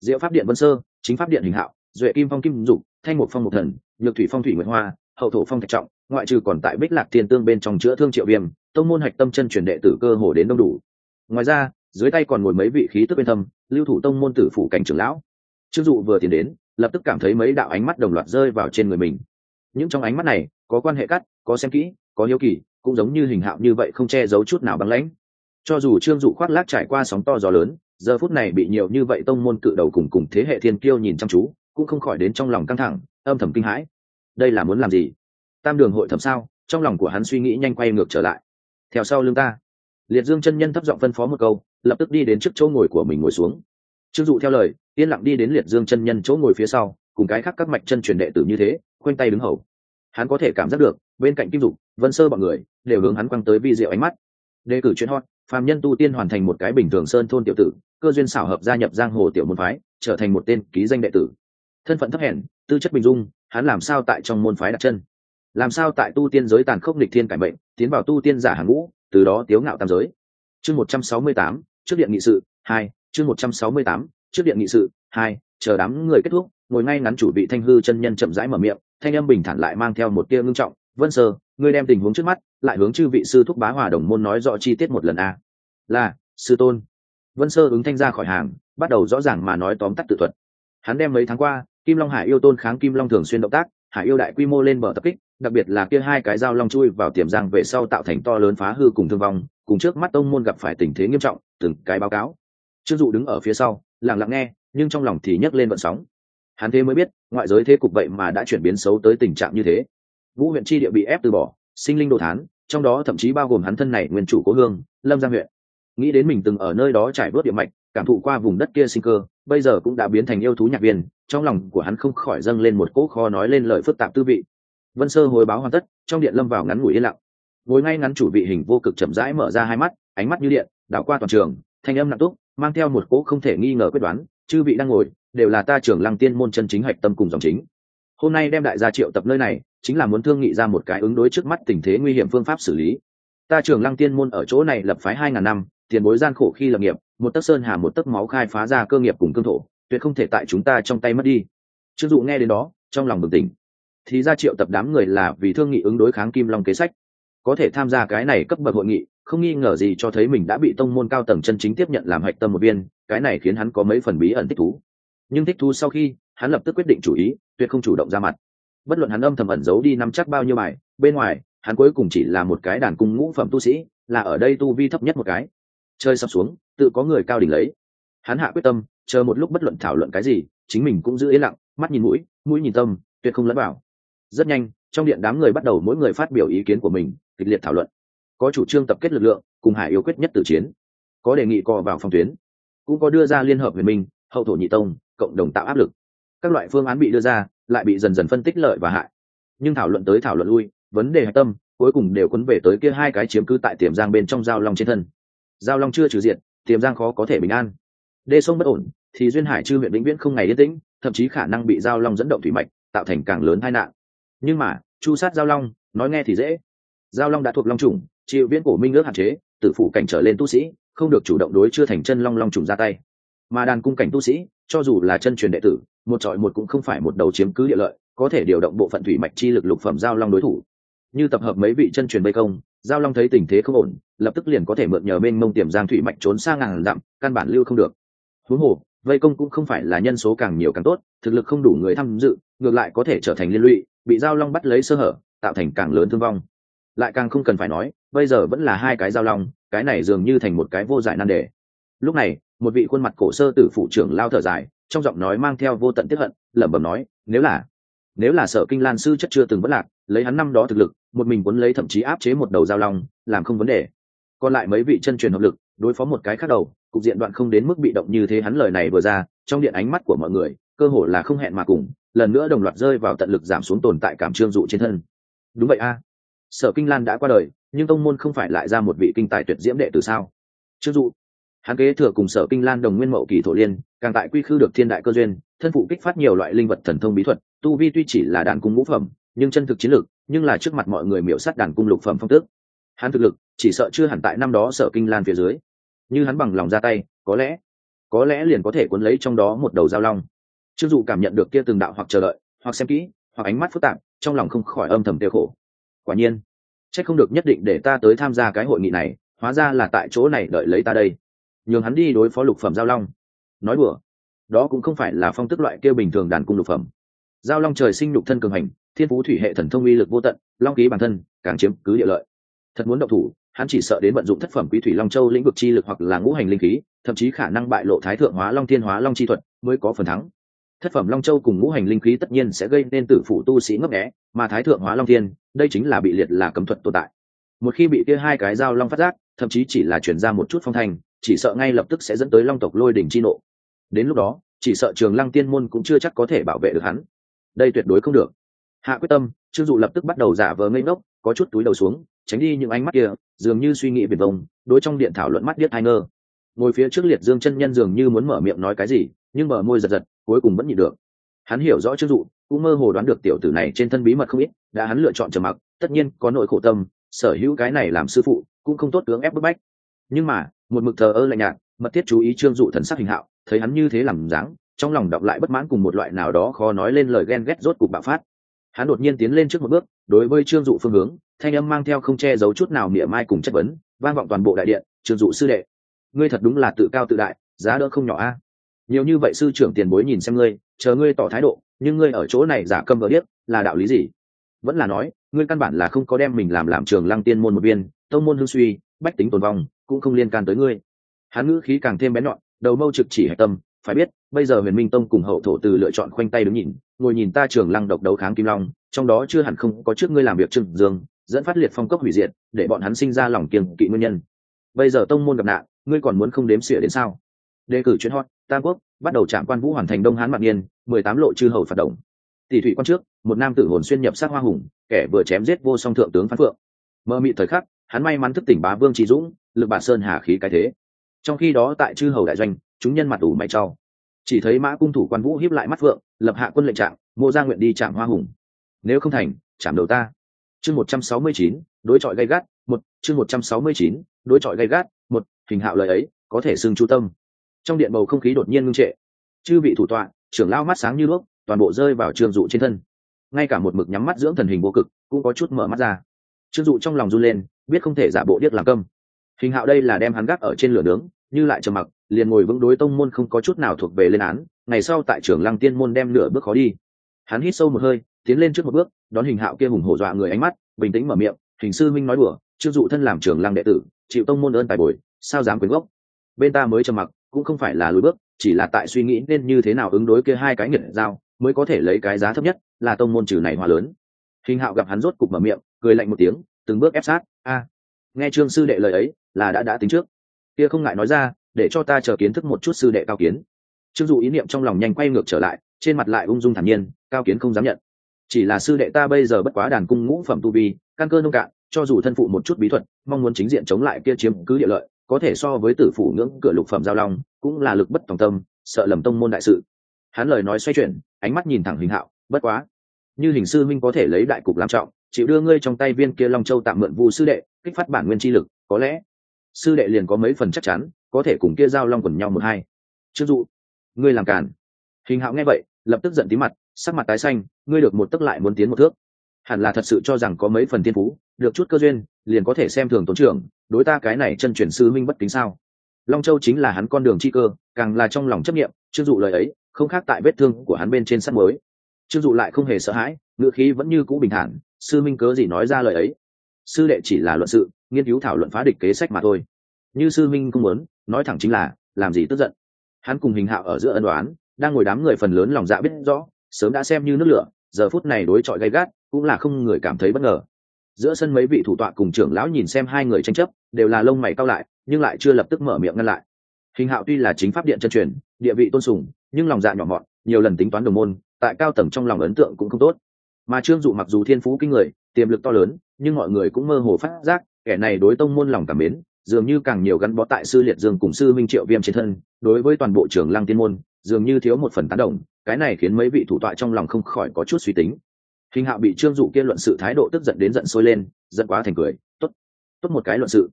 Diệu pháp điện vân sơ, chính pháp điện hình hạo, duệ kim phong kim dục, thanh một phong một thần, nhược thủy phong thủy nguyễn hoa, hậu thổ phong thạch trọng, ngoại trừ còn tại bích lạc thiên tương bên trong chữa thương triệu viêm, tông môn hạch tâm chân truyền đệ tử cơ hồ đến đông đủ. Ngoài ra, dưới tay còn ngồi mấy vị khí tức bên thâm, lưu thủ tông môn tử phủ cảnh trưởng lão. Trương dụ vừa tiến đến, lập tức cảm thấy mấy đạo ánh mắt đồng loạt rơi vào trên người mình. Những trong ánh mắt này, có quan hệ cắt, có xem kỹ, có hiếu kỳ, cũng giống như hình hạo như vậy không che giấu chút nào băng lãnh cho dù trương dụ khoác lác trải qua sóng to gió lớn, giờ phút này bị nhiều như vậy tông môn cự đầu cùng cùng thế hệ thiên kiêu nhìn chăm chú, cũng không khỏi đến trong lòng căng thẳng, âm thầm kinh hãi. Đây là muốn làm gì? Tam đường hội thẩm sao? Trong lòng của hắn suy nghĩ nhanh quay ngược trở lại. Theo sau lưng ta. Liệt dương chân nhân thấp giọng phân phó một câu, lập tức đi đến trước chỗ ngồi của mình ngồi xuống. Trương dụ theo lời, yên lặng đi đến liệt dương chân nhân chỗ ngồi phía sau, cùng cái khác các mạch chân truyền đệ tử như thế, khoanh tay đứng hầu. Hắn có thể cảm giác được, bên cạnh kim dục vân sơ bọn người, đều hướng hắn quăng tới vi diệu ánh mắt. Đề cử chuyên hot phàm nhân tu tiên hoàn thành một cái bình thường sơn thôn tiểu tử, cơ duyên xảo hợp gia nhập giang hồ tiểu môn phái, trở thành một tên ký danh đệ tử. Thân phận thấp hèn, tư chất bình dung, hắn làm sao tại trong môn phái đặt chân? Làm sao tại tu tiên giới tàn khốc lịch thiên cải bệnh tiến vào tu tiên giả hàng ngũ, từ đó tiếu ngạo tam giới? Chương một trăm sáu mươi tám, trước điện nghị sự, hai, chương một trăm sáu mươi tám, trước điện nghị sự, hai, chờ đám người kết thúc, ngồi ngay ngắn chủ bị thanh hư chân nhân chậm rãi mở miệng, thanh âm bình thản lại mang theo một tia ngưng trọng, vân sơ ngươi đem tình huống trước mắt, lại hướng chư vị sư thúc bá hòa đồng môn nói rõ chi tiết một lần a. Là, sư tôn. Vân sơ ứng thanh ra khỏi hàng, bắt đầu rõ ràng mà nói tóm tắt tự thuật. Hắn đem mấy tháng qua, kim long hải yêu tôn kháng kim long thường xuyên động tác, hải yêu đại quy mô lên bờ tập kích, đặc biệt là kia hai cái dao long chui vào tiềm giang về sau tạo thành to lớn phá hư cùng thương vong, cùng trước mắt tông môn gặp phải tình thế nghiêm trọng, từng cái báo cáo. Chưng dụ đứng ở phía sau, lặng lặng nghe, nhưng trong lòng thì nhấc lên vận sóng. Hắn thế mới biết, ngoại giới thế cục vậy mà đã chuyển biến xấu tới tình trạng như thế vũ huyện tri địa bị ép từ bỏ, sinh linh đồ thán, trong đó thậm chí bao gồm hắn thân này nguyên chủ cố hương, lâm giang huyện. Nghĩ đến mình từng ở nơi đó trải bớt địa mạch, cảm thụ qua vùng đất kia sinh cơ, bây giờ cũng đã biến thành yêu thú nhạc viên, trong lòng của hắn không khỏi dâng lên một cỗ kho nói lên lời phức tạp tư vị. Vân sơ hồi báo hoàn tất, trong điện lâm vào ngắn ngủi yên lặng. Ngồi ngay ngắn chủ vị hình vô cực chậm rãi mở ra hai mắt, ánh mắt như điện, đảo qua toàn trường, thanh âm nặng túc, mang theo một cỗ không thể nghi ngờ quyết đoán, chư vị đang ngồi, đều là ta trưởng lăng tiên môn chân chính hạch tâm cùng dòng chính. Hôm nay đem đại gia triệu tập nơi này chính là muốn thương nghị ra một cái ứng đối trước mắt tình thế nguy hiểm phương pháp xử lý. Ta trưởng lăng tiên môn ở chỗ này lập phái hai ngàn năm, tiền bối gian khổ khi lập nghiệp, một tấc sơn hà một tấc máu khai phá ra cơ nghiệp cùng cương thổ, tuyệt không thể tại chúng ta trong tay mất đi. Chưng dụ nghe đến đó, trong lòng bừng tỉnh. Thì ra triệu tập đám người là vì thương nghị ứng đối kháng kim long kế sách. Có thể tham gia cái này cấp bậc hội nghị, không nghi ngờ gì cho thấy mình đã bị tông môn cao tầng chân chính tiếp nhận làm hạch tâm một viên, cái này khiến hắn có mấy phần bí ẩn thích thú. Nhưng thích thú sau khi, hắn lập tức quyết định chủ ý, tuyệt không chủ động ra mặt bất luận hắn âm thầm ẩn giấu đi nắm chắc bao nhiêu bài, bên ngoài, hắn cuối cùng chỉ là một cái đàn cung ngũ phẩm tu sĩ, là ở đây tu vi thấp nhất một cái. Chơi sập xuống, tự có người cao đỉnh lấy. Hắn hạ quyết tâm, chờ một lúc bất luận thảo luận cái gì, chính mình cũng giữ yên lặng, mắt nhìn mũi mũi nhìn tâm, tuyệt không lẫn vào. Rất nhanh, trong điện đám người bắt đầu mỗi người phát biểu ý kiến của mình, kịch liệt thảo luận. Có chủ trương tập kết lực lượng, cùng hải yêu quyết nhất tử chiến. Có đề nghị cò vào phòng tuyến. Cũng có đưa ra liên hợp huyền minh, hậu thổ nhị tông, cộng đồng tạo áp lực. Các loại phương án bị đưa ra lại bị dần dần phân tích lợi và hại. Nhưng thảo luận tới thảo luận lui, vấn đề hạch tâm cuối cùng đều quấn về tới kia hai cái chiếm cứ tại tiềm giang bên trong giao long trên thân. Giao long chưa trừ diện tiềm giang khó có thể bình an. Đê sông bất ổn, thì duyên hải chư huyện vĩnh viễn không ngày yên tĩnh, thậm chí khả năng bị giao long dẫn động thủy mạch, tạo thành càng lớn tai nạn. Nhưng mà, chu sát giao long, nói nghe thì dễ. Giao long đã thuộc long trùng chịu viễn cổ minh ước hạn chế tự phủ cảnh trở lên tu sĩ, không được chủ động đối chưa thành chân long long trùng ra tay. Mà đàn cung cảnh tu sĩ cho dù là chân truyền đệ tử, một trọi một cũng không phải một đầu chiếm cứ địa lợi, có thể điều động bộ phận thủy mạch chi lực lục phẩm giao long đối thủ. Như tập hợp mấy vị chân truyền bê công, giao long thấy tình thế không ổn, lập tức liền có thể mượn nhờ bên mông tiềm giang thủy mạch trốn sang ngàn dặm, căn bản lưu không được. Huống hồ, vây công cũng không phải là nhân số càng nhiều càng tốt, thực lực không đủ người tham dự, ngược lại có thể trở thành liên lụy, bị giao long bắt lấy sơ hở, tạo thành càng lớn thương vong. Lại càng không cần phải nói, bây giờ vẫn là hai cái giao long, cái này dường như thành một cái vô giải nan đề. Lúc này một vị khuôn mặt cổ sơ tử phụ trưởng lao thở dài, trong giọng nói mang theo vô tận tiếp hận, lẩm bẩm nói, nếu là nếu là sở kinh lan sư chất chưa từng bất lạc, lấy hắn năm đó thực lực, một mình muốn lấy thậm chí áp chế một đầu giao long, làm không vấn đề. Còn lại mấy vị chân truyền hợp lực, đối phó một cái khác đầu, cục diện đoạn không đến mức bị động như thế hắn lời này vừa ra, trong điện ánh mắt của mọi người, cơ hồ là không hẹn mà cùng, lần nữa đồng loạt rơi vào tận lực giảm xuống tồn tại cảm trương dụ trên thân. Đúng vậy a. Sở kinh lan đã qua đời, nhưng tông môn không phải lại ra một vị kinh tài tuyệt diễm đệ từ sao? Trương dụ hắn kế thừa cùng sở kinh lan đồng nguyên mậu kỳ thổ liên, càng tại quy khư được thiên đại cơ duyên, thân phụ kích phát nhiều loại linh vật thần thông bí thuật, tu vi tuy chỉ là đàn cung ngũ phẩm, nhưng chân thực chiến lược, nhưng là trước mặt mọi người miểu sát đàn cung lục phẩm phong tước. Hắn thực lực, chỉ sợ chưa hẳn tại năm đó sở kinh lan phía dưới. Như hắn bằng lòng ra tay, có lẽ có lẽ liền có thể cuốn lấy trong đó một đầu giao long. Chưng dù cảm nhận được kia từng đạo hoặc chờ đợi, hoặc xem kỹ, hoặc ánh mắt phức tạp, trong lòng không khỏi âm thầm tiêu khổ. Quả nhiên c h ắ c không được nhất định để ta tới tham gia cái hội nghị này, hóa ra là tại chỗ này đợi lấy ta đây nhường hắn đi đối phó lục phẩm giao long. Nói đùa, đó cũng không phải là phong tức loại kêu bình thường đàn cung lục phẩm. Giao long trời sinh nhục thân cường hành, thiên phú thủy hệ thần thông uy lực vô tận, long ký bản thân, càng chiếm cứ địa lợi. Thật muốn động thủ, hắn chỉ sợ đến vận dụng thất phẩm quý thủy long châu lĩnh vực chi lực hoặc là ngũ hành linh khí, thậm chí khả năng bại lộ thái thượng hóa long thiên hóa long chi thuật mới có phần thắng. Thất phẩm long châu cùng ngũ hành linh khí tất nhiên sẽ gây nên tử phụ tu sĩ ngấp nghẽ mà thái thượng hóa long thiên, đây chính là bị liệt là cấm thuật tồn tại. Một khi bị kia hai cái dao long phát giác, thậm chí chỉ là chuyển ra một chút phong thành chỉ sợ ngay lập tức sẽ dẫn tới long tộc lôi đỉnh chi nộ. Đến lúc đó, chỉ sợ trường lăng tiên môn cũng chưa chắc có thể bảo vệ được hắn. Đây tuyệt đối không được. Hạ quyết tâm, trương dụ lập tức bắt đầu giả vờ ngây ngốc, có chút túi đầu xuống, tránh đi những ánh mắt kia, dường như suy nghĩ biển vông đối trong điện thảo luận mắt biết hai ngơ. Ngồi phía trước liệt dương chân nhân dường như muốn mở miệng nói cái gì, nhưng mở môi giật giật, cuối cùng vẫn nhịn được. Hắn hiểu rõ trương dụ, cũng mơ hồ đoán được tiểu tử này trên thân bí mật không ít, đã hắn lựa chọn trầm mặc, tất nhiên có nội khổ tâm, sở hữu cái này làm sư phụ, cũng không tốt tướng ép bức bách. Nhưng mà một mực thờ ơ lạnh nhạt, mật thiết chú ý trương dụ thần sắc hình hạo, thấy hắn như thế làm dáng, trong lòng đọc lại bất mãn cùng một loại nào đó khó nói lên lời ghen ghét rốt cục bạo phát. Hắn đột nhiên tiến lên trước một bước, đối với trương dụ phương hướng, thanh âm mang theo không che giấu chút nào mỉa mai cùng chất vấn, vang vọng toàn bộ đại điện, trương dụ sư đệ, ngươi thật đúng là tự cao tự đại, giá đỡ không nhỏ a. Nhiều như vậy sư trưởng tiền bối nhìn xem ngươi, chờ ngươi tỏ thái độ, nhưng ngươi ở chỗ này giả câm vỡ điếc, là đạo lý gì? Vẫn là nói, ngươi căn bản là không có đem mình làm làm trường lăng tiên môn một viên, tông môn hương suy, bách tính tồn vong cũng không liên can tới ngươi. Hắn ngữ khí càng thêm bén nhọn, đầu mâu trực chỉ hạch tâm, phải biết, bây giờ huyền minh tông cùng hậu thổ từ lựa chọn khoanh tay đứng nhìn, ngồi nhìn ta trường lăng độc đấu kháng kim long, trong đó chưa hẳn không có trước ngươi làm việc trừng dương, dẫn phát liệt phong cốc hủy diệt, để bọn hắn sinh ra lòng kiêng kỵ nguyên nhân. Bây giờ tông môn gặp nạn, ngươi còn muốn không đếm xỉa đến sao? Đề cử chuyến hot, tam quốc, bắt đầu trạm quan vũ hoàn thành đông hán mạc niên mười tám lộ chư hầu phạt động. Tỷ thủy quan trước, một nam tử hồn xuyên nhập sát hoa hùng, kẻ vừa chém giết vô song thượng tướng phán phượng. Mơ mị thời khắc, hắn may mắn thức tỉnh bá vương trí dũng lực bản sơn hà khí cái thế. Trong khi đó tại chư hầu đại doanh, chúng nhân mặt ủ mày trao. Chỉ thấy mã cung thủ quan vũ hiếp lại mắt phượng, lập hạ quân lệnh trạng mô ra nguyện đi chạm hoa hùng. Nếu không thành, chạm đầu ta. Chương một trăm sáu mươi chín, đối chọi gay gắt, một, chương một trăm sáu mươi chín, đối chọi gay gắt, một, hình hạo lời ấy, có thể xưng chu tâm. Trong điện bầu không khí đột nhiên ngưng trệ. Chư vị thủ tọa, trưởng lao mắt sáng như đuốc, toàn bộ rơi vào trương dụ trên thân. Ngay cả một mực nhắm mắt dưỡng thần hình vô cực, cũng có chút mở mắt ra. Trương dụ trong lòng run lên, biết không thể giả bộ điếc làm câm hình hạo đây là đem hắn gác ở trên lửa nướng, như lại trầm mặc, liền ngồi vững đối tông môn không có chút nào thuộc về lên án, ngày sau tại Trường lăng tiên môn đem nửa bước khó đi. Hắn hít sâu một hơi, tiến lên trước một bước, đón hình hạo kia hùng hổ dọa người ánh mắt, bình tĩnh mở miệng, hình sư minh nói đùa chưa dụ thân làm Trường lăng đệ tử, chịu tông môn ơn tài bồi, sao dám quyến gốc? Bên ta mới trầm mặc, cũng không phải là lùi bước, chỉ là tại suy nghĩ nên như thế nào ứng đối kia hai cái nghiệt giao, mới có thể lấy cái giá thấp nhất là tông môn trừ này hòa lớn. Hình hạo gặp hắn rốt cục mở miệng, cười lạnh một tiếng, từng bước ép sát, a nghe trương sư đệ lời ấy, là đã đã tính trước. Kia không ngại nói ra, để cho ta chờ kiến thức một chút sư đệ cao kiến. Trương dụ ý niệm trong lòng nhanh quay ngược trở lại, trên mặt lại ung dung thản nhiên, cao kiến không dám nhận. Chỉ là sư đệ ta bây giờ bất quá đàn cung ngũ phẩm tu vi, căn cơ nông cạn, cho dù thân phụ một chút bí thuật, mong muốn chính diện chống lại kia chiếm cứ địa lợi, có thể so với tử phủ ngưỡng cửa lục phẩm giao long, cũng là lực bất tòng tâm, sợ lầm tông môn đại sự. Hắn lời nói xoay chuyển, ánh mắt nhìn thẳng hình hạo, bất quá. Như hình sư minh có thể lấy đại cục làm trọng chịu đưa ngươi trong tay viên kia long châu tạm mượn vu sư đệ, kích phát bản nguyên chi lực, có lẽ sư đệ liền có mấy phần chắc chắn, có thể cùng kia giao long quần nhau một hai. Chưng dụ, ngươi làm cản. Hình hạo nghe vậy, lập tức giận tí mặt, sắc mặt tái xanh, ngươi được một tức lại muốn tiến một thước. Hẳn là thật sự cho rằng có mấy phần tiên phú, được chút cơ duyên, liền có thể xem thường tốn trưởng, đối ta cái này chân chuyển sư minh bất kính sao. Long châu chính là hắn con đường chi cơ, càng là trong lòng chấp nghiệm chưng dụ lời ấy, không khác tại vết thương của hắn bên trên sắt mới chưng dụ lại không hề sợ hãi ngựa khí vẫn như cũ bình thản sư minh cớ gì nói ra lời ấy? Sư đệ chỉ là luận sự, nghiên cứu thảo luận phá địch kế sách mà thôi. Như sư minh không muốn, nói thẳng chính là, làm gì tức giận? Hắn cùng hình hạo ở giữa ân đoán đang ngồi đám người phần lớn lòng dạ biết rõ, sớm đã xem như nước lửa, giờ phút này đối chọi gay gắt, cũng là không người cảm thấy bất ngờ. Giữa sân mấy vị thủ tọa cùng trưởng lão nhìn xem hai người tranh chấp, đều là lông mày cao lại, nhưng lại chưa lập tức mở miệng ngăn lại. Hình hạo tuy là chính pháp điện chân truyền, địa vị tôn sùng, nhưng lòng dạ nhỏ mọn, nhiều lần tính toán đồng môn, tại cao tầng trong lòng ấn tượng cũng không tốt mà trương dụ mặc dù thiên phú kinh người, tiềm lực to lớn, nhưng mọi người cũng mơ hồ phát giác, kẻ này đối tông môn lòng cảm mến, dường như càng nhiều gắn bó tại sư liệt dương cùng sư minh triệu viêm trên thân, đối với toàn bộ trường lăng tiên môn, dường như thiếu một phần tán đồng, cái này khiến mấy vị thủ tọa trong lòng không khỏi có chút suy tính. Hình hạo bị trương dụ kia luận sự thái độ tức giận đến giận sôi lên, giận quá thành cười, tốt tốt một cái luận sự.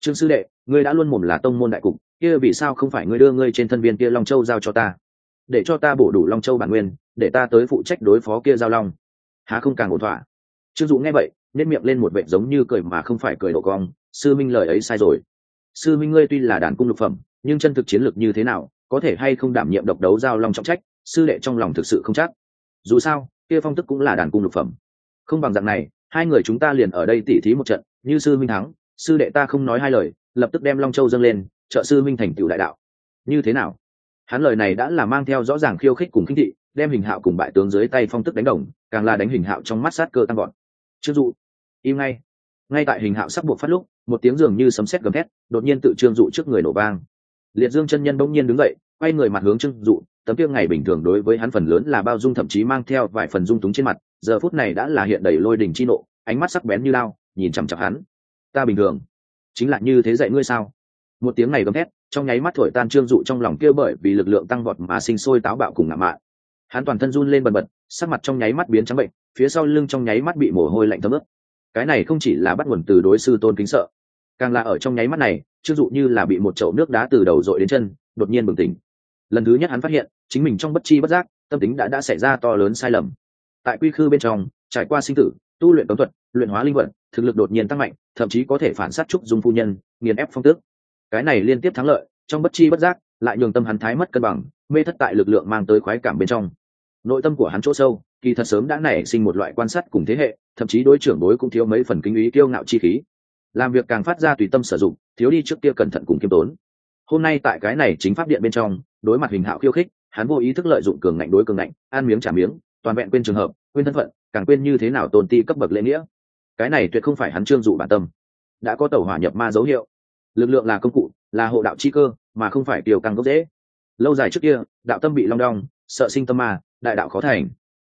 Trương sư đệ, ngươi đã luôn mồm là tông môn đại cục, kia vì sao không phải ngươi đưa ngươi trên thân viên kia long châu giao cho ta? Để cho ta bổ đủ long châu bản nguyên, để ta tới phụ trách đối phó kia giao long há không càng ổn thỏa. Trương dụ nghe vậy nên miệng lên một vệ giống như cười mà không phải cười độ cong, sư minh lời ấy sai rồi. Sư minh ngươi tuy là đàn cung lục phẩm, nhưng chân thực chiến lược như thế nào, có thể hay không đảm nhiệm độc đấu giao long trọng trách, sư đệ trong lòng thực sự không chắc. Dù sao, kia phong tức cũng là đàn cung lục phẩm. Không bằng dạng này, hai người chúng ta liền ở đây tỉ thí một trận, như sư minh thắng, sư đệ ta không nói hai lời, lập tức đem long châu dâng lên, trợ sư minh thành tựu đại đạo. Như thế nào? Hắn lời này đã là mang theo rõ ràng khiêu khích cùng khinh thị, đem hình hạo cùng bại tướng dưới tay phong tức đánh đồng càng là đánh hình hạo trong mắt sát cơ tăng gọn trương dụ, im ngay. Ngay tại hình hạo sắp buộc phát lúc, một tiếng dường như sấm sét gầm thét, đột nhiên tự trương dụ trước người nổ vang. Liệt dương chân nhân bỗng nhiên đứng dậy, quay người mặt hướng trương dụ, tấm kia ngày bình thường đối với hắn phần lớn là bao dung thậm chí mang theo vài phần dung túng trên mặt, giờ phút này đã là hiện đầy lôi đình chi nộ, ánh mắt sắc bén như lao, nhìn chằm chặp hắn. Ta bình thường, chính là như thế dạy ngươi sao? Một tiếng này gầm thét, trong nháy mắt thổi tan trương dụ trong lòng kia bởi vì lực lượng tăng vọt mà sinh sôi táo bạo cùng ngạo mạn. Hắn toàn thân run lên bần bật sắc mặt trong nháy mắt biến trắng bệnh, phía sau lưng trong nháy mắt bị mồ hôi lạnh thấm ướt. Cái này không chỉ là bắt nguồn từ đối sư tôn kính sợ, càng là ở trong nháy mắt này chưng dụ như là bị một chậu nước đá từ đầu dội đến chân, đột nhiên bừng tỉnh. Lần thứ nhất hắn phát hiện, chính mình trong bất chi bất giác, tâm tính đã đã xảy ra to lớn sai lầm. Tại quy khư bên trong, trải qua sinh tử, tu luyện cấm thuật, luyện hóa linh vận, thực lực đột nhiên tăng mạnh, thậm chí có thể phản sát trúc dung phu nhân, nghiền ép phong tước. Cái này liên tiếp thắng lợi, trong bất chi bất giác, lại nhường tâm hắn thái mất cân bằng, mê thất tại lực lượng mang tới khoái cảm bên trong nội tâm của hắn chỗ sâu, kỳ thật sớm đã nảy sinh một loại quan sát cùng thế hệ, thậm chí đối trưởng đối cũng thiếu mấy phần kinh ý kiêu ngạo chi khí. Làm việc càng phát ra tùy tâm sử dụng, thiếu đi trước kia cẩn thận cùng kiêm tốn. Hôm nay tại cái này chính pháp điện bên trong, đối mặt hình hạo khiêu khích, hắn vô ý thức lợi dụng cường ngạnh đối cường ngạnh, ăn miếng trả miếng, toàn vẹn quên trường hợp, quên thân phận, càng quên như thế nào tồn ti cấp bậc lễ nghĩa. Cái này tuyệt không phải hắn trương dụ bản tâm. Đã có tàu hỏa nhập ma dấu hiệu. Lực lượng là công cụ, là hộ đạo chi cơ, mà không phải kiều càng gốc dễ lâu dài trước kia, đạo tâm bị long đong, sợ sinh tâm ma đại đạo khó thành.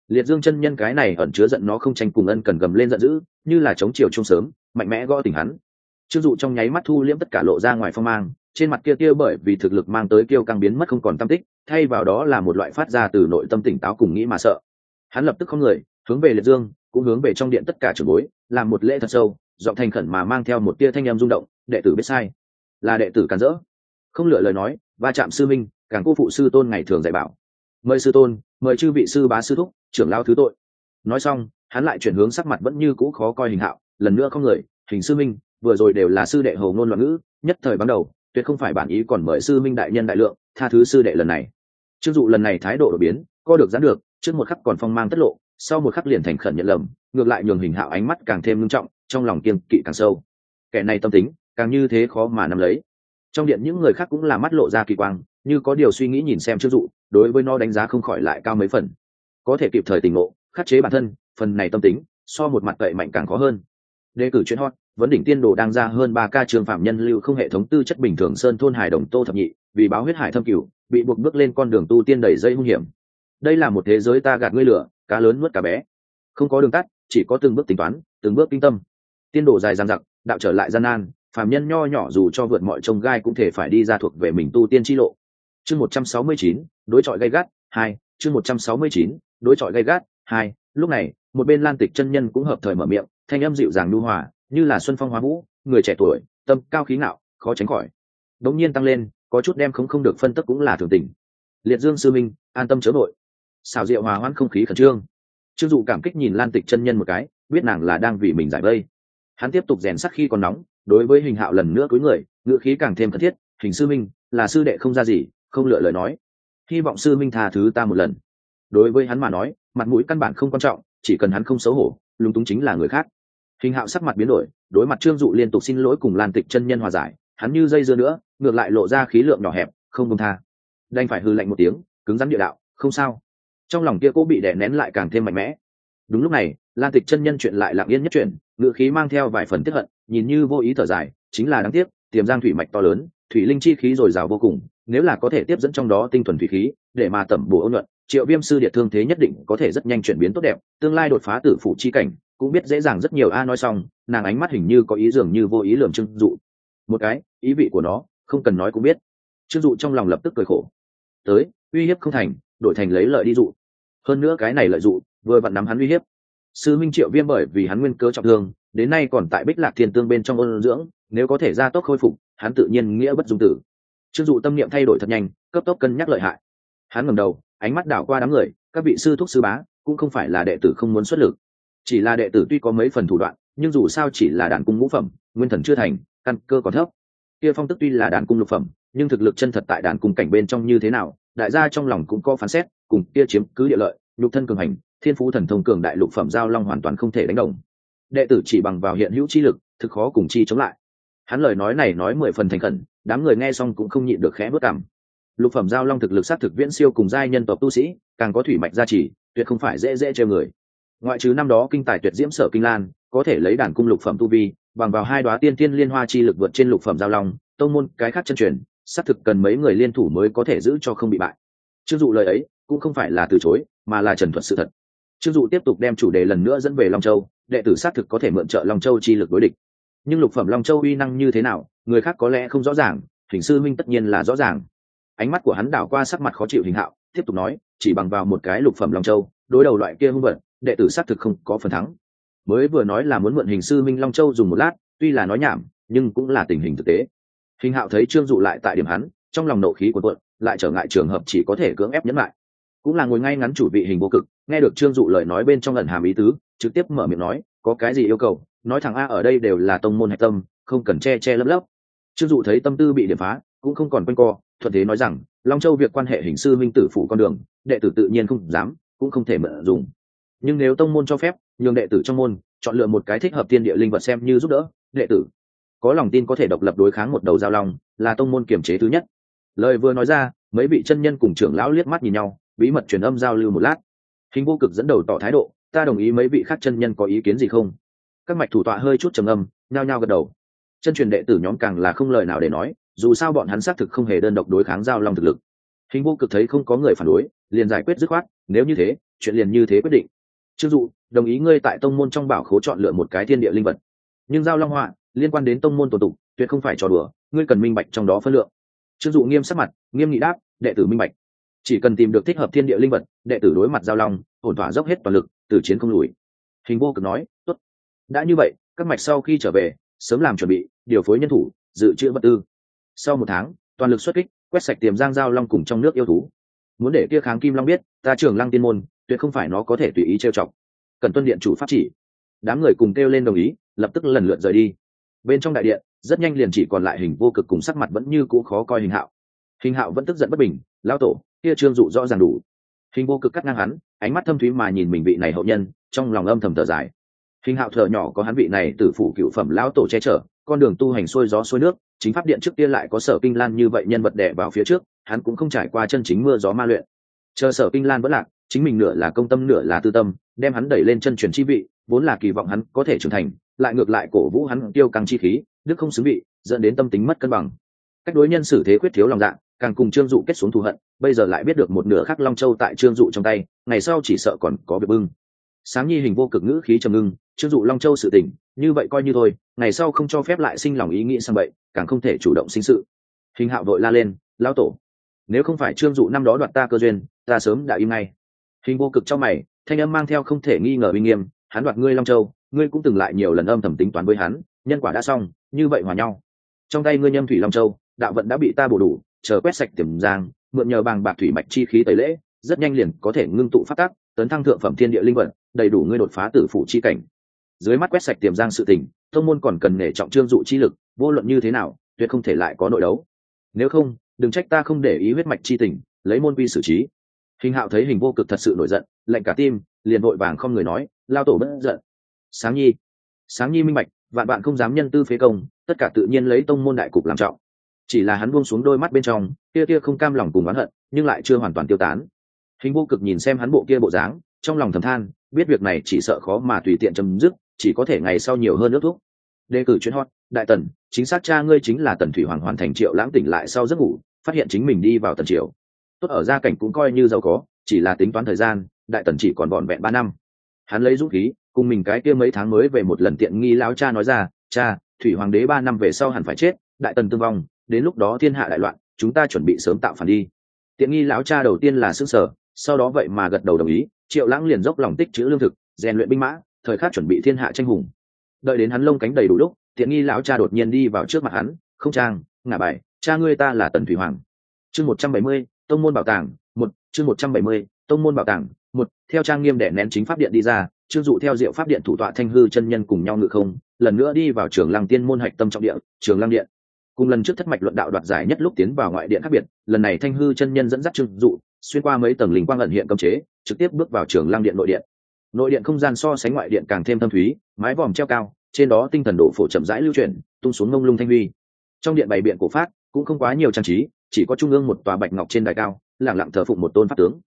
Liệt dương chân nhân cái này ẩn chứa giận nó không tranh cùng ân cần gầm lên giận dữ, như là chống chiều chung sớm, mạnh mẽ gõ tỉnh hắn. Trương dụ trong nháy mắt thu liễm tất cả lộ ra ngoài phong mang, trên mặt kia kia bởi vì thực lực mang tới kêu căng biến mất không còn tâm tích, thay vào đó là một loại phát ra từ nội tâm tỉnh táo cùng nghĩ mà sợ. Hắn lập tức không người, hướng về liệt dương, cũng hướng về trong điện tất cả trường bối, làm một lễ thật sâu, giọng thành khẩn mà mang theo một tia thanh em rung động, đệ tử biết sai, là đệ tử càn rỡ. Không lựa lời nói, va chạm sư minh càng cô phụ sư tôn ngày thường dạy bảo mời sư tôn, mời chư vị sư bá sư thúc, trưởng lao thứ tội. Nói xong, hắn lại chuyển hướng sắc mặt vẫn như cũ khó coi hình hạo, lần nữa không người, hình sư minh, vừa rồi đều là sư đệ hầu ngôn loạn ngữ, nhất thời ban đầu, tuyệt không phải bản ý còn mời sư minh đại nhân đại lượng, tha thứ sư đệ lần này. Chưng dụ lần này thái độ đổi biến, co được gián được, trước một khắc còn phong mang tất lộ, sau một khắc liền thành khẩn nhận lầm, ngược lại nhường hình hạo ánh mắt càng thêm nghiêm trọng, trong lòng kiên kỵ càng sâu. Kẻ này tâm tính, càng như thế khó mà nắm lấy. Trong điện những người khác cũng là mắt lộ ra kỳ quang như có điều suy nghĩ nhìn xem chức dụ, đối với nó đánh giá không khỏi lại cao mấy phần. Có thể kịp thời tỉnh ngộ, khắc chế bản thân, phần này tâm tính, so một mặt cậy mạnh càng khó hơn. Đề cử chuyên hot, vấn đỉnh tiên đồ đang ra hơn ba ca trường phạm nhân lưu không hệ thống tư chất bình thường sơn thôn hải đồng tô thập nhị, vì báo huyết hải thâm cửu, bị buộc bước lên con đường tu tiên đầy dây hung hiểm. Đây là một thế giới ta gạt ngươi lửa, cá lớn nuốt cá bé. Không có đường tắt, chỉ có từng bước tính toán, từng bước kinh tâm. Tiên đồ dài dằng dặc, đạo trở lại gian nan phạm nhân nho nhỏ dù cho vượt mọi trông gai cũng thể phải đi ra thuộc về mình tu tiên chi lộ chương một trăm sáu mươi chín, đối chọi gay gắt, hai, chương một trăm sáu mươi chín, đối chọi gay gắt, hai. Lúc này, một bên lan tịch chân nhân cũng hợp thời mở miệng, thanh âm dịu dàng nhu hòa, như là xuân phong hóa vũ, người trẻ tuổi, tâm cao khí ngạo, khó tránh khỏi. Đống nhiên tăng lên, có chút đem không không được phân tức cũng là thường tình. Liệt dương sư minh, an tâm chớ nội xào rượu hòa hoãn không khí khẩn trương. Trương dụ cảm kích nhìn lan tịch chân nhân một cái, biết nàng là đang vì mình giải vây. Hắn tiếp tục rèn sắc khi còn nóng, đối với hình hạo lần nữa cuối người, ngữ khí càng thêm cần thiết, hình sư minh, là sư đệ không ra gì không lựa lời nói. Hy vọng sư minh tha thứ ta một lần. Đối với hắn mà nói, mặt mũi căn bản không quan trọng, chỉ cần hắn không xấu hổ, lúng túng chính là người khác. Hình hạo sắc mặt biến đổi, đối mặt trương dụ liên tục xin lỗi cùng lan tịch chân nhân hòa giải, hắn như dây dưa nữa, ngược lại lộ ra khí lượng nhỏ hẹp, không công tha. Đành phải hư lạnh một tiếng, cứng rắn địa đạo, không sao. Trong lòng kia cố bị đè nén lại càng thêm mạnh mẽ. Đúng lúc này, lan tịch chân nhân chuyện lại lặng yên nhất chuyện, ngựa khí mang theo vài phần tiếp hận, nhìn như vô ý thở dài, chính là đáng tiếc, tiềm giang thủy mạch to lớn, thủy linh chi khí dồi dào vô cùng nếu là có thể tiếp dẫn trong đó tinh thuần thủy khí, để mà tẩm bổ ôn luận triệu viêm sư địa thương thế nhất định có thể rất nhanh chuyển biến tốt đẹp, tương lai đột phá tử phụ chi cảnh, cũng biết dễ dàng rất nhiều. A, nói xong, nàng ánh mắt hình như có ý dường như vô ý lường trương dụ. Một cái, ý vị của nó, không cần nói cũng biết. Trương dụ trong lòng lập tức cười khổ. Tới, uy hiếp không thành, đổi thành lấy lợi đi dụ. Hơn nữa cái này lợi dụ, vừa vặn nắm hắn uy hiếp. Sư minh triệu viêm bởi vì hắn nguyên cớ trọng thương, đến nay còn tại bích lạc thiên tương bên trong ôn dưỡng, nếu có thể ra tốc khôi phục, hắn tự nhiên nghĩa bất dung tử trương dụ tâm niệm thay đổi thật nhanh, cấp tốc cân nhắc lợi hại. Hắn ngầm đầu, ánh mắt đảo qua đám người, các vị sư thúc sư bá, cũng không phải là đệ tử không muốn xuất lực. Chỉ là đệ tử tuy có mấy phần thủ đoạn, nhưng dù sao chỉ là đàn cung ngũ phẩm, nguyên thần chưa thành, căn cơ còn thấp. Kia phong tức tuy là đàn cung lục phẩm, nhưng thực lực chân thật tại đàn cung cảnh bên trong như thế nào, đại gia trong lòng cũng có phán xét, cùng kia chiếm cứ địa lợi lục thân cường hành, thiên phú thần thông cường đại lục phẩm giao long hoàn toàn không thể đánh đồng. Đệ tử chỉ bằng vào hiện hữu chi lực, thực khó cùng chi chống lại. Hắn lời nói này nói mười phần thành khẩn đám người nghe xong cũng không nhịn được khẽ bước cảm. Lục phẩm giao long thực lực sát thực viễn siêu cùng giai nhân tộc tu sĩ, càng có thủy mạch gia trì, tuyệt không phải dễ dễ treo người. Ngoại trừ năm đó kinh tài tuyệt diễm sở kinh lan, có thể lấy đàn cung lục phẩm tu vi, bằng vào hai đoá tiên tiên liên hoa chi lực vượt trên lục phẩm giao long, tông môn, cái khác chân truyền xác thực cần mấy người liên thủ mới có thể giữ cho không bị bại. Chưng dụ lời ấy, cũng không phải là từ chối, mà là trần thuật sự thật. Chưng dụ tiếp tục đem chủ đề lần nữa dẫn về long châu, đệ tử xác thực có thể mượn trợ long châu chi lực đối địch nhưng lục phẩm long châu uy năng như thế nào, người khác có lẽ không rõ ràng, hình sư minh tất nhiên là rõ ràng. Ánh mắt của hắn đảo qua sắc mặt khó chịu hình hạo, tiếp tục nói, chỉ bằng vào một cái lục phẩm long châu, đối đầu loại kia hung vật, đệ tử xác thực không có phần thắng. Mới vừa nói là muốn mượn hình sư minh long châu dùng một lát, tuy là nói nhảm, nhưng cũng là tình hình thực tế. Hình hạo thấy trương dụ lại tại điểm hắn, trong lòng nộ khí của quận lại trở ngại trường hợp chỉ có thể cưỡng ép nhấn lại. Cũng là ngồi ngay ngắn chủ vị hình vô cực, nghe được trương dụ lời nói bên trong lần hàm ý tứ, trực tiếp mở miệng nói, có cái gì yêu cầu? Nói thẳng a, ở đây đều là tông môn hạch tâm, không cần che che lấp lấp. Trương dụ thấy tâm tư bị điểm phá, cũng không còn quanh co, thuận thế nói rằng, long châu việc quan hệ hình sư minh tử phụ con đường, đệ tử tự nhiên không dám, cũng không thể mượn dùng. Nhưng nếu tông môn cho phép, nhường đệ tử trong môn, chọn lựa một cái thích hợp tiên địa linh vật xem như giúp đỡ, đệ tử. Có lòng tin có thể độc lập đối kháng một đầu giao long, là tông môn kiểm chế thứ nhất. Lời vừa nói ra, mấy vị chân nhân cùng trưởng lão liếc mắt nhìn nhau, bí mật truyền âm giao lưu một lát. Hình vô cực dẫn đầu tỏ thái độ, ta đồng ý mấy vị khác chân nhân có ý kiến gì không? Các mạch thủ tọa hơi chút trầm âm, nhao nhao gật đầu. Chân truyền đệ tử nhóm càng là không lời nào để nói, dù sao bọn hắn xác thực không hề đơn độc đối kháng giao long thực lực. Hình vô cực thấy không có người phản đối, liền giải quyết dứt khoát, nếu như thế, chuyện liền như thế quyết định. Chưng dụ, đồng ý ngươi tại tông môn trong bảo khố chọn lựa một cái thiên địa linh vật. Nhưng giao long họa, liên quan đến tông môn tổ tục, tuyệt không phải trò đùa, ngươi cần minh bạch trong đó phân lượng. Chưng dụ nghiêm sắc mặt, nghiêm nghị đáp, đệ tử minh bạch. Chỉ cần tìm được thích hợp thiên địa linh vật, đệ tử đối mặt giao long, ổn thỏa dốc hết toàn lực từ chiến không lùi. Hình vô cực nói, tốt đã như vậy, các mạch sau khi trở về, sớm làm chuẩn bị, điều phối nhân thủ, dự trữ vật tư. Sau một tháng, toàn lực xuất kích, quét sạch tiềm giang giao long cùng trong nước yêu thú. Muốn để kia kháng kim long biết, ta trường lăng tiên môn, tuyệt không phải nó có thể tùy ý trêu chọc. Cần tuân điện chủ pháp chỉ. Đám người cùng kêu lên đồng ý, lập tức lần lượt rời đi. Bên trong đại điện, rất nhanh liền chỉ còn lại hình vô cực cùng sắc mặt vẫn như cũ khó coi hình hạo. Hình hạo vẫn tức giận bất bình lao tổ, kia trương dụ rõ ràng đủ. Hình vô cực cắt ngang hắn, ánh mắt thâm thúy mà nhìn mình vị này hậu nhân, trong lòng âm thầm thở dài hình hạo thở nhỏ có hắn vị này từ phủ cựu phẩm lão tổ che chở, con đường tu hành xuôi gió xuôi nước, chính pháp điện trước kia lại có sở kinh lan như vậy nhân vật đẻ vào phía trước, hắn cũng không trải qua chân chính mưa gió ma luyện. Chờ sở kinh lan vẫn lạc, chính mình nửa là công tâm nửa là tư tâm, đem hắn đẩy lên chân truyền chi vị, vốn là kỳ vọng hắn có thể trưởng thành, lại ngược lại cổ vũ hắn tiêu càng chi khí, đức không xứng vị, dẫn đến tâm tính mất cân bằng. Cách đối nhân xử thế quyết thiếu lòng dạ càng cùng trương dụ kết xuống thù hận, bây giờ lại biết được một nửa khác long châu tại trương dụ trong tay, ngày sau chỉ sợ còn có việc bưng sáng nhi hình vô cực ngữ khí trầm ngưng trương dụ long châu sự tỉnh như vậy coi như thôi, ngày sau không cho phép lại sinh lòng ý nghĩ sang vậy càng không thể chủ động sinh sự. Hình hạo vội la lên lao tổ, nếu không phải trương dụ năm đó đoạt ta cơ duyên, ta sớm đã im ngay. Hình vô cực trong mày, thanh âm mang theo không thể nghi ngờ uy nghiêm, hắn đoạt ngươi long châu, ngươi cũng từng lại nhiều lần âm thầm tính toán với hắn, nhân quả đã xong, như vậy hòa nhau. Trong tay ngươi nhâm thủy long châu, đạo vận đã bị ta bổ đủ, chờ quét sạch tiềm giang, mượn nhờ bàng bạc thủy mạch chi khí tẩy lễ, rất nhanh liền có thể ngưng tụ phát tác tấn thăng thượng phẩm thiên địa linh vật đầy đủ ngươi đột phá tử phủ chi cảnh. Dưới mắt quét sạch tiềm giang sự tình thông môn còn cần nể trọng trương dụ chi lực, vô luận như thế nào, tuyệt không thể lại có nội đấu. Nếu không, đừng trách ta không để ý huyết mạch chi tình, lấy môn vi xử trí. Hình hạo thấy hình vô cực thật sự nổi giận, lạnh cả tim, liền vội vàng không người nói, lao tổ bất giận. Sáng nhi. Sáng nhi minh bạch, vạn bạn không dám nhân tư phế công, tất cả tự nhiên lấy tông môn đại cục làm trọng. Chỉ là hắn buông xuống đôi mắt bên trong kia kia không cam lòng cùng oán hận, nhưng lại chưa hoàn toàn tiêu tán. Hình vô cực nhìn xem hắn bộ kia bộ dáng, trong lòng thầm than biết việc này chỉ sợ khó mà tùy tiện chấm dứt, chỉ có thể ngày sau nhiều hơn nước thuốc. Đề cử chuyên hot, đại tần, chính xác cha ngươi chính là tần thủy hoàng hoàn thành triệu lãng tỉnh lại sau giấc ngủ, phát hiện chính mình đi vào tần triều. Tốt ở gia cảnh cũng coi như giàu có, chỉ là tính toán thời gian, đại tần chỉ còn vọn vẹn ba năm. Hắn lấy dũng khí, cùng mình cái kia mấy tháng mới về một lần tiện nghi lão cha nói ra, cha, thủy hoàng đế ba năm về sau hẳn phải chết, đại tần tương vong, đến lúc đó thiên hạ đại loạn, chúng ta chuẩn bị sớm tạo phản đi. Tiện nghi lão cha đầu tiên là xương sở sau đó vậy mà gật đầu đồng ý triệu lãng liền dốc lòng tích chữ lương thực, rèn luyện binh mã, thời khắc chuẩn bị thiên hạ tranh hùng. Đợi đến hắn lông cánh đầy đủ lúc tiện nghi lão cha đột nhiên đi vào trước mặt hắn, không trang, ngả bài, cha ngươi ta là tần thủy hoàng. Chương một trăm bảy mươi, tông môn bảo tàng, một, chương một trăm bảy mươi, tông môn bảo tàng, một, theo trang nghiêm đệ nén chính pháp điện đi ra, trương dụ theo diệu pháp điện thủ tọa thanh hư chân nhân cùng nhau ngự không, lần nữa đi vào trường lăng tiên môn hạch tâm trọng điện trường lăng điện. Cùng lần trước thất mạch luận đạo đoạt giải nhất lúc tiến vào ngoại điện khác biệt, lần này thanh hư chân nhân dẫn dắt trương dụ, xuyên qua mấy tầng linh quang ẩn hiện cấm chế trực tiếp bước vào trường lăng điện nội điện. Nội điện không gian so sánh ngoại điện càng thêm thâm thúy, mái vòm treo cao, trên đó tinh thần độ phổ chậm rãi lưu chuyển, tung xuống ngông lung thanh huy. Trong điện bày biện cổ phát, cũng không quá nhiều trang trí, chỉ có trung ương một tòa bạch ngọc trên đài cao lẳng lặng thờ phụng một tôn pháp tướng.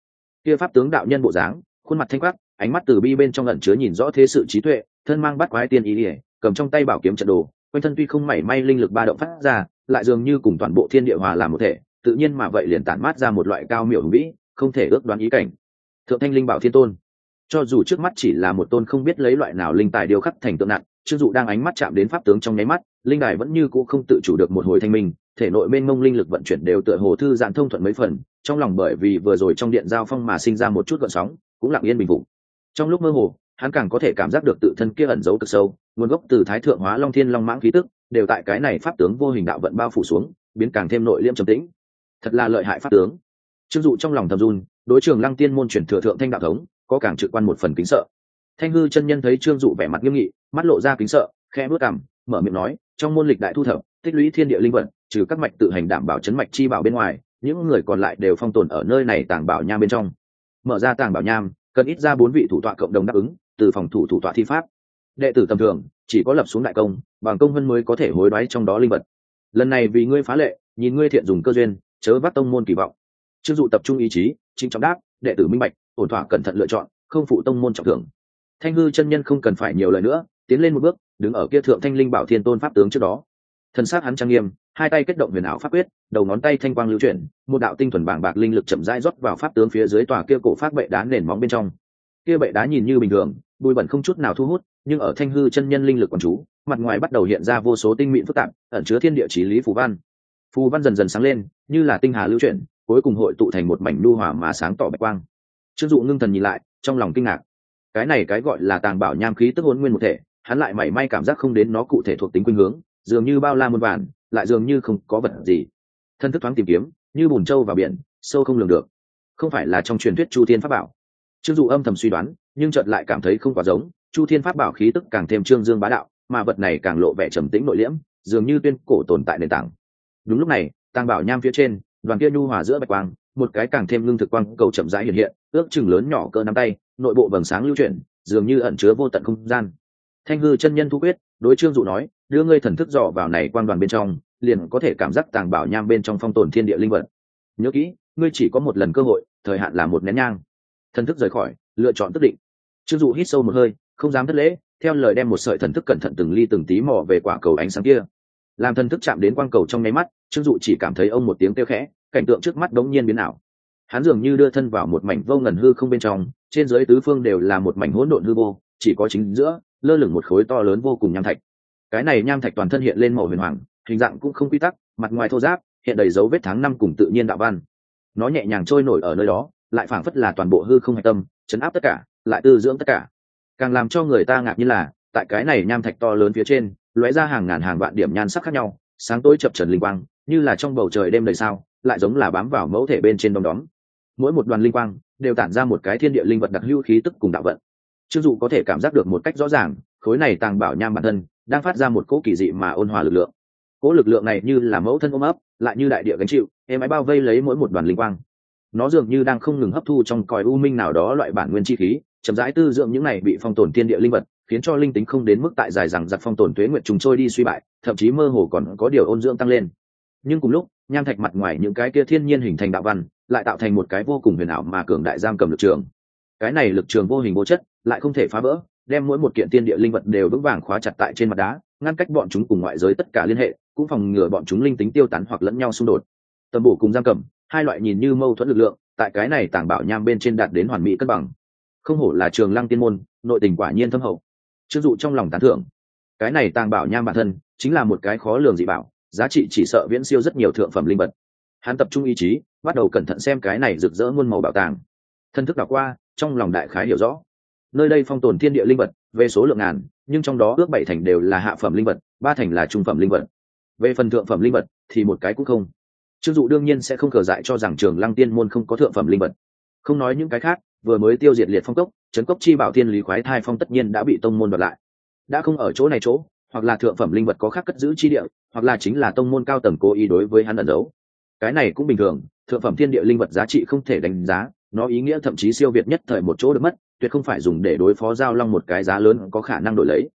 Kia pháp tướng đạo nhân bộ dáng, khuôn mặt thanh quắc, ánh mắt từ bi bên trong ẩn chứa nhìn rõ thế sự trí tuệ, thân mang bắt quái tiên ý ỉa cầm trong tay bảo kiếm trận đồ, quanh thân tuy không mảy may linh lực ba động phát ra, lại dường như cùng toàn bộ thiên địa hòa làm một thể, tự nhiên mà vậy liền tản mát ra một loại cao miểu hùng vĩ, không thể ước đoán ý cảnh thượng thanh linh bảo thiên tôn. Cho dù trước mắt chỉ là một tôn không biết lấy loại nào linh tài điêu khắc thành tượng nặng chưng dụ đang ánh mắt chạm đến pháp tướng trong nháy mắt, linh đài vẫn như cũ không tự chủ được một hồi thanh minh, thể nội mênh mông linh lực vận chuyển đều tựa hồ thư giãn thông thuận mấy phần, trong lòng bởi vì vừa rồi trong điện giao phong mà sinh ra một chút gợn sóng, cũng lặng yên bình phục. Trong lúc mơ hồ, hắn càng có thể cảm giác được tự thân kia ẩn giấu cực sâu, nguồn gốc từ thái thượng hóa long thiên long mãng khí tức, đều tại cái này pháp tướng vô hình đạo vận bao phủ xuống, biến càng thêm nội liêm trầm tĩnh. Thật là lợi hại pháp tướng. Trương dụ trong lòng thầm run đối trường lăng tiên môn chuyển thừa thượng thanh đạo thống, có càng trực quan một phần kính sợ. Thanh hư chân nhân thấy trương dụ vẻ mặt nghiêm nghị, mắt lộ ra kính sợ khe bước cảm mở miệng nói, trong môn lịch đại thu thập, tích lũy thiên địa linh vật, trừ các mạch tự hành đảm bảo chấn mạch chi bảo bên ngoài, những người còn lại đều phong tồn ở nơi này tàng bảo nham bên trong. Mở ra tàng bảo nham, cần ít ra bốn vị thủ tọa cộng đồng đáp ứng, từ phòng thủ thủ tọa thi pháp. Đệ tử tầm thường, chỉ có lập xuống đại công, bằng công hơn mới có thể hối đoái trong đó linh vật. Lần này vì ngươi phá lệ, nhìn ngươi thiện dùng cơ duyên, chớ vắt tông môn kỳ vọng. Chưng dụ tập trung ý chí chính trọng đáp, đệ tử minh bạch, ổn thỏa cẩn thận lựa chọn, không phụ tông môn trọng thưởng. Thanh hư chân nhân không cần phải nhiều lời nữa, tiến lên một bước, đứng ở kia thượng thanh linh bảo thiên tôn pháp tướng trước đó. Thân xác hắn trang nghiêm, hai tay kết động huyền ảo pháp quyết, đầu ngón tay thanh quang lưu chuyển, một đạo tinh thuần bảng bạc linh lực chậm rãi rót vào pháp tướng phía dưới tòa kia cổ pháp bệ đá nền móng bên trong. Kia bệ đá nhìn như bình thường bụi bẩn không chút nào thu hút, nhưng ở thanh hư chân nhân linh lực quán chú, mặt ngoài bắt đầu hiện ra vô số tinh mịn phức tạp, ẩn chứa thiên địa trí lý phù văn. Phù văn dần dần sáng lên, như là tinh hà lưu chuyển cuối cùng hội tụ thành một mảnh lưu hỏa mà sáng tỏ bạch quang. Trương dụ ngưng thần nhìn lại, trong lòng kinh ngạc. Cái này cái gọi là tàng bảo nham khí tức hôn nguyên một thể, hắn lại mảy may cảm giác không đến nó cụ thể thuộc tính khuynh hướng, dường như bao la muôn vàn, lại dường như không có vật gì. Thân thức thoáng tìm kiếm, như bùn trâu vào biển, sâu không lường được. Không phải là trong truyền thuyết chu thiên pháp bảo. Trương dụ âm thầm suy đoán, nhưng chợt lại cảm thấy không quá giống, chu thiên pháp bảo khí tức càng thêm trương dương bá đạo, mà vật này càng lộ vẻ trầm tĩnh nội liễm, dường như tuyên cổ tồn tại nền tảng. Đúng lúc này, tàng bảo nham phía trên đoàn kia nhu hòa giữa bạch quang, một cái càng thêm lương thực quang cầu chậm rãi hiện hiện, ước chừng lớn nhỏ cỡ nắm tay, nội bộ vầng sáng lưu chuyển, dường như ẩn chứa vô tận không gian. Thanh hư chân nhân thu quyết, đối trương dụ nói, đưa ngươi thần thức dò vào này quan đoàn bên trong, liền có thể cảm giác tàng bảo nham bên trong phong tồn thiên địa linh vật. Nhớ kỹ, ngươi chỉ có một lần cơ hội, thời hạn là một nén nhang. Thần thức rời khỏi, lựa chọn tức định. Trương dụ hít sâu một hơi, không dám thất lễ, theo lời đem một sợi thần thức cẩn thận từng ly từng tí mò về quả cầu ánh sáng kia làm thần thức chạm đến quang cầu trong nháy mắt, trương dụ chỉ cảm thấy ông một tiếng kêu khẽ, cảnh tượng trước mắt đống nhiên biến ảo. Hắn dường như đưa thân vào một mảnh vô ngần hư không bên trong, trên dưới tứ phương đều là một mảnh hỗn độn hư vô, chỉ có chính giữa, lơ lửng một khối to lớn vô cùng nham thạch. Cái này nham thạch toàn thân hiện lên màu huyền hoàng, hình dạng cũng không quy tắc, mặt ngoài thô giáp, hiện đầy dấu vết tháng năm cùng tự nhiên đạo văn. Nó nhẹ nhàng trôi nổi ở nơi đó, lại phảng phất là toàn bộ hư không hạch tâm, chấn áp tất cả, lại tư dưỡng tất cả. Càng làm cho người ta ngạc như là, tại cái này nham thạch to lớn phía trên lóe ra hàng ngàn hàng vạn điểm nhan sắc khác nhau, sáng tối chập trần linh quang, như là trong bầu trời đêm đầy sao, lại giống là bám vào mẫu thể bên trên đông đóm. Mỗi một đoàn linh quang đều tản ra một cái thiên địa linh vật đặc hữu khí tức cùng đạo vận. Chưng dụ có thể cảm giác được một cách rõ ràng, khối này tàng bảo nham bản thân đang phát ra một cỗ kỳ dị mà ôn hòa lực lượng. Cỗ lực lượng này như là mẫu thân ôm ấp, lại như đại địa gánh chịu, em ái bao vây lấy mỗi một đoàn linh quang. Nó dường như đang không ngừng hấp thu trong còi u minh nào đó loại bản nguyên chi khí, chậm rãi tư dưỡng những này bị phong tồn thiên địa linh vật khiến cho linh tính không đến mức tại dài rằng giặc phong tồn tuế nguyện trùng trôi đi suy bại, thậm chí mơ hồ còn có điều ôn dưỡng tăng lên. Nhưng cùng lúc, nham thạch mặt ngoài những cái kia thiên nhiên hình thành đạo văn, lại tạo thành một cái vô cùng huyền ảo mà cường đại giam cầm lực trường. Cái này lực trường vô hình vô chất, lại không thể phá vỡ, đem mỗi một kiện tiên địa linh vật đều vững vàng khóa chặt tại trên mặt đá, ngăn cách bọn chúng cùng ngoại giới tất cả liên hệ, cũng phòng ngừa bọn chúng linh tính tiêu tán hoặc lẫn nhau xung đột. Tầm bổ cùng giam cầm, hai loại nhìn như mâu thuẫn lực lượng, tại cái này tảng bảo nham bên trên đạt đến hoàn mỹ cân bằng. Không hổ là trường lăng tiên môn, nội tình quả nhiên thâm hậu chưng dụ trong lòng tán thưởng. Cái này tàng bảo nham bản thân, chính là một cái khó lường dị bảo, giá trị chỉ sợ viễn siêu rất nhiều thượng phẩm linh vật. Hắn tập trung ý chí, bắt đầu cẩn thận xem cái này rực rỡ muôn màu bảo tàng. Thân thức đảo qua, trong lòng đại khái hiểu rõ. Nơi đây phong tồn thiên địa linh vật, về số lượng ngàn, nhưng trong đó ước bảy thành đều là hạ phẩm linh vật, ba thành là trung phẩm linh vật. Về phần thượng phẩm linh vật, thì một cái cũng không. Trương dụ đương nhiên sẽ không cờ dại cho rằng trường lăng tiên môn không có thượng phẩm linh vật. Không nói những cái khác, vừa mới tiêu diệt liệt phong cốc trấn cốc chi bảo thiên lý khoái thai phong tất nhiên đã bị tông môn đoạt lại. Đã không ở chỗ này chỗ, hoặc là thượng phẩm linh vật có khác cất giữ chi địa, hoặc là chính là tông môn cao tầng cố ý đối với hắn ẩn giấu. Cái này cũng bình thường, thượng phẩm thiên địa linh vật giá trị không thể đánh giá, nó ý nghĩa thậm chí siêu việt nhất thời một chỗ được mất, tuyệt không phải dùng để đối phó giao long một cái giá lớn có khả năng đổi lấy.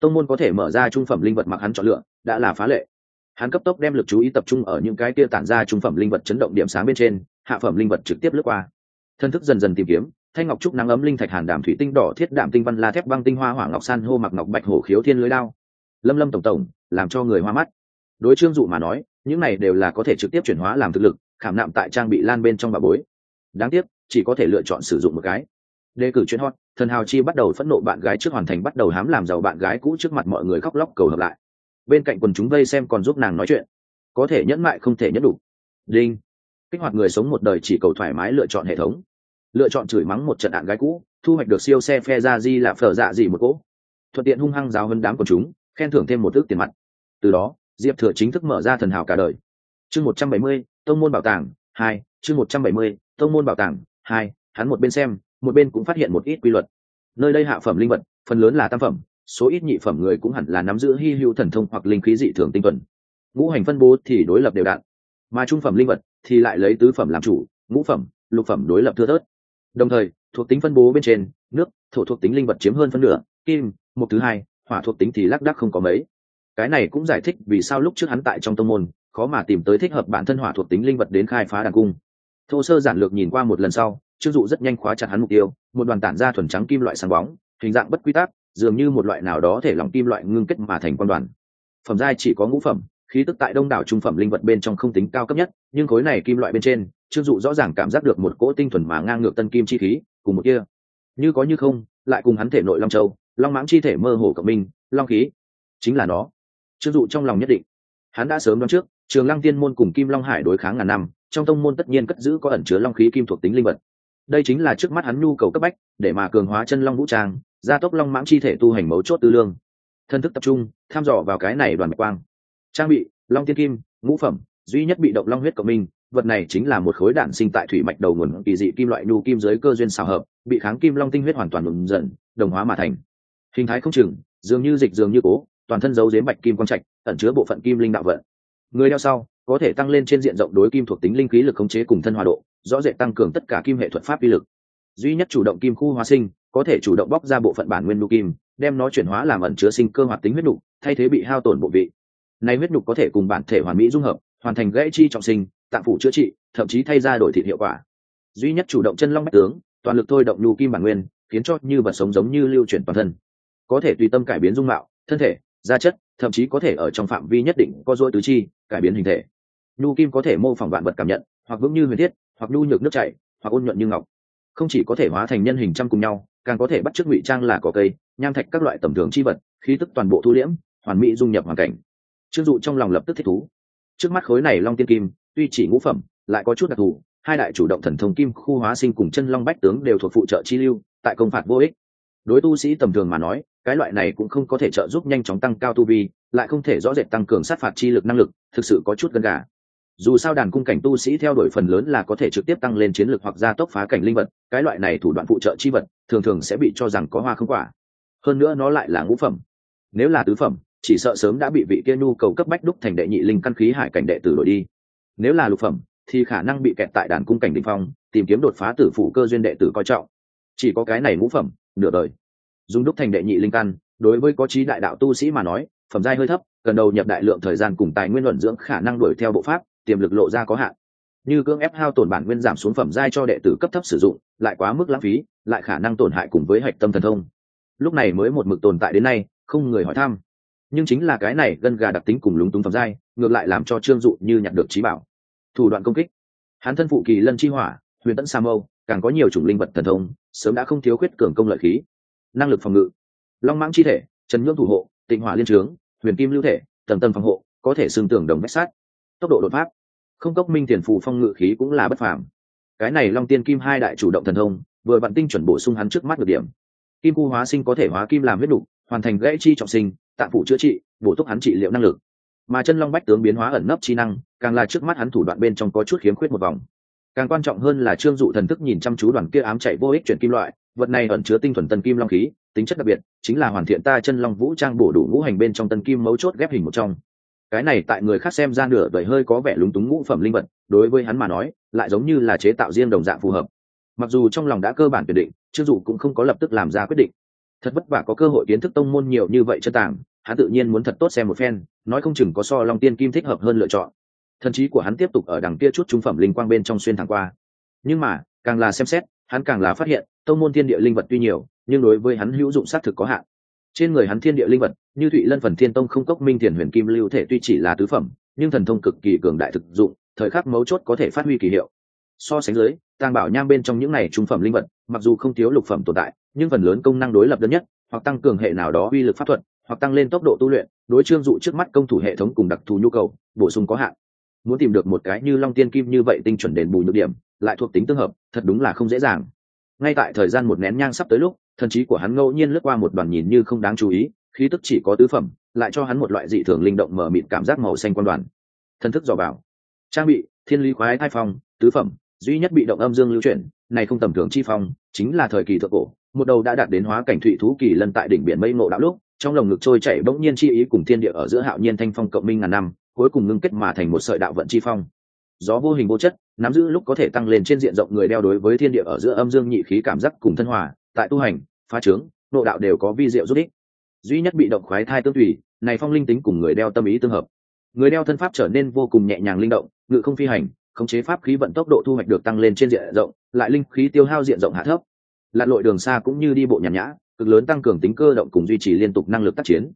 Tông môn có thể mở ra trung phẩm linh vật mặc hắn chọn lựa, đã là phá lệ. Hắn cấp tốc đem lực chú ý tập trung ở những cái kia tản ra trung phẩm linh vật chấn động điểm sáng bên trên, hạ phẩm linh vật trực tiếp lướt qua. Thân thức dần dần tìm kiếm thanh ngọc trúc nắng ấm linh thạch hàn đàm thủy tinh đỏ thiết đạm tinh văn la thép băng tinh hoa hỏa ngọc san hô mặc ngọc bạch hổ khiếu thiên lưới đao. Lâm lâm tổng tổng, làm cho người hoa mắt. Đối trương dụ mà nói, những này đều là có thể trực tiếp chuyển hóa làm thực lực, khảm nạm tại trang bị lan bên trong bà bối. Đáng tiếc, chỉ có thể lựa chọn sử dụng một cái. Đề cử chuyên hot, thần hào chi bắt đầu phẫn nộ bạn gái trước hoàn thành bắt đầu hám làm giàu bạn gái cũ trước mặt mọi người khóc lóc cầu hợp lại. Bên cạnh quần chúng vây xem còn giúp nàng nói chuyện. Có thể nhẫn mại không thể nhẫn đủ. Đinh. Kích hoạt người sống một đời chỉ cầu thoải mái lựa chọn hệ thống lựa chọn chửi mắng một trận ạn gái cũ, thu hoạch được siêu xe phe ra di là phở dạ gì một cỗ. Thuận tiện hung hăng giáo hơn đám của chúng, khen thưởng thêm một ước tiền mặt. Từ đó, diệp thừa chính thức mở ra thần hào cả đời. Chương một trăm bảy mươi, tông môn bảo tàng, hai, chương một trăm bảy mươi, tông môn bảo tàng, hai, hắn một bên xem, một bên cũng phát hiện một ít quy luật. Nơi đây hạ phẩm linh vật, phần lớn là tam phẩm, số ít nhị phẩm người cũng hẳn là nắm giữ hy hữu thần thông hoặc linh khí dị thường tinh tuần ngũ hành phân bố thì đối lập đều đặn mà trung phẩm linh vật thì lại lấy tứ phẩm làm chủ, ngũ phẩm, lục phẩm đối lập thưa thớt đồng thời, thuộc tính phân bố bên trên, nước, thổ thuộc tính linh vật chiếm hơn phân nửa, kim một thứ hai, hỏa thuộc tính thì lác đác không có mấy. Cái này cũng giải thích vì sao lúc trước hắn tại trong tông môn, khó mà tìm tới thích hợp bản thân hỏa thuộc tính linh vật đến khai phá đàn cung. Thô sơ giản lược nhìn qua một lần sau trương dụ rất nhanh khóa chặt hắn mục tiêu, một đoàn tản ra thuần trắng kim loại sáng bóng, hình dạng bất quy tắc, dường như một loại nào đó thể lỏng kim loại ngưng kết mà thành quan đoàn. Phẩm giai chỉ có ngũ phẩm, khí tức tại đông đảo trung phẩm linh vật bên trong không tính cao cấp nhất, nhưng khối này kim loại bên trên trương dụ rõ ràng cảm giác được một cỗ tinh thuần mà ngang ngược tân kim chi khí, cùng một kia. Như có như không, lại cùng hắn thể nội long châu, long mãng chi thể mơ hồ cộng minh, long khí. Chính là nó. Trương dụ trong lòng nhất định. Hắn đã sớm đoán trước, trường lăng tiên môn cùng kim long hải đối kháng ngàn năm, trong tông môn tất nhiên cất giữ có ẩn chứa long khí kim thuộc tính linh vật. Đây chính là trước mắt hắn nhu cầu cấp bách, để mà cường hóa chân long vũ trang, gia tốc long mãng chi thể tu hành mấu chốt tư lương. Thân thức tập trung, tham dò vào cái này đoàn bạch quang. Trang bị, long tiên kim, ngũ phẩm, duy nhất bị động long huyết cộng minh vật này chính là một khối đạn sinh tại thủy mạch đầu nguồn kỳ dị kim loại nhu kim dưới cơ duyên xào hợp, bị kháng kim long tinh huyết hoàn toàn đụng dần, đồng hóa mà thành. Hình thái không chừng, dường như dịch dường như cố, toàn thân giấu dếm bạch kim quang trạch, ẩn chứa bộ phận kim linh đạo vận. Người đeo sau, có thể tăng lên trên diện rộng đối kim thuộc tính linh khí lực khống chế cùng thân hòa độ, rõ rệt tăng cường tất cả kim hệ thuật pháp uy lực. Duy nhất chủ động kim khu hóa sinh, có thể chủ động bóc ra bộ phận bản nguyên nu kim, đem nó chuyển hóa làm ẩn chứa sinh cơ hoạt tính huyết nục, thay thế bị hao tổn bộ vị. Này huyết nục có thể cùng bản thể hoàn mỹ dung hợp hoàn thành gãy chi trọng sinh tạm phủ chữa trị, thậm chí thay ra đổi thịt hiệu quả. Duy nhất chủ động chân long bách tướng, toàn lực thôi động nhu kim bản nguyên, khiến cho như vật sống giống như lưu chuyển toàn thân. Có thể tùy tâm cải biến dung mạo, thân thể, da chất, thậm chí có thể ở trong phạm vi nhất định có dỗi tứ chi, cải biến hình thể. Nhu kim có thể mô phỏng vạn vật cảm nhận, hoặc vững như huyền thiết, hoặc nhu nhược nước chảy, hoặc ôn nhuận như ngọc. Không chỉ có thể hóa thành nhân hình trăm cùng nhau, càng có thể bắt chước ngụy trang là cỏ cây, nham thạch các loại tầm thường chi vật, khí tức toàn bộ thu liễm, hoàn mỹ dung nhập hoàn cảnh. Trương dụ trong lòng lập tức thích thú trước mắt khối này long tiên kim, tuy chỉ ngũ phẩm, lại có chút đặc thù, hai đại chủ động thần thông kim khu hóa sinh cùng chân long bách tướng đều thuộc phụ trợ chi lưu, tại công phạt vô ích. Đối tu sĩ tầm thường mà nói, cái loại này cũng không có thể trợ giúp nhanh chóng tăng cao tu vi, lại không thể rõ rệt tăng cường sát phạt chi lực năng lực, thực sự có chút gần gà. Dù sao đàn cung cảnh tu sĩ theo đuổi phần lớn là có thể trực tiếp tăng lên chiến lược hoặc gia tốc phá cảnh linh vật, cái loại này thủ đoạn phụ trợ chi vật, thường thường sẽ bị cho rằng có hoa không quả. Hơn nữa nó lại là ngũ phẩm. Nếu là tứ phẩm chỉ sợ sớm đã bị vị kia nhu cầu cấp bách đúc thành đệ nhị linh căn khí hải cảnh đệ tử đổi đi. Nếu là lục phẩm, thì khả năng bị kẹt tại đàn cung cảnh định phong, tìm kiếm đột phá tử phủ cơ duyên đệ tử coi trọng. Chỉ có cái này ngũ phẩm, nửa đời. Dùng đúc thành đệ nhị linh căn, đối với có trí đại đạo tu sĩ mà nói, phẩm giai hơi thấp, cần đầu nhập đại lượng thời gian cùng tài nguyên luận dưỡng khả năng đuổi theo bộ pháp, tiềm lực lộ ra có hạn. Như cưỡng ép hao tổn bản nguyên giảm xuống phẩm giai cho đệ tử cấp thấp sử dụng, lại quá mức lãng phí, lại khả năng tổn hại cùng với hạch tâm thần thông. Lúc này mới một mực tồn tại đến nay, không người hỏi thăm nhưng chính là cái này gân gà đặc tính cùng lúng túng phẩm giai, ngược lại làm cho trương dụ như nhặt được trí bảo. Thủ đoạn công kích. Hắn thân phụ kỳ lân chi hỏa, huyền tẫn sa mâu, càng có nhiều chủng linh vật thần thông, sớm đã không thiếu khuyết cường công lợi khí. Năng lực phòng ngự. Long mãng chi thể, trần nhưỡng thủ hộ, tịnh hỏa liên trướng, huyền kim lưu thể, tầm tầm phòng hộ, có thể xương tưởng đồng vách sát tốc độ đột pháp. Không cốc minh tiền phù phong ngự khí cũng là bất phàm. Cái này long tiên kim hai đại chủ động thần thông, vừa vặn tinh chuẩn bổ sung hắn trước mắt được điểm. Kim khu hóa sinh có thể hóa kim làm huyết đục hoàn thành gãy chi trọng sinh tạm phủ chữa trị, bổ túc hắn trị liệu năng lực. Mà chân long bách tướng biến hóa ẩn nấp chi năng, càng là trước mắt hắn thủ đoạn bên trong có chút khiếm khuyết một vòng. Càng quan trọng hơn là trương dụ thần thức nhìn chăm chú đoàn kia ám chạy vô ích chuyển kim loại, vật này ẩn chứa tinh thuần tân kim long khí, tính chất đặc biệt, chính là hoàn thiện ta chân long vũ trang bổ đủ ngũ hành bên trong tân kim mấu chốt ghép hình một trong. Cái này tại người khác xem ra nửa đời hơi có vẻ lúng túng ngũ phẩm linh vật, đối với hắn mà nói, lại giống như là chế tạo riêng đồng dạng phù hợp. Mặc dù trong lòng đã cơ bản quyết định, trương dụ cũng không có lập tức làm ra quyết định thật vất vả có cơ hội kiến thức tông môn nhiều như vậy chân tảng hắn tự nhiên muốn thật tốt xem một phen, nói không chừng có so long tiên kim thích hợp hơn lựa chọn. Thần trí của hắn tiếp tục ở đằng kia chút trung phẩm linh quang bên trong xuyên thẳng qua. Nhưng mà, càng là xem xét, hắn càng là phát hiện, tông môn thiên địa linh vật tuy nhiều, nhưng đối với hắn hữu dụng xác thực có hạn. Trên người hắn thiên địa linh vật, như thụy lân phần thiên tông không cốc minh thiền huyền kim lưu thể tuy chỉ là tứ phẩm, nhưng thần thông cực kỳ cường đại thực dụng, thời khắc mấu chốt có thể phát huy kỳ hiệu. So sánh dưới, tàng bảo nham bên trong những này trung phẩm linh vật, mặc dù không thiếu lục phẩm tồn tại nhưng phần lớn công năng đối lập đơn nhất, hoặc tăng cường hệ nào đó uy lực pháp thuật, hoặc tăng lên tốc độ tu luyện, đối trương dụ trước mắt công thủ hệ thống cùng đặc thù nhu cầu, bổ sung có hạn. Muốn tìm được một cái như long tiên kim như vậy tinh chuẩn đền bù nhược điểm, lại thuộc tính tương hợp, thật đúng là không dễ dàng. Ngay tại thời gian một nén nhang sắp tới lúc, thần trí của hắn ngẫu nhiên lướt qua một đoàn nhìn như không đáng chú ý, khí tức chỉ có tứ phẩm, lại cho hắn một loại dị thường linh động mở mịt cảm giác màu xanh quan đoàn. Thần thức dò vào. Trang bị, thiên lý khoái thai phong, tứ phẩm, duy nhất bị động âm dương lưu chuyển, này không tầm thường chi phong, chính là thời kỳ thượng cổ một đầu đã đạt đến hóa cảnh thụy thú kỳ lân tại đỉnh biển mây ngộ đạo lúc, trong lồng ngực trôi chảy bỗng nhiên chi ý cùng thiên địa ở giữa hạo nhiên thanh phong cộng minh ngàn năm, cuối cùng ngưng kết mà thành một sợi đạo vận chi phong. Gió vô hình vô chất, nắm giữ lúc có thể tăng lên trên diện rộng người đeo đối với thiên địa ở giữa âm dương nhị khí cảm giác cùng thân hòa, tại tu hành, phá trướng nộ đạo đều có vi diệu rút ích. Duy nhất bị động khoái thai tương thủy này phong linh tính cùng người đeo tâm ý tương hợp. Người đeo thân pháp trở nên vô cùng nhẹ nhàng linh động, ngự không phi hành, khống chế pháp khí vận tốc độ thu hoạch được tăng lên trên diện rộng, lại linh khí tiêu hao diện rộng hạ thấp lặn lội đường xa cũng như đi bộ nhàn nhã, cực lớn tăng cường tính cơ động cùng duy trì liên tục năng lực tác chiến.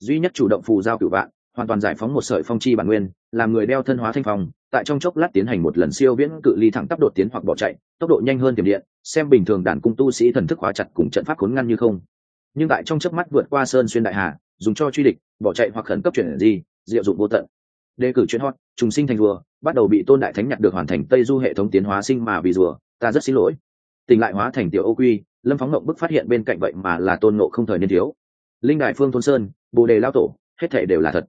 Duy nhất chủ động phù giao cựu vạn, hoàn toàn giải phóng một sợi phong chi bản nguyên, làm người đeo thân hóa thanh phong, tại trong chốc lát tiến hành một lần siêu viễn cự ly thẳng tắp đột tiến hoặc bỏ chạy, tốc độ nhanh hơn tiềm điện, xem bình thường đàn cung tu sĩ thần thức hóa chặt cùng trận pháp khốn ngăn như không. Nhưng tại trong chớp mắt vượt qua sơn xuyên đại hà, dùng cho truy địch, bỏ chạy hoặc khẩn cấp chuyển gì diệu dụng vô tận. Đề cử chuyên hot, trùng sinh thành rùa, bắt đầu bị tôn đại thánh nhặt được hoàn thành tây du hệ thống tiến hóa sinh mà vì rùa, ta rất xin lỗi tình lại hóa thành tiểu ô quy, lâm phóng ngộng bức phát hiện bên cạnh vậy mà là tôn nộ không thời niên thiếu. Linh đại phương thôn sơn, bồ đề lao tổ, hết thể đều là thật.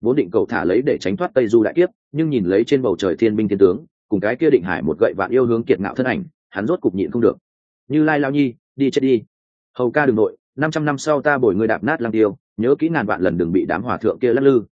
Vốn định cầu thả lấy để tránh thoát tây du đại kiếp, nhưng nhìn lấy trên bầu trời thiên binh thiên tướng, cùng cái kia định hải một gậy vạn yêu hướng kiệt ngạo thân ảnh, hắn rốt cục nhịn không được. Như lai lao nhi, đi chết đi. Hầu ca đường nội, năm trăm năm sau ta bồi người đạp nát lang tiêu, nhớ kỹ ngàn vạn lần đừng bị đám hòa thượng kia lắc lư.